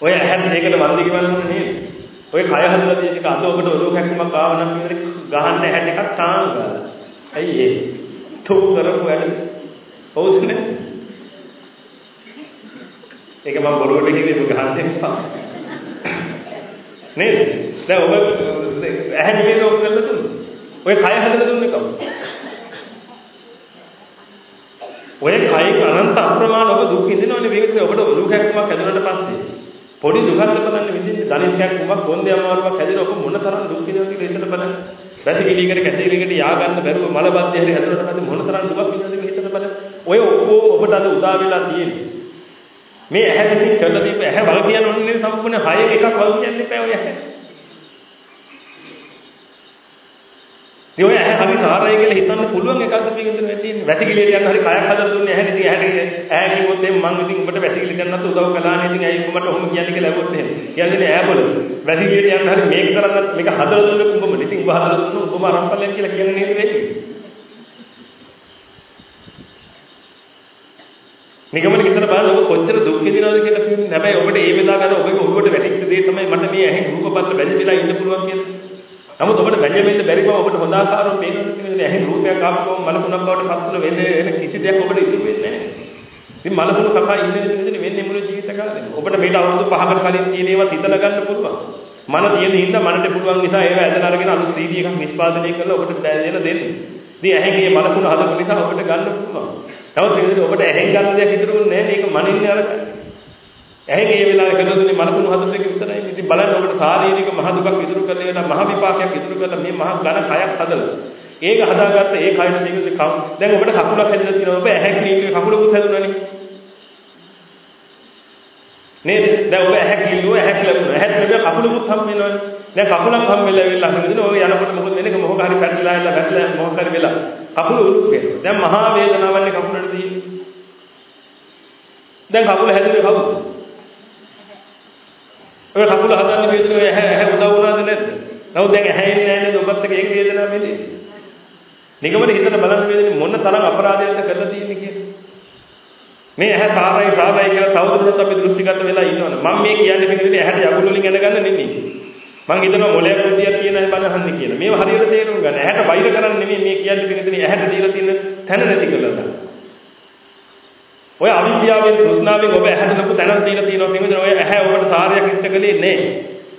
ඔය ඇහැත් ඒකට වන්දි කියවන්න නේද? ඔය කය හදලා තියෙන එක අද ඔබට ඔලුව කැක්කමක් ආව නම් ගහන්න ඇහැ ටිකක් තාන් ගාලා. ඇයි ඒ? තෝ කරපු වැඩ. හවුද නේ? ඒක මම බොරුවට කිව්වේ ඔබ ගහන්න එපා. නේද? දැන් ඔබ ඇහැ නිමේද ඔබ කරලා දුන්නේ. ඔය කය හදලා දුන්නේ කවුද? ඔය කයි අනන්ත අප්‍රමාණ ඔබ දුක් විඳිනවනේ මේකේ ඔබට ඔලු කැක්කමක් හැදුනට පස්සේ. පොඩි දුකක් බලන්න විඳින්නේ ධනිෂ්කයක් කුමක් කොන්දේ අමාරුවක් හැදෙන ඔබ මොන තරම් දුක් විඳිනවද කියලා හිතලා බලන්න. වැසිකිලියකට කැසිකිලියකට යා ගන්න බැරුව මල බද්ධය හරි හැදුනට පස්සේ මොන තරම් දුකක් විඳිනවද කියලා හිතලා බලන්න. ඔය ඔක්කොම ඔබට අද උදා වෙලා තියෙන්නේ. මේ ඇහැ දෙකින් කරලා දීප ඇහැ වල කියන ඕනේ සම්පූර්ණ හය එකක් වල කියන්න එපා ඔය ඇහැ. මේ ඔය ඇහැ හරි සාරයි කියලා හිතන්න පුළුවන් එකක්ද මේකෙන් තියෙන්නේ. වැසිකිලියට යන හරි කයක් හදලා දුන්නේ ඇහැ ඉතින් ඇහැට ඇහැ කිව්වොත් එහෙනම් මං ඉතින් උඹට වැසිකිලි ගන්නත් උදව් කළානේ ඉතින් ඇයි උඹට ඔහොම කියන්නේ කියලා ඇහුවොත් එහෙම. කියන්නේ ඈ බල. වැසිකිලියට යන හරි මේක කරන්නත් මේක හදලා දුන්නේ උඹම ඉතින් උඹ හදලා දුන්නු උඹම අරම්පලෙන් කියලා කියන්නේ නේද වෙන්නේ. නිගමන විතර බලන්න ඔබ කොච්චර දුක් විඳිනවද කියලා කියන්නේ. හැබැයි ඔබට ඒ වෙලාවට ඔබගේ ඔබට වැටිච්ච දේ තමයි මට මේ ඇහෙන් රූපපත්ල බැඳිලා ඉන්න පුළුවන් කියන්නේ. නමුත් ඔබට වැජෙන්න බැරි බව ඔබට හොඳ ආකාරව පේනවා කියන්නේ ඇහෙන් රූපයක් ආපුවම මලකුණක් බවට පත් වෙන වෙන්නේ වෙන කිසි දෙයක් ඔබට ඉතුරු වෙන්නේ නැහැ. ඉතින් මලකුණු කකා ඉන්නේ ඉන්නේ වෙන්නේ මුළු ජීවිත කාලෙම. ඔබට මේට අවුරුදු 5කට කලින් තියෙන ඒවා හිතලා ගන්න පුළුවන්. මන තියෙන හින්දා මනට පුළුවන් නිසා ඒවා ඇදලා අරගෙන අලුත් CD එකක් නිෂ්පාදනය කරලා ඔබට දැනෙන්න දෙන්න. ඉතින් ඇහෙන් මේ මලකුණු හදපු නිසා ඔබට ගන්න පුළුවන්. නමුත් ඒක ඔබට ඇහෙන් ගන්න දෙයක් ඉතුරු වෙන්නේ නැහැ. මේක මනින්නේ අර ඇයි මේ වෙලාවේ කරදුනේ මනසුණු හදන එක විතරයි. ඉතින් බලන්න ඔබට ශාරීරික මහ දුකක් ඉතුරු කරලා එන මහ විපාකයක් ඉතුරු කරලා මේ මහ ඝන කයක් හදලා. ඒක හදාගත්ත ඒ කයට ජීවිතේ කම්. දැන් ඔබට කකුලක් හැදලා තියෙනවා. ඔබ ඇහැ ක්‍රීමේ කකුලකුත් හැදුණානේ. නේද? දැන් ඔබ ඇහැ කිල්ලුව ඇහැ ලැබුණා. ඇහැ ලැබෙ කකුලකුත් හම් වෙනවනේ. දැන් කකුලක් හම් වෙලා වෙලා හින්දින ඔය යනකොට මොකද වෙන්නේ? මොකක් හරි පැටලලා ඉල්ල පැටලලා මොකක් හරි වෙලා කකුල උරුක් වෙනවා. දැන් මහා වේදනාවන්නේ කකුලට තියෙන්නේ. දැන් කකුල හැදුවේ කවුද? ඔය කකුල හදන්න වේදනාව ඇහැ ඇහැ උදව් වුණාද නැද්ද? නමුත් දැන් ඇහැ ඉන්නේ නැහැ නේද? ඔබත් එක්ක ඒක වේදනාවක් වෙන්නේ. නිගමන හිතට බලන්න වේදනේ මොන තරම් අපරාධයක්ද කරලා තියෙන්නේ කියලා. මේ ඇහැ සාරයි සාරයි කියලා තවදුරටත් අපි දෘෂ්ටිගත වෙලා ඉන්නවනේ. මම මේ කියන්නේ පිටින් ඇහැට යකුළු වලින් ඇනගන්න නෙමෙයි. මං හිතනවා මොලයක් බුද්ධියක් කියන අය බලහන්නේ කියලා. මේව හරියට තේරුම් ගන්න. ඇහැට වෛර කරන්නේ නෙමෙයි මේ කියන්නේ පිටින් ඇහැට දීලා තියෙන තැන නැති කරලා දාන්න. ඔය අවිද්‍යාවෙන් තෘෂ්ණාවෙන් ඔබ ඇහැට ලොකු තැනක් දීලා තියෙනවා පිටින් ඔය ඇහැ ඔබට සාරයක් ඉෂ්ට කළේ නැහැ.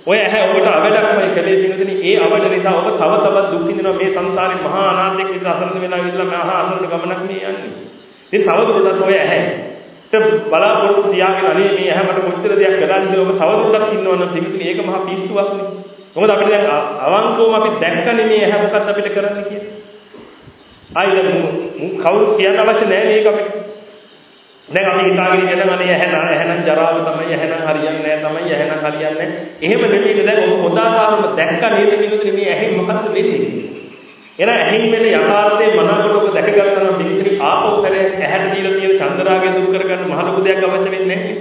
ඔය ඇහැ ඔබට අවඩක්මයි කලේ පිටුදෙනි ඒ අවඩ නිසා ඔබ තව තවත් දුක් විඳිනවා මේ සංසාරේ මහා අනාථයෙක් විදිහට අසරණ වෙලා ඉඳලා මහා අසරණ ගමනක් මේ යන්නේ. ඉතින් තව දුරටත් ඔය ඇහැ බලාපොරොත්තු තියාගෙන අනේ මේ ඇහැ මට කොච්චර දෙයක් කරන්න කියලා ඔබ තව දුරටත් ඉන්නවනම් පිටුදෙනි ඒක මහා පිස්සුවක් නේ. මොකද අපිට දැන් අවංකවම අපි දැක්කනේ මේ ඇහැ මොකක්ද අපිට කරන්න කියලා. ආයිද කවුරු කියන්න අවශ්‍ය නැහැ මේක අපිට. දැන් අපි හිතාගෙන ඉන්න අනේ එහෙනම් එහෙනම් ජරාව තමයි එහෙනම් හරියන්නේ නැහැ තමයි එහෙනම් හරියන්නේ නැහැ. එහෙම නෙමෙයි දැන් ඔබ හොදාකාරව දැක්ක නේද පිළිතුරු මේ ඇහෙන් මොකද්ද වෙන්නේ? එන ඇහෙන් වෙන යථාර්ථයේ මනාකොට ඔබ දැකගත්තා නම් පිළිතුරු ආපහු කරේ ඇහැට දීලා තියෙන චන්දරාගය දුරු කරගන්න මහ ලොකු දෙයක් අවශ්‍ය වෙන්නේ නැහැ.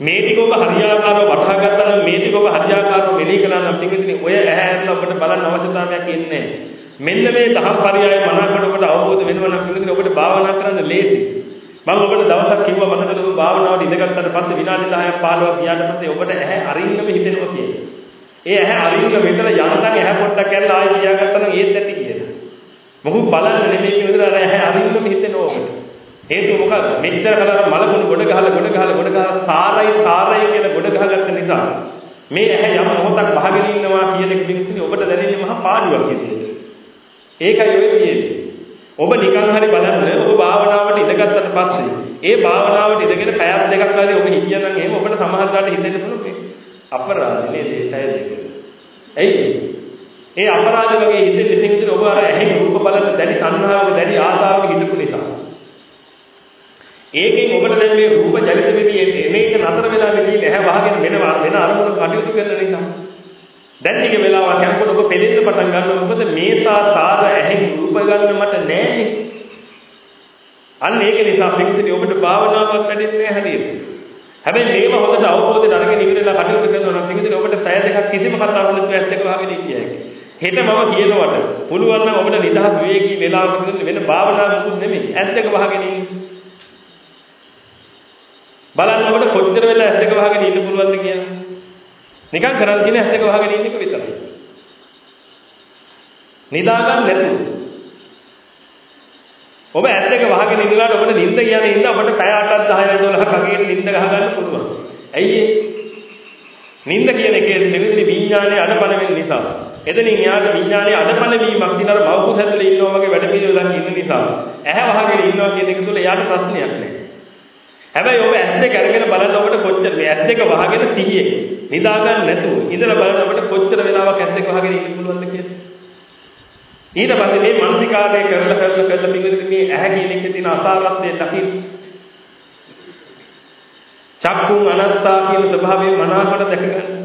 මේ ටික ඔබ හරියාකාරව වටහා ගත්තා නම් මේ ටික ඔබ හරියාකාරව මෙලී කළා නම් පිළිතුරු ඔය ඇහැ ඇරලා ඔබට බලන්න අවශ්‍යතාවයක් ඉන්නේ නැහැ. මෙන්න මේ දහම් පරයය මනාකොට ඔබට අවබෝධ වෙනවා නම් පිළිතුරු ඔබට භාවනා කරන්න ලේසි. මම ඔබට දවසක් කිව්වා මතකද ඔබ භාවනාවට ඉඳගත්තට පස්සේ විනාඩි 10ක් 15ක් ගියාට පස්සේ ඔබට ඇහැ අරින්නම හිතෙනවා කියලා. ඒ ඇහැ අරින්න මෙතන යනකම් ඇහැ පොට්ටක් ඇල්ල ආයෙ තියාගත්තා නම් ඒත් ඇති කියලා. මොකද බලන්න නෙමෙයි කියන දේ ඇහැ අරින්නම හිතෙනවා ඔබට. හේතුව මොකද? මෙච්චර කලකට මලකුණු ගොඩ ගහලා ගොඩ ගහලා ගොඩ ගහලා සාරයි සාරයි කියලා ගොඩ ගහගත්ත නිසා මේ ඇහැ යම් මොහොතක් වහගෙන ඉන්නවා කියන එක පිළිතුරු ඔබට දැනෙන්නේ මහා පාඩුවක් විදියට. ඒකයි ඔය තියෙන්නේ. ඔබ නිකන් හරි බලන්න ඔබ භාවනාවට ඉඳගත්තට පස්සේ ඒ භාවනාවට ඉඳගෙන පැයක් දෙකක් හරි ඔබ හිටියනම් එහෙම ඔබට සමහරවිට හිතෙන්න පුළුවන් මේ අපරාධ නේද ඒ පැය දෙක. ඇයි? ඒ අපරාධ වගේ හිතෙන්න ඉතින් ඔබ අර ඇහි රූප බලන දැඩි සංහාවක දැඩි ආසාවක හිටපු නිසා. ඒකෙන් ඔබට දැන් මේ රූප ජනිත වෙදී මේක නතර වෙලා මෙදී ඇහැ වහගෙන වෙන වෙන අරමුණු කටයුතු කරන නිසා දැන් ටික වෙලාවක් යනකොට ඔබ පෙලෙන්න පටන් ගන්නවා මොකද මේසා සාර ඇහෙන් රූප ගන්න මට නෑනේ. අන්න ඒක නිසා පිටින් ඔබට භාවනාවක් වැඩෙන්නේ නැහැ හරියට. හැබැයි මේව හොඳට අවබෝධයෙන් අරගෙන ඉවරලා කටයුතු කරනවා නම් පිටින් ඔබට පැය දෙකක් කිසිම කතාවක් නැතුව ඇස් දෙක වහගෙන ඉන්නේ. හෙට මම කියනවට පුළුවන් නම් ඔබට නිදහස් විවේකී වෙලාවක වෙන භාවනාවක් මුකුත් නෙමෙයි ඇස් දෙක වහගෙන ඉන්න. බලන්න ඔබට කොච්චර වෙලා ඇස් දෙක වහගෙන ඉන්න පුළුවන්ද කියලා. නිකන් කරන් තියෙන ඇස් දෙක වහගෙන ඉන්න එක විතරයි. නිදා ගන්න නැතුව. ඔබ ඇස් දෙක වහගෙන ඉඳලාට ඔබට නිින්ද කියන්නේ ඉඳ ඔබට පැය 8ක් 10ක් 12ක් අගේට නිින්ද ගහ ගන්න පුළුවන්. ඇයි ඒ? නිින්ද කියන එකේ මෙතන විඥානයේ අඩපණ වෙන නිසා. එතනින් යාට විඥානයේ අඩපණ වීමක් දිනර මව්කුස ඇතුලේ ඉන්නවා වගේ වැඩ පිළිවෙලක් ඉන්න නිසා ඇහැ වහගෙන ඉන්නවා කියන එක තුළ යාට ප්‍රශ්නයක් නැහැ. හැබැයි ඔබ ඇස් දෙක අරගෙන බලන්න ඔබට කොච්චර මේ ඇස් දෙක වහගෙන සිහියේ නිදා ගන්න නැතුව ඉඳලා බලන්න ඔබට කොච්චර වෙලාවක් ඇස් දෙක වහගෙන ඉන්න පුළුවන්ද කියලා. ඊට පස්සේ මේ මානසිකාරය කරලා කරලා කරලා පිළිගන්න මේ ඇහැ කියන එකේ තියෙන අසාරත්වය දකින්න. චක්කුන් අනත්තා කියන ස්වභාවය මනාවට දැක ගන්න.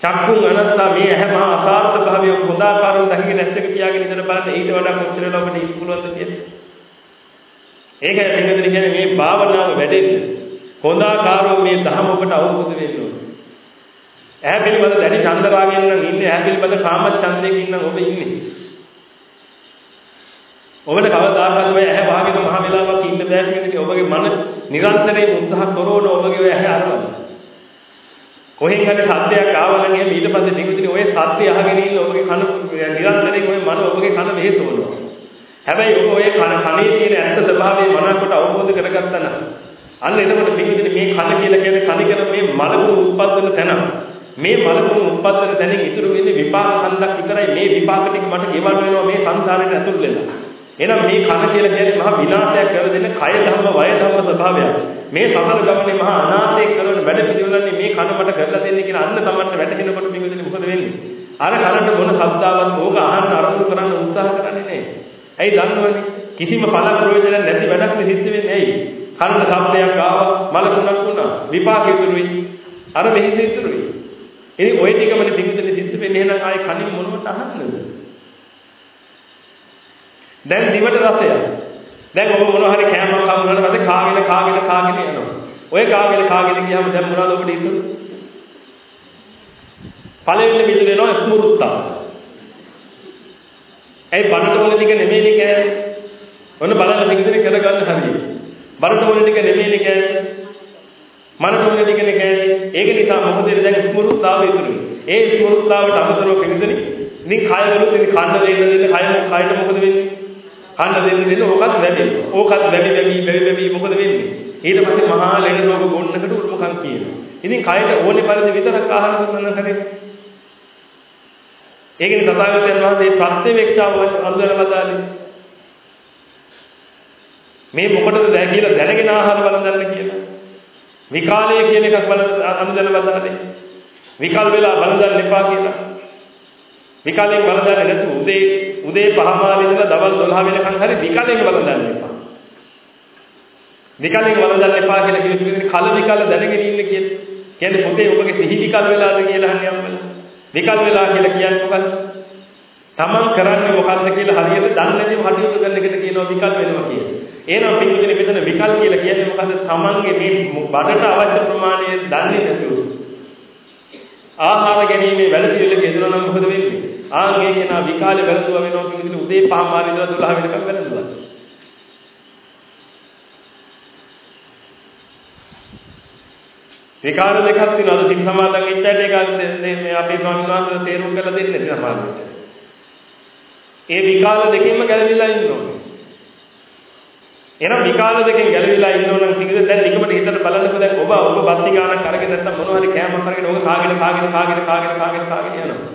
චක්කුන් අනත්තා මේ ඇහැ මහා අසාර්ථ භාවය හොඳාකාරව දකින්න ඇස් දෙක පියාගෙන ඉඳලා බලන්න ඊට වඩා කොච්චර වෙලාවකට ඉන්න පුළුවන්ද කියලා. ඒකයි පිළිගන්න කියන්නේ මේ භාවනාව වැඩෙන්න හොඳාකාරව මේ ධහම ඔබට අවබෝධ වෙන්න ඕනේ. ඇහැ පිළිබඳ දැඩි ඡන්ද රාගයෙන් නම් ඉන්නේ ඇහැ පිළිබඳ කාම ඡන්දයෙන් නම් ඔබ ඉන්නේ. ඔබට කවදාකවත් ඔය ඇහැ වහගෙන මහ වෙලාවක් ඉන්න බෑ කියන්නේ ඔබගේ මන නිරන්තරයෙන් උත්සාහ කරන ඔබගේ ඔය ඇහැ අරවන්න. කොහෙන් හරි සද්දයක් ආවම එහෙම ඊට පස්සේ ටිකුටික ඔය සද්දය අහගෙන ඉන්න ඔබගේ කන නිරන්තරයෙන් ඔය මන ඔබගේ කන මෙහෙසවනවා. හැබැයි ඔබ ඔය කන කනේ තියෙන ඇත්ත ස්වභාවය මනකට අවබෝධ කරගත්තා නම් අන්න එතකොට පිළිවිද මේ කන කියලා කියන්නේ කනිකර මේ මලකුණු උත්පත් වෙන තැන. මේ මලකුණු උත්පත් වෙන තැනින් ඉතුරු වෙන්නේ විපාක හන්දක් විතරයි. මේ විපාක ටික මට ගෙවල් වෙනවා මේ සංසාරෙට ඇතුල් වෙලා. එහෙනම් මේ කන කියලා කියන්නේ මහා විනාශයක් කර දෙන කය ධර්ම වය ධර්ම ස්වභාවයක්. මේ සමහර ගමනේ මහා අනාථයක් කරන වැඩ පිළිවෙලන්නේ මේ කන මට කරලා දෙන්නේ කියලා අන්න තමන්ට වැටහෙනකොට මේකෙදි මොකද වෙන්නේ? අර කනට මොන ශබ්දාවක් ඕක අහන්න අරමුණු කරන්න උත්සාහ කරන්නේ නැහැ. ඇයි දන්නවනේ? කිසිම පළ ප්‍රයෝජනයක් නැති වැඩක් සිද්ධ වෙන්නේ ඇයි? කනට ශබ්දයක් ආවා මලකුණක් වුණා. විපාක ඉතුරුයි. අර මෙහෙම ඉතුරුයි. ඉතින් ওই ටිකමනේ පිටුදෙන සිද්ධ වෙන්නේ එහෙනම් ආයේ කනින් මොනවට අහන්නද? දැන් දිවට රසයක්. දැන් ඔබ මොනවා හරි කෑමක් හම්බුනට පස්සේ කාගෙන කාගෙන කාගෙන යනවා. ඔය කාගෙන කාගෙන ගියාම දැන් මොනවද ඔබට ඉතුරු? පළවෙනි පිටු වෙනවා ස්මෘත්තා. ඒ බඩට වල ටික නෙමෙයිනේ කෑවේ. ඔන්න බලන්න පිටුදෙන කරගන්න හරියි. බඩට වල ටික නෙමෙයිනේ කෑවේ. මනට වල ටිකනේ කෑවේ. ඒක නිසා මොකද දැන් ස්මෘත්තාව ඉතුරුයි. ඒ ස්මෘත්තාවට අමතරව පිටුදෙන ඉතින් කය වලුත් ඉතින් කන්න දෙන්න දෙන්න කය කයට මොකද වෙන්නේ? කන්න දෙන්න දෙන්න ඕකත් වැඩි. ඕකත් වැඩි වැඩි වැඩි වැඩි මොකද වෙන්නේ? ඊට පස්සේ මහා ලෙඩ රෝග ගොන්නකට උරුමකම් කියනවා. ඉතින් කයට ඕනේ පරිදි විතරක් ආහාර දුන්නා කරේ. ඒකනේ තථාගතයන් වහන්සේ ප්‍රත්‍යවේක්ෂාව අනුදැන වදාළේ. මේ මොකටද දැ කියලා දැනගෙන ආහාර බලන්න කියලා. විකාලය කියන එකක් බල අනුදැන වදාළේ. විකල් වෙලා බලන්න එපා කියලා. විකලෙන් බලන්න නැතු උදේ උදේ පහමාර ඉඳලා දවල් 12 වෙනකන් හරි විකලෙන් බලන්න එපා. විකලෙන් බලන්න එපා කියලා කිව්වෙ කල විකල දැනගෙන ඉන්න කියලා. කියන්නේ පොතේ ඔබගේ සිහි විකල් වෙලාද කියලා අහන්නේ අම්මලා. විකල් වෙලා කියලා කියන්නේ මොකක්ද? තමන් කරන්නේ මොකද්ද කියලා හරියට දන්නේ නැතිව හදිස්සිය කරන එකට කියනවා විකල් වෙනවා කියලා. එහෙනම් පිටුදින මෙතන විකල් කියලා කියන්නේ මොකද්ද? තමන්ගේ මේ බඩට අවශ්‍ය ප්‍රමාණය දන්නේ නැතුව ආහාර ගැනීමේ වැඩපිළිවෙලක යෙදුණා නම් මොකද වෙන්නේ? ආන්ගේ කෙනා විකාලේ වැළඳුවා වෙනවා කියන විදිහට උදේ පහ මාරේ ඉඳලා 12 වෙනකම් වැළඳුවා. විකාර දෙකක් තියෙනවා. අද සිල් සමාදන් වෙච්ච ඇට ඒක මේ අපේ ස්වාමීන් වහන්සේ තේරුම් කරලා දෙන්නේ නැති සමාදන්ට. ඒ විකාල දෙකෙන්ම ගැලවිලා ඉන්න ඕනේ. එහෙනම් විකාල දෙකෙන් ගැලවිලා ඉන්න ඕන නම් කිව්ද දැන් නිකමට හිතට බලන්නකෝ දැන් ඔබ ඔබ බත්ති ගානක් අරගෙන නැත්තම් මොනවා හරි කෑමක් අරගෙන ඔබ කාගෙන කාගෙන කාගෙන කාගෙන කාගෙන කාගෙන යනවා.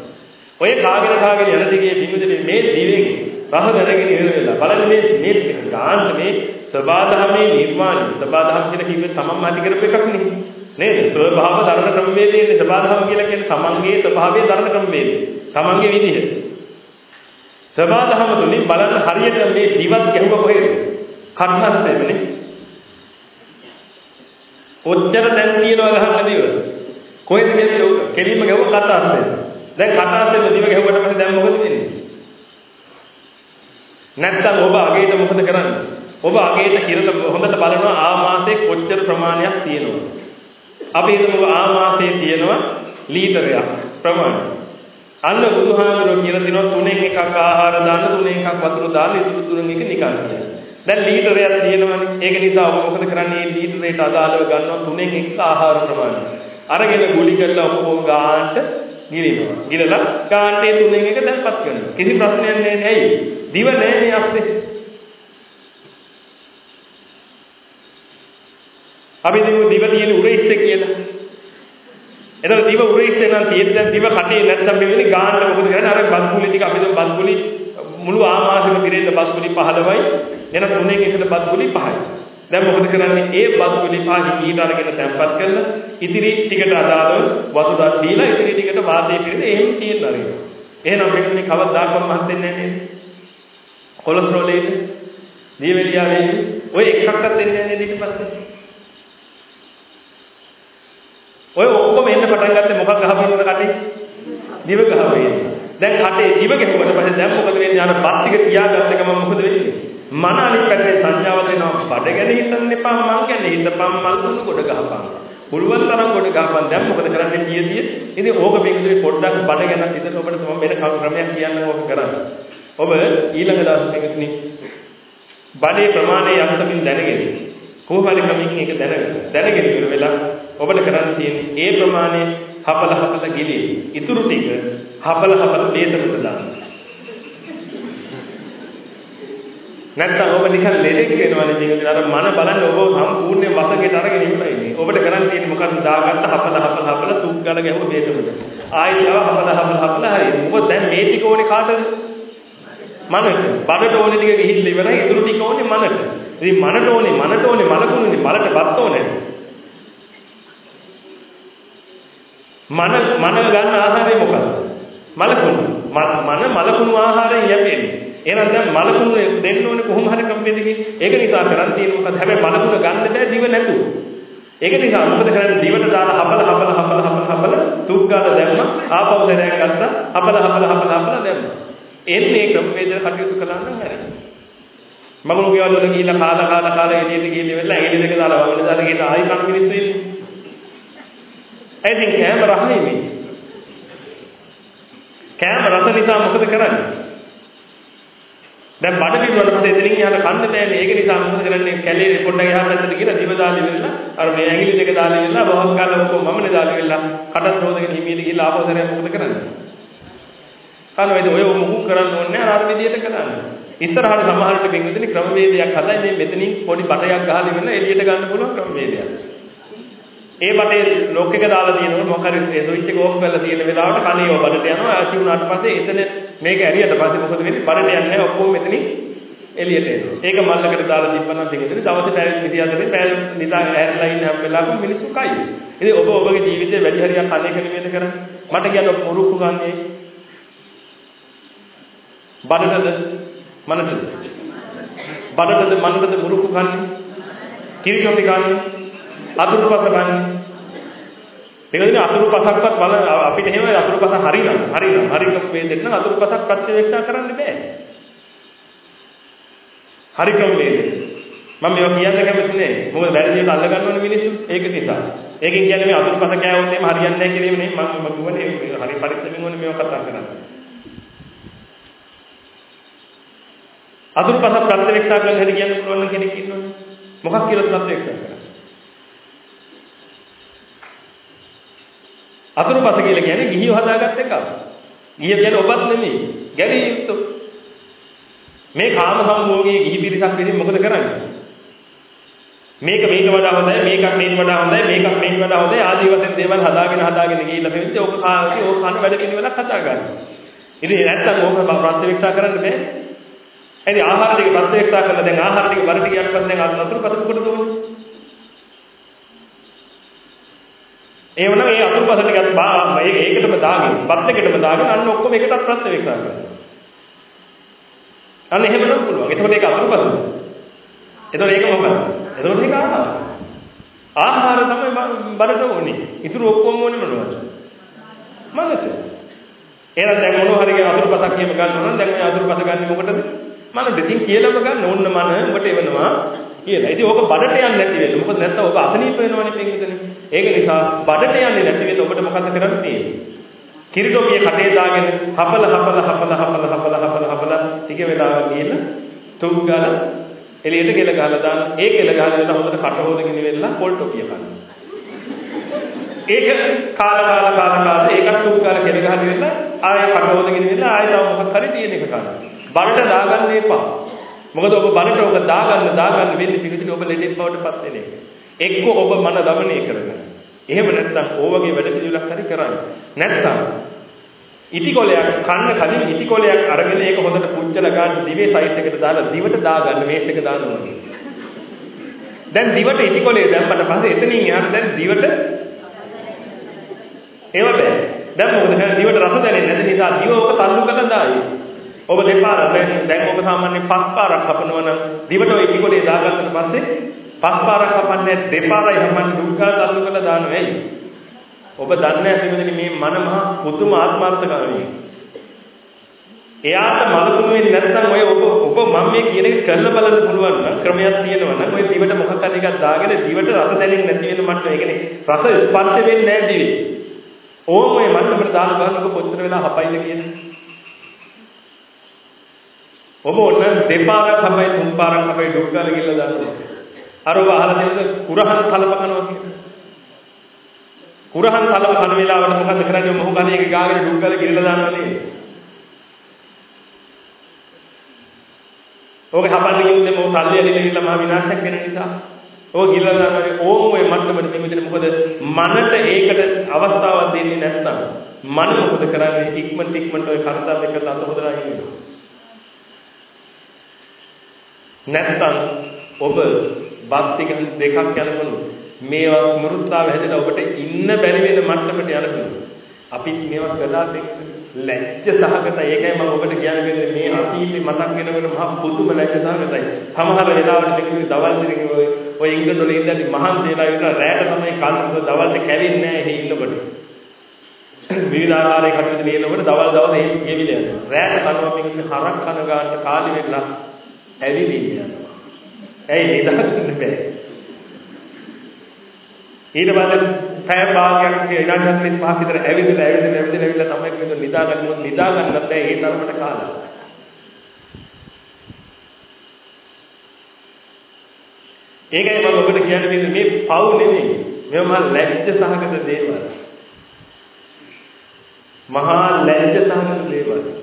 ඔය කාගෙන කාගෙන යන දිගේ පිඟුදේ මේ දිවෙන් රහ දැනගෙන ඉර වෙලා බලන්න මේ මේ ගාන්ත මේ සබාධමේ නිර්මාණය සබාධම කියන කිව්වේ තමන්ම ඇති කරපු එකක් නෙවෙයි. නේද? ස්වභාව ධර්ම ක්‍රමවේදයේ සබාධම කියලා කියන්නේ තමන්ගේ ස්වභාවයේ ධර්ම ක්‍රමවේදය. තමන්ගේ විදිහ. සබාධම තුලින් බලන්න හරියට මේ දිවත් ගැහුව කොහෙද? කර්ණස්සෙන්නේ. ඔච්චර දැන් තියනවා ගහන්න දිව. කොහෙද මේ කෙලින්ම ගැහුව කතාස්සෙන්නේ. දැන් කතාස්සෙන්නේ දිව ගැහුවට පස්සේ දැන් මොකද වෙන්නේ? නැත්තම් ඔබ අගේට මොකද කරන්නේ? ඔබ අගේට කිරලා හොඳට බලනවා ආමාශයේ කොච්චර ප්‍රමාණයක් තියෙනවද? අපි හිතමු ආමාශයේ තියෙනවා ලීටරයක් ප්‍රමාණය. අන්න බුදුහාමරෝ කියලා දිනවා තුනෙන් එකක් ආහාර දාන්න තුනෙන් එකක් වතුර දාන්න ඉතුරු තුනෙන් එක නිකන් කියලා. දැන් ලීටරයක් තියෙනවනේ. ඒක නිසා ඔබ මොකද කරන්නේ? ලීටරයට අදාළව ගන්නවා තුනෙන් එක ආහාර ප්‍රමාණය. අරගෙන ගුලි කරලා ඔබ ගානට ගිලිනවා. ගිලලා ගානට තුනෙන් එක දැන්පත් කරනවා. කිසි ප්‍රශ්නයක් නැහැ. ඇයි? දිව නැහැ මේ අස්සේ. අපි දිව දිව තියෙන උරහිස්සේ කියලා. එතකොට දිව උරහිස්සේ නම් තියෙද්දි දැන් දිව කටේ නැත්තම් මේ වෙන්නේ ගානට මොකද කරන්නේ? අර බත් කුලි ටික අපි දැන් බත් කුලි මුළු ආමාශයම පිරෙන්න බත් කුලි 15යි. එන තුනෙන් එකට බත් කුලි 5යි. දැන් මොකද කරන්නේ? ඒ බත් කුලි 5 ඊට අරගෙන තැම්පත් කරලා ඉතිරි ටිකට අදාළව වතු දත් දීලා ඉතිරි ටිකට වාතය පිරෙන්න එහෙම තියෙන්න ආරෙන්න. එහෙනම් මේකනේ කවදාකවත් මහත් වෙන්නේ නැහැ නේද? කොලෙස්ටරෝල් එක, දියවැඩියාවේ ඔය එකක්වත් දෙන්නේ නැහැ නේද ඊට පස්සේ? ඔය ඔක්කොම එන්න පටන් ගත්තේ මොකක් ගහපිනවද කටේ? දිව ගහපින. දැන් කටේ දිව ගැහුවට පස්සේ දැන් මොකද වෙන්නේ? අර බත් ටික තියාගත්ත ගමන් මොකද වෙන්නේ? මන අනිත් පැත්තේ සංඥාව දෙනවා. බඩ ගැන හිතන්න එපා මං ගැන හිතපම් මල් දුන්නු කොට ගහපන්. පුළුවන් තරම් කොට ගහපන්. දැන් මොකද කරන්නේ කීයදී? ඉතින් ඕක මේකේ පොඩ්ඩක් බඩ ගැන හිතන ඔබට මම වෙන ක්‍රමයක් කියන්න ඕක කරන්න. ඔබ ඊළඟ දවසේ එකතුනි බඩේ ප්‍රමාණය යම්තකින් දැනගෙන කොහොම හරි ක්‍රමයකින් ඒක දැනගන්න. දැනගෙන ඉවර වෙලා ඔබට කරන්න තියෙන්නේ ඒ ප්‍රමාණය හපල හපල ගිලී. ඉතුරු ටික හපල හපල බේතකට දාන්න. නැත්තම් ඔබ නිකන් ලෙඩෙක් වෙනවනේ ජීවිතේ අර මන බලන්න ඔබ සම්පූර්ණ වසකේට අරගෙන ඉවරයි මේ. ඔබට කරන්න තියෙන්නේ මොකක්ද දාගත්ත හපල හපල හපල සුක් ගල ගැහුව බේතකට. ආයෙ ආව හපල හපල හපල හරි. මොකද දැන් මේ ටික ඕනේ කාටද? මනට. බඩට ඕනේ ටික ගිහිල්ලා ඉවරයි. ඉතුරු ටික ඕනේ මනට. ඉතින් මනට ඕනේ මනට ඕනේ මලකුණුනේ මලට බත් ඕනේ. මන මන ගන්න ආහාරය මොකක්ද? මලකුණු. මන මලකුණු ආහාරයෙන් යැපෙන්නේ. එහෙනම් දැන් මලකුණු දෙන්න ඕනේ කොහොම හරි කම්පියුටර් ඒක නිසා කරන් තියෙන මොකද හැබැයි මලකුණ ගන්න බෑ දිව නැතුව. ඒක නිසා මොකද කරන්නේ දිවට දාලා හපල හපල හපල හපල හපල තුක් ගාලා දැම්මා ආපහු දැරයක් ගත්තා හපල හපල හපල හපල දැම්මා. එන්නේ ක්‍රමවේද කටයුතු කළා නම් හරියි. මගුල් ගෙවල් වල ගිහිල්ලා කාලා කාලා කාලා එළියට ගිහිල්ලා වෙලා ඇඟිලි දෙක දාලා වවල දාලා ගිහිල්ලා ආයි කන මිනිස්සු ඉන්නේ. I think කෑම රහ නෙමෙයි. කෑම රස නිසා මොකද කරන්නේ? දැන් බඩ පිරුවට පස්සේ එතනින් යහට කන්න බෑනේ. ඒක නිසා මොකද කරන්නේ? කැලේ පොඩ්ඩක් එහාට පැත්තට ගිහලා දිව දාලා ඉවරලා අර මේ ඇඟිලි දෙක දාලා ඉවරලා බහක් ගන්න ඔක්කොම මමනේ දාලා ඉවරලා කටත් හොදගෙන හිමීට ගිහලා ආපහු සරයක් මොකද කරන්නේ? කනවයිද ඔය මොකක් කරන්න ඕනේ නැහැ අර විදියට කරන්නේ. ඉස්සරහට සමහරට බින්දුනේ ක්‍රමවේදයක් හදයි මේ මෙතනින් පොඩි බටයක් ගහලා ඉවරලා එළියට ගන්න පුළුවන් ක්‍රමවේදයක්. ඒ බටේ ලොක් එක දාලා තියෙනකොට මොකක් හරි ඒ ස්විච් එක ඕෆ් කරලා තියෙන වෙලාවට කණේ ඔය බඩට යනවා ආචි වුණාට පස්සේ එතන මේක ඇරියට පස්සේ මොකද වෙන්නේ බඩට යන්නේ නැහැ ඔක්කොම මෙතනින් එළියට එනවා. ඒක මල්ලකට දාලා තිබ්බනම් දෙකෙන් දවසේ පැය 24 පැය නිදා ඇරලා ඉන්න හැම වෙලාවකම මිනිස්සු කයි. ඉතින් ඔබ ඔබගේ ජීවිතේ වැඩි හරියක් කන්නේ කෙනෙක් කරන්නේ. මට කියන්න මුරුක්කු ගන්නේ බඩටද මනටද බඩටද මනටද මුරුක්කු ගන්නේ කිරිකොටි ගන්නේ අතුරුපස ගන්න. ඒකදින අතුරුපසක්වත් බල අපිට එහෙම අතුරුපස හරිනම් හරිනම් හරිනම් වේදෙන්න නම් අතුරුපසක් ප්‍රත්‍යවේක්ෂා කරන්න බෑ. හරිකම් වේදෙන්න. මම මේවා කියන්න කැමති නෑ. මොකද වැරදියට අල්ල ගන්නවනේ මිනිස්සු. ඒක නිසා. ඒකෙන් කියන්නේ මේ අතුරුපස කෑවොත් එහෙම හරියන්නේ නැහැ කියන නේ මම මම කියන්නේ හරි පරිස්සමින් ඕනේ මේවා කතා කරන්නේ. අතුරුපස ප්‍රත්‍යවේක්ෂා කරන්න හැටි කියන්න පුළුවන් කෙනෙක් ඉන්නවනේ. මොකක් කියලා ප්‍රත්‍යවේක්ෂා කරන්නේ? අතුරුපස කියලා කියන්නේ ගිහිව හදාගත්ත එකක්. ගිහිය කියන්නේ ඔබත් නෙමෙයි. ගැරිය යුක්තෝ. මේ කාම සම්භෝගයේ ගිහි පිරිසක් විසින් මොකද කරන්නේ? මේක මේක වඩා හොඳයි මේකක් මේක වඩා හොඳයි මේකක් මේක වඩා හොඳයි ආදී වශයෙන් දේවල් හදාගෙන හදාගෙන ගිහිල්ලා මෙන්න ඕක කාගේ ඕක කන වැඩ පිළිවෙලක් හදා ගන්න. ඉතින් නැත්තම් ඕක ප්‍රත්‍යක්ෂා කරන්න බෑ. එනි ආහාර ටික ප්‍රත්‍යක්ෂා කරලා දැන් ආහාර ටික වර ටිකක් පස්සේ දැන් අතුරුපස මොකටද උනේ? එහෙමනම් ඒ අතුරුපස ටිකත් මේක ඒකටම දාගෙන, බත් එකටම දාගෙන අන්න ඔක්කොම එකටත් ප්‍රත්‍යක්ෂා කරනවා. අන්න එහෙම නම් පුළුවන්. එතකොට ඒක අතුරුපසද? එතකොට ඒක මොකක්ද? එතකොට ඒක ආහාර. ආහාර තමයි බඩට ඕනේ. ඉතුරු ඔක්කොම ඕනේ මොනවද? මනට. එහෙනම් දැන් මොනවා හරි අතුරුපසක් කියම ගන්නවා නම් දැන් ඔය අතුරුපස ගන්න මොකටද? මනට. ඉතින් කියලාම ගන්න ඕන්න මන උඹට එවනවා කියලා. ඉතින් ඕක බඩට යන්නේ නැති වෙන්න. මොකද නැත්තම් ඔබ අසනීප වෙනවනේ පින්විතනේ. ඒක නිසා බඩට යන්නේ නැති වෙන්න ඔබට මොකද කරන්න තියෙන්නේ? කිරිඩෝමිය කටේ දාගෙන හපල හපල හපල හපල හපල හපල හපල ටික වෙලාවක් ගිහලා තුන් ගාලා එළියට ගෙල ගහලා දාන. ඒ ගෙල ගහලා ඉඳලා හොඳට කට හොදගෙන ඉවෙලා පොල් ටොපිය කන්න. ඒක කාලා කාලා කාලා කාලා ඒකත් තුන් ගාලා ගෙල ගහලා ඉවෙලා ආයෙ කට හොදගෙන ඉවෙලා ආයෙ තව මොකක් හරි තියෙන එක ගන්න. බරට දාගන්න එපා. මොකද ඔබ බරට ඔබ දාගන්න දාගන්න වෙන්නේ පිළිතුරු ඔබ ලෙඩෙක් බවට පත් වෙන එක. එක්ක ඔබ මන দমনය කරගන්න. එහෙම නැත්නම් ඕවගේ වැඩ පිළිවෙලක් හරි කරන්න. නැත්නම් ඉටිකොලයක් කන්න කලින් ඉටිකොලයක් අරගෙන ඒක හොඳට පුච්චලා ගන්න දිවේ සයිඩ් එකට දාලා දිවට දාගන්න මේස් එක දාන්න ඕනේ. දැන් දිවට ඉටිකොලේ දැම්මට පස්සේ එතනින් යාට දැන් දිවට ඒව බෑ. දැන් මොකද කරන්නේ? දිවට රස දැනෙන්නේ නැති නිසා දිව ඔක තල්ලු කරලා දායි. ඔබ දෙපාර දැන් ඔබ සාමාන්‍යයෙන් පස් පාරක් හපනවා නම් දිවට ওই ටිකොලේ දාගත්තට පස්සේ පස් පාරක් හපන්නේ දෙපාරයි හපන්නේ දුක්ඛාත අල්ලු කරලා දානවා ඇයි? ඔබ දන්නේ නැහැ මේ මන මහ පුදුම ආත්මార్థකාමී. එයාට මලකුණු වෙන්නේ නැත්නම් ඔය ඔබ ඔබ මම මේ කියන එක කරලා බලන්න පුළුවන් නම් ක්‍රමයක් තියෙනවා නම් ඔය දිවට මොකක් හරි එකක් දාගෙන දිවට රස දැනෙන්නේ නැති වෙන මට ඒ කියන්නේ රස ස්පර්ශ වෙන්නේ නැහැ දිවේ. ඕම ඔය මට්ටමට දාලා බලන්නකො කොච්චර වෙලා හපයිද කියන්නේ. ඔබ ඔන්න දෙපාරක් හපයි තුන් පාරක් හපයි ඩොක් ගාලා ගිහලා දානවා. අර ඔබ අහලා තියෙනද කුරහන් කලප කනවා කියලා. කුරහන් කලප කන වෙලාවට මොකද කරන්නේ මොහු කණේ එක ගාගෙන ඩොක් ගාලා ගිහලා දානවා නේද? ඕක හපන්න ගියොත් මොකද තල්ලි ඇලිලා ගිහලා මහ විනාශයක් වෙන නිසා. ඕක ගිහලා දානවා ඕම ඔය මට්ටමට මෙතන මොකද මනට ඒකට අවස්ථාවක් දෙන්නේ නැත්නම් මන මොකද කරන්නේ ඉක්මනට ඉක්මනට ඔය කරදර දෙකට අත හොදලා ඉන්නවා. නැත්නම් ඔබ බත් ටික දෙකක් යනකොට මේවා ස්මෘත්තාව හැදෙලා ඔබට ඉන්න බැරි වෙන මට්ටමට යනකොට අපි මේවා කළා දෙන්නේ ලැජ්ජ සහගතයි. ඒකයි මම ඔබට කියන්නේ මේ අතීතේ මතක් වෙනකොට මහා පුදුම ලැජ්ජ සහගතයි. සමහර වෙලාවට මේක දවල් දිනේ ඔය ඔය ඉංග්‍රීසි වල ඉඳලා මහන්සියලා විතර රැට තමයි කන්න දවල්ට කැවෙන්නේ නැහැ එහෙ ඉන්නකොට. විවිධාකාරයේ කටයුතු නියනකොට දවල් දවල් එහෙම ගෙවිලා යනවා. රැට කනවා මේක හරක් කන ගන්න කාලි වෙලා ඇවිදින්න යනවා. ඇයි නිදාගන්න බෑ. ඊට පස්සේ පැය භාගයක් විනාඩි 45ක් විතර ඇවිදලා ඇවිදලා ඇවිදලා ඇවිදලා තමයි කියන නිදා ගන්නොත් නිදා ගන්නත් බෑ ඒ තරමට කාලා. ඒකයි මම ඔබට කියන්නේ මේ පව් නෙමෙයි. මේවා මහා ලැජ්ජ සහගත දේවල්. මහා ලැජ්ජ සහගත දේවල්.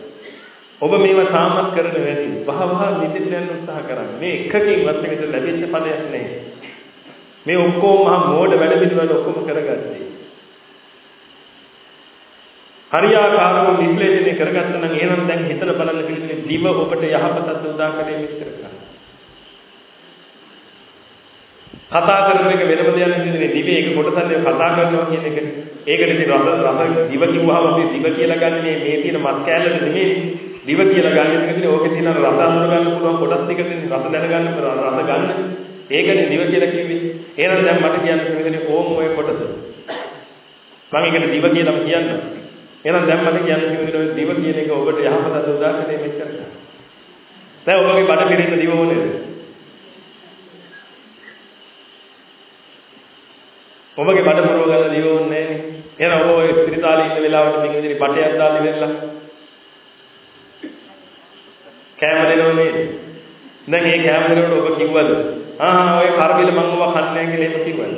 ඔබ මේවා සාමත් කරන වැඩි. වහ වහ නිදින්න යන උත්සාහ කරන්නේ. මේ එකකින්වත් මේකට ලැබෙච්ච ඵලයක් නෙවෙයි. මේ ඔක්කොම මහා මෝඩ වැඩ පිළිවෙල ඔක්කොම කරගත්තේ. හරියාකාරව විශ්ලේෂණය කරගත්තා නම් එහෙනම් දැන් හිතලා බලන්න පිළිතුරේ දිව ඔබට යහපතත් උදා කරේ මිත්‍ර කරා. කතා කරන එක වෙනම දෙයක් නෙවෙයි දිවේ ඒක කොටසක් කතා කරනවා කියන එක. ඒකට ඉතින් රස රස දිව කිව්වහම අපි දිව කියලා ගන්න මේ මේ තියෙන මත් කෑල්ලට නෙමෙයි. දිව කියලා ගන්න එක ඉතින් ඕකේ තියෙන රස අඳුර ගන්න පුළුවන් කොටස් ටික රස දැනගන්න රස ගන්න. ඒකනේ දිව කියලා කිව්වේ. එහෙනම් දැන් මට කියන්න මෙතන ඕම් ඔය කොටස. මම ඒකට දිව කියලා කියන්න. එහෙනම් දැන් මට කියන්න කිව්වේ දිව කියන එක ඔබට යහපත උදාහරණය මෙච්චර. දැන් ඔබගේ බඩ පිරෙන්න දිව ඕනේද? ඔබගේ බඩ පුරව ගන්න දිව ඕනේ නැහැ. එහෙනම් ඔබ ඔය ස්ත්‍රිතාලේ ඉන්න වෙලාවට මේ විදිහට බටයක් දාලා ඉවරලා කැම දෙනවනේ. දැන් මේ කැම දෙනකොට ඔබ කිව්වද ආ ඔය කරබිල මම ඔබ කන්නේ කියලා එහෙම කිව්වද?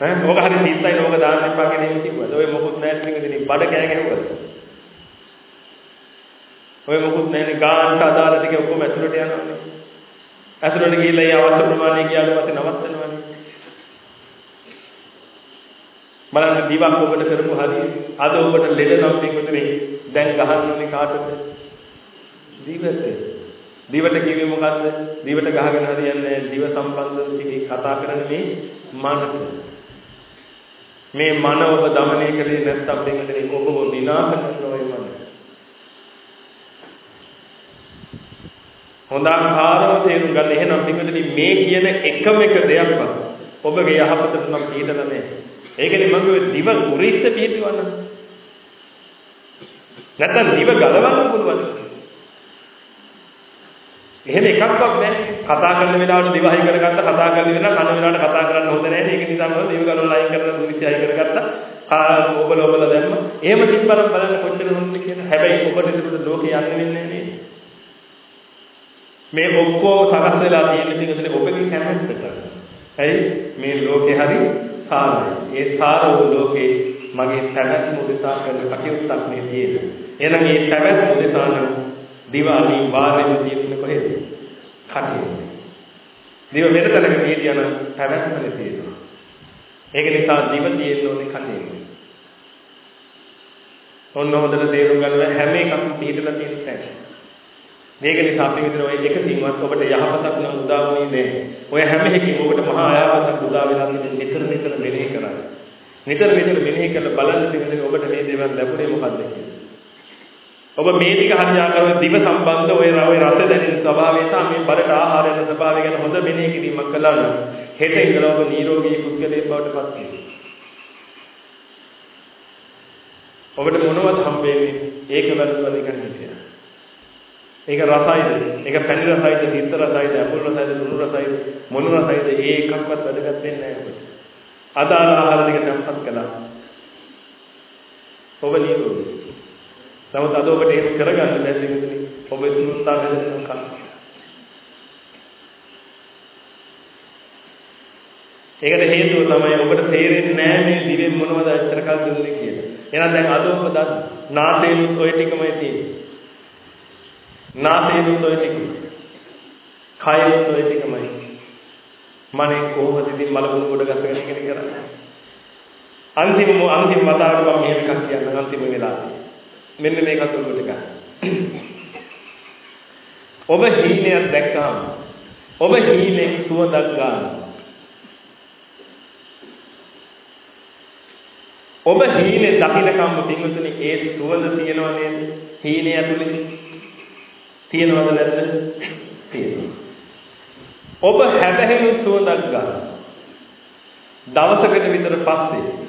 ඈ ඔබ හරි සිස්සයි ඔබ දාන්න එපා කියලා එහෙම කිව්වද? ඔය මොකුත් නැහැ ටික දෙනේ බඩ කෑ ගැහුවද? ඔය මොකුත් නැහැ ගාන්ට අදාළ ටික ඔක්කොම ඇතුළට යනවානේ. ඇතුළට ගිහිල්ලා ඒ අවශ්‍ය ප්‍රමාණය ගියාට පස්සේ නවත්තනවානේ. බලන්න දිවක් ඔබට කරපු හරිය අද ඔබට ලෙඩ නම් මේකනේ දැන් ගහන්න ඕනේ කාටද? දිවට දිවට කිව්වේ මොකද්ද? දිවට ගහගෙන හරියන්නේ දිව සම්බන්ධව මේ කතා කරන මේ මනස. මේ මන ඔබ দমনය කරේ නැත්නම් දෙන්නේ ඔබව විනාශ කරනවා මන. හොඳ ආකාරව තේරුම් ගන්න. එහෙනම් පිටුදලි මේ කියන එකම එක දෙයක්වත් ඔබගේ යහපතට නම් පිටලා නැහැ. ඒකනේ මම දිව කුරිස්ස පිටවන්න. නැත්නම් දිව ගලවන්න පුළුවන්. එහෙම එකක්වත් නැහැ. කතා කරන වෙලාවට දිවහයි කරගත්ත කතා කරන වෙලාවට කන වෙලාවට කතා කරන්න හොඳ නැහැ. ඒක නිසා මම දිව ගලවලා ලයින් කරලා දුනිසි අය කරගත්තා. ආ ඔබල ඔබල දැම්ම. එහෙම තිබ්බනම් බලන්න කොච්චර හොඳද කියලා. හැබැයි ඔබට ඒක ලෝකේ යන්නේ වෙන්නේ නේද? මේ ඔක්කොම සකස් වෙලා තියෙන පිටුදේ ඔබගේ කැමැත්තට. ඇයි මේ ලෝකේ හරි සාරයි. ඒ සාර වූ ලෝකේ මගේ පැවැත්ම උදෙසා කරන කටයුත්තක් මේ තියෙන්නේ. එහෙනම් මේ පැවැත්ම උදෙසා නම් දිවාලි වාරෙම තියෙන්නේ කොහෙද? කටේ. දිව වෙන තැනක තියෙන පැවැත්මනේ තියෙනවා. ඒක නිසා දිව තියෙන්න ඕනේ කටේ. ඔන්න හොඳට තේරුම් ගන්න හැම එකක්ම පිළිදලා තියෙන තැන. මේක නිසා අපි විතර ඔය එකකින්වත් ඔබට යහපතක් නම් උදා වුණේ නැහැ. ඔය හැම එකකින් ඔබට මහා ආයාසයක් උදා වෙලා තියෙන නිතර නිතර මෙනෙහි කරන්න. නිතර නිතර මෙනෙහි කරලා බලන්න තියෙන ඔබට මේ දේවල් ලැබුණේ මොකද්ද කියලා. ඔබ මේ ටික හරියාකාරව දිව සම්බන්ධ ඔය ඔය රස දැනෙන ස්වභාවය සහ මේ බඩට ආහාර යන ස්වභාවය ගැන හොඳ මෙනෙහි කිරීමක් කළා නම් හෙට ඉඳලා ඔබ නිරෝගී පුද්ගලයෙක් බවට පත් වෙනවා. ඔබට මොනවද හම්බෙන්නේ? ඒක වැරදුවද එක හිතේ. ඒක රසයිද? ඒක පැණි රසයිද? තිත්ත රසයිද? අපුල් රසයිද? දුරු රසයිද? මොන රසයිද? ඒ එකක්වත් වැදගත් වෙන්නේ නැහැ ඔබට. අදාළ ආහාර ටික තැම්පත් කළා. ඔබ නිරෝගී නමුත් අද ඔබට එහෙම කරගන්න බැරි විදිහට ඔබ සුනුත්තා වෙන කන. ඒකට හේතුව තමයි ඔබට තේරෙන්නේ නැහැ මේ දිවෙන් මොනවද අච්චර කල් දුන්නේ කියලා. එහෙනම් දැන් අද ඔබ දත් නාසයෙන් ඔය ටිකමයි තියෙන්නේ. නාසයෙන් ඔය ටික. කයෙන් ඔය ටිකමයි. මනේ කොහොමද ඉතින් මලකුණු කොට ගස්සගෙන ඉගෙන කරන්නේ. අන්තිම අන්තිම වතාවට මම මේක කියන්න අන්තිම වෙලාවේ. මෙන්න මේකත් ඔළුවට ගන්න. ඔබ හීනයක් දැක්කහම ඔබ හීනෙන් සුවඳක් ගන්නවා. ඔබ හීනේ දකින්නකම්ම පින්වතුනි ඒ සුවඳ තියනව නේද? හීනේ ඇතුලේ තියනවද නැද්ද? තියෙනවා. ඔබ හැබැයි සුවඳක් ගන්න. දවසකට විතර පස්සේ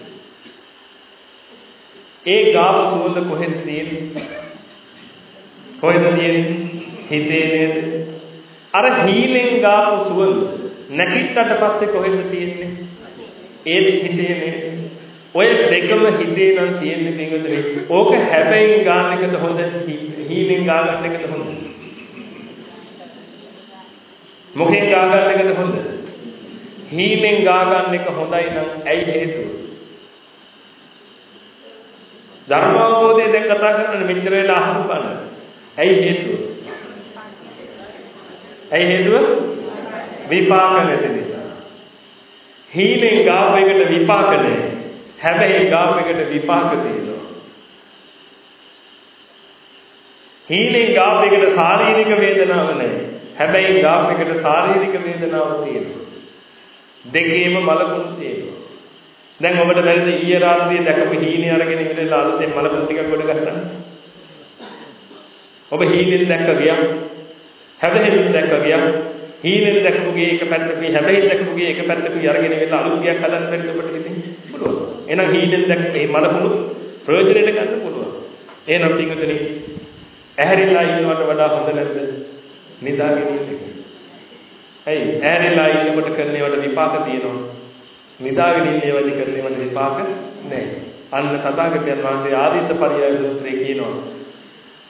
ඒ ගාපු සුවඳ කොහෙද තියෙන්නේ? කොහෙද තියෙන්නේ? හිතේ නේද? අර හීලෙන් ගාපු සුවඳ නැකිටට පස්සේ කොහෙද තියෙන්නේ? ඒ හිතේ නේද? ඔය දෙකම හිතේ නම් තියෙන්නේ පින්වතුනි. ඕක හැබැයි ගාන එකද හොඳ? හීලෙන් ගා ගන්න එකද හොඳ? මොකෙන් ගා ගන්න එකද හොඳ? හීලෙන් ගා ගන්න එක හොඳයි නම් ඇයි හේතුව? ධර්මාවබෝධය දැන් කතා කරන්නේ මෙච්චර වෙලා අහපු බණ. ඇයි හේතුව? ඇයි හේතුව? විපාක නැති නිසා. හීනෙන් ගාප එකට විපාක නැහැ. හැබැයි ගාප එකට විපාක තියෙනවා. හීනෙන් ගාප එකට ශාරීරික වේදනාවක් නැහැ. හැබැයි ගාප එකට ශාරීරික වේදනාවක් තියෙනවා. දෙකේම මලකුණු තියෙනවා. දැන් ඔබට බැරිද ඊයේ රාත්‍රියේ දැකපු හීනේ අරගෙන ඉඳලා අලුතෙන් මලකුණු ටිකක් ගොඩ ගන්න? ඔබ හීනෙන් දැක්ක ගියා. හැබැයි දැක්ක ගියා. හීනෙන් දැකපු ගේ එක පැත්තකුයි හැබැයි දැකපු ගේ එක පැත්තකුයි අරගෙන ඉඳලා අලුත් ගියක් හදන්න බැරිද ඔබට ඉතින්? පුළුවන්. එහෙනම් හීනෙන් දැක්ක මේ මලකුණු ප්‍රයෝජනෙට ගන්න පුළුවන්. එහෙනම් පිටුතුනි ඇහැරිලා ඉන්නවට වඩා හොඳ නැද්ද? නිදාගෙන ඉන්න එක. ඇයි? ඇහැරිලා ඉන්නකොට කරනේවට විපාක තියෙනවා. නිදාගෙන ඉන්නේ වැඩි කරනේවට විපාක නැහැ. අන්න තථාගතයන් වහන්සේ ආදිත්ත පරියාය සූත්‍රයේ කියනවා.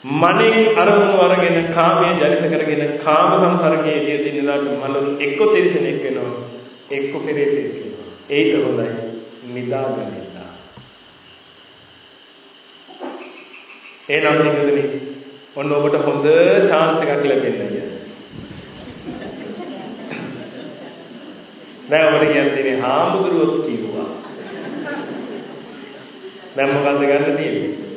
මනෙන් අරමුණු අරගෙන කාමයේ ජනිත කරගෙන කාම සංසර්ගයේ එළියට ඉන්නලාට මල එක්ක තිරසනෙක් වෙනවා. එක්ක පෙරේතෙක් වෙනවා. ඒක හොඳයි. නිදාගෙන ඉන්න. එහෙනම් නිකදනි ඔන්න ඔබට හොඳ chance එකක් ලැබෙන්නේ. දැන් ඔබට කියන්නේ හාමුදුරුවෝ කිව්වා. දැන් මොකද්ද ගන්න තියෙන්නේ?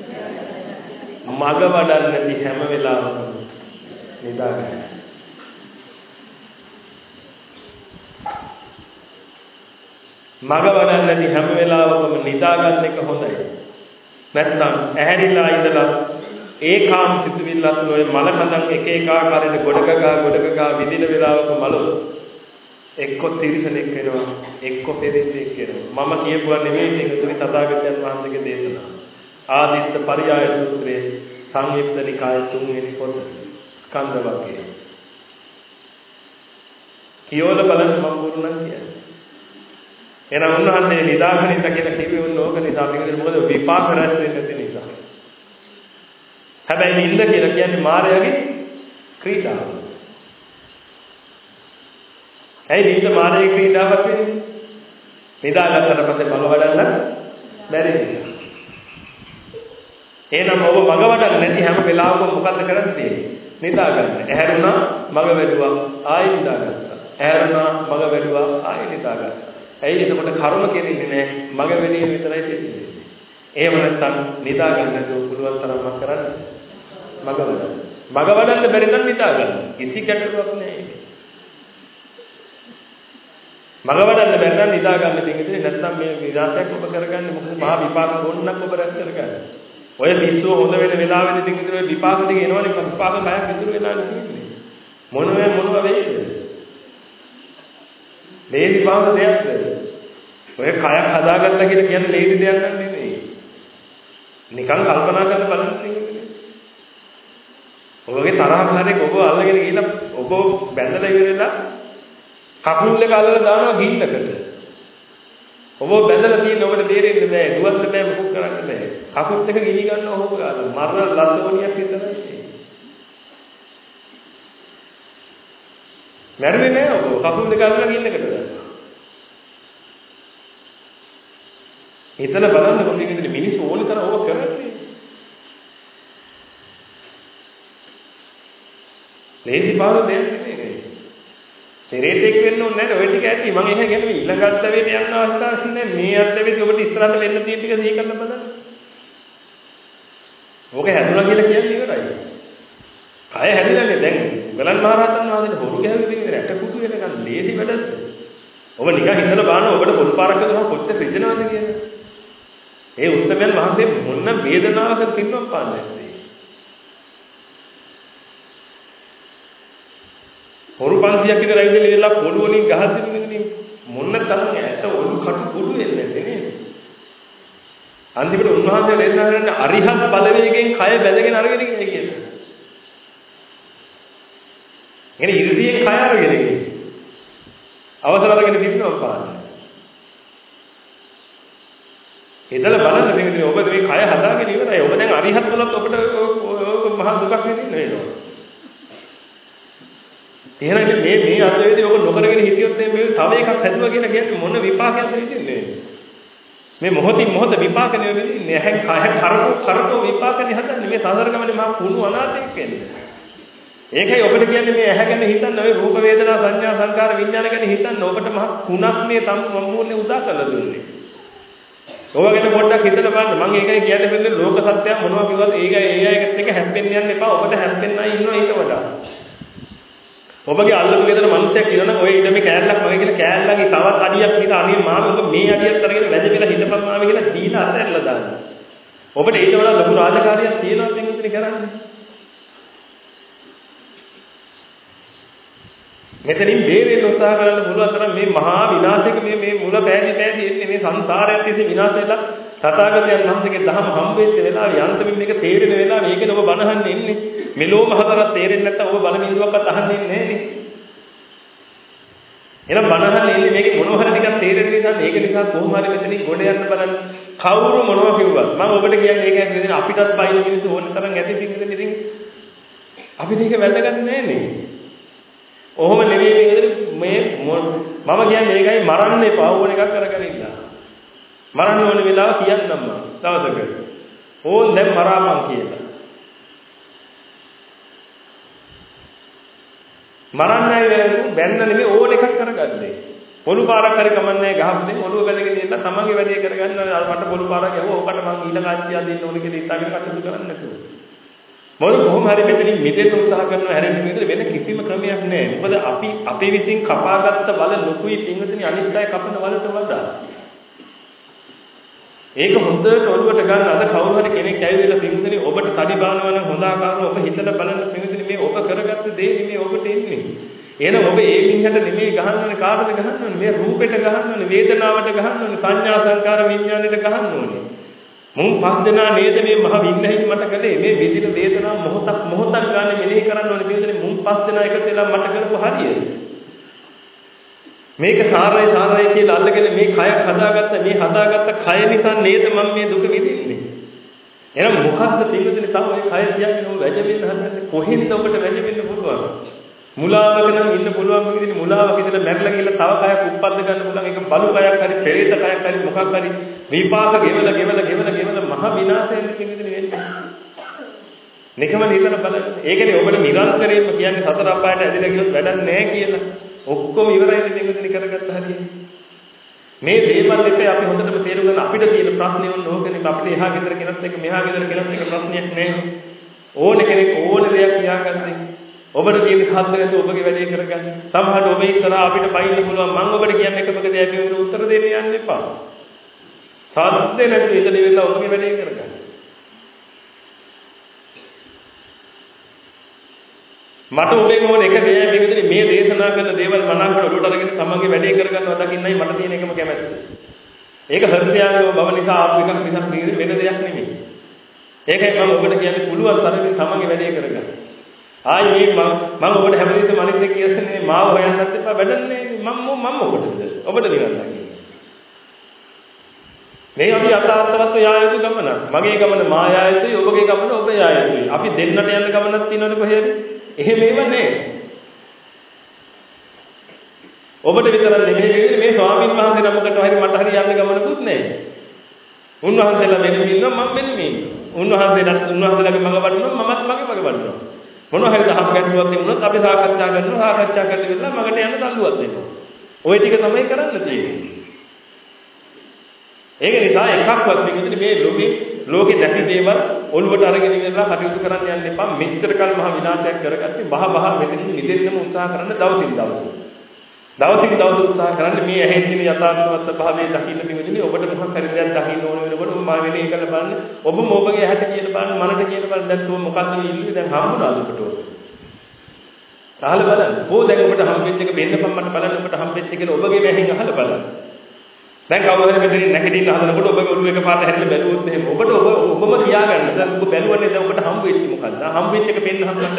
මග වඩන්න නැති හැම වෙලාවකම නිදා ගන්න. මග වඩන්න නැති හැම වෙලාවකම නිදා ගන්න එක හොඳයි. නැත්නම් ඇහැරිලා ඉඳලා ඒකාම සිතුවිල්ලත් ඔය මල කඳන් එක එක ආකාරයෙන් ගොඩක ගා ගොඩක ගා විදින වෙලාවක මල එක්ක තිරිසනෙක් වෙනවා එක්ක පෙරෙද්දෙක් වෙනවා. මම කියපුවා නෙමෙයි මේකතුනි තථාගතයන් වහන්සේගේ දේශනාව ආදිත්ත පරියාය සූත්‍රයේ සංයුක්ත නිකාය තුන්වෙනි පොත ස්කන්ධ වර්ගය. කියවල බලන්න මම වුණා කියන්නේ. එහෙනම් උන්වහන්සේ නිදාගනිත කියලා කිව්වේ උන් ඕක නිසා මේකද මොකද විපාක රැස් වෙන්නේ නැති නිසා. හැබැයි නිින්ද කියලා කියන්නේ මායාවේ ක්‍රීඩාව. ඇයි නිින්ද මානසික ක්‍රීඩාවක් වෙන්නේ? නිදාගත්තට පස්සේ මග වඩන්න බැරි නිසා. එහෙනම් ඔබ මග වඩන්න නැති හැම වෙලාවකම මොකද්ද කරන්න තියෙන්නේ? නිදාගන්න. ඇහැරුණා මග වැඩුවා ආයෙ නිදාගත්තා. ඇහැරුණා මග වැඩුවා ආයෙ නිදාගත්තා. ඇයි එතකොට කර්ම කෙරෙන්නේ නැහැ. මග වැඩීම විතරයි තියෙන්නේ. එහෙම නැත්නම් නිදාගන්න නැතුව පුළුවන් තරමක් කරන්න මග වඩන්න. මග වඩන්න බැරි නම් නිදාගන්න. කිසි ගැටලුවක් නැහැ. මග වඩන්න බැරි නම් නිදා ගන්න දෙන්නේ නැත්නම් මේ විනාශයක් ඔබ කරගන්නේ මොකද මහා විපාක ඕනනම් ඔබ රැස් කරගන්න. ඔය පිස්සුව හොඳ වෙන වෙලාවෙදි දෙන්නේ ඔය විපාක ටික එනවනේ විපාක බයක් ඉතුරු වෙලා නෙමෙයි. මොනවද මොනව වෙයිද? ලේසි පාද දෙයක්ද? ඔය කයක් හදාගත්තා කියලා කියන්නේ ලේසි දෙයක් නෙමෙයි. නිකන් කල්පනා කරලා බලන්න තියෙන්නේ. ඔබගේ තරහ හරි ඔබ අල්ලගෙන ගිහින් ඔබ බැඳලා ඉවරලා කකුල් එක අල්ලලා දානවා ගින්නකට. ඔබ බැඳලා තියෙන ඔබට තේරෙන්නේ නැහැ. දුවන්න බෑ මොකක් කරන්න බෑ. කකුල් එක ගිනි ගන්නවා ඔබ ගාලා. මරණ ලද්දෝනියක් විතරයි. මැරුවේ නෑ ඔබ. කකුල් දෙක අල්ලලා ගින්නකට දානවා. හිතලා බලන්න කොහොමද මිනිස්සු ඕනි තරම් ඔබ කරන්නේ. ලේසි පාර දෙයක් නෙමෙයි. පෙරේතෙක් වෙන්න ඕනේ නැහැ ඔය ටික ඇති මම එහෙම කියන්නේ ඊළඟ අත්දැකීම යන අවස්ථාවක් නෑ මේ අත්දැකීම ඔබට ඉස්සරහට වෙන්න තියෙන ටික සිහි කරලා බලන්න. ඕක හැදුණා කියලා කියන්නේ ඉවරයි. කය හැදිලානේ දැන් ගලන් මහරහතන් වහන්සේට හොරු ගැහුවේ ඉතින් රැට කුතු වෙනකන් ලේසි වැඩද? ඔබ නිකන් හිතලා බලන්න ඔබට පොල් පාරක් ගහම කොච්චර රිදෙනවද කියලා. ඒ උත්තරයන් වහන්සේ මොන වේදනාවක පින්නම් පාන්නේ හොරු 500ක් විතර ඇවිල්ලා ඉඳලා පොළු වලින් ගහද්දි මොන තරම් ඇට ඔලු කටු කුඩු වෙන්නේ නැත්තේ නේද? අන්තිමට උන්වහන්සේ දේශනා කරන්නේ අරිහත් බලවේගයෙන් කය බැඳගෙන අරගෙන ඉන්නේ කියලා. එනේ ඉරිදියෙන් කය අරගෙන ඉන්නේ. අවසර අරගෙන පිටිනවා පාන. එදලා බලන්න මේ ඔබ මේ කය හදාගෙන ඉවරයි. ඔබ දැන් අරිහත් වලත් ඔබට මහා දුකක් නෙමෙයි නේද? එහෙනම් මේ මේ අත්වේදී ඔබ නොකරගෙන හිටියොත් මේ තව එකක් හැදුවා කියලා කියන්නේ මොන විපාකයක්ද හිතන්නේ? මේ මොහොතින් මොහොත විපාක නෙවෙයි නැහැ කය කරකෝ කරකෝ විපාකනේ හදන්නේ මේ සසර ගමනේ මා කුණු අනාථයෙක් වෙන්නේ. ඒකයි ඔබට කියන්නේ මේ ඇහැ ගැන හිතන්න ඔය රූප වේදනා සංඥා සංකාර විඥාන ගැන හිතන්න ඔබට මහ කුණක් මේ තම සම්පූර්ණ උදා කරලා දුන්නේ. ඔයගෙන පොඩ්ඩක් හිතලා බලන්න මම ඒකයි කියන්නේ මෙන්න ලෝක සත්‍යය මොනවා කිව්වද ඒක ඒ අයකට එක හැප්පෙන්න යන්න එපා ඔබට හැප්පෙන්නයි ඉන්නවා ඊට වඩා. ඔබගේ අල්ලපු ගෙදර මිනිස්සෙක් කියනනම් ඔය ඉඳ මේ කෑල්ලක් වගේ කියලා කෑල්ලගේ තවත් අඩියක් හිත අනේ මාම ඔබ මේ අඩියක් අරගෙන වැදෙලා හිටපන් මාම කියලා දීලා අතහැරලා දාන්න. ඔබට ඊට වඩා ලොකු රාජකාරියක් තියෙනවා දෙන්නේ කරන්නේ. මෙතනින් බේරෙන්න උත්සාහ කරන්න පුළුවන් තරම් මේ මහා විනාශයක මේ මේ මුල පෑදි පෑදි එන්නේ මේ සංසාරයත් තිස්සේ විනාශ වෙලා තථාගතයන් වහන්සේගේ දහම හම්බෙච්ච වෙලාවේ යන්තමින් මේක තේරෙන වෙලාවේ මේකනේ ඔබ බනහන්නේ ඉන්නේ මෙලෝම හතරක් තේරෙන්නේ නැත්නම් ඔබ බල බිඳුවක්වත් අහන්නේ නැහැ නේ එහෙනම් බනහන්නේ ඉන්නේ මේකේ මොනවා හරි ටිකක් තේරෙන නිසා මේක නිසා කොහොම හරි මෙතනින් ගොඩ යන්න බලන්න කවුරු මොනවා කිව්වත් මම ඔබට කියන්නේ ඒක ඇත්තට අපිටත් බයින මිනිස්සු ඕන තරම් ඇති ඉතින් ඉතින් අපිට ඒක වැදගත් නැහැ නේ ඔහොම නෙවෙයි මේ මම කියන්නේ ඒකයි මරන්න එපා ඕන එකක් කරගෙන ඉන්න. මරන්න ඕන වෙලාව කියන්නම් මම දවසක. ඕන් දැන් මරාමන් කියලා. මරන්නයි වෙලතු බැන්න නෙමෙයි ඕන එකක් කරගන්නේ. පොළු පාරක් හරි කමන්නේ ගහපදේ ඔළුව බැලගෙන ඉන්න තමන්ගේ වැඩේ කරගන්න මට පොළු පාරක් යවුවා ඕකට මං ඊට කාච්චියක් දෙන්න ඕන කියලා ඉතාලගෙන කටයුතු කරන්නේ නැතුව. මොකද කොහොම හරි මෙතනින් මිදෙන්න උත්සාහ කරනවා හැරෙන්න මේකද වෙන කිසිම ක්‍රමයක් නැහැ. මොකද අපි අපේ විසින් කපාගත්ත වල ලොකුයි පින්විතනි අනිත් අය කපන වලට වඩා. ඒක හොඳට ඔළුවට ගන්න අද කවුරු හරි කෙනෙක් ඇවිල්ලා පින්විතනි ඔබට තඩි බානවා නම් හොඳ ආකාරව ඔබ හිතලා බලන්න පින්විතනි මේ ඔබ කරගත්ත දේ මේ ඔබට එන්නේ. එහෙනම් ඔබ ඒ මිනිහට නෙමෙයි ගහන්න ඕනේ කාටද ගහන්න ඕනේ මේ රූපෙට ගහන්න ඕනේ වේදනාවට ගහන්න ඕනේ සංඥා සංකාර විඥානෙට ගහන්න ඕනේ. මුන් පස් දෙනා නේද මේ මහ වින්නහින් මට කළේ මේ විදින වේදනා මොහොතක් මොහොතක් ගන්න මෙනෙහි කරන්න ඕනේ පිළිදෙනේ මුන් පස් දෙනා එකතු වෙලා මට කරපු හරිය මේක සාරයි සාරයි කියලා අල්ලගෙන මේ කය හදාගත්ත මේ හදාගත්ත කය නිසා නේද මම මේ දුක විඳින්නේ? එහෙනම් මොකද්ද පිළිදෙනේ තව මේ කය කියන්නේ ඔය වැජෙන්න හදන්නේ? කොහෙන්ද ඔබට වැජෙන්න පුළුවන්? මුලාවක නම් ඉන්න පුළුවන් විදිහට මුලාවක ඉඳලා මැරලා කියලා තව කයක් උප්පද්ද ගන්න පුළුවන්. ඒක බලු කයක් හරි පෙරේත කයක් හරි මොකක් හරි විපාක ගෙවලා ගෙවලා ගෙවලා ගෙවලා මහ විනාශයෙන් කිවිදින වෙන්නේ. නිකම නිතර බලන්න. ඒකනේ ඔබට නිරන්තරයෙන්ම කියන්නේ සතර අපායට ඇදලා ගියොත් වැඩක් නැහැ කියලා. ඔක්කොම ඉවරයි නිකන් කරගත්ත හරිය මේ දේවල් එක අපි හොඳටම තේරුම් ගන්න අපිට තියෙන ප්‍රශ්නේ වුණ ඕකනේ අපිට එහා ගෙදර කෙනෙක් එක්ක මෙහා ගෙදර කෙනෙක් එක්ක ප්‍රශ්නයක් නැහැ ඕන කෙනෙක් ඕන දෙයක් කියාගන්නේ ඔබට තියෙන හද්ද නැතුව ඔබගේ වැඩේ කරගන්න. සමහරවිට ඔබ ඉස්සරහා අපිට බයින්න පුළුවන් මම ඔබට කියන්නේ එකමක දෙයක් කියන උත්තර දෙන්න යන්න එපා. සාද්ද නැතුව ඉඳලා ඉවරලා ඔබගේ වැඩේ කරගන්න. මට ඔබෙන් ඕන එක දෙයයි මේ විදිහට මේ දේශනා කරන දේවල් මනාකොට ඔබට අරගෙන තමන්ගේ වැඩේ කරගන්නවා දකින්නයි මට තියෙන එකම කැමැත්ත. ඒක හෘදයාගම බව නිසා ආපු එකක් නිසා වෙන දෙයක් නෙමෙයි. ඒකයි මම ඔබට කියන්නේ පුළුවන් තරමින් තමන්ගේ වැඩේ කරගන්න. ආයි මේ මම මම ඔබට හැමදේම අනිත් එක කියන්නේ මාව හොයන්නත් එපා වැඩන්නේ මම මම ඔබටද ඔබට නිකන් මේ අපි අතාර්ථවත් යා යුතු ගමන. මගේ ගමන මා යා යුතුයි ඔබගේ ගමන ඔබ යා යුතුයි. අපි දෙන්නට යන ගමනක් තියෙනවනේ කොහෙද? එහෙම ඒව නෑ. ඔබට විතර නෙමෙයි මේ ස්වාමීන් වහන්සේ නමකට හරි මට හරි යන්න ගමනකුත් නෑ. උන්වහන්සේලා මෙන්න ඉන්නවා මම මෙන්න ඉන්නවා. උන්වහන්සේලා උන්වහන්සේලාගේ මඟ වඩනවා මමත් මගේ මඟ වඩනවා. මොනවා හරි දහම් ගැටලුවක් තිබුණොත් අපි සාකච්ඡා කරනවා සාකච්ඡා කරලා ඉවරලා මගට යන්න තල්ලුවක් දෙනවා. ওই ටික තමයි කරන්න තියෙන්නේ. ඒක නිසා එකක්වත් මේකෙදි මේ ලෝකේ ලෝකේ නැති දේවල් ඔළුවට අරගෙන ඉඳලා කටයුතු කරන්න යන්න එපා. මෙච්චර කල් මහ විනාශයක් කරගත්තේ බහ බහ මෙතනින් මිදෙන්නම උත්සාහ කරන්න දවසින් දවස. දවසින් දවස උත්සාහ කරන්න මේ ඇහෙන් තියෙන යථාර්ථවත් භාවයේ දකින්න පිළිදෙන්නේ ඔබට මොකක් හරි දෙයක් දකින්න ඕන වෙනකොට ඔබ මා වෙනේ කරලා බලන්න. ඔබ මොබගේ ඇහැට කියන බලන්න මනට කියන බලන්න. දැන් තුම මොකක්ද ඉල්ලුවේ දැන් හම්බුණාද ඔබට? ඔබ අහලා බලන්න. කොහොමද දැන් ඔබට හම්බෙච්ච එක වෙන්නපම් මට බලන්න. ඔබට හම්බෙච්ච එක ඔබගේ ඇහෙන් අහලා බලන්න. දැන් කවුරු හරි මෙතනින් නැගිටින්න හදනකොට ඔබගේ ඔළුව එකපාරට හැරිලා බැලුවොත් එහෙම. ඔබට ඔබ ඔබම කියාගන්න. දැන් ඔබ බැලුවනේ දැන් ඔබට හම්බෙච්ච මොකද්ද හම්බෙච්ච එක පෙන්න හම්බන්න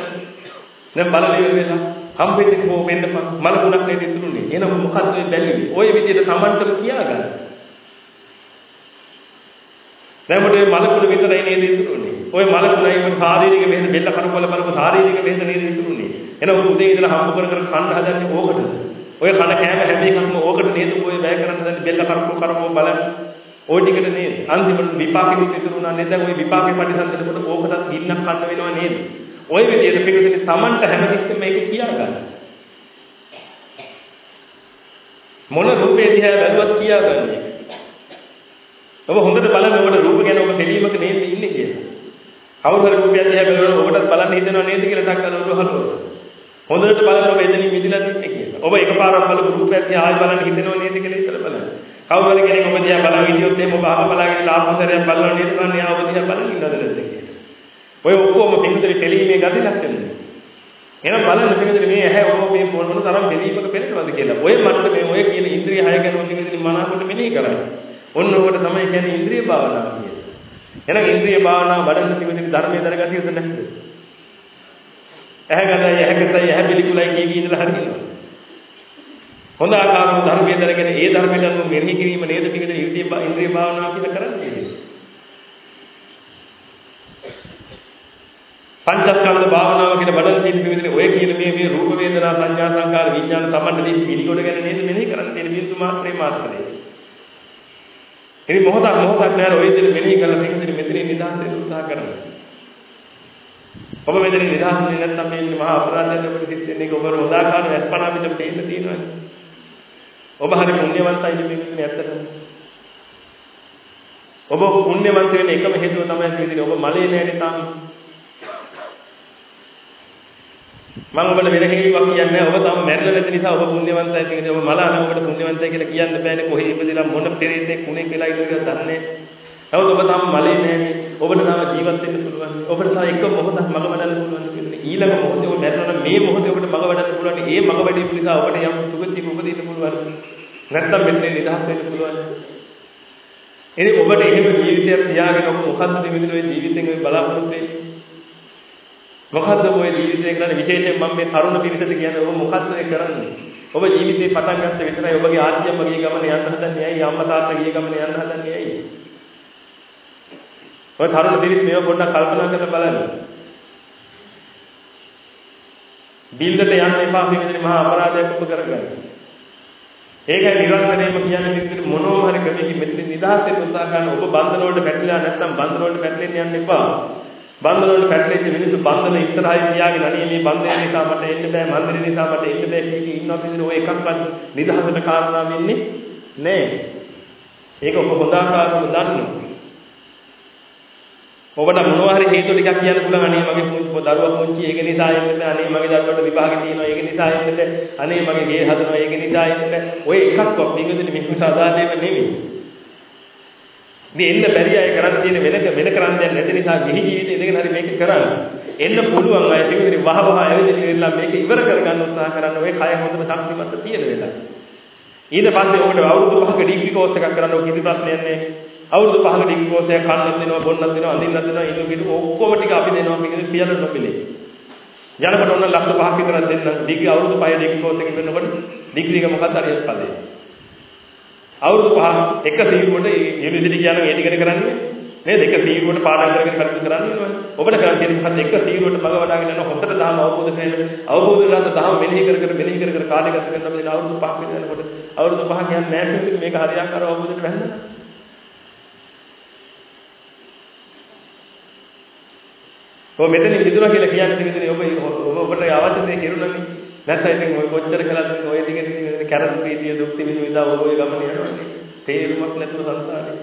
දැන් බලලා ඉවර වෙලා. හම්බෙච්ච එක කොහොම වෙන්නපන් මලකුණක් නේද ඉතුරුනේ. එහෙනම් මොකද්ද ඔය බැලුවේ? ඔය විදිහට Tamanටම කියාගන්න. දැන් මොකද මලකුණ විතරයි නේද ඉතුරුනේ? ඔය මලකුණයි ඔය ශාරීරික බෙහෙත බෙල්ල කරකවල බලපු ශාරීරික බෙහෙත නේද ඉතුරුනේ? එහෙනම් උදේ ඉඳලා හම්බ කර කර කන්න හදන්නේ ඕකටද? ඔය කන කෑම හැම එකක්ම ඕකට නේද ඔය වැය කරන්න දැන් බෙල්ල කරකෝ කරකෝ බලන්න. ওই ටිකට නේද? අන්තිමට විපාකෙත් ඉතුරුනා නේද? ওই විපාකේ පරිසම්පදනකොට ඕකටත් ගින්නක් කන්න වෙනවා නේද? ওই විදිහට පිළිතුරේ Tamanට හැමතිස්සෙම මේක කියා ගන්න. මොන රූපේ දිහා බැලුවත් කියා ගන්න. ඔබ හොඳට බලන්න ඔබට රූප ගැන ඔබ පිළීමක නේද ඉන්නේ කියලා. කවුරු හරි රූපය දිහා බලනකොට ඔබටත් බලන්න හිතෙනව නේද කියලා ටක් කරලා ඔබ හලුවා. හොඳට බලන්න ඔබ එතනින් මිදලා ඉන්නේ කියලා. ඔබ එකපාරක් බලපු රූපයක් දිහා ආයෙ බලන්න හිතෙනව නේද කියලා ඉතල බලන්න. කවුරු හරි කෙනෙක් ඔබ දිහා බලන් හිටියොත් එහෙම ඔබ අහ බලාගෙන ලාභතරයක් බලනවා නේද කන්නේ ආ ඔබ දිහා බලන් ඉන්නවද නැද්ද කියලා. ඔය ඔක්කොම පිටුතරේ තෙලීමේ ගති ලක්ෂණ. එහෙනම් බලන්න පිටුතරේ මේ ඇහැ ඔබ මේ මොන මොන තරම් දෙලීමක පෙනෙනවද කියලා. ඔය මට මේ ඔය කියන ඉන්ද්‍රිය හය ගැන ඔන්න මෙතන මනාවට මෙනෙහි කරන්නේ. ඔන්න ඔකට තමයි කියන්නේ ඉන්ද්‍රිය භාවනාව කියන්නේ. එහෙනම් ඉන්ද්‍රිය භාවනාව වඩන්න පිටුතරේ ධර්මයේ දරගතියද නැද්ද? ඇහැ ගඳයි ඇහැ කෙතයි ඇහැ පිළිකුලයි කිය කී ඉඳලා හරියනවා. හොඳ ආකාරව ධර්මයේ දරගෙන ඒ ධර්මයට අනුව මෙනෙහි කිරීම නේද පිළිදෙන ඉන්ද්‍රිය ඉන්ද්‍රිය භාවනාව කියලා කරන්නේ. පංචස්කන්ධ භාවනාව කියලා බඩල් තියෙන පිළිදෙන ඔය කියන මේ මේ රූප වේදනා සංඥා සංකාර විඥාන සම්බන්ධ දේ පිළිගොඩ ගැන නේද මෙනෙහි කරන්නේ තියෙන බින්දු මාත්‍රේ මාත්‍රේ. ඉතින් මොහොතක් මොහොතක් නෑර ඔය දේ මෙනෙහි කරලා තියෙන මෙතනින් නිදහස් වෙන්න උත්සාහ කරනවා. ඔබ මෙතන නිදහස් වෙන්නේ නැත්නම් මේ මහා අපරාධයෙන් ඔබට සිත් වෙන්නේ ඔබ හොදාකාර වැස්පණ අපිට තේින්න තියෙනවා. ඔබ හරි පුණ්‍යවන්තයි නෙමෙයි ඇත්තටම. ඔබ පුණ්‍යවන්ත වෙන්න එකම හේතුව තමයි කියන්නේ ඔබ මලේ නෑනේ තාම. මම ඔබට වෙන හේතුවක් කියන්නේ නැහැ. ඔබ තාම මැරෙලා නැති නිසා ඔබ පුණ්‍යවන්තයි කියන්නේ ඔබ මල අනේ ඔබට පුණ්‍යවන්තයි කියලා කියන්න බෑනේ කොහේ ඉපදිලා මොන පෙරේතෙක් කුණේ කියලා ඉන්න කියලා දන්නේ නැහැ. නමුත් ඔබ තාම මලේ නෑනේ. ඔබට තාම ජීවත් වෙන්න පුළුවන්. ඔබට තාම එක මොහොතක් මඟ වඩන්න පුළුවන් කියන්නේ. ඊළඟ මොහොතේ ඔබ මැරෙනවා මේ මොහොතේ ඔබට මඟ වඩන්න පුළුවන්. ඒ මඟ වැඩීම නිසා ඔබට යම් සුගතියක උපදින්න පුළුවන්. නැත්තම් මෙතන නිදහස් වෙන්න පුළුවන්. එනි ඔබට එහෙම ජීවිතයක් තියාගෙන ඔබ මොකද්ද දෙවිදින ඔය ජීවිතෙන් ඔය බලාපොරොත්තු වෙන්නේ? මොකද්ද ඔය ජීවිතය කරන්නේ විශේෂයෙන් මම මේ තරුණ පිරිසට කියන්නේ ඔබ මොකද්ද කරන්නේ? ඔබ ජීවිතේ පටන් ගන්න විතරයි ඔබගේ ආත්මය ගිය ගමන යන්න හදන්නේ ඇයි? අම්මා තාත්තා ගිය ගමන යන්න හදන්නේ ඇයි? ඔය තරුණ පිරිස් මේව පොඩ්ඩක් කල්පනා කරලා බලන්න. බිල්ලට යන්න එපා මේ විදිහේ මහා අපරාධයක් ඔබ කරගන්න. ඒකයි නිරන්තරයෙන්ම කියන්නේ විදිහට මොනෝ හරි ක්‍රමයකින් මෙතන නිදහස් වෙන්න උත්සාහ කරන ඔබ බන්ධන වලට පැටලලා නැත්නම් බන්ධන වලට පැටලෙන්න යන්න එපා. බන්ධන වලට පැටලෙච්ච මිනිස්සු බන්ධන ඉස්සරහින් තියාගෙන අනේ මේ බන්ධනය නිසා මට එන්න බෑ මන්දිරේ නිසා මට එන්න බෑ කියලා ඉන්නවා කියන ඔය එකක්වත් නිදහසට කාරණා වෙන්නේ නෑ. ඒක ඔබ හොඳ ආකාරව දන්නවා. ඔබට මොනවා හරි හේතු ටිකක් කියන්න පුළුවන්. අනේ මගේ දරුවා පුංචි ඒක නිසා එන්නේ අනේ මගේ දරුවට විභාගෙ තියෙනවා ඒක නිසා එන්නේ අනේ මගේ ගේ හදනවා ඒක නිසා එන්නේ ඔය එකක්වත් මේකෙදි මිනිස්සු සාධාරණව නෙමෙයි. මේ එන්න බැරි අය කරන්න තියෙන වෙන වෙන කරන්න දෙයක් නැති නිසා ගිහි ජීවිතේ ඉඳගෙන හරි මේක කරන්න. එන්න පුළුවන් අය ටිකෙදි වහ වහ ඇවිදින්න මේක ඉවර කරගන්න උත්සාහ කරන්න ඔය කය හොඳට ශක්තිමත් තියෙන වෙලාව ඊට පස්සේ ඔබට අවුරුදු 5ක ඩිග්‍රී කෝස් එකක් කරන්න ඔය කිසි ප්‍රශ්නයක් නැහැ. අවුරුදු 5ක ඩිග්‍රී කෝස් එක කන්නත් දෙනවා බොන්නත් දෙනවා අඳින්නත් දෙනවා ඉන්න පිටු ඔක්කොම ටික අපි දෙනවා මේක කියලා නොපිලේ. ජනකට ඔන්න ලක්ෂ 5ක් විතර දෙන්න ඩිග්‍රී අවුරුදු 5 ඩිග්‍රී කෝස් එකකින් වෙනකොට ඩිග්‍රී එක මොකක්ද හරියට පදේ. අවුරුදු 5 එක සීරුවට යුනිවර්සිටි කියන්නේ ඒ ටිකට කරන්නේ නේද? එක සීරුවට පාඩම් කරගෙන කටයුතු කරන්නේ නේද? ඔබට කරන්න තියෙන මොකද්ද? එක සීරුවට මග වඩාගෙන යන හොඳට දහම අවබෝධ කරගෙන අවබෝධ කරලා දහම මෙනෙහි කර කර මෙනෙහි කර කර කාලය ගත කරන මේ අවුරුදු 5ක් විතර යනකොට අවුරුදු 5 කියන්නේ නැහැ මේක හරියක්කාරව අවබෝධයට වැහෙනවා ඔය මෙතන මිදුණා කියලා කියන්නේ මෙතන ඔබ ඔබට අවශ්‍ය දේ කෙරුණානේ. නැත්නම් ඉතින් ඔය කොච්චර කළත් ඔය දිගේ ඉතින් කැරත් ප්‍රීතිය දුක් තිබෙන විදා ඔය ඔය ගමන යනවානේ. තේරුමක් නැතුව සංසාරේ.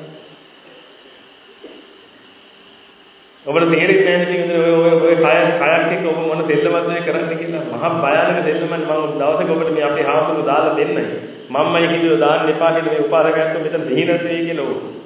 ඔබට තේරෙන්නේ නැහැ ඉතින් ඔය ඔය ඔය කය කයක් එක්ක ඔබ මොන දෙල්ලමක්ද කරන්නේ කියලා මහා භයානක දෙල්ලමක් මම දවසක ඔබට මේ අපේ හාමුදුරුවෝ දාලා දෙන්නයි මම්මයි කිව්ව දාන්න එපා කියලා මේ උපාසකයන්ට මෙතන දිනන දෙයි කියලා ඕක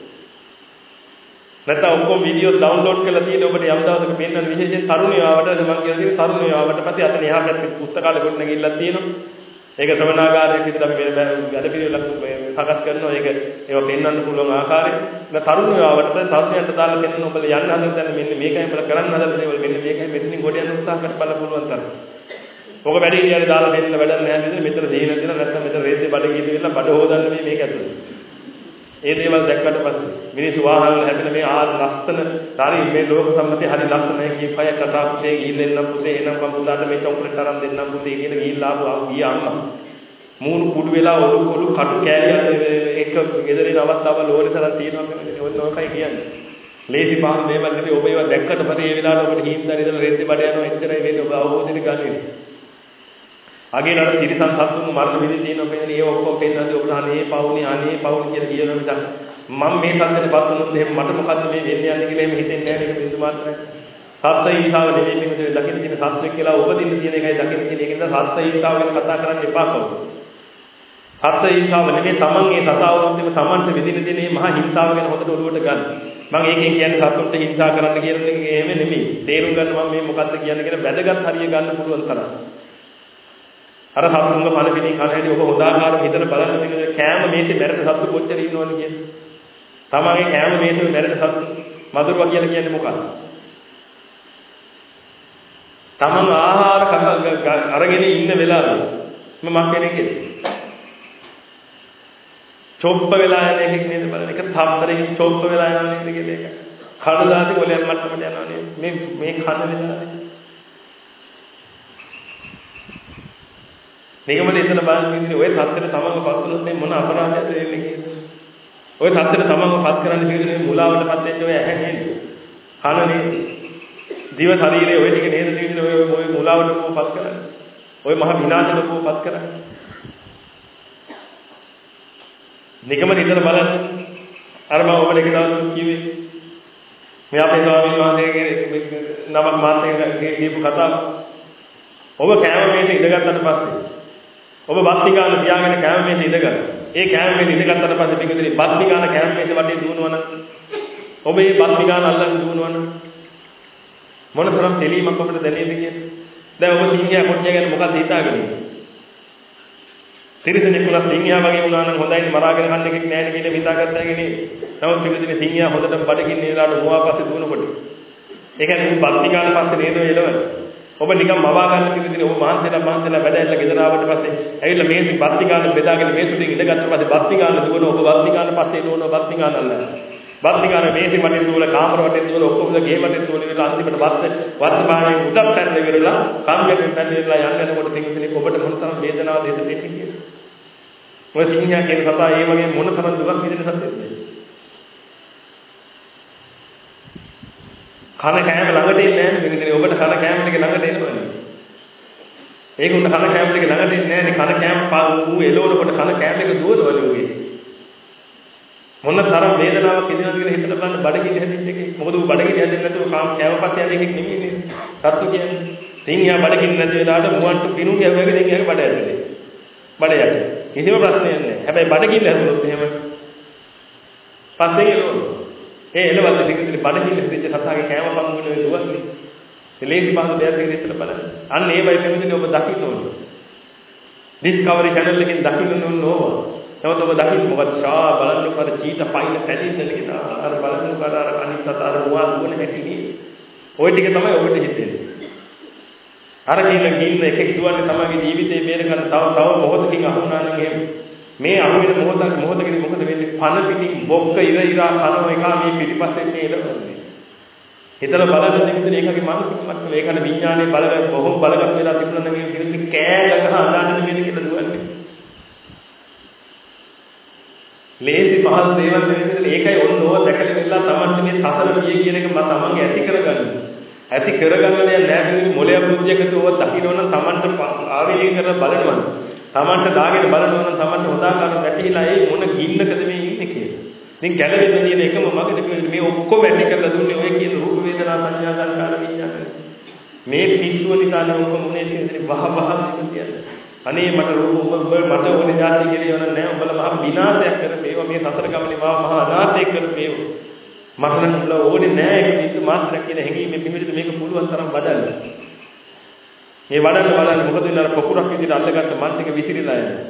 නැත්නම් ඔක්කොම වීඩියෝ ඩවුන්ලෝඩ් කරලා තියෙන ඔබට යම් දවසක පෙන්වන්න විශේෂයෙන් තරුණයෝ ආවට මම කියලා තියෙන තරුණයෝ ආවට පස්සේ අතන එහා පැත්තේ පුස්තකාල ගොඩ නැගිලා තියෙනවා ඒක ශ්‍රවණාගාරයක් විතර අපි වෙන වැඩ පිළිවෙලක් සකස් කරනවා. ඒක ඒවා පෙන්වන්න පුළුවන් ආකාරය. දැන් තරුණයෝ ආවට තරුණයන්ට දාලා පෙන්වන්න ඔබලා යන්න හදන තැන මෙන්න මේකයි ඔබලා කරන්න හදන දේවල් මෙන්න මේකයි මෙතනින් ගොඩ යන උත්සාහ කර බලන්න පුළුවන් තරම්. ඔක වැඩි ඉරියාවේ දාලා දෙන්න වැඩක් නැහැ නේද? මෙතන දෙහින දෙන නැත්නම් මෙතන රේතේ බඩ ගිහින් බඩ හොදන්න මේ මේක ඇතුළේ. ඒ දේවල් දැක්කට පස්සේ මිනිස්සු වාහන වල හැදෙන මේ ආ ලස්සන හරි මේ ලෝක සම්මතය හරි ලස්සනයි කියපය කතා පුතේ ගිහින් පුතේ එනම් මම පුතාට මේ චොක්ලට් අරන් දෙන්නම් පුතේ කියන ගිහිල්ලා ආපු ගියා අම්මා. මූණු කුඩු වෙලා ඔලු කොලු කටු කෑලියක් එක ගෙදරින් අවස්ථාවල් ඕනේ තරම් තියෙනවා කියන්නේ ඔන්න ඔකයි කියන්නේ. ලේසි පාන් දේවල් නෙවෙයි ඔබ ඒවා දැක්කට පස්සේ ඒ වෙලාවට ඔබට හින්දා ඉඳලා රෙද්ද බඩ යනවා එච්චරයි වෙන්නේ ඔබ අවබෝධයට ගන්නේ. අගේ නඩ තිරිසන් සත්තුන් මරණ විදි තියෙනවා කියන්නේ ඒ ඔක්කොම පෙන්නන්නේ ඔබට අනේ පවුනේ අනේ පවුනේ කියලා කියනවා මිසක් මම මේ සත්‍යෙට පත් වුණොත් එහෙම මට මොකද්ද මේ වෙන්නේ යන්නේ කියලා එහෙම හිතෙන්නේ නැහැ මේක බින්දු මාත්‍රයි. සත්ත්‍ය ඊසාව නෙවෙයි මේක දකින්න තියෙන සත්‍යෙක් කියලා උපදින්න තියෙන එකයි දකින්න තියෙන ඒක නිසා සත්ත්‍ය ඊසාව ගැන කතා කරන්න එපා කවුරු. සත්ත්‍ය ඊසාව නෙවෙයි තමන් ඒ සතාව වන්දිම තමන්ට විදින දේ මේ මහා හිංසාව ගැන හොඳට ඔළුවට ගන්න. මම ඒකෙන් කියන්නේ සත්තුන්ට හිංසා කරන්න කියන එක එහෙම නෙමෙයි. තේරුම් ගන්න මම මේ මොකද්ද කියන්නේ කියලා වැදගත් හරිය ගන්න පුළුවන් තරම්. අර සතුන්ග පණ පිණි කන හැටි ඔබ හොදාකාරව හිතන බලන්න තියෙන කෑම මේකේ මැරෙන සතු කොච්චර ඉන්නවද කියන්නේ. තමන්ගේ කෑම මේකේ මැරෙන සතු මధుරවා කියලා කියන්නේ මොකක්ද? තමන් ආහාර අරගෙන ඉන්න වෙලාවේ මම කෙනෙක්ද? චොප්ප වෙලා යන එකක් නේද බලන්න. එක තප්පරකින් චොප්ප වෙලා යනවා නේද කියලා එක. කඩදාසි කොලයක් මට්ටමට යනවා නේද? මේ මේ කන වෙලාවේ නිගමන එතන බලන්න ඉන්නේ ඔය තත්ත්වෙට තමන්ව පත් වුණොත් මේ මොන අපරාධයක්ද වෙන්නේ කියලා. ඔය තත්ත්වෙට තමන්ව පත් කරන්න පිළිදෙන මුලාවටපත් වෙච්ච ඔය ඇහැ නේද? කනනේ. දිව ශරීරයේ ඔය ටික නේද තියෙන්නේ ඔය ඔය මුලාවට කොහොමපත් කරන්නේ? ඔය මහ විනාශයට කොහොමපත් කරන්නේ? නිගමන එතන බලන්න අර මම ඔබට එක දවසක් කිව්වේ මේ අපේ ස්වාමීන් වහන්සේගේ නමක් මාත් එක්ක කියපු කතාව. ඔබ කෑම මේසේ ඉඳගත්තට පස්සේ ඔබ බත්තිකාන තියාගෙන කෑම මේසේ ඉඳගන්න. ඒ කෑම මේසේ ඉඳගත්තට පස්සේ පිටුදේ බත්තිකාන කෑම මේසේ වටේ දුවනවනම් ඔබ මේ බත්තිකාන අල්ලන් දුවනවනම් මොන තරම් තෙලීමක් ඔබට දැනේද කියන්නේ. දැන් ඔබ සිංහයා කොට්ටිය ගැන මොකක්ද හිතාගෙන ඉන්නේ? තිරිසනෙක් උනා සිංහයා වගේ වුණා නම් හොඳයි මරාගෙන කන්න එකක් නැහැ නේ කියලා හිතාගත්තා කියන්නේ. නමුත් පිටුදේ සිංහයා හොඳටම බඩගින්න ඉලාට මොවා පස්සේ දුවනකොට. ඒ කියන්නේ බත්තිකාන පස්සේ නේද එළවන්නේ. ඔබ නිකන් මවා ගන්න කිව්වදී ඔබ මහන්සියලා මහන්සියලා වැඩ ඇල්ල ගෙදර ආවට පස්සේ ඇවිල්ලා මේසි බත්ති ගන්න බෙදාගෙන මේසුටින් ඉඳගත්ත පස්සේ බත්ති ගන්න දුවන ඔබ බත්ති ගන්න පස්සේ දුවන බත්ති ගන්න අල්ලන. බත්ති ගන්න මේසි වටේ දුවල කාමර වටේ දුවල ඔක්කොම ගේ වටේ දුවල ඉවරලා අන්තිමට වත්ත වර්තමානයේ උඩක් පැන්න ඉවරලා කම්යකින් පැන්න ඉවරලා යන්න යනකොට තින්කනේ ඔබට මොන තරම් වේදනාවද දෙන්නේ කියලා. ඔය සිංහයා කියන කතා ඒ වගේ මොන තරම් දුකක් විඳින සත්‍යද? කන කෑම ළඟට එන්නේ නැහැ නේ ඔබට කන කෑම ටික ළඟට එනවනේ. ඒක උන්න කන කෑම ටික ළඟට එන්නේ නැහැ නේ කන කෑම ඌ එළවනකොට කන කෑම ටික දුවනවලු උගේ. මොන තරම් වේදනාවක් ඉදෙනවද කියලා හිතලා බලන්න බඩගිනි හැදිච්ච එකේ. මොකද ඌ බඩගිනි හැදෙන්නේ නැතුව කාම කෑමපත් යන එකක් නෙමෙයි නේ. සත්තු කියන්නේ. තින්යා බඩගිනි නැති වෙලාවට මුවන්ට පිණු කැවුවගේ දෙන් එයාගේ බඩ ඇතුලේ. බඩ යට. කිසිම ප්‍රශ්නයක් නැහැ. හැබැයි බඩගිනි හැදුනොත් එහෙම පස්සේ එළවනවා. ඒ එළවල් දෙකේ බඩගින්න හිතෙච්ච සතාගේ කෑම පංගුන වේ දුවන්නේ. ඒ ලේසි පහසු දෙයක් විදිහට හිතලා බලන්න. අන්න ඒ වගේ කැමතිනේ ඔබ දකින්න ඕනේ. ඩිස්කවරි channel එකෙන් දකින්න ඕන ඕවා. නමුත් ඔබ දකින්න මොකද ශා බලන්න කර චීත පයින් පැටින් දෙලකින අර බලන්න කර අර අනිත් සතා අර මුවා දුවන හැටි නේ. ওই ටික තමයි ඔබට හිතෙන්නේ. අර කියන ගින්න එකෙක් දුවන්නේ තමයිගේ ජීවිතේ බේර ගන්න තව තව මොහොතකින් අහුණා නම් එහෙම මේ අහුවෙන මොහොතක් මොහොතකදී මොකද වෙන්නේ? පන පිටින් බොක්ක ඉර ඉරා කනව එක මේ පිටිපස්සෙන් මේ එළවන්නේ. හිතලා බලන්න දෙවිතුනේ ඒකගේ මානසික මට්ටම ඒකට විඥානයේ බලවත් බොහොම බලවත් වෙලා තිබුණා නම් මේ කිව්වේ කෑ ගහ අදාන්න නෙමෙයි කියලා දුවන්නේ. ලේසි පහල් දේවල් නෙමෙයි ඒකයි ඔන්න ඕව දැකලා ඉල්ලා තමන්ට මේ සසර විය කියන එක මම තමන්ගේ ඇති කරගන්න. ඇති කරගන්න දෙයක් නැහැ මොලේ බුද්ධියකට ඕව දකින්න තමන්ට ආවේග කරලා බලනවා. Tamanට දාගෙන බලනවා නම් Tamanට හොදාකාරව වැටිලා ඒ මොන ගින්නකද මේ ඉන්නේ කියලා. ඉතින් ගැළවෙන්න තියෙන එකම මගද මේ ඔක්කොම ඇති කරලා දුන්නේ ඔය කියන රූප වේදනා සංඥා සංකාර විඥාන. මේ පිස්සුව නිසා නේ ඔක්කොම මොනේ තියෙන්නේ වහ වහ කියන්නේ. අනේ මට රූප උඹ මට ඕනේ જાති කියලා යන නෑ උඹලා මහ විනාශයක් කරපේවා මේ සතර ගමනේ මාව මහ අනාථයක් කරපේවා. මට නම් උඹලා ඕනේ නෑ ඒක පිස්සු මාත්‍රයක් කියන හැඟීමෙන් පිළිවිද මේක පුළුවන් තරම් බදන්න. මේ වඩන්න බලන්න මොකද වෙන අර පොකුරක් විදිහට අල්ලගත්ත මන් ටික විසිරීලා යනවා.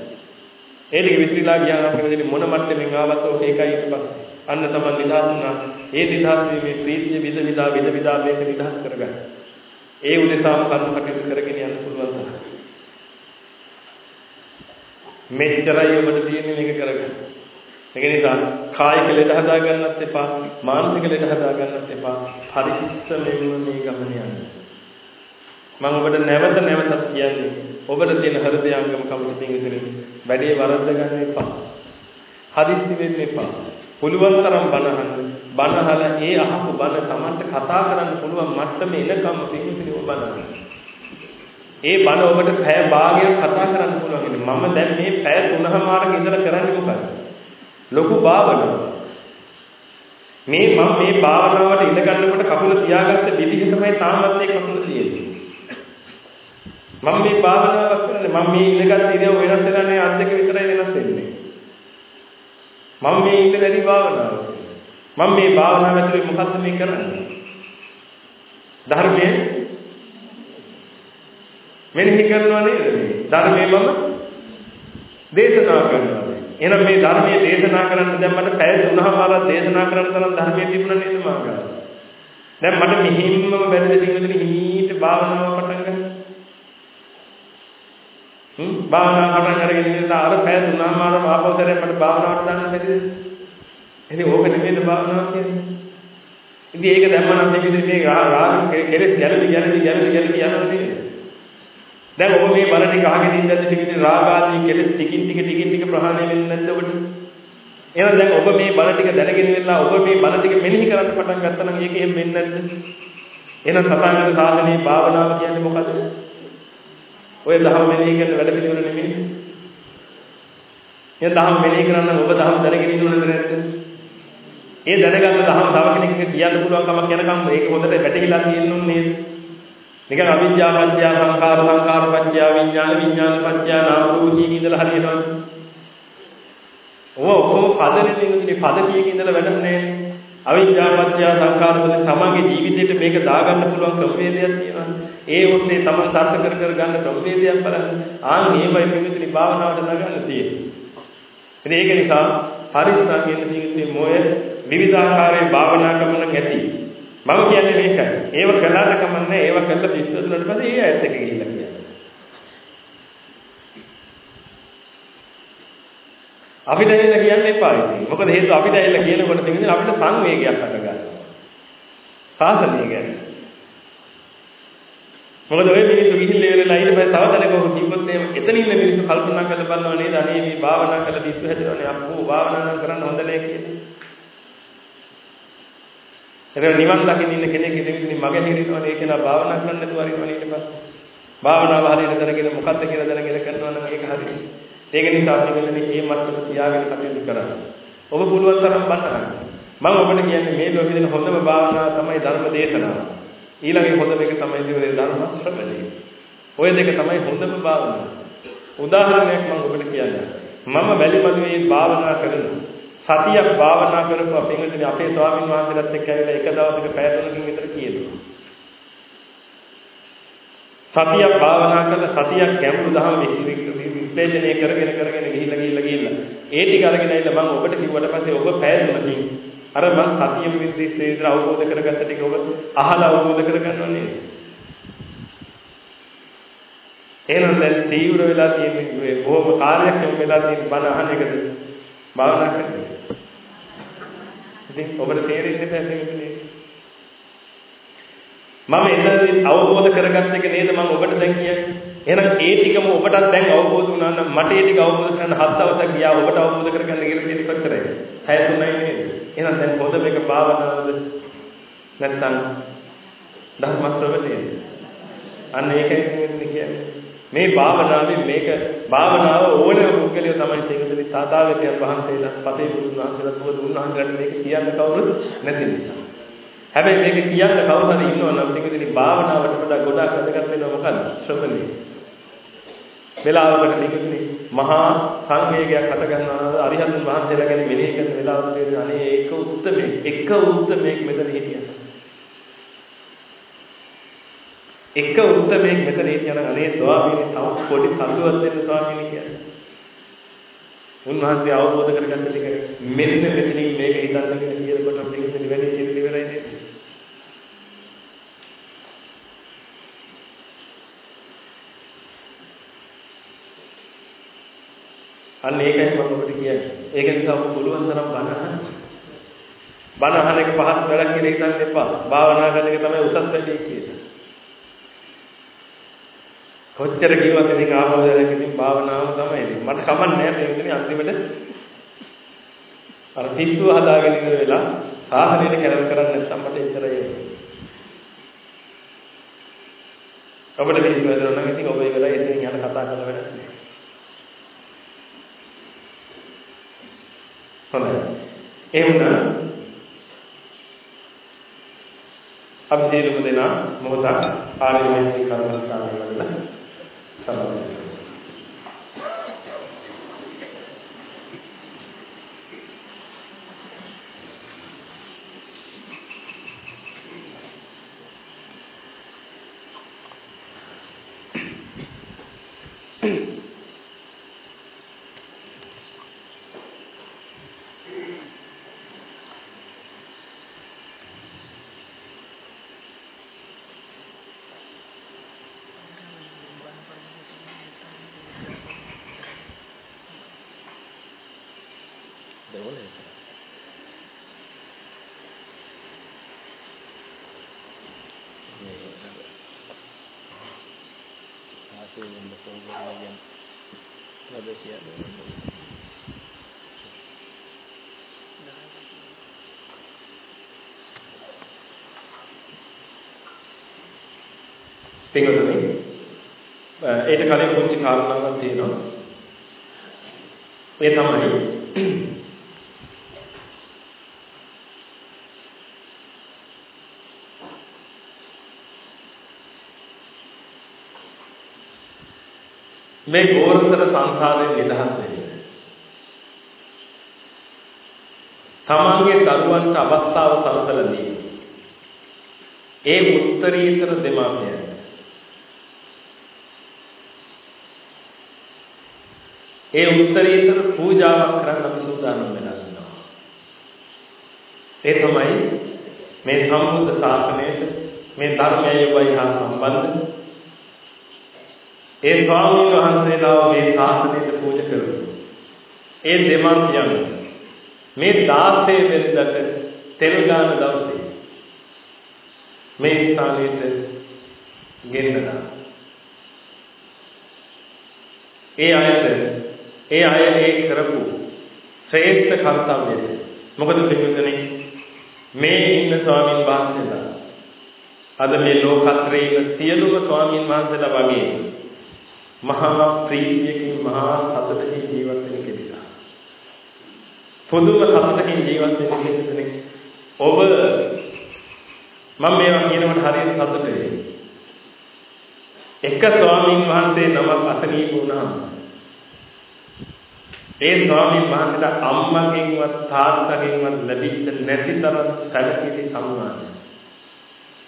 ඒ ටික විසිරීලා ගියාම අපිට වෙන්නේ මොන මට්ටමින් ආවත් ඔක ඒකයි ඊට පස්සේ. අන්න තමයි නිදහස් වුණා. ඒ නිදහස් වීමේ ප්‍රීතිය විද විදා විද විදා මේක නිදහස් කරගන්න. ඒ උදෙසාම කර්ම කටයුතු කරගෙන යන්න පුළුවන් තරම්. මෙච්චරයි ඔබට තියෙන්නේ මේක කරගන්න. ඒක නිසා කායික ලෙඩ හදා ගන්නත් එපා, මානසික ලෙඩ හදා ගන්නත් එපා. පරිශිෂ්ඨ මේ ගමන යන්න. මම ඔබට නැවත නැවතත් කියන්නේ ඔබට තියෙන හෘදයාංගම කමට පිංගුතුනි වැඩේ වරද්ද ගන්න එපා. හදිස්සි වෙන්න එපා. පුළුවන් තරම් බනහන්න. බනහල ඒ අහපු බන Tamanට කතා කරන්න පුළුවන් මට්ටමේ එනකම් පිංගුතුනි ඔබ බනහන්න. ඒ බන ඔබට පැය භාගයක් කතා කරන්න පුළුවන්. මම දැන් මේ පැය 3මාරක ඉඳලා කරන්නේ මොකද? ලොකු භාවනාවක්. මේ මම මේ භාවනාවට ඉඳ ගන්නකොට කකුල තියාගත්ත විදිහ තමයි තාමත් ඒ කකුල තියෙන්නේ. මම මේ භාවනාවක් කරන්නේ මම මේ ඉඳගත් ඉරියව් වෙනස් වෙලා නේ අත් දෙක විතරයි වෙනස් වෙන්නේ. මම මේ ඉන්න වැඩි භාවනාවක්. මම මේ භාවනාව ඇතුලේ මොකද්ද මේ කරන්නේ? ධර්මයේ මෙනෙහි කරනවා නේද මේ? ධර්මයේ මම දේශනා කරනවා. එහෙනම් මේ ධර්මයේ දේශනා කරන්න දැන් මට පැය 3මාරක් දේශනා කරන්න තරම් ධර්මයේ තිබුණා නේද මාගා? දැන් මට මෙහිම්මම බැරිද දිනවලදී හිමීට භාවනාව පටන් ගන්න? හ්ම් භාවනාව පටන් අරගෙන ඉඳලා අර පැය තුනමාර ආපෞතරේ මට භාවනාවට දාන්න බැරිද? ඉතින් ඕක නෙමෙයිද භාවනාව කියන්නේ? ඉතින් ඒක දැම්මනම් මේ විදිහට මේ රාග කෙලෙස් ගැලවි ගැලවි ගැලවි ගැලවි යනවා නේද? දැන් ඔබ මේ බල ටික අහගෙන ඉඳද්දි ටිකින් රාග ආදී කෙලෙස් ටිකින් ටික ටිකින් ටික ප්‍රහාණය වෙන්නේ නැද්ද ඔබට? එහෙනම් දැන් ඔබ මේ බල ටික දැනගෙන ඉඳලා ඔබ මේ බල ටික මෙනෙහි කරන්න පටන් ගත්තා නම් ඒක එහෙම වෙන්නේ නැද්ද? එහෙනම් සතාංගන සාධනයේ භාවනාව කියන්නේ මොකද්ද? ඔය දහම මෙනෙහි කරන වැඩ පිළිවෙල නෙමෙයි. ඒ දහම මෙනෙහි කරන්න ඔබ දහම දැනගෙන ඉන්නවද නැද්ද? ඒ දැනගන්න දහම තව කෙනෙක්ට කියන්න පුළුවන් කමක් යනකම් ඒක හොඳට වැටහිලා තියෙනුනේ නේද? නිකන් අවිද්‍යාව පත්‍ය සංඛාර සංඛාර පත්‍ය විඥාන විඥාන පත්‍ය නාම රූපී ඉඳලා හරියනවා. ඔව් ඔක්කොම පදනේ තියෙන්නේ පද කීයක ඉඳලා වැඩක් නැහැ. අවිද්‍යාවත්‍ය සංඛාර වල තමන්ගේ ජීවිතේට මේක දාගන්න පුළුවන් ක්‍රමවේදයක් තියෙනවා. ඒ ඔස්සේ තමන් සාර්ථක කර කර ගන්න ක්‍රමවේදයක් බලන්න. ආන් මේවයි මෙතන භාවනාවට නගන්න තියෙන්නේ. ඉතින් ඒක නිසා පරිස්සම්යෙන් තියෙන්නේ මොය විවිධාකාරයේ භාවනා කරන කැටි. මම කියන්නේ මේකයි. ඒව කළාට කමන්නේ ඒව කළා පිස්සුදුනට පස්සේ ඒ ඇත්ත එක ගිහිල්ලා කියන්නේ. අපිට ඇවිල්ලා කියන්න එපා ඉතින්. මොකද හේතුව අපිට ඇවිල්ලා කියනකොට තියෙන්නේ අපිට සංවේගයක් හටගන්නවා. සාසනය ගැන. මොකද ඔය මිනිස්සු ගිහිල්ලා ඉවරලා ඊට පස්සේ තව තැනක කිව්වොත් එහෙම එතන ඉන්න මිනිස්සු කල්පනා කරලා බලනවා නේද අනේ මේ භාවනා කරලා පිස්සු හැදෙනවනේ අපෝ භාවනා නම් කරන්න හොඳ නෑ කියලා. ඒක නිවන් දකින්න ඉන්න කෙනෙක් ඉතින් මගේ හිරිනවනේ ඒක නා භාවනා කරන්න නැතුව හරිනවනේ ඊට පස්සේ. භාවනාව හරියට දැනගෙන මොකද්ද කියලා දැනගෙන කරනවා නම් ඒක හරියි. ඒක නිසා අපි මෙතන මේ මට්ටම තියාගෙන කටයුතු කරන්න. ඔබ පුළුවන් තරම් බලන්න. මම ඔබට කියන්නේ මේ ලෝකෙ දෙන හොඳම භාවනාව තමයි ධර්ම දේශනාව. ඊළඟ හොඳම එක තමයි දිවරේ ධර්ම ශ්‍රවණය. ඔය දෙක තමයි හොඳම භාවනාව. උදාහරණයක් මම ඔබට කියන්නේ. මම බැලිමදුවේ භාවනා කරනවා. සතියක් භාවනා කරපු අපේ ඉංග්‍රීසි අපේ ස්වාමීන් වහන්සේලාත් එක්ක ඇවිල්ලා එක දවසක පැය තුනකින් විතර කියනවා. සතියක් භාවනා කරලා සතියක් ගැඹුරු දහම විශ්ලේෂණය කරගෙන කරගෙන ගිහිල්ලා ගිහිල්ලා ගිහිල්ලා ඒ ටික අරගෙන ඇවිල්ලා මම ඔබට කිව්වට පස්සේ ඔබ පැය තුනකින් අර මම සතියෙම විශ්ලේෂණය විතර අවබෝධ කරගත්ත ටික ඔබ අහලා අවබෝධ කරගන්නව නේද? එහෙනම් දැන් තීව්‍ර වෙලා තියෙන්නේ බොහොම කාර්යක්ෂම වෙලා තියෙන බණ අහන එකද භාවනා කරන්නේ. ඉතින් ඔබට තේරෙන්නේ නැහැ මම එතනදී අවබෝධ කරගත්ත එක නේද මම ඔබට දැන් කියන්නේ. එහෙනම් ඒ ටිකම ඔබටත් දැන් අවබෝධ වුණා නම් මට ඒ ටික අවබෝධ කරගන්න හත් දවසක් ගියා ඔබට අවබෝධ කරගන්න කියලා කියන ඉපතරයි. හැය තුනයි නේද? එහෙනම් දැන් පොද මේක භාවනාවද? නැත්නම් ධර්ම ශ්‍රවණයද? අන්න ඒකයි කියන්නේ. මේ භාවනාවේ මේක භාවනාව ඕනෑම පුද්ගලයා තමයි තේකෙදි තාතාගතයන් වහන්සේලා පතේ බුදුන් වහන්සේලා මොකද උන්වහන්සේලාට මේක කියන්න කවුරුත් නැති නිසා. හැබැයි මේක කියන්න කවුරු හරි ඉන්නවා නම් තේකෙදි භාවනාවට වඩා ගොඩාක් වැදගත් වෙනවා මොකද්ද? ශ්‍රවණය. වෙලාවකට තේකෙදි මහා සංවේගයක් හට ගන්නවා අරිහතුන් වහන්සේලා ගැන මෙනෙහි කරන වෙලාවට තේරෙන අනේ ඒක උත්තරමේ එක උත්තරමේක් මෙතන හිටියා. එක උත්තරමේක් මෙතන හිටියනම් අනේ ස්වාමීනි තව පොඩි සතුටක් දෙන්න ස්වාමීනි කියන්නේ. උන්වහන්සේ අවබෝධ කරගන්න ටික මෙන්න මෙතනින් මේක හිතන්න කියලා කියනකොට මේක නිවැරදි කියලා ඉවරයි නේද? අන්න ඒකයි මම ඔබට කියන්නේ. ඒක නිසා ඔබ පුළුවන් තරම් බණ අහන්න. බණ අහන එක පහත් වැඩක් කියලා හිතන්න එපා. භාවනා කරන එක තමයි උසස් වැඩේ කියලා. කොච්චර කිව්වත් ඉතින් ආපහු දැන් ඉතින් භාවනාව තමයි ඉතින් මට කමන්නේ නැහැ මේ ඉතින් අන්තිමට අර පිස්සුව හදාගෙන ඉන්න වෙලා සාහනෙට කැරම් කරන්නේ නැත්නම් මට එච්චරයි ඔබට පිස්සුව හදනවා නම් ඉතින් ඔබ ඒ වෙලාවේ ඉතින් යන කතා කරලා වැඩක් නැහැ හොඳයි. එහෙනම් අපි සියලුම දෙනා මොහොතක් ආර්ය මෛත්‍රී කර්මස්ථානයේ වඩලා සමාධිය පින්වතුනි ඒට කලින් පුංචි කාරණාවක් තියෙනවා. ඒ තමයි මේ ගෝරතර සංසාරයෙන් නිදහස් වෙන්න. තමන්ගේ දරුවන්ට අවස්ථාව සලසලා දී. ඒ උත්තරීතර දෙමාපියන් ඒ උත්තරීතර පූජාවක් කරන්න අපි සූදානම් වෙලා ඉන්නවා. ඒ තමයි මේ සම්බුද්ධ ශාසනයට මේ ධර්මයේ වයිහා සම්බන්ධ ඒ ස්වාමීන් වහන්සේලා මේ ශාසනයට පූජා කරුවා. ඒ දෙමන්තියන් මේ 16 වෙනිදාට තෙලගාන දවසේ මේ ස්ථානෙට ගෙන්නලා ඒ අයට ඒ අය ඒ කරපු ශ්‍රේෂ්ඨ කර්තව්‍යය. මොකද පිටුදෙනේ මේ ඉන්න ස්වාමින් වහන්සේලා අද මේ ලෝකත්‍රයේ ඉන්න සියලුම ස්වාමින් වහන්සේලා වගේ මහා ප්‍රීතියකින් මහා සතුටකින් ජීවත් වෙන කෙනා. පොදුම සතුටකින් ජීවත් වෙන කෙනෙක් ඔබ මම මේවා කියනකොට හරියට සතුටුයි. එක ස්වාමින් වහන්සේ නමක් අසනීප වුණාම ඒ ස්වාමීන් වහන්සේට අම්මගෙන්වත් තාත්තගෙන්වත් ලැබිච්ච නැති තරම් සැලකිලි සම්මානය.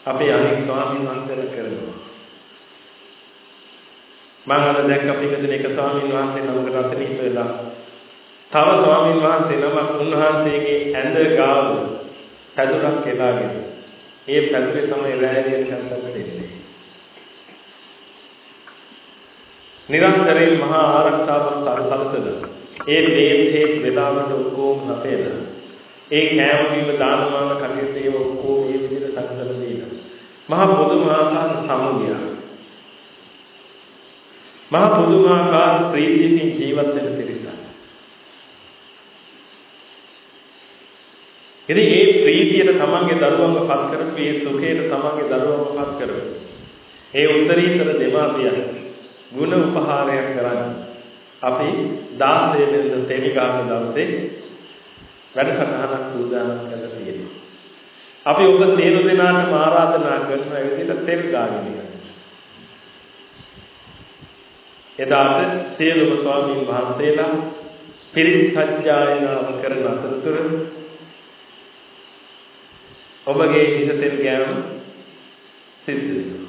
අපේ අනෙක් ස්වාමීන් වහන්සේලා කරනවා. මම අද දැක්ක පිටකදී එක ස්වාමීන් වහන්සේ නමකට අතනින් වෙලා තව ස්වාමීන් වහන්සේ නමක් උන්වහන්සේගේ ඇඳ ගාව පැදුරක් කෙලාගෙන ඒ පැදුරේ තමයි රැඳෙන කන්දක් දෙන්නේ. නිරන්තරයෙන් මහා ආරක්ෂාවක් සලසලා ඒ ප්‍රේතේ වේලාවට ඔක්කොම හතේලා. ඒ කෑම බීම දානමාන කටයුතු ඒව ඔක්කොම මේ විදිහට සැකසලා දීලා. මහා පුදුමාකාර සමුදියා. මහා පුදුමාකාර ප්‍රීතියකින් ජීවත් වෙන පිරිසක්. ඉතින් ඒ ප්‍රීතියට තමන්ගේ දරුවන්ව පත් කරපු ඒ සුඛයට තමන්ගේ දරුවන්ව පත් කරපු ඒ උත්තරීතර දෙමාපියන් ಗುಣ උපහාරයක් කරන්නේ. අපි 16 වෙනිදා තෙල් ගන්න දවසේ වැඩසටහනක් සූදානම් කරලා තියෙනවා. අපි ඔබ සියලු දෙනාටම ආරාධනා කරන විදිහට තෙල් ගාගෙන යන්න. එදාට සියලුම ස්වාමීන් වහන්සේලා පිරිත් සත්‍යයනාව කරන අතරතුර ඔබගේ හිස තෙල් ගෑම සිද්ධ වෙනවා.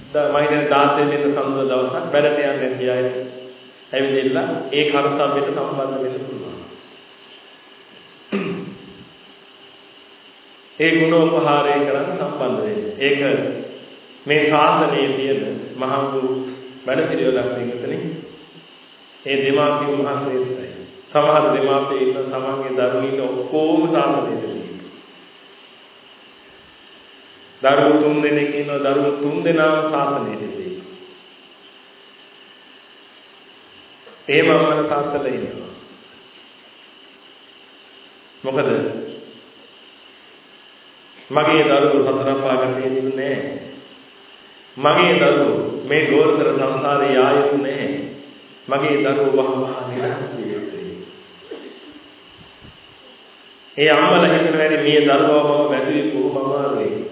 දා මම හිතන්නේ 16 වෙනි සම්බුද්ධ දවසක් වැඩට යන්න ගියායි. ඇවිදilla ඒ කර්තව්‍යයට සම්බන්ධ වෙන්න පුළුවන්. ඒ ගුණෝපහාරය කරන්න සම්බන්ධ වෙන්නේ. ඒක මේ ශාසනයේ තියෙන මහා වූ වැඩ පිළිවෙලක් මේකතනේ. ඒ දෙමාපිය මහා ශ්‍රේෂ්ඨයි. සමහර දෙමාපිය ඉන්න තමන්ගේ දරුවෝ ඔක්කොම ශාසනයේ දරුවෝ තුන් දෙනෙක් ඉන්නවා දරුවෝ තුන් දෙනාම ශාසනයට දෙයි. එහෙම අම්මලා තාත්තලා ඉන්නවා. මොකද මගේ දරුවෝ සතර පාගන්නේ නෙන්නේ මගේ දරුවෝ මේ ගෝත්‍ර සංසාරේ ආයෙත් නැහැ. මගේ දරුවෝ වහ වහ නිරන්තරයෙන් ඒ අම්මලා හිතන වැඩි මේ දරුවව මම වැදුවේ කොහොම අමාරුයි.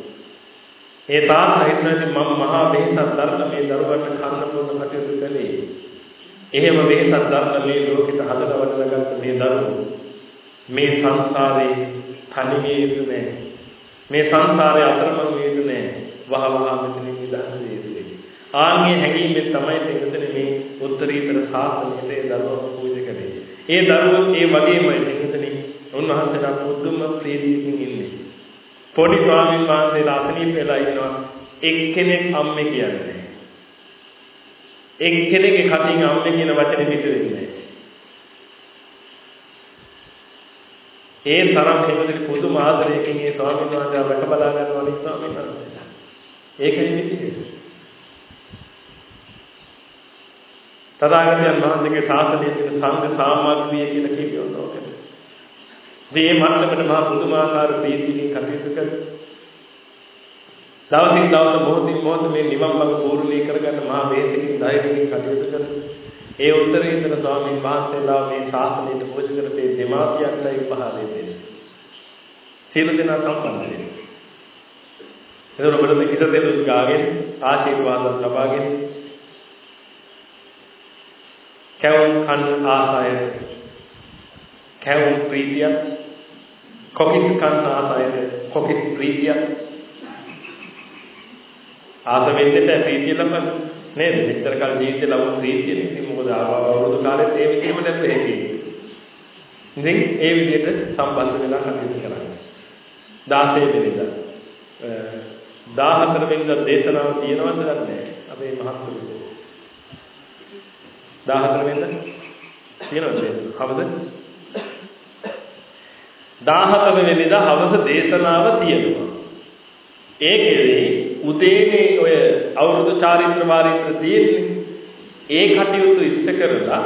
ඒ තාත්තා හිතන්නේ මම මහා වෙහසක් දරන මේ දරුවට කන්න පොන්න කටයුතු කළේ. එහෙම වෙහසක් දරන මේ ලෝකෙට හදලා වඩලාගත්ත මේ දරුවෝ මේ සංසාරේ තනියේ ඉඳු නැහැ. මේ සංසාරේ අතරමං වේදු නැහැ. වහ වහ මෙතනින් නිදහස් වේදේ. ආන්ගේ හැඟීමෙන් තමයි දෙකතන මේ උත්තරීතර සාසනයේ ඒ දරුවෝ පූජා කරේ. ඒ දරුවෝ ඒ වගේමයි දෙකතන උන්වහන්සේලා මුදුම ප්‍රීතියකින් ඉන්නේ. පොඩි ස්වාමීන් වහන්සේලා අසනීප වෙලා ඉන්නවා. එක්කෙනෙක් අම්මේ කියන්නේ. එක්කෙනෙක්ගේ කටින් අම්මේ කියන වචනේ පිට වෙන්නේ ඒ තරම් කෙනෙකුට පුදුම ආදරයකින් ඒ ස්වාමීන් වහන්සේ රැක බලා ගන්නවා නේ ස්වාමීන් වහන්සේලා ඒකනේ විදිහේ තථාගතයන් වහන්සේගේ ශාසනයේ තියෙන සංඝ සාමග්‍රිය කියලා කියනවා ඔකට මේ මට්ටමට මහා පුදුමාකාර ප්‍රීතියකින් කටයුතු කර දවසින් දවස මොහොතින් මොහොත මේ නිවන් මඟ පූර්ණේ කරගන්න මහා වේදකින් ධෛර්යයෙන් කටයුතු කර ඒ උත්තරීතර ස්වාමීන් වහන්සේලා මේ ශාසනයට පූජා කරපේ දෙමාපියන්ටයි උපහාර දෙන්නේ. සියලු දෙනා සම්පන්න වෙනවා. එතකොට ඔබට මේ හිත දෙලුත් ගාගෙන ආශිර්වාද ලබාගෙන කැවුම් කන් ආසය කැවුම් ප්‍රීතිය කොකිස් කන්න ආසයද කොකිස් ප්‍රීතිය? ආස වෙන්නට ප්‍රීතිය ලබන්න නේද? මෙච්චර කල් ජීවිතේ ලබන ප්‍රීතිය නේ. මොකද අවුරුදු කාලෙත් ඒ විදිහම දැක්වෙ හැකි ඉතින් ඒ විදිහට සම්බන්ධ වෙලා කටයුතු කරන්න. 16 වෙනිදා. 14 වෙනිදා දේශනාව තියෙනවද නැහැ අපේ මහත්තුරු 14 වෙනිදා තියෙනවද? හවද? 17 වෙනිදා හවස දේශනාව තියෙනවා. ඒකෙදී උදේනේ ඔය අවුරුදු චාරිත්‍ර වාරිත්‍ර තියෙන්නේ. ඒ කටයුතු ඉෂ්ට කරලා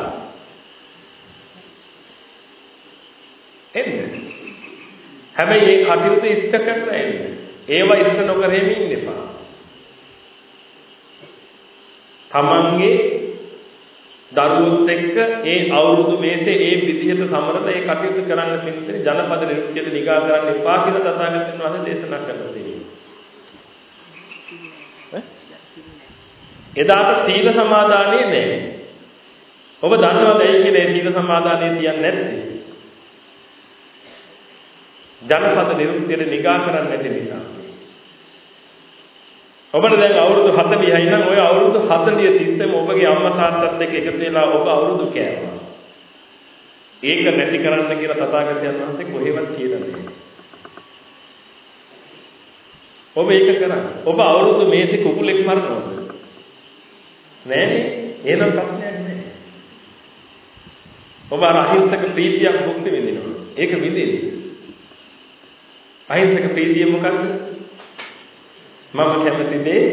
එන්න. හැබැයි ඒ කටයුතු ඉෂ්ට කරලා එන්න. ඒවා ඉෂ්ට නොකර ඉන්න එපා. තමන්ගේ දරුවොත් එක්ක ඒ අවුරුදු මේසේ ඒ විදිහට සමරන ඒ කටයුතු කරන්න පිළිතුරේ ජනපද නිරුක්තියට නිගා කරන්න එපා කියලා තථාගතයන් වහන්සේ දේශනා කරලා තියෙනවා. එදාට සීල සමාදානිය නැහැ. ඔබ දන්නවද ඒ කියන්නේ සීල සමාදානිය තියන්නේ නැත්තේ? ජනපද නිරුක්තියට නිගා කරන්නේ නැති නිසා. ඔබට දැන් අවුරුදු 40යි නම් ඔය අවුරුදු 40 තිස්සේම ඔබගේ අම්මා තාත්තත් එක්ක එකතු වෙලා ඔබ අවුරුදු කෑවා. ඒක නැති කරන්න කියලා තථාගතයන් වහන්සේ කොහෙවත් කියලා නැහැ. ඔබ ඒක කරා. ඔබ අවුරුදු මේසේ කුකුලෙක් මරනවද? නෑනේ. එහෙනම් ප්‍රශ්නයක් නෑ. ඔබ අර අහිංසක ප්‍රීතියක් භුක්ති විඳිනවා. ඒක විඳින්නේ. අහිංසක ප්‍රීතිය මොකක්ද? මම කැමති දේ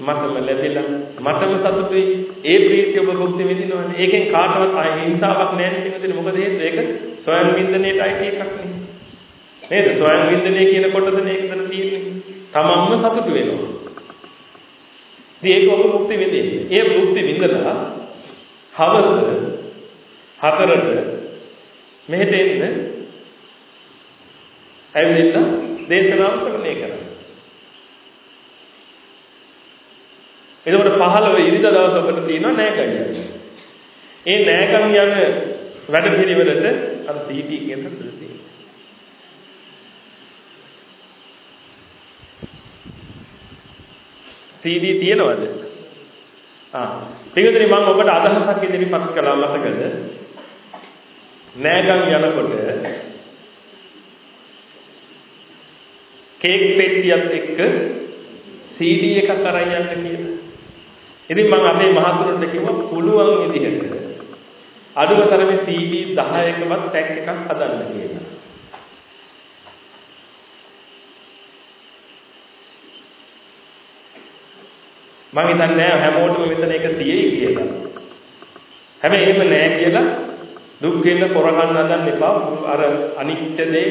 මටම ලැබිලා. මටම සතුටුයි. ඒ ප්‍රීතිය ඔබ භුක්ති විඳිනවනේ. ඒකෙන් කාටවත් අහිංසාවක් නැහැ නේද මොකද හේතුව? ඒක ස්වයං වින්දනයේට අයිති එකක් නේ. නේද? ස්වයං වින්දනය කියන කොටසනේ ඒකතන තියෙන්නේ. තමන්ම සතුටු වෙනවා. ඉතින් ඒක ඔබ මුක්ති විඳින්නේ. ඒ මුක්ති විඳලා හවස හතරට මෙහෙට එන්න. ඇවිල්ලා දේශනාව ශ්‍රවණය කරන්න. එතකොට 15 ඉරිදා දවස ඔබට තියෙනවා නෑකම් යන්න. ඒ නෑකම් යන වැඩ පිළිවෙලට අර CD කියන දේ CD තියෙනවද? ආ. පිටුදෙනි මම ඔබට අදහසක් ඉදිරිපත් කළා මතකද? නෑගම් යනකොට කේක් පෙට්ටියත් එක්ක CD එකක් අරන් යන්න කියලා. ඉතින් මම අපේ මහතුරුන්ට කිව්වා පුළුවන් විදිහට අඩුම තරමේ CD 10කවත් ටැග් එකක් හදන්න කියලා. මම හිතන්නේ නෑ හැමෝටම මෙතන එක තියෙයි කියලා. හැබැයි එහෙම නෑ කියලා දුක් වෙන්න පොරගන්න හදන්න එපා. අර අනිච්ච දේ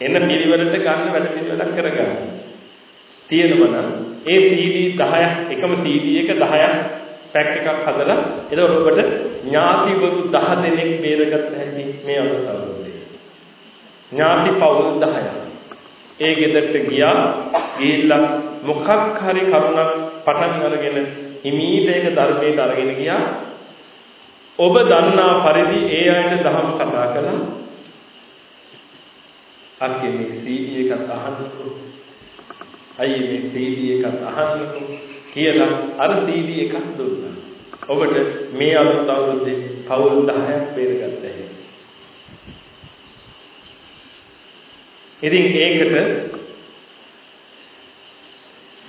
එන පිළිවෙලට ගන්න වැඩ පිළිවෙලක් කරගන්න. තියෙනවා නම් ඒ CD 10ක් එකම CD එක 10ක් පැක් එකක් හදලා එතකොට ඔබට ඥාතිවරු 10 දෙනෙක් බේරගත්ත හැටි මේ අවස්ථාවේදී. ඥාති පවුල් 10ක්. ඒ ගෙදරට ගියා ගිහිල්ලා මොකක් හරි කරුණක් පටන් අරගෙන හිමීට ඒක ධර්මයට අරගෙන ගියා ඔබ දන්නා පරිදි ඒ අයට ධර්ම කතා කළා අක්කේ මේ CD එකක් අහන්නකෝ අයියේ මේ CD එකක් අහන්නකෝ කියලා අර CD එකක් දුන්නා. ඔබට මේ අලුත් අවුරුද්දේ පවුල් 10ක් බේරගත්තා ඉතින් ඒකට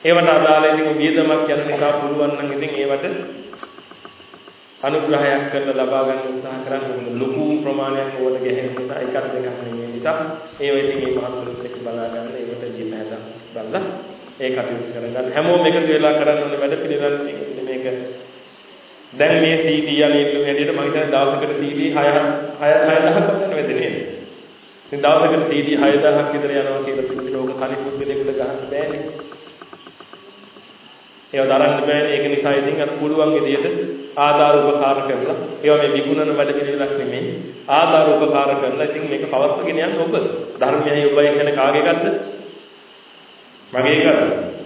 ඒවට අදාළ ඉතින් වියදමක් යන නිසා පුළුවන් නම් ඉතින් ඒවට අනුග්‍රහයක් කරලා ලබා ගන්න උත්සාහ කරන්න ලොකු ප්‍රමාණයක් ඕවට ගැහෙන නිසා එකක් දෙකක් නෙමෙයි නිසා ඒව ඉතින් මේ මහත්තුරුත් එක්ක බලා ගන්න ඒවට ජීවිතය බලලා ඒ කටයුතු කරගන්න හැමෝම එකතු වෙලා කරන්න ඕනේ වැඩ පිළිවෙලක් මේක දැන් මේ CD යන්නේ හැටියට මම හිතන්නේ දවසකට CD 6 6 6000ක් වගේ වෙන්නේ ඉතින් දවසකට CD 6000ක් විතර යනවා කියලා කිව්වොත් ඕක කලින් පුද්ගලයෙකුට ගහන්න බෑනේ. ඒව දරන්න බෑනේ. ඒක නිසා ඉතින් අර පුළුවන් විදිහට ආධාර උපකාර කරලා ඒවා මේ විගුණන වැඩ පිළිවෙලක් නෙමෙයි. ආධාර උපකාර කරලා ඉතින් මේක පවත්වාගෙන යන්න ඔබ. ධර්මයයි ඔබයි කියන කාගේ එකක්ද? මගේ එකද?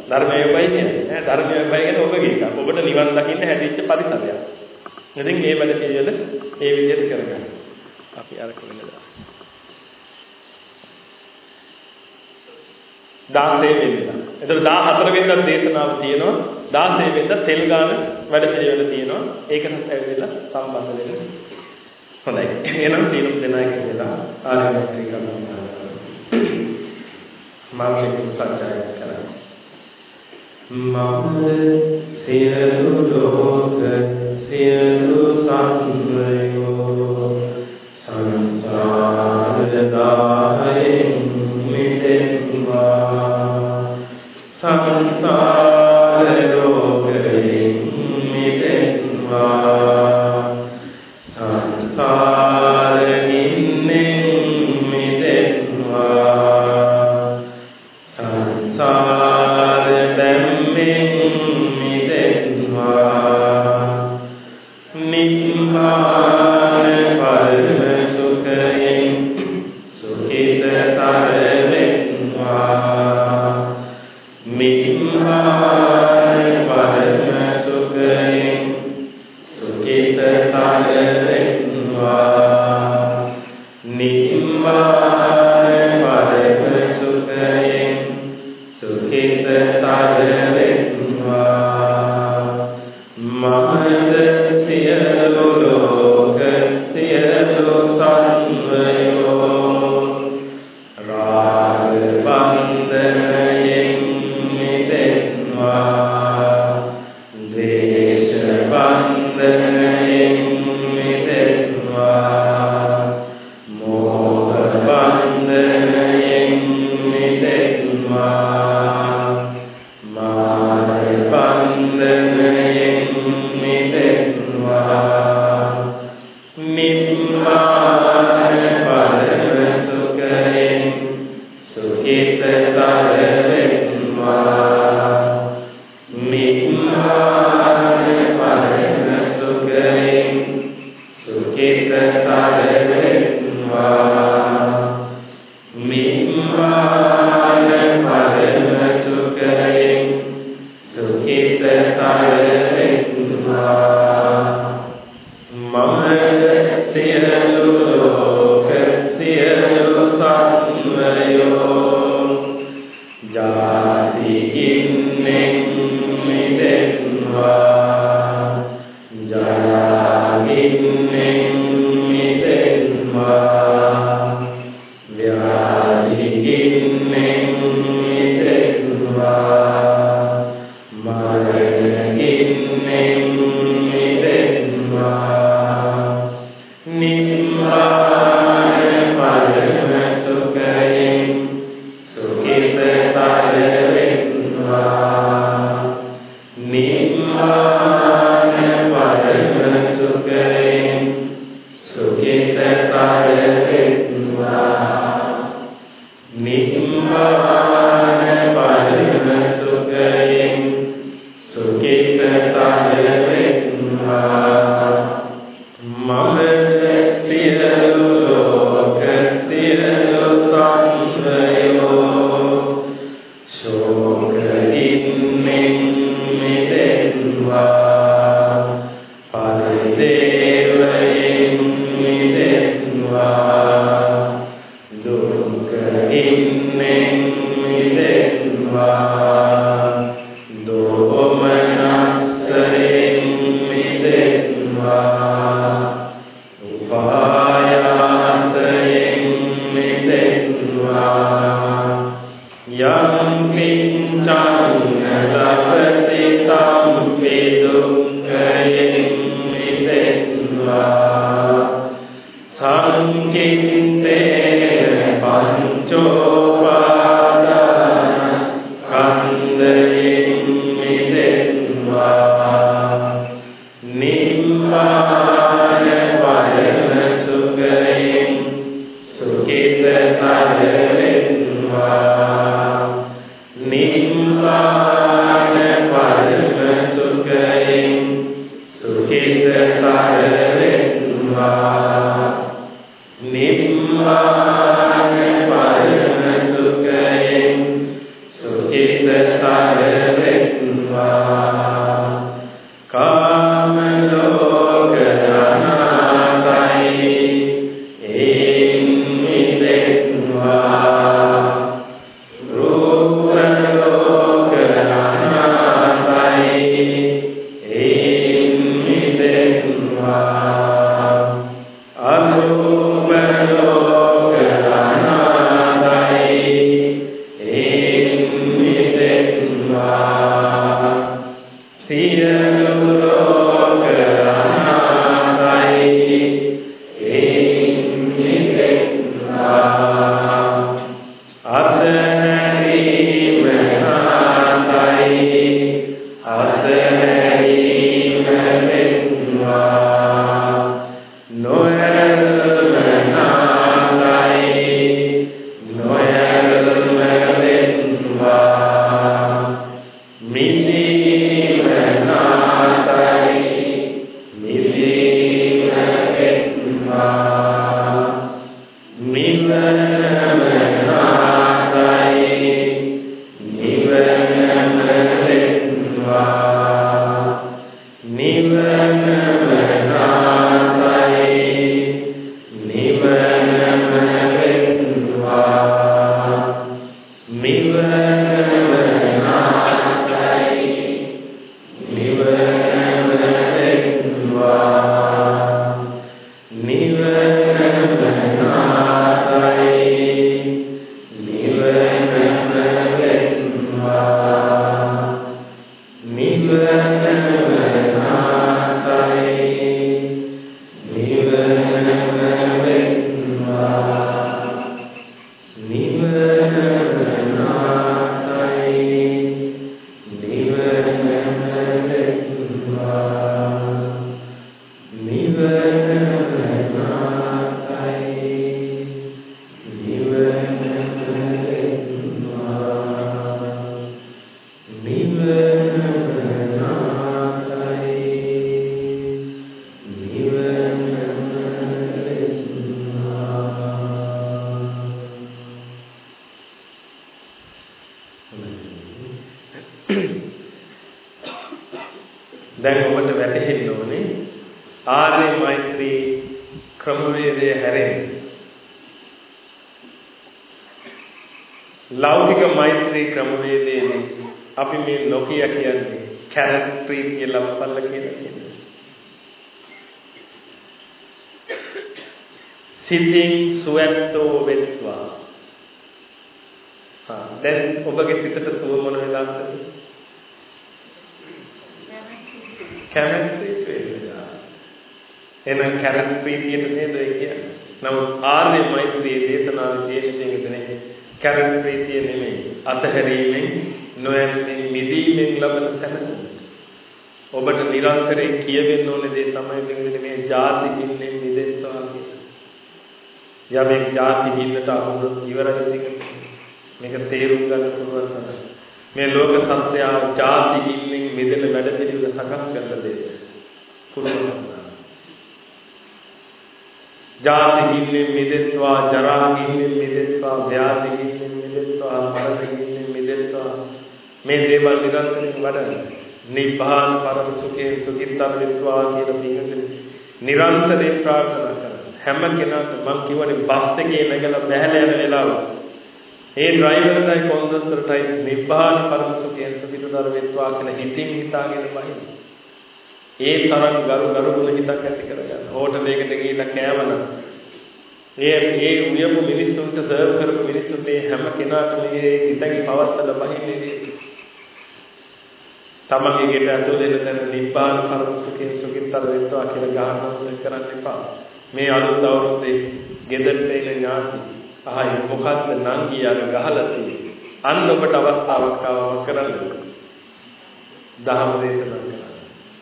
ධර්මයයි ඔබයි කියන්නේ. ඈ ධර්මයයි ඔබයි කියන්නේ ඔබගේ එකක්. ඔබට නිවන් දකින්න හැදිච්ච පරිසරයක්. ඉතින් මේ වැඩ පිළිවෙල ඒ විදිහට කරගන්න. අපි අර කොහෙන්ද? 16 වෙනිදා. එතකොට 14 වෙනිදා දේශනාව තියෙනවා. 16 වෙනිදා තෙල් ගාන වැඩ පිළිවෙල තියෙනවා. ඒකත් ඇවිල්ලා සම්බන්ධ වෙන්න. හොඳයි. එහෙනම් තීරුම් දෙනා එක වෙලා ආරම්භ කරනවා. මම මේක සත්‍යය කරා. මම සියලු ලෝක සියලු සංයෝ සංසාර දායෙන් මිදෙත්වා සංසාර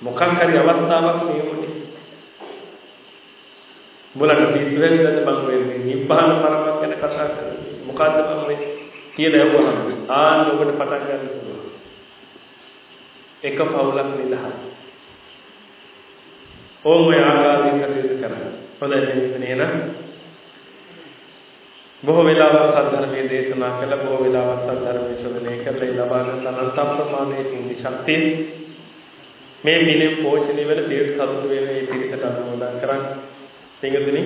මොකක් හරි අවස්ථාවක් නියමුනේ. මුලට පිස්සු වෙන්නද මම වෙන්නේ නිබ්බාන පරමයක් ගැන කතා කරන්නේ. මොකද්ද මම මේ කියලා ඇහුවහම ආන්න ඔබට පටන් ගන්න පුළුවන්. එක පවුලක් නිදහස්. ඕම ඔය ආකාරයෙන් කටයුතු කරන්න. හොඳයි නේද? බොහෝ වෙලාවක් සද්ධර්මයේ දේශනා කළ බොහෝ වෙලාවක් සද්ධර්මයේ ශ්‍රවණය කරලා ලබා ගන්න අනන්ත ප්‍රමාණයේ පුණ්‍ය ශක්තිය මේ පිළිම් පෝෂණය වල දීර්ඝ සතුට වෙන මේ පිරිසට අනුමෝදන් කරන්න. පින්වතුනි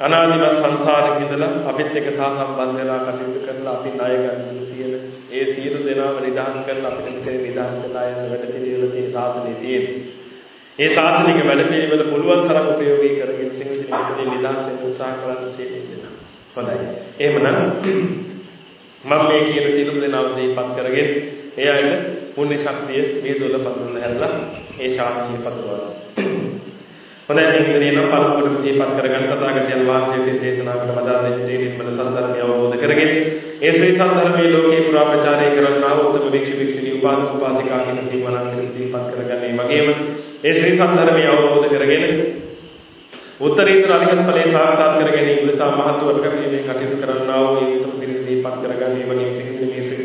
අනාදිමත් සංසාරෙක ඉඳලා අපිත් එක්ක සහසම්බන්ධ වෙලා කටයුතු කරලා අපි ණය ගන්න සියල ඒ සියලු දෙනාම නිදහස් කරලා අපිට මෙතන නිදහස් වෙලා යන වැඩ පිළිවෙල තියෙන සාසනේ තියෙන. ඒ සාසනික වැඩ පිළිවෙල පුළුවන් තරම් උපයෝගී කරගෙන පින්වතුනි මෙතන නිදහස් වෙන්න උත්සාහ කරන්න තියෙනවා. හොඳයි. එහෙමනම් මම මේ කියන සියලු දෙනාම දීපත් කරගෙන එයාට පුණ්‍ය ශක්තිය මේ දොළ පතුරන හැරලා ඒ ශාන්තිය පතුරවනවා. හොඳයි මේ ඉතින් නම් පළමුවට දීපත් කරගන්න තථාගතයන් වහන්සේ දේශනාවට වදා දෙන දේ නිර්මල සත්‍යය අවබෝධ කරගෙන ඒ ශ්‍රී සත්‍යමේ ලෝකේ පුරා ප්‍රචාරය කරන්නා වූ උත්තම භික්ෂු භික්ෂුණී උපාසක උපාසිකා කියන සීමනන් දීපත් කරගන්නේ වගේම ඒ ශ්‍රී සත්‍යමේ අවබෝධ කරගෙන උත්තරීතර අධිගත ඵලයේ සාක්ෂාත් කර ගැනීම නිසා මහත් වර්ගකීමේ කටයුතු කරන්නා වූ ඒ උතුම් පිරිස දීපත් කරගන්නේ වගේ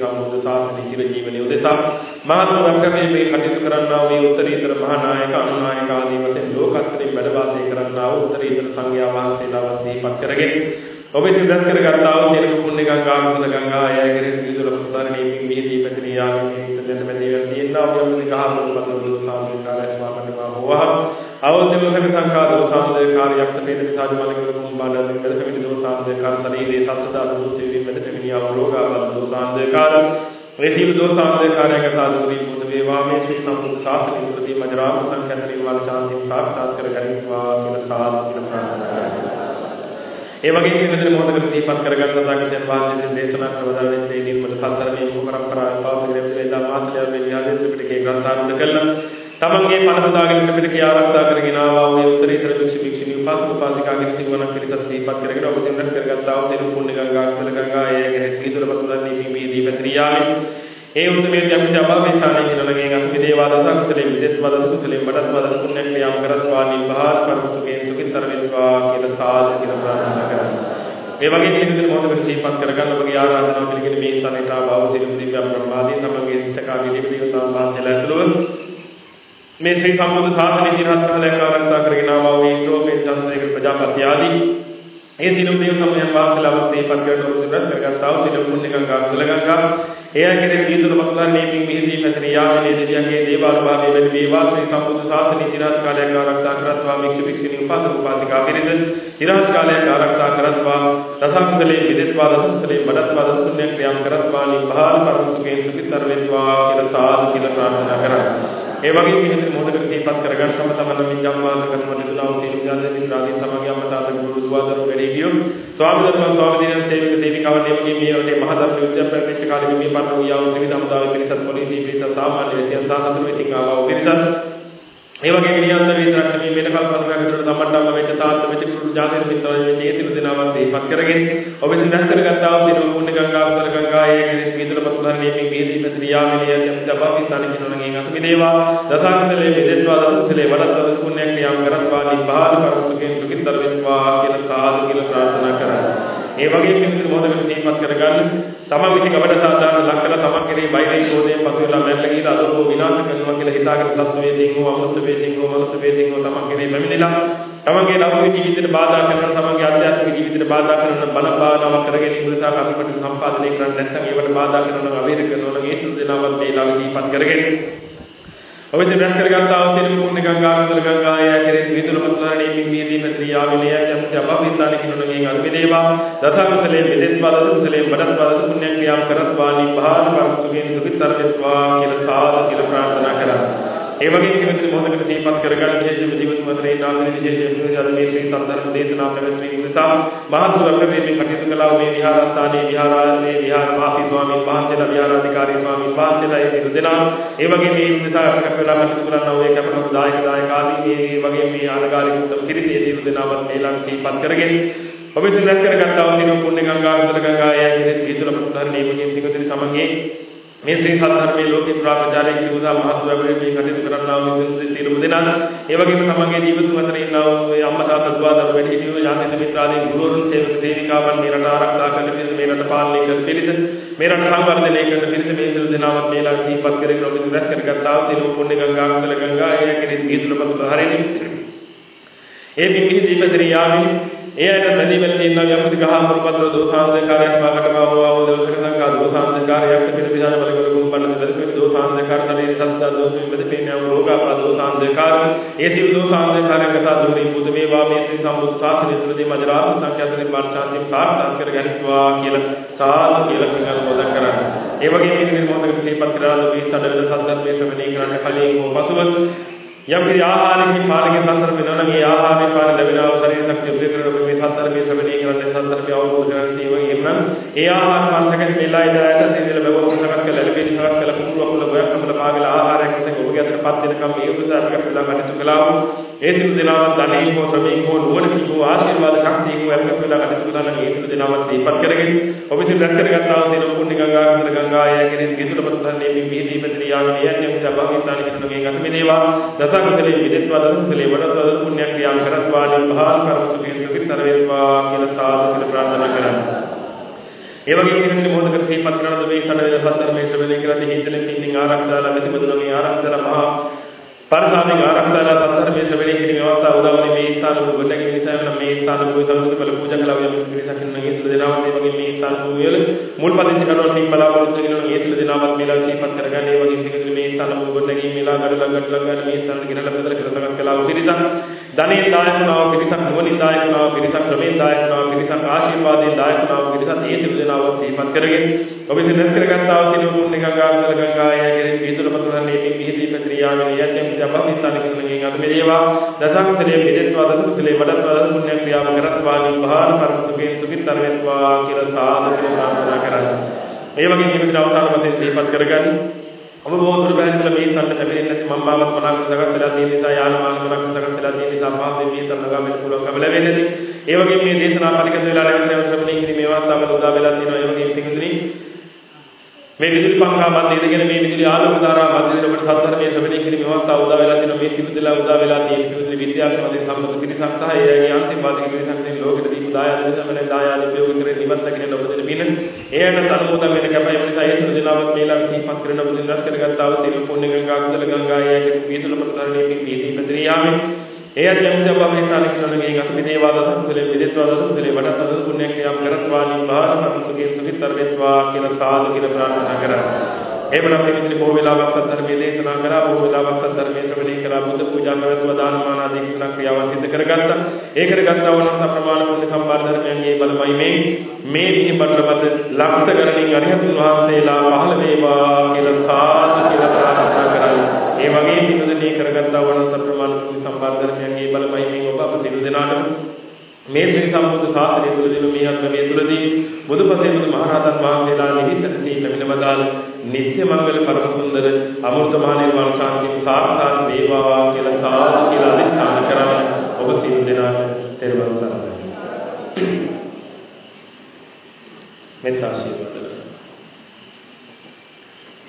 පිරිස මේ ශ්‍රී සම්බුද්ධ ශාසනයේ චිර ජීවනයේ උදෙසා මහත් වර්ගකීමේ කටයුතු කරන්නා වූ ඒ උත්තරීතර මහා නායක අනුනායක ආදී වශයෙන් ලෝකස්තරින් වැඩ වාසය කරන්නා වූ උත්තරීතර සංඝයා වහන්සේලාවත් දීපත් කරගෙන ඔබ සිද්ධාත් කරගත්තා වූ සියලු පුණ්‍ය ගංගා කුසල ගංගා අයගෙන් විදුල සුතරණී මිහිදී පැතිරී යාමේ ඉතදෙන මෙදී තියෙනා ඔබ මේ ගහම පතවල සාමිකාරය ස්වාමීන් වහන්සේ අවෝදෙම සංඛාර දෝසාන්දේ කාර්යයක් තේන විසාජ මලකල කුම්බාඩ දෙකද කමිනි දෝසාන්දේ කාර ශරීරේ සත්‍යදා දෝසෙවි මෙද කමිනි අවරෝගාවල් දෝසාන්දේ කාර රේසීව දෝසාන්දේ කාර්යක සාදුරි බුද වේවා. මේ ශ්‍රී සම්බුද්ධ ශාසනය තුළදී මජරාම සංකතරින් වල ශාන්තිය සාක්ෂාත් කර ගැනීමවා කියලා සාදු කියලා ප්‍රාර්ථනා කරනවා. ඒ වගේම මෙතන මොහොතකට දීපත් කරගන්න සාකච්ඡාන් වාදයෙන් දේශනා කරවදා වෙන්නේ නිර්මල සත්‍තරමේ මුඛ පරම්පරාව පාවගෙන වේදා මාත්‍යාව විද්‍යාවේ ත්‍රිපිටකේ ග්‍රන්ථාරම්භ කළා තමන්ගේ පණ හදාගෙන පිටකේ ආරක්ෂා කරගෙන ආවා. වූ උත්තරීතර භික්ෂු භික්ෂුණී උපාසක උපාසිකාගෙන තිබුණා පිළිසත් දීපත් කරගෙන ඔබ දෙන්නත් කරගත්තා. වූ දෙනු පුණ්‍ය ගංගා කුසල ගංගා ඒගේ පිළිතුර පතුරන්නේ මේ මේ දීපත්‍රියාවේ ඒ උතුමේ යම් ජබාවේ ස්ථානයේ ඉරලගේ ගම් විදේවා දස කුසලෙ විදෙත් වද සුසලෙ මඩත් වද පුණ්‍ය ක්‍රියාම් කරත්වා නිබ්බාර පරමසුකේ සුඛිතර වෙත්වා කියලා සාදු කියලා ප්‍රාර්ථනා කරනවා. මේ වගේ කෙනෙකුට මොහොතකට සිහිපත් කරගන්න ඔබගේ ආරාධනාව පිළිගෙන මේ ස්ථානයට ආවා. වූ සියලු දිව්‍ය බ්‍රහ්මාදී තමගේ ඉෂ්ඨකාමී දේවතාවුන් වහන්සේලා ඇතුළුව මේ ශ්‍රී සම්බුද්ධ ශාසනය ඉරහත් කරලා ආරක්ෂා කරගෙන ආවා වූ ඉන්ද්‍රෝපේ චන්ද්‍රේක ප්‍රජාපති ආදී. ඒ සියලු දේව සමයන් වාසලව සිහිපත් කරන උපසරත් කරගත්තා වූ සියලු පුණ්‍ය ගංගා කුසල ගංගා එය කෙරෙහි දීතුරු මස්ලන්නේ මින් මිහිදී පැතිර යාමනේ දෙවියන්ගේ දේවානුභාවයේ වැඩි වේවා ශ්‍රී සම්බුද්ධ ශාසනයේ চিරාත් කාලයක් ආරක්ෂා කරත්වා මික්ෂු භික්ෂුණී උපාසක උපාසිකා පිරිස. চিරාත් කාලයක් ආරක්ෂා කරත්වා දසකුසලේ විදෙත්වා දසකුසලේ වඩත්වා දස පුණ්‍ය ක්‍රියාම් කරත්වා නිබ්බාන පරම සුඛයෙන් සුඛිතර වෙත්වා කියලා සාදු කියලා ප්‍රාර්ථනා කරා. ඒ වගේම මෙහෙම මොහොතකට සිහිපත් කරගන්න තම තමන් මේ ජම්මාස කරන මොනිදුනා වූ සියලු ඥාන දිනාදී සමගිය අමතාත ගුරු දුවාදරු වැඩි ගියෝ ස්වාමී ධර්ම ස්වාමී දිනන සේවක සේවිකාවන් මේ වගේ මේ වගේ මහා ධර්ම උද්‍යප්ප ප්‍රතිච්ඡ කාලෙක මේ පන්න වූ යාව ත්‍රිවිධ අමුදාවේ පිරිසත් පොලිසිය පිරිසත් සාමාන්‍ය විද්‍යාව සාහතුරු ඉතිං ආවා පිරිසත් ඒ වගේ විද්‍යාන්ත විතරක් නෙමෙයි වෙන කල්පනාවක් විතර තමන්ටම වෙච්ච තාත්ත වෙච්ච කුරු ජාතක මිත්‍රයන් වෙච්ච ඒ තිරු දෙනාවත් දීපත් කරගෙන ඔබ ඉතින් දැස් කරගත්තා වූ සිරු පුණ්‍ය ගංගා උත්තර ගංගා ඒ විදුර පතුහරණයේ මේ වේදී ප්‍රතියාමලිය යම් තබාවි තන කිනෝනගේ අත මිදේවා දසාන්තලේ විදෙත්වා දසුතලේ වඩත් පුණ්‍ය ක්‍රියාම් කරත්වා නිබ්බාන පරසුකෙන් සුඛිතර වෙත්වා කියලා සාදු කියලා ප්‍රාර්ථනා කරා. ඒ වගේම මෙතන මොහොතකට තේපත් කරගන්න. තමන් විසින් අපට සාධාරණ ලක් කරලා තමන් කෙරේ බයිරේ ශෝධයෙන් පසු වෙලා මැරලා ගිහලා අදෝ විනාශ කරනවා කියලා හිතාගෙන සත්ව වේදින් හෝ අමෘත වේදින් හෝ මනුස්ස වේදින් හෝ තමන් කෙරේ පැමිණිලා තමන්ගේ ලෞකික ජීවිතයට බාධා කරන තමන්ගේ ආධ්‍යාත්මික ජීවිතයට බාධා කරන බල බාධාවක් කරගෙන ඉඳලා අපිට සම්පාදනය කරන්න නැත්නම් ඒවට බාධා කරනවා අවේර කරනවා නම් ඒ තුන් දෙනාවත් මේ ලාභීපත් කරගෙන ඔබ ඉතින් රැස් කරගත්තා වූ සියලු පුණ්‍ය ගංගා කුසල ගංගා ආය කෙරෙහි විදුල පතරණේ මින් වීදී ප්‍රතියා විනය යම්ති අභවිතාන කිනුණගෙන් අනුමෙදේවා දසකුසලේ මෙදෙත්වා දසකුසලේ වඩත්වා දස පුණ්‍ය ක්‍රියාම් කරත්වා නිබ්බාන පරමසුඛේන සුඛිතර වෙත්වා කියලා සාදු කියලා ප්‍රාර්ථනා කරා. ඒ වගේම කිමෙතන මොහොතකට දීපත් කරගන්න විශේෂයෙන්ම ජීවිත මතරේ නාමයේ විශේෂයෙන්ම අද මේ ශ්‍රී සම්දර්ශ දේශනා පැවැත්වීම නිසා මහත් අපේ මේ කටයුතු කළා මේ විහාරස්ථානයේ විහාරාලයේ විහාර වාසී ස්වාමීන් වහන්සේලා විහාරාධිකාරී ස්වාමීන් වහන්සේලා ඒ සියලු දෙනා. ඒ වගේම මේ නිසා අපට වෙලා කටයුතු කරන්නා වූ කැපකරු දායක දායක ආදී මේ වගේ මේ ආනගාලික උත්තර කිරිසේ සියලු දෙනාවත් මේ ලං දීපත් කරගෙන ඔබ ඉතින් රැස් කරගත්තා වූ දින පුණ්‍ය ගංගා කුසල ගංගා යැයි කිතුල ප්‍රතිධර්මයේ මගින් තිකදින සමගයේ මේ ශ්‍රී සද්ධර්මයේ ලෝකේ පුරා ප්‍රචාරය කිරුවා මහත්වැවේ මේ කටයුතු කරන්නා වූ මිනිස්සු සියලුම දෙනා ඒ වගේම තමන්ගේ ජීවිතුන් අතර ඉන්නා වූ අම්මා තාත්තා දුව දරුවෝ වැඩි හිටියෝ ඥාති මිත්‍රාදී ගුරුවරුන් සේවක සේවිකාවන් මේ රට ආරක්ෂා කරන පිරිස මේ රට පාලනය කරන පිරිස මේ රට සංවර්ධනය කරන පිරිස මේ සියලු දෙනාවත් මේලා දීපත් කරගෙන ඔබ රැස් කරගත්තා වූ සියලු පුණ්‍ය ගංගා කුසල ගංගා ඒ කෙරෙහි දීතුලපත් හරිනේ ඒ පිපිහි දීපතරී යාමි ඒ අයට ප්‍රතිවල තියෙනවා යම්කිසි ගහ මුරුපත්‍ර දෝසාන්දකාරයක් මාකටම වූ දෝෂක සංකා දෝසාන්දකාරයක් පිට විදාන බලකල කුම්බන්න දරපෙන දෝසාන්දකාර තලේ සත්ත දෝෂෙ මෙදපේන රෝගා දෝසාන්දකාර ඒ සිව් දෝසාන්දකාරයක සාදුරි බුදු වේවා මේ ශ්‍රී සම්බුත් සාසනය තුළදී මජරාත් සංඛ්‍යාත නිර්මාණ ශාන්තිය සාර්ථක කර ගනිත්වා කියලා සාදු කියලා කංගල් මොදක් කරන්නේ. ඒ වගේම මේ මොහොතක සිහිපත් කරලා මේ තඩවල සද්දර්මයේ ශ්‍රවණය කරන්න කලින් හෝ පසුව යම් කිසි ආහාරකින් පානකින් සම්දර්භ වෙනවා නම් ඒ ආහාරයෙන් පාන ලැබෙනා වූ ශරීර ශක්තිය උදේ කරගෙන මේ සම්දර්භයේ ශ්‍රවණය කරන්නේ සම්දර්භය අවබෝධ කරගන්න ඒ වගේම නම් ඒ ආහාර පානකෙන් මෙලා ඉදායට තේදෙල බව සකස් කළ ලැබෙන සකස් කළ කුඹුර අකුල ගොයක් අකුල පාගල ආහාරයක් වශයෙන් ඔබගේ අතට පත් වෙනකම් මේ උපසාර අපිට කළා කටයුතු කළා වූ ඒ සිදු දෙනාව ධනෙයි හෝ ශ්‍රමයෙන් හෝ නුවණකින් හෝ ආශිර්වාද ශක්තියෙන් හෝ අපිට කළා කටයුතු කළා නම් ඒ සිදු දෙනාව දීපත් කරගෙන ඔබ ඉතින් රැස් කරගත්තා වූ සියලු පුණ්‍ය ගංගා කුසල ගංගා යගෙන ගිතුලපත් ධන්නේ මේ විහිදී පැතිරී යාගෙන යන්නේ උදා භාගිතාන කිනුගේ ගත මෙදේවා දසකුසලේ විදෙත් වදකුසලේ වඩත් පුණ්‍ය ක්‍රියාම් කරත්වා නිභාන කර්ම සුඛින් සුඛිතර වේවා කියලා සාදු කියලා ප්‍රාර්ථනා කරා. ඒ වගේම මෙන්න මොහොතකට සිහිපත් කරනද මේ කඩ වෙන සත්‍ය මේ ශ්‍රවණය කරන්නේ හිතලෙන් පිටින් ආරක්ෂාලා මෙතිමදුන මේ ආරක්ෂාලා මහා පරිසාමික ආරක්ෂාලා සත්‍ය ශ්‍රවණය කිරීමේ අවස්ථාව උදාවන්නේ මේ ස්ථාන ගොඩනැගෙන නිසා වෙන මේ ස්ථාන භූමි සම්බුද්ධ කළ පූජා කළා වගේ පිරිසක් ඉන්න මේ තුල දෙනාවත් ඒ වගේ මේ ස්ථාන භූමිය වල මුල් පදිංචි කරනවා තින් බලාපොරොත්තු වෙනවා. මේ තුල දෙනාවත් මේලා සිහිපත් කරගන්න. ඒ වගේ ටිකද මේ ස්ථාන භූමි ගොඩනැගීම මේලා ගඩලා ගඩලා ගන්න මේ ස්ථාන ගෙනලා පෙදලා කියලා සකස් කළා වූ පිරිසක් ධනෙන් දායක වුණා වූ පිරිසක් නුවණින් දායක වුණා වූ පිරිසක් ක්‍රමෙන් දායක වුණා වූ පිරිසක් ආශිර්වාදයෙන් දායක වුණා වූ පිරිසක් ඒ තුල දෙනාවත් සිහිපත් කරගෙන ඔබ ඉතින් රැස් කරගත්තා වූ සිනු පුණ්‍ය ගංගා කුසල ගංගා යගෙන මේ තුල පතරන්නේ මේ මිහිදී ප්‍රක්‍රියාවෙන් යැත්නම් ජපමිස්ථාන කිනුගෙන් අද මෙලේවා දසකුසලේ පිළිත්වා දසකුසලේ වඩත්වා දස පුණ්‍ය ක්‍රියාව කරත්වා නිබ්බාන පරම සුඛයෙන් සුඛිතර වෙත්වා කියලා සාදු කියලා ප්‍රාර්ථනා කරන්නේ. ඒ වගේ ජීවිත අවසාන වශයෙන් දීපත් කරගන්න. ඔබ බොහෝ බැලි කළ මේ සම්පත ලැබෙන්නේ නැති මම බාවත් මනාකට දගත්තලා තියෙන නිසා යාන වාහන මනක් දගත්තලා තියෙන නිසා පහසේ මේ සම්නගා මෙන්න පුළුවන් කම ලැබෙන්නේ නැති. ඒ වගේ මේ දේශනා පරිකත වෙලා නැවත ශ්‍රවණය කිරීමේ අවස්ථාවල උදා වෙලා තියෙනවා. ඒ වගේ පිටුදුනි මේ විදුලි පංකා මැද ඉඳගෙන මේ විදුලි ආලෝක ධාරා මැද ඉඳගෙන ඔබට සත්‍යර්මයේ ශ්‍රවණය කිරීමේ අවස්ථාව උදා වෙලා තියෙනවා. මේ සිදු දෙලා උදා වෙලා තියෙන විදුලි විද්‍යාඥයන් සම්බන්ධ පිරිසක් සහ ඒ අන්තිම වාදික පිරිසක් මේ ලෝකෙට දීපු දායාද දෙනමනේ දායාද උපයෝග කරගෙන නිවන් දකින්න ඔබ දෙන බින එයට අනුමෝදන් වෙන කැපයි වෙන නිසා ඒ සිදු දෙලාවත් මේලා සිහිපත් කරන ඔබ දිනස් කරගත්තා වූ සියලු පුණ්‍ය ගංගා කුසල ගංගා යැයි විදුලි ප්‍රතරණයේ පිහිටි පැතිරියාමේ ඒ අධ්‍යයන අපේ කාලිකසලගේ අත විදේවාද සම්පලේ විදේත්වාද සම්පලේ වඩත් අද පුණ්‍ය ක්‍රියාම් කරත්වා නිබ්බාන සුඛේ සුඛිතර වෙත්වා කියලා සාදු කියලා ප්‍රාර්ථනා කරා. එහෙමනම් මේ විදිහට බොහෝ වෙලාවක් සද්ධර්මයේ දේශනා කරා බොහෝ වෙලාවක් සද්ධර්මයේ ශ්‍රවණය කළා බුද්ධ පූජා පැවැත්වුවා දාන මාන ආදී කුසල ක්‍රියාවන් සිදු කරගත්තා. ඒ කරගත්තා වුණත් අප්‍රමාණ පුණ්‍ය සම්පාද ධර්මයන්ගේ බලමයි මේ මේ විදිහ බලවත් ලක්ෂ ගණනින් අරිහතුන් වහන්සේලා පහළ වේවා කියලා සාදු කියලා ප්‍රාර්ථනා කරා. ඒ වගේ පිටුදෙනී කරගත්තා වුණත් අප්‍රමාණ පුණ්‍ය සම්පාද ධර්මයන්ගේ බලමයි මේ ඔබ අප සියලු දෙනාටම මේ ශ්‍රී සම්බුද්ධ ශාසනය තුළදී මේ අත්මේ තුළදී බුදුපසේ බුදු මහරහතන් වහන්සේලා නිහිතදී ලැබෙනවදාල නිත්‍ය මංගල පරම සුන්දර අමෘත මහ නිර්වාණ ශාන්තිය සාක්ෂාත් වේවා කියලා සාදු කියලා අධිෂ්ඨාන කරගෙන ඔබ සියලු දෙනාට තෙරුවන් සරණයි. මෙත්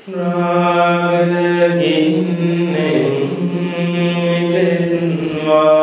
ආශිර්වාද රාගින්නේ මිදෙන්වා